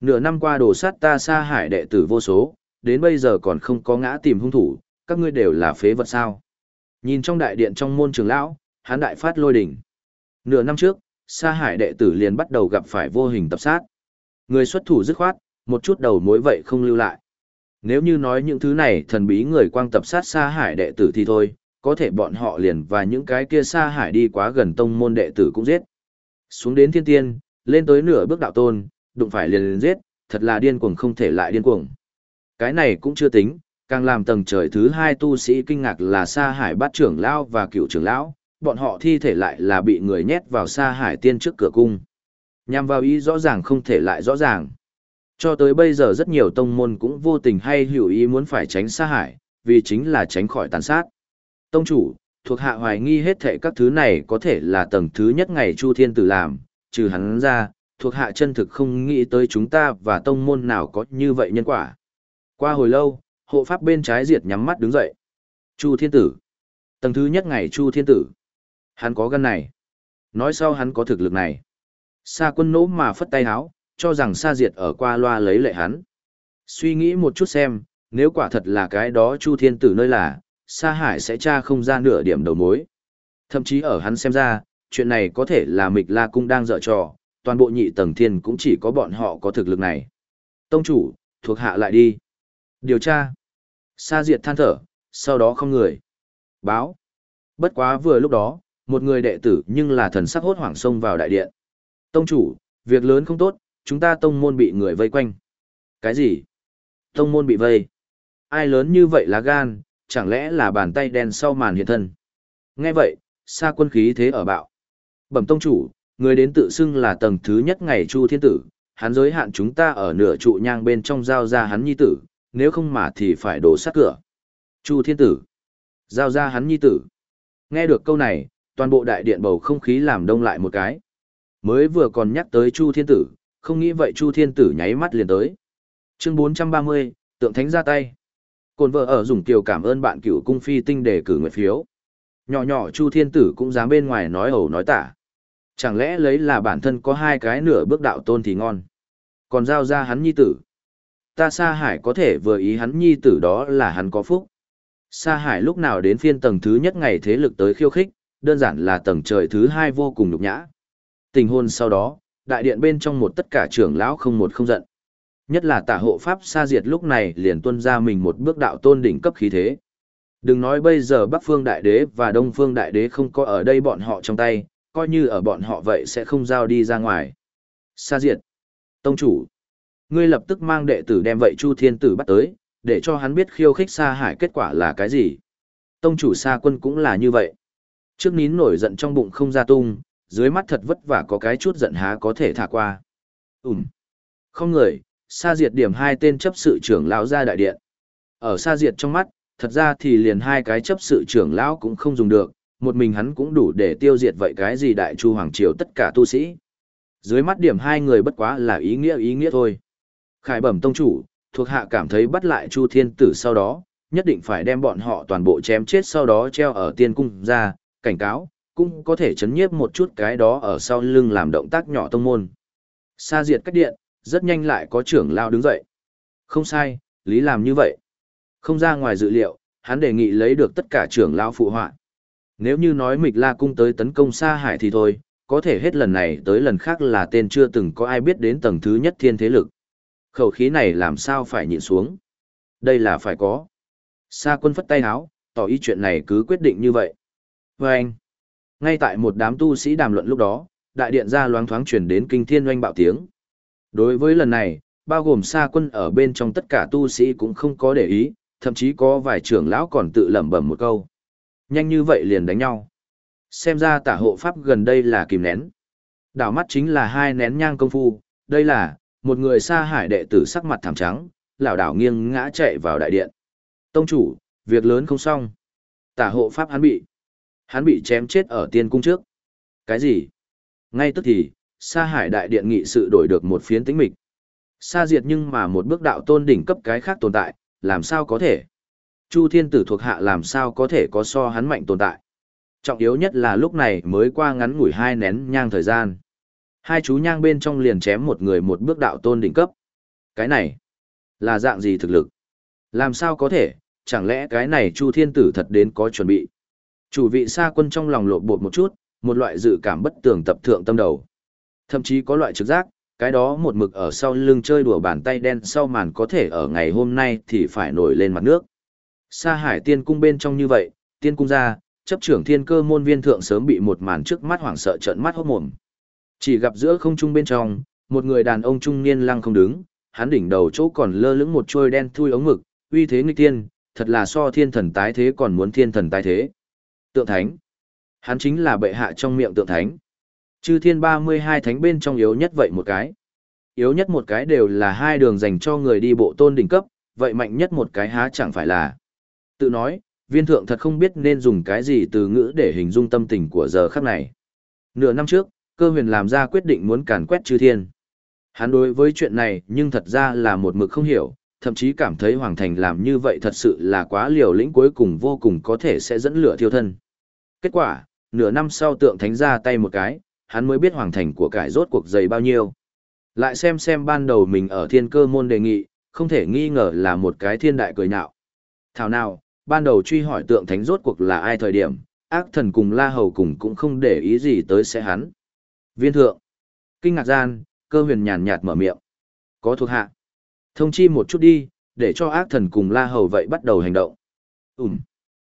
Nửa năm qua đổ sát ta sa hải đệ tử vô số, đến bây giờ còn không có ngã tìm hung thủ, các ngươi đều là phế vật sao. Nhìn trong đại điện trong môn trường lão, hán đại phát lôi đỉnh. Nửa năm trước, sa hải đệ tử liền bắt đầu gặp phải vô hình tập sát. Người xuất thủ dứt khoát, một chút đầu mối vậy không lưu lại. Nếu như nói những thứ này thần bí người quang tập sát sa hải đệ tử thì thôi, có thể bọn họ liền và những cái kia sa hải đi quá gần tông môn đệ tử cũng giết. Xuống đến thiên tiên, lên tới nửa bước đạo tôn, đụng phải liền liền giết, thật là điên cuồng không thể lại điên cuồng. Cái này cũng chưa tính, càng làm tầng trời thứ hai tu sĩ kinh ngạc là sa hải bát trưởng lão và cựu trưởng lão, bọn họ thi thể lại là bị người nhét vào sa hải tiên trước cửa cung. Nhằm vào ý rõ ràng không thể lại rõ ràng. Cho tới bây giờ rất nhiều tông môn cũng vô tình hay hữu ý muốn phải tránh sa hải, vì chính là tránh khỏi tàn sát. Tông chủ, thuộc hạ hoài nghi hết thệ các thứ này có thể là tầng thứ nhất ngày Chu Thiên Tử làm, trừ hắn ra, thuộc hạ chân thực không nghĩ tới chúng ta và tông môn nào có như vậy nhân quả. Qua hồi lâu, hộ pháp bên trái diệt nhắm mắt đứng dậy. Chu Thiên Tử. Tầng thứ nhất ngày Chu Thiên Tử. Hắn có gân này. Nói sau hắn có thực lực này. Sa quân nỗ mà phất tay háo, cho rằng Sa diệt ở qua loa lấy lệ hắn. Suy nghĩ một chút xem, nếu quả thật là cái đó Chu Thiên Tử nơi là, Sa Hải sẽ tra không ra nửa điểm đầu mối. Thậm chí ở hắn xem ra, chuyện này có thể là Mịch La Cung đang dở trò, toàn bộ nhị tầng thiên cũng chỉ có bọn họ có thực lực này. Tông chủ, thuộc hạ lại đi. Điều tra. Sa diệt than thở, sau đó không người. Báo. Bất quá vừa lúc đó, một người đệ tử nhưng là thần sắc hốt hoảng xông vào đại điện. Tông chủ, việc lớn không tốt, chúng ta tông môn bị người vây quanh. Cái gì? Tông môn bị vây. Ai lớn như vậy là gan, chẳng lẽ là bàn tay đen sau màn hiện thân. Nghe vậy, xa quân khí thế ở bạo. Bẩm tông chủ, người đến tự xưng là tầng thứ nhất ngày Chu Thiên Tử, hắn giới hạn chúng ta ở nửa trụ nhang bên trong giao ra hắn nhi tử, nếu không mà thì phải đổ sát cửa. Chu Thiên Tử, giao ra hắn nhi tử. Nghe được câu này, toàn bộ đại điện bầu không khí làm đông lại một cái. Mới vừa còn nhắc tới Chu Thiên Tử, không nghĩ vậy Chu Thiên Tử nháy mắt liền tới. Chương 430, tượng thánh ra tay. Cồn vợ ở dùng kiều cảm ơn bạn cửu cung phi tinh để cử nguyện phiếu. Nhỏ nhỏ Chu Thiên Tử cũng dám bên ngoài nói ẩu nói tả. Chẳng lẽ lấy là bản thân có hai cái nửa bước đạo tôn thì ngon. Còn giao ra hắn nhi tử. Ta Sa Hải có thể vừa ý hắn nhi tử đó là hắn có phúc. Sa Hải lúc nào đến phiên tầng thứ nhất ngày thế lực tới khiêu khích, đơn giản là tầng trời thứ hai vô cùng nhục nhã. Tình hôn sau đó, đại điện bên trong một tất cả trưởng lão không một không giận. Nhất là tả hộ pháp sa diệt lúc này liền tuân ra mình một bước đạo tôn đỉnh cấp khí thế. Đừng nói bây giờ Bắc Phương Đại Đế và Đông Phương Đại Đế không có ở đây bọn họ trong tay, coi như ở bọn họ vậy sẽ không giao đi ra ngoài. Sa diệt. Tông chủ. Ngươi lập tức mang đệ tử đem vậy Chu Thiên Tử bắt tới, để cho hắn biết khiêu khích Sa Hải kết quả là cái gì. Tông chủ Sa Quân cũng là như vậy. Trước nín nổi giận trong bụng không ra tung, dưới mắt thật vất vả có cái chút giận há có thể thả qua. Ừm. Không người, Sa diệt điểm hai tên chấp sự trưởng lão ra đại điện. Ở Sa diệt trong mắt, thật ra thì liền hai cái chấp sự trưởng lão cũng không dùng được, một mình hắn cũng đủ để tiêu diệt vậy cái gì đại chu hoàng triều tất cả tu sĩ. Dưới mắt điểm hai người bất quá là ý nghĩa ý nghĩa thôi. Khải bẩm tông chủ, thuộc hạ cảm thấy bắt lại chu thiên tử sau đó, nhất định phải đem bọn họ toàn bộ chém chết sau đó treo ở tiên cung ra, cảnh cáo, cũng có thể chấn nhiếp một chút cái đó ở sau lưng làm động tác nhỏ tông môn. Sa diệt cách điện, rất nhanh lại có trưởng lao đứng dậy. Không sai, lý làm như vậy. Không ra ngoài dự liệu, hắn đề nghị lấy được tất cả trưởng lao phụ họa. Nếu như nói mịch la cung tới tấn công Sa Hải thì thôi, có thể hết lần này tới lần khác là tên chưa từng có ai biết đến tầng thứ nhất thiên thế lực. Khẩu khí này làm sao phải nhịn xuống. Đây là phải có. Sa quân phất tay háo, tỏ ý chuyện này cứ quyết định như vậy. Và anh, ngay tại một đám tu sĩ đàm luận lúc đó, đại điện ra loáng thoáng chuyển đến kinh thiên oanh bạo tiếng. Đối với lần này, bao gồm Sa quân ở bên trong tất cả tu sĩ cũng không có để ý, thậm chí có vài trưởng lão còn tự lẩm bẩm một câu. Nhanh như vậy liền đánh nhau. Xem ra tả hộ pháp gần đây là kìm nén. Đảo mắt chính là hai nén nhang công phu, đây là, một người xa hải đệ tử sắc mặt thảm trắng, lảo đảo nghiêng ngã chạy vào đại điện. Tông chủ, việc lớn không xong. Tả hộ pháp hắn bị. Hắn bị chém chết ở tiên cung trước. Cái gì? Ngay tức thì, Sa Hải Đại Điện nghị sự đổi được một phiến tĩnh mịch. Sa diệt nhưng mà một bước đạo tôn đỉnh cấp cái khác tồn tại, làm sao có thể? Chu Thiên Tử thuộc hạ làm sao có thể có so hắn mạnh tồn tại? Trọng yếu nhất là lúc này mới qua ngắn ngủi hai nén nhang thời gian. Hai chú nhang bên trong liền chém một người một bước đạo tôn đỉnh cấp. Cái này, là dạng gì thực lực? Làm sao có thể, chẳng lẽ cái này Chu Thiên Tử thật đến có chuẩn bị? Chủ vị xa quân trong lòng lộn bột một chút, một loại dự cảm bất tường tập thượng tâm đầu. Thậm chí có loại trực giác, cái đó một mực ở sau lưng chơi đùa bàn tay đen sau màn có thể ở ngày hôm nay thì phải nổi lên mặt nước. Sa hải tiên cung bên trong như vậy, tiên cung ra, chấp trưởng thiên cơ môn viên thượng sớm bị một màn trước mắt hoảng sợ trợn mắt hốt mồm. Chỉ gặp giữa không trung bên trong, một người đàn ông trung niên lăng không đứng, hắn đỉnh đầu chỗ còn lơ lửng một trôi đen thui ống mực, uy thế nghịch tiên, thật là so thiên thần tái thế còn muốn thiên thần tái thế. Tượng thánh. Hắn chính là bệ hạ trong miệng tượng thánh. Chư thiên 32 thánh bên trong yếu nhất vậy một cái. Yếu nhất một cái đều là hai đường dành cho người đi bộ tôn đỉnh cấp, vậy mạnh nhất một cái há chẳng phải là. Tự nói, viên thượng thật không biết nên dùng cái gì từ ngữ để hình dung tâm tình của giờ khắc này. Nửa năm trước, cơ huyền làm ra quyết định muốn càn quét chư thiên. Hắn đối với chuyện này nhưng thật ra là một mực không hiểu, thậm chí cảm thấy Hoàng Thành làm như vậy thật sự là quá liều lĩnh cuối cùng vô cùng có thể sẽ dẫn lửa thiêu thân. Kết quả, nửa năm sau tượng thánh ra tay một cái, hắn mới biết Hoàng Thành của cải rốt cuộc dày bao nhiêu. Lại xem xem ban đầu mình ở thiên cơ môn đề nghị, không thể nghi ngờ là một cái thiên đại cười nhạo. Thảo nào, ban đầu truy hỏi tượng thánh rốt cuộc là ai thời điểm, ác thần cùng la hầu cùng cũng không để ý gì tới sẽ hắn. Viên thượng, kinh ngạc gian, cơ huyền nhàn nhạt mở miệng. Có thuộc hạ. Thông chi một chút đi, để cho ác thần cùng la hầu vậy bắt đầu hành động. Ừm.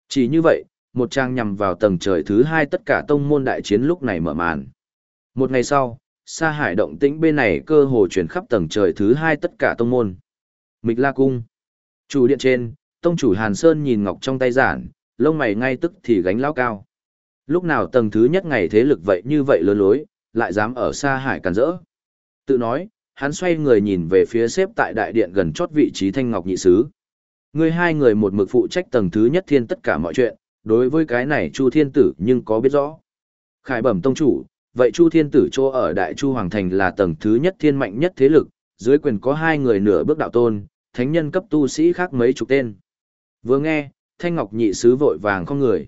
Chỉ như vậy, một trang nhằm vào tầng trời thứ hai tất cả tông môn đại chiến lúc này mở màn. Một ngày sau, sa hải động tĩnh bên này cơ hồ chuyển khắp tầng trời thứ hai tất cả tông môn. Mịch La Cung. Chủ điện trên, tông chủ Hàn Sơn nhìn ngọc trong tay giản, lông mày ngay tức thì gánh lao cao. Lúc nào tầng thứ nhất ngày thế lực vậy như vậy lớn lối, lại dám ở xa hải càn rỡ. Tự nói, hắn xoay người nhìn về phía xếp tại đại điện gần chót vị trí thanh ngọc nhị sứ. Người hai người một mực phụ trách tầng thứ nhất thiên tất cả mọi chuyện, đối với cái này Chu Thiên Tử nhưng có biết rõ. Khải bẩm tông chủ, vậy Chu Thiên Tử chỗ ở Đại Chu Hoàng Thành là tầng thứ nhất thiên mạnh nhất thế lực, dưới quyền có hai người nửa bước đạo tôn, thánh nhân cấp tu sĩ khác mấy chục tên. Vừa nghe, Thanh Ngọc nhị sứ vội vàng không người.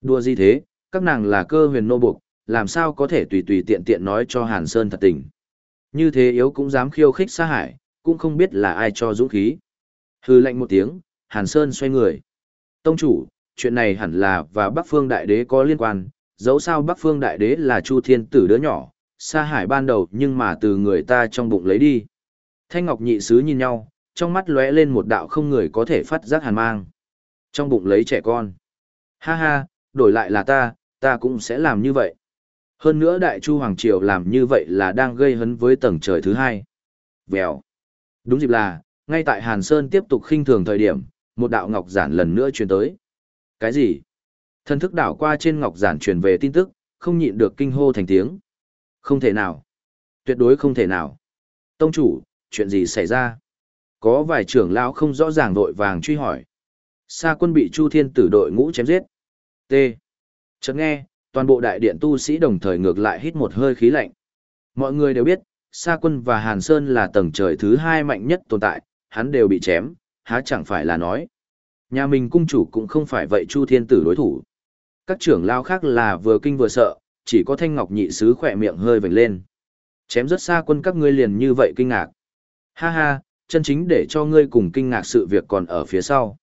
Đùa gì thế, các nàng là cơ huyền nô buộc, làm sao có thể tùy tùy tiện tiện nói cho Hàn Sơn thật tình. Như thế yếu cũng dám khiêu khích xa hải, cũng không biết là ai cho dũng khí. Hư lệnh một tiếng, Hàn Sơn xoay người. Tông chủ, chuyện này hẳn là và Bắc Phương Đại Đế có liên quan, dẫu sao Bắc Phương Đại Đế là Chu Thiên Tử đứa nhỏ, xa hải ban đầu nhưng mà từ người ta trong bụng lấy đi. Thanh Ngọc nhị sứ nhìn nhau, trong mắt lóe lên một đạo không người có thể phát giác hàn mang. Trong bụng lấy trẻ con. Ha ha, đổi lại là ta, ta cũng sẽ làm như vậy. Hơn nữa Đại Chu Hoàng Triều làm như vậy là đang gây hấn với tầng trời thứ hai. Vèo. Đúng dịp là, ngay tại Hàn Sơn tiếp tục khinh thường thời điểm, một đạo ngọc giản lần nữa truyền tới. Cái gì? Thân thức đảo qua trên ngọc giản truyền về tin tức, không nhịn được kinh hô thành tiếng. Không thể nào. Tuyệt đối không thể nào. Tông chủ, chuyện gì xảy ra? Có vài trưởng lão không rõ ràng vội vàng truy hỏi. Sa quân bị Chu Thiên tử đội ngũ chém giết. T. Chợt nghe, toàn bộ đại điện tu sĩ đồng thời ngược lại hít một hơi khí lạnh. Mọi người đều biết, Sa quân và Hàn Sơn là tầng trời thứ hai mạnh nhất tồn tại, hắn đều bị chém, há chẳng phải là nói. Nhà mình cung chủ cũng không phải vậy Chu Thiên tử đối thủ. Các trưởng lao khác là vừa kinh vừa sợ, chỉ có Thanh Ngọc nhị sứ khỏe miệng hơi vểnh lên. Chém rất xa quân các ngươi liền như vậy kinh ngạc. Ha ha, chân chính để cho ngươi cùng kinh ngạc sự việc còn ở phía sau.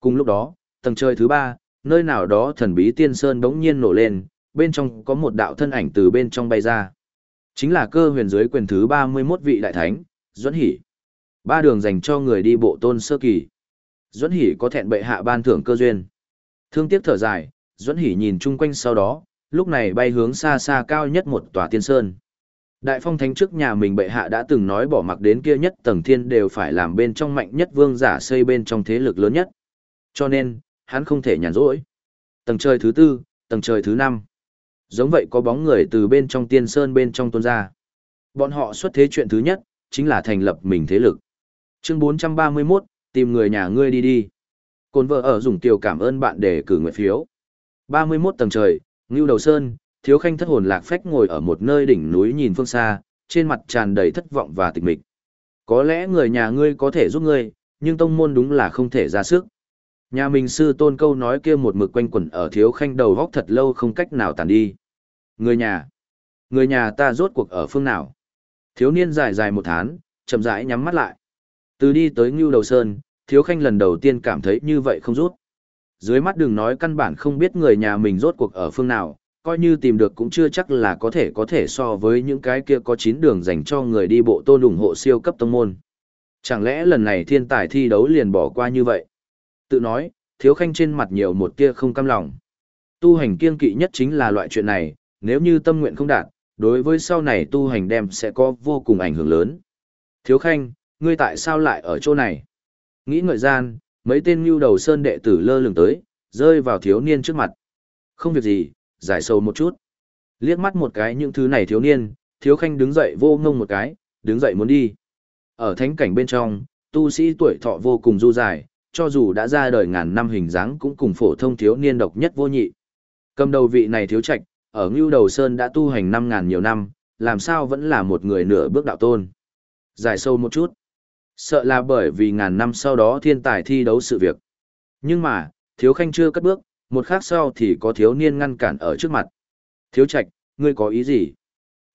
Cùng lúc đó, tầng trời thứ ba, nơi nào đó thần bí tiên sơn bỗng nhiên nổ lên, bên trong có một đạo thân ảnh từ bên trong bay ra. Chính là cơ huyền dưới quyền thứ 31 vị đại thánh, Duẫn Hỷ. Ba đường dành cho người đi bộ tôn sơ kỳ. Duẫn Hỷ có thẹn bệ hạ ban thưởng cơ duyên. Thương tiếc thở dài, Duẫn Hỷ nhìn chung quanh sau đó, lúc này bay hướng xa xa cao nhất một tòa tiên sơn. Đại phong thánh trước nhà mình bệ hạ đã từng nói bỏ mặc đến kia nhất tầng thiên đều phải làm bên trong mạnh nhất vương giả xây bên trong thế lực lớn nhất. Cho nên, hắn không thể nhàn rỗi. Tầng trời thứ tư, tầng trời thứ năm. Giống vậy có bóng người từ bên trong tiên sơn bên trong tuôn ra. Bọn họ xuất thế chuyện thứ nhất, chính là thành lập mình thế lực. Chương 431, tìm người nhà ngươi đi đi. Côn vợ ở dùng tiểu cảm ơn bạn để cử nguyện phiếu. 31 tầng trời, Ngưu Đầu Sơn, Thiếu Khanh thất hồn lạc phách ngồi ở một nơi đỉnh núi nhìn phương xa, trên mặt tràn đầy thất vọng và tịch mịch. Có lẽ người nhà ngươi có thể giúp ngươi, nhưng tông môn đúng là không thể ra sức. Nhà mình sư tôn câu nói kia một mực quanh quẩn ở thiếu khanh đầu góc thật lâu không cách nào tàn đi. Người nhà. Người nhà ta rốt cuộc ở phương nào? Thiếu niên dài dài một tháng, chậm rãi nhắm mắt lại. Từ đi tới Ngưu Đầu Sơn, thiếu khanh lần đầu tiên cảm thấy như vậy không rút. Dưới mắt đừng nói căn bản không biết người nhà mình rốt cuộc ở phương nào, coi như tìm được cũng chưa chắc là có thể có thể so với những cái kia có chín đường dành cho người đi bộ tôn ủng hộ siêu cấp tông môn. Chẳng lẽ lần này thiên tài thi đấu liền bỏ qua như vậy? Tự nói, thiếu khanh trên mặt nhiều một tia không cam lòng. Tu hành kiên kỵ nhất chính là loại chuyện này, nếu như tâm nguyện không đạt, đối với sau này tu hành đem sẽ có vô cùng ảnh hưởng lớn. Thiếu khanh, ngươi tại sao lại ở chỗ này? Nghĩ ngợi gian, mấy tên mưu đầu sơn đệ tử lơ lửng tới, rơi vào thiếu niên trước mặt. Không việc gì, giải sầu một chút. Liếc mắt một cái những thứ này thiếu niên, thiếu khanh đứng dậy vô ngông một cái, đứng dậy muốn đi. Ở thánh cảnh bên trong, tu sĩ tuổi thọ vô cùng du dài, cho dù đã ra đời ngàn năm hình dáng cũng cùng phổ thông thiếu niên độc nhất vô nhị. Cầm đầu vị này thiếu trạch, ở Ngưu Đầu Sơn đã tu hành năm ngàn nhiều năm, làm sao vẫn là một người nửa bước đạo tôn. Giải sâu một chút. Sợ là bởi vì ngàn năm sau đó thiên tài thi đấu sự việc. Nhưng mà, thiếu khanh chưa cất bước, một khắc sau thì có thiếu niên ngăn cản ở trước mặt. Thiếu trạch, ngươi có ý gì?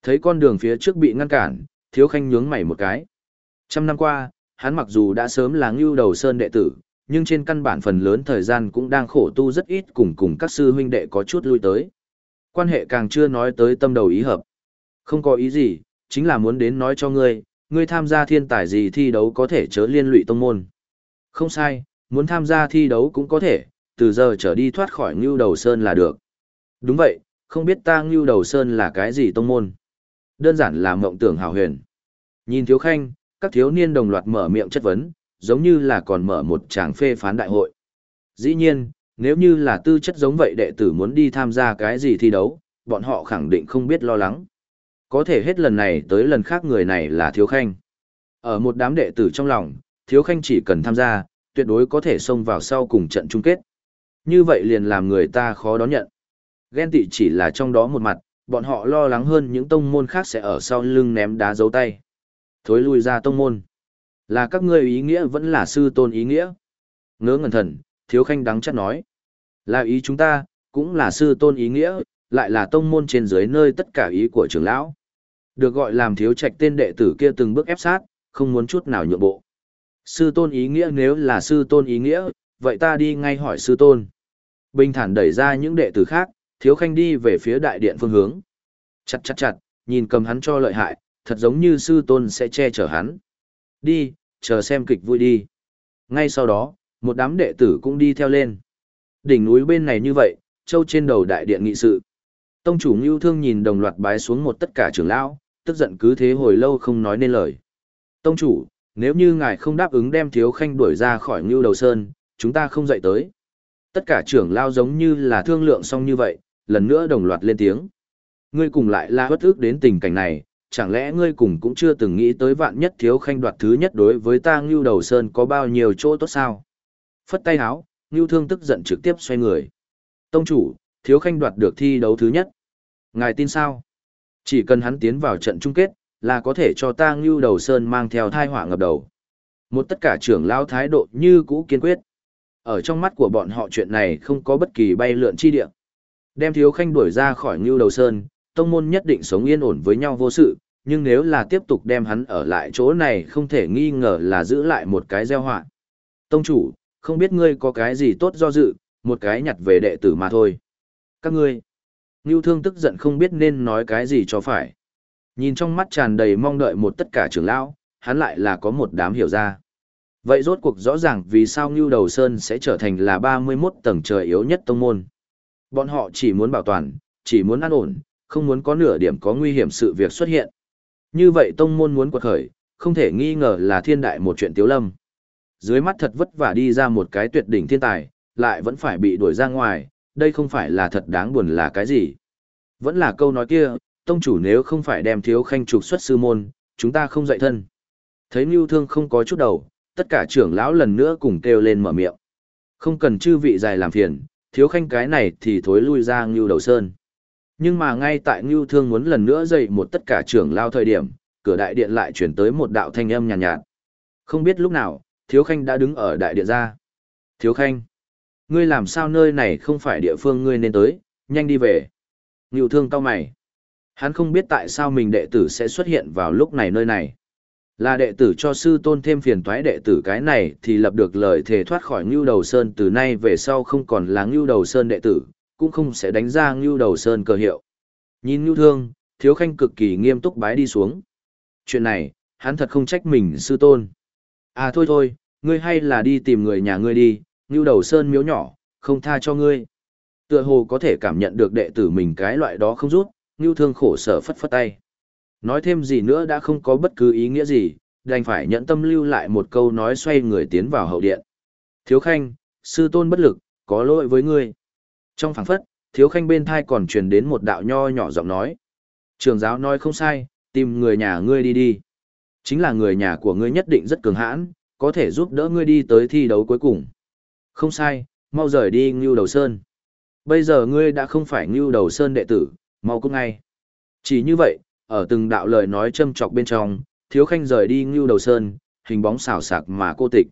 Thấy con đường phía trước bị ngăn cản, thiếu khanh nhướng mày một cái. Trăm năm qua, hắn mặc dù đã sớm là ngưu đầu sơn đệ tử, nhưng trên căn bản phần lớn thời gian cũng đang khổ tu rất ít cùng cùng các sư huynh đệ có chút lui tới. Quan hệ càng chưa nói tới tâm đầu ý hợp. Không có ý gì, chính là muốn đến nói cho ngươi, ngươi tham gia thiên tài gì thi đấu có thể chớ liên lụy tông môn. Không sai, muốn tham gia thi đấu cũng có thể, từ giờ trở đi thoát khỏi ngưu đầu sơn là được. Đúng vậy, không biết ta ngưu đầu sơn là cái gì tông môn. Đơn giản là mộng tưởng hào huyền. Nhìn thiếu khanh, các thiếu niên đồng loạt mở miệng chất vấn, giống như là còn mở một tràng phê phán đại hội. Dĩ nhiên, nếu như là tư chất giống vậy đệ tử muốn đi tham gia cái gì thi đấu, bọn họ khẳng định không biết lo lắng. Có thể hết lần này tới lần khác người này là Thiếu Khanh. Ở một đám đệ tử trong lòng, Thiếu Khanh chỉ cần tham gia, tuyệt đối có thể xông vào sau cùng trận chung kết. Như vậy liền làm người ta khó đón nhận. Ghen tị chỉ là trong đó một mặt, bọn họ lo lắng hơn những tông môn khác sẽ ở sau lưng ném đá dấu tay. Thối lui ra tông môn. Là các ngươi ý nghĩa vẫn là sư tôn ý nghĩa. Ngớ ngẩn thần, thiếu khanh đắng chắc nói. Là ý chúng ta, cũng là sư tôn ý nghĩa, lại là tông môn trên dưới nơi tất cả ý của trưởng lão. Được gọi làm thiếu trạch tên đệ tử kia từng bước ép sát, không muốn chút nào nhượng bộ. Sư tôn ý nghĩa nếu là sư tôn ý nghĩa, vậy ta đi ngay hỏi sư tôn. Bình thản đẩy ra những đệ tử khác, thiếu khanh đi về phía đại điện phương hướng. Chặt chặt chặt, nhìn cầm hắn cho lợi hại, thật giống như sư tôn sẽ che chở hắn. Đi, chờ xem kịch vui đi. Ngay sau đó, một đám đệ tử cũng đi theo lên. Đỉnh núi bên này như vậy, châu trên đầu đại điện nghị sự. Tông chủ Ngưu Thương nhìn đồng loạt bái xuống một tất cả trưởng lão, tức giận cứ thế hồi lâu không nói nên lời. Tông chủ, nếu như ngài không đáp ứng đem thiếu khanh đuổi ra khỏi Ngưu Đầu Sơn, chúng ta không dậy tới. Tất cả trưởng lão giống như là thương lượng xong như vậy, lần nữa đồng loạt lên tiếng. Ngươi cùng lại là bất ước đến tình cảnh này, chẳng lẽ ngươi cùng cũng chưa từng nghĩ tới vạn nhất thiếu khanh đoạt thứ nhất đối với ta Ngưu Đầu Sơn có bao nhiêu chỗ tốt sao? Phất tay háo, Ngưu Thương tức giận trực tiếp xoay người. Tông chủ, thiếu khanh đoạt được thi đấu thứ nhất. Ngài tin sao? Chỉ cần hắn tiến vào trận chung kết, là có thể cho ta Ngưu Đầu Sơn mang theo thai họa ngập đầu. Một tất cả trưởng lao thái độ như cũ kiên quyết. Ở trong mắt của bọn họ chuyện này không có bất kỳ bay lượn chi địa. Đem thiếu khanh đuổi ra khỏi Ngưu Đầu Sơn, tông môn nhất định sống yên ổn với nhau vô sự, nhưng nếu là tiếp tục đem hắn ở lại chỗ này không thể nghi ngờ là giữ lại một cái gieo họa. Tông chủ, không biết ngươi có cái gì tốt do dự, một cái nhặt về đệ tử mà thôi. Các ngươi, Ngưu Thương tức giận không biết nên nói cái gì cho phải. Nhìn trong mắt tràn đầy mong đợi một tất cả trưởng lão, hắn lại là có một đám hiểu ra. Vậy rốt cuộc rõ ràng vì sao Ngưu Đầu Sơn sẽ trở thành là 31 tầng trời yếu nhất tông môn. Bọn họ chỉ muốn bảo toàn, chỉ muốn an ổn, không muốn có nửa điểm có nguy hiểm sự việc xuất hiện. Như vậy tông môn muốn quật khởi, không thể nghi ngờ là thiên đại một chuyện tiếu lâm. Dưới mắt thật vất vả đi ra một cái tuyệt đỉnh thiên tài, lại vẫn phải bị đuổi ra ngoài, đây không phải là thật đáng buồn là cái gì. Vẫn là câu nói kia, tông chủ nếu không phải đem thiếu khanh trục xuất sư môn, chúng ta không dạy thân. Thấy Mưu Thương không có chút đầu, tất cả trưởng lão lần nữa cùng kêu lên mở miệng. Không cần chư vị dài làm phiền, thiếu khanh cái này thì thối lui ra Ngưu Đầu Sơn. Nhưng mà ngay tại Ngưu Thương muốn lần nữa dậy một tất cả trưởng lao thời điểm, cửa đại điện lại chuyển tới một đạo thanh âm nhàn nhạt, nhạt. Không biết lúc nào, Thiếu Khanh đã đứng ở đại điện ra. Thiếu Khanh, ngươi làm sao nơi này không phải địa phương ngươi nên tới, nhanh đi về. Ngưu Thương cao mày. Hắn không biết tại sao mình đệ tử sẽ xuất hiện vào lúc này nơi này. Là đệ tử cho sư tôn thêm phiền toái đệ tử cái này thì lập được lời thề thoát khỏi Ngưu Đầu Sơn từ nay về sau không còn là Ngưu Đầu Sơn đệ tử, cũng không sẽ đánh ra Ngưu Đầu Sơn cờ hiệu. Nhìn Ngưu Thương, Thiếu Khanh cực kỳ nghiêm túc bái đi xuống. Chuyện này, hắn thật không trách mình sư tôn. À thôi thôi, ngươi hay là đi tìm người nhà ngươi đi, Ngưu Đầu Sơn miếu nhỏ, không tha cho ngươi. Tựa hồ có thể cảm nhận được đệ tử mình cái loại đó không rút, Ngưu Thương khổ sở phất phất tay. Nói thêm gì nữa đã không có bất cứ ý nghĩa gì, đành phải nhận tâm lưu lại một câu nói xoay người tiến vào hậu điện. Thiếu Khanh, sư tôn bất lực, có lỗi với ngươi. Trong phảng phất, thiếu khanh bên thai còn truyền đến một đạo nho nhỏ giọng nói. Trường giáo nói không sai, tìm người nhà ngươi đi đi. Chính là người nhà của ngươi nhất định rất cường hãn, có thể giúp đỡ ngươi đi tới thi đấu cuối cùng. Không sai, mau rời đi Ngưu Đầu Sơn. Bây giờ ngươi đã không phải Ngưu Đầu Sơn đệ tử, mau cút ngay. Chỉ như vậy, ở từng đạo lời nói châm chọc bên trong, thiếu khanh rời đi Ngưu Đầu Sơn, hình bóng xảo sạc mà cô tịch.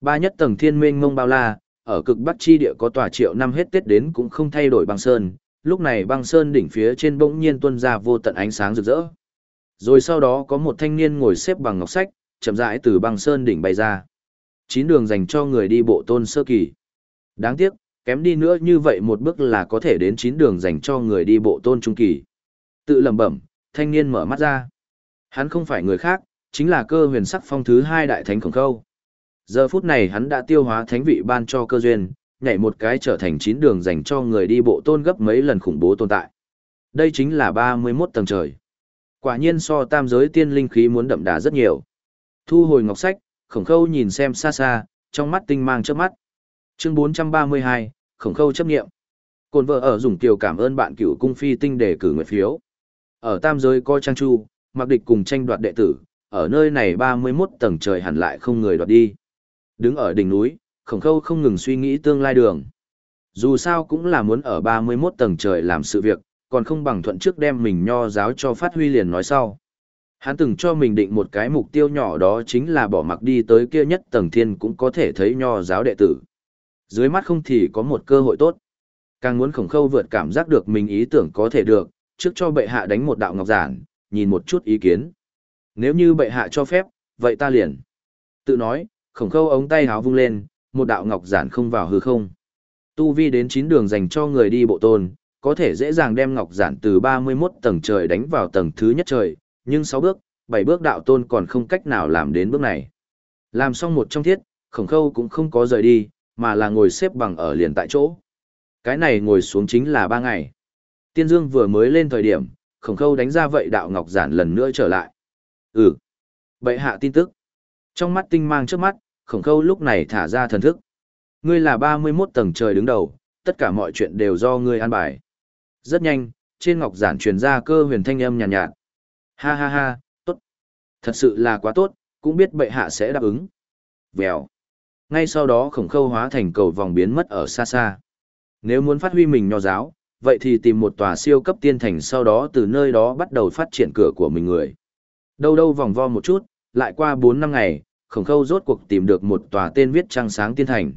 Ba nhất tầng thiên mênh mông bao la, ở cực bắc chi địa có tòa triệu năm hết Tết đến cũng không thay đổi băng sơn, lúc này băng sơn đỉnh phía trên bỗng nhiên tuôn ra vô tận ánh sáng rực rỡ. Rồi sau đó có một thanh niên ngồi xếp bằng ngọc sách, chậm rãi từ băng sơn đỉnh bay ra. Chín đường dành cho người đi bộ tôn sơ kỳ. Đáng tiếc, kém đi nữa như vậy một bước là có thể đến chín đường dành cho người đi bộ tôn trung kỳ. Tự lẩm bẩm, thanh niên mở mắt ra. Hắn không phải người khác, chính là cơ huyền sắc phong thứ hai đại thánh khổng khâu. Giờ phút này hắn đã tiêu hóa thánh vị ban cho cơ duyên, nhảy một cái trở thành chín đường dành cho người đi bộ tôn gấp mấy lần khủng bố tồn tại. Đây chính là 31 tầng trời. Quả nhiên so tam giới tiên linh khí muốn đậm đà rất nhiều. Thu hồi ngọc sách, khổng khâu nhìn xem xa xa, trong mắt tinh mang trước mắt. Chương 432, khổng khâu chấp nghiệm. Cồn vợ ở dùng tiểu cảm ơn bạn cửu cung phi tinh để cử nguyện phiếu. Ở tam giới coi trang chu, mặc địch cùng tranh đoạt đệ tử, ở nơi này 31 tầng trời hẳn lại không người đoạt đi. Đứng ở đỉnh núi, khổng khâu không ngừng suy nghĩ tương lai đường. Dù sao cũng là muốn ở 31 tầng trời làm sự việc, còn không bằng thuận trước đem mình nho giáo cho phát huy liền nói sau. Hắn từng cho mình định một cái mục tiêu nhỏ đó chính là bỏ mặc đi tới kia nhất tầng thiên cũng có thể thấy nho giáo đệ tử. Dưới mắt không thì có một cơ hội tốt. Càng muốn khổng khâu vượt cảm giác được mình ý tưởng có thể được, trước cho bệ hạ đánh một đạo ngọc giản, nhìn một chút ý kiến. Nếu như bệ hạ cho phép, vậy ta liền. Tự nói, khổng khâu ống tay háo vung lên, một đạo ngọc giản không vào hư không. Tu vi đến chín đường dành cho người đi bộ tôn, có thể dễ dàng đem ngọc giản từ 31 tầng trời đánh vào tầng thứ nhất trời, nhưng sáu bước, bảy bước đạo tôn còn không cách nào làm đến bước này. Làm xong một trong thiết, khổng khâu cũng không có rời đi, mà là ngồi xếp bằng ở liền tại chỗ. Cái này ngồi xuống chính là ba ngày. Tiên Dương vừa mới lên thời điểm, khổng khâu đánh ra vậy đạo ngọc giản lần nữa trở lại. Ừ. Bệ hạ tin tức. Trong mắt tinh mang trước mắt, khổng khâu lúc này thả ra thần thức. Ngươi là 31 tầng trời đứng đầu, tất cả mọi chuyện đều do ngươi an bài. Rất nhanh, trên ngọc giản truyền ra cơ huyền thanh âm nhàn nhạt, nhạt. Ha ha ha, tốt. Thật sự là quá tốt, cũng biết bệ hạ sẽ đáp ứng. Vèo. Ngay sau đó khổng khâu hóa thành cầu vòng biến mất ở xa xa. Nếu muốn phát huy mình nho giáo, vậy thì tìm một tòa siêu cấp tiên thành sau đó từ nơi đó bắt đầu phát triển cửa của mình người. Đâu đâu vòng vo một chút, lại qua 4 năm ngày, khổng khâu rốt cuộc tìm được một tòa tên viết trăng sáng tiên thành.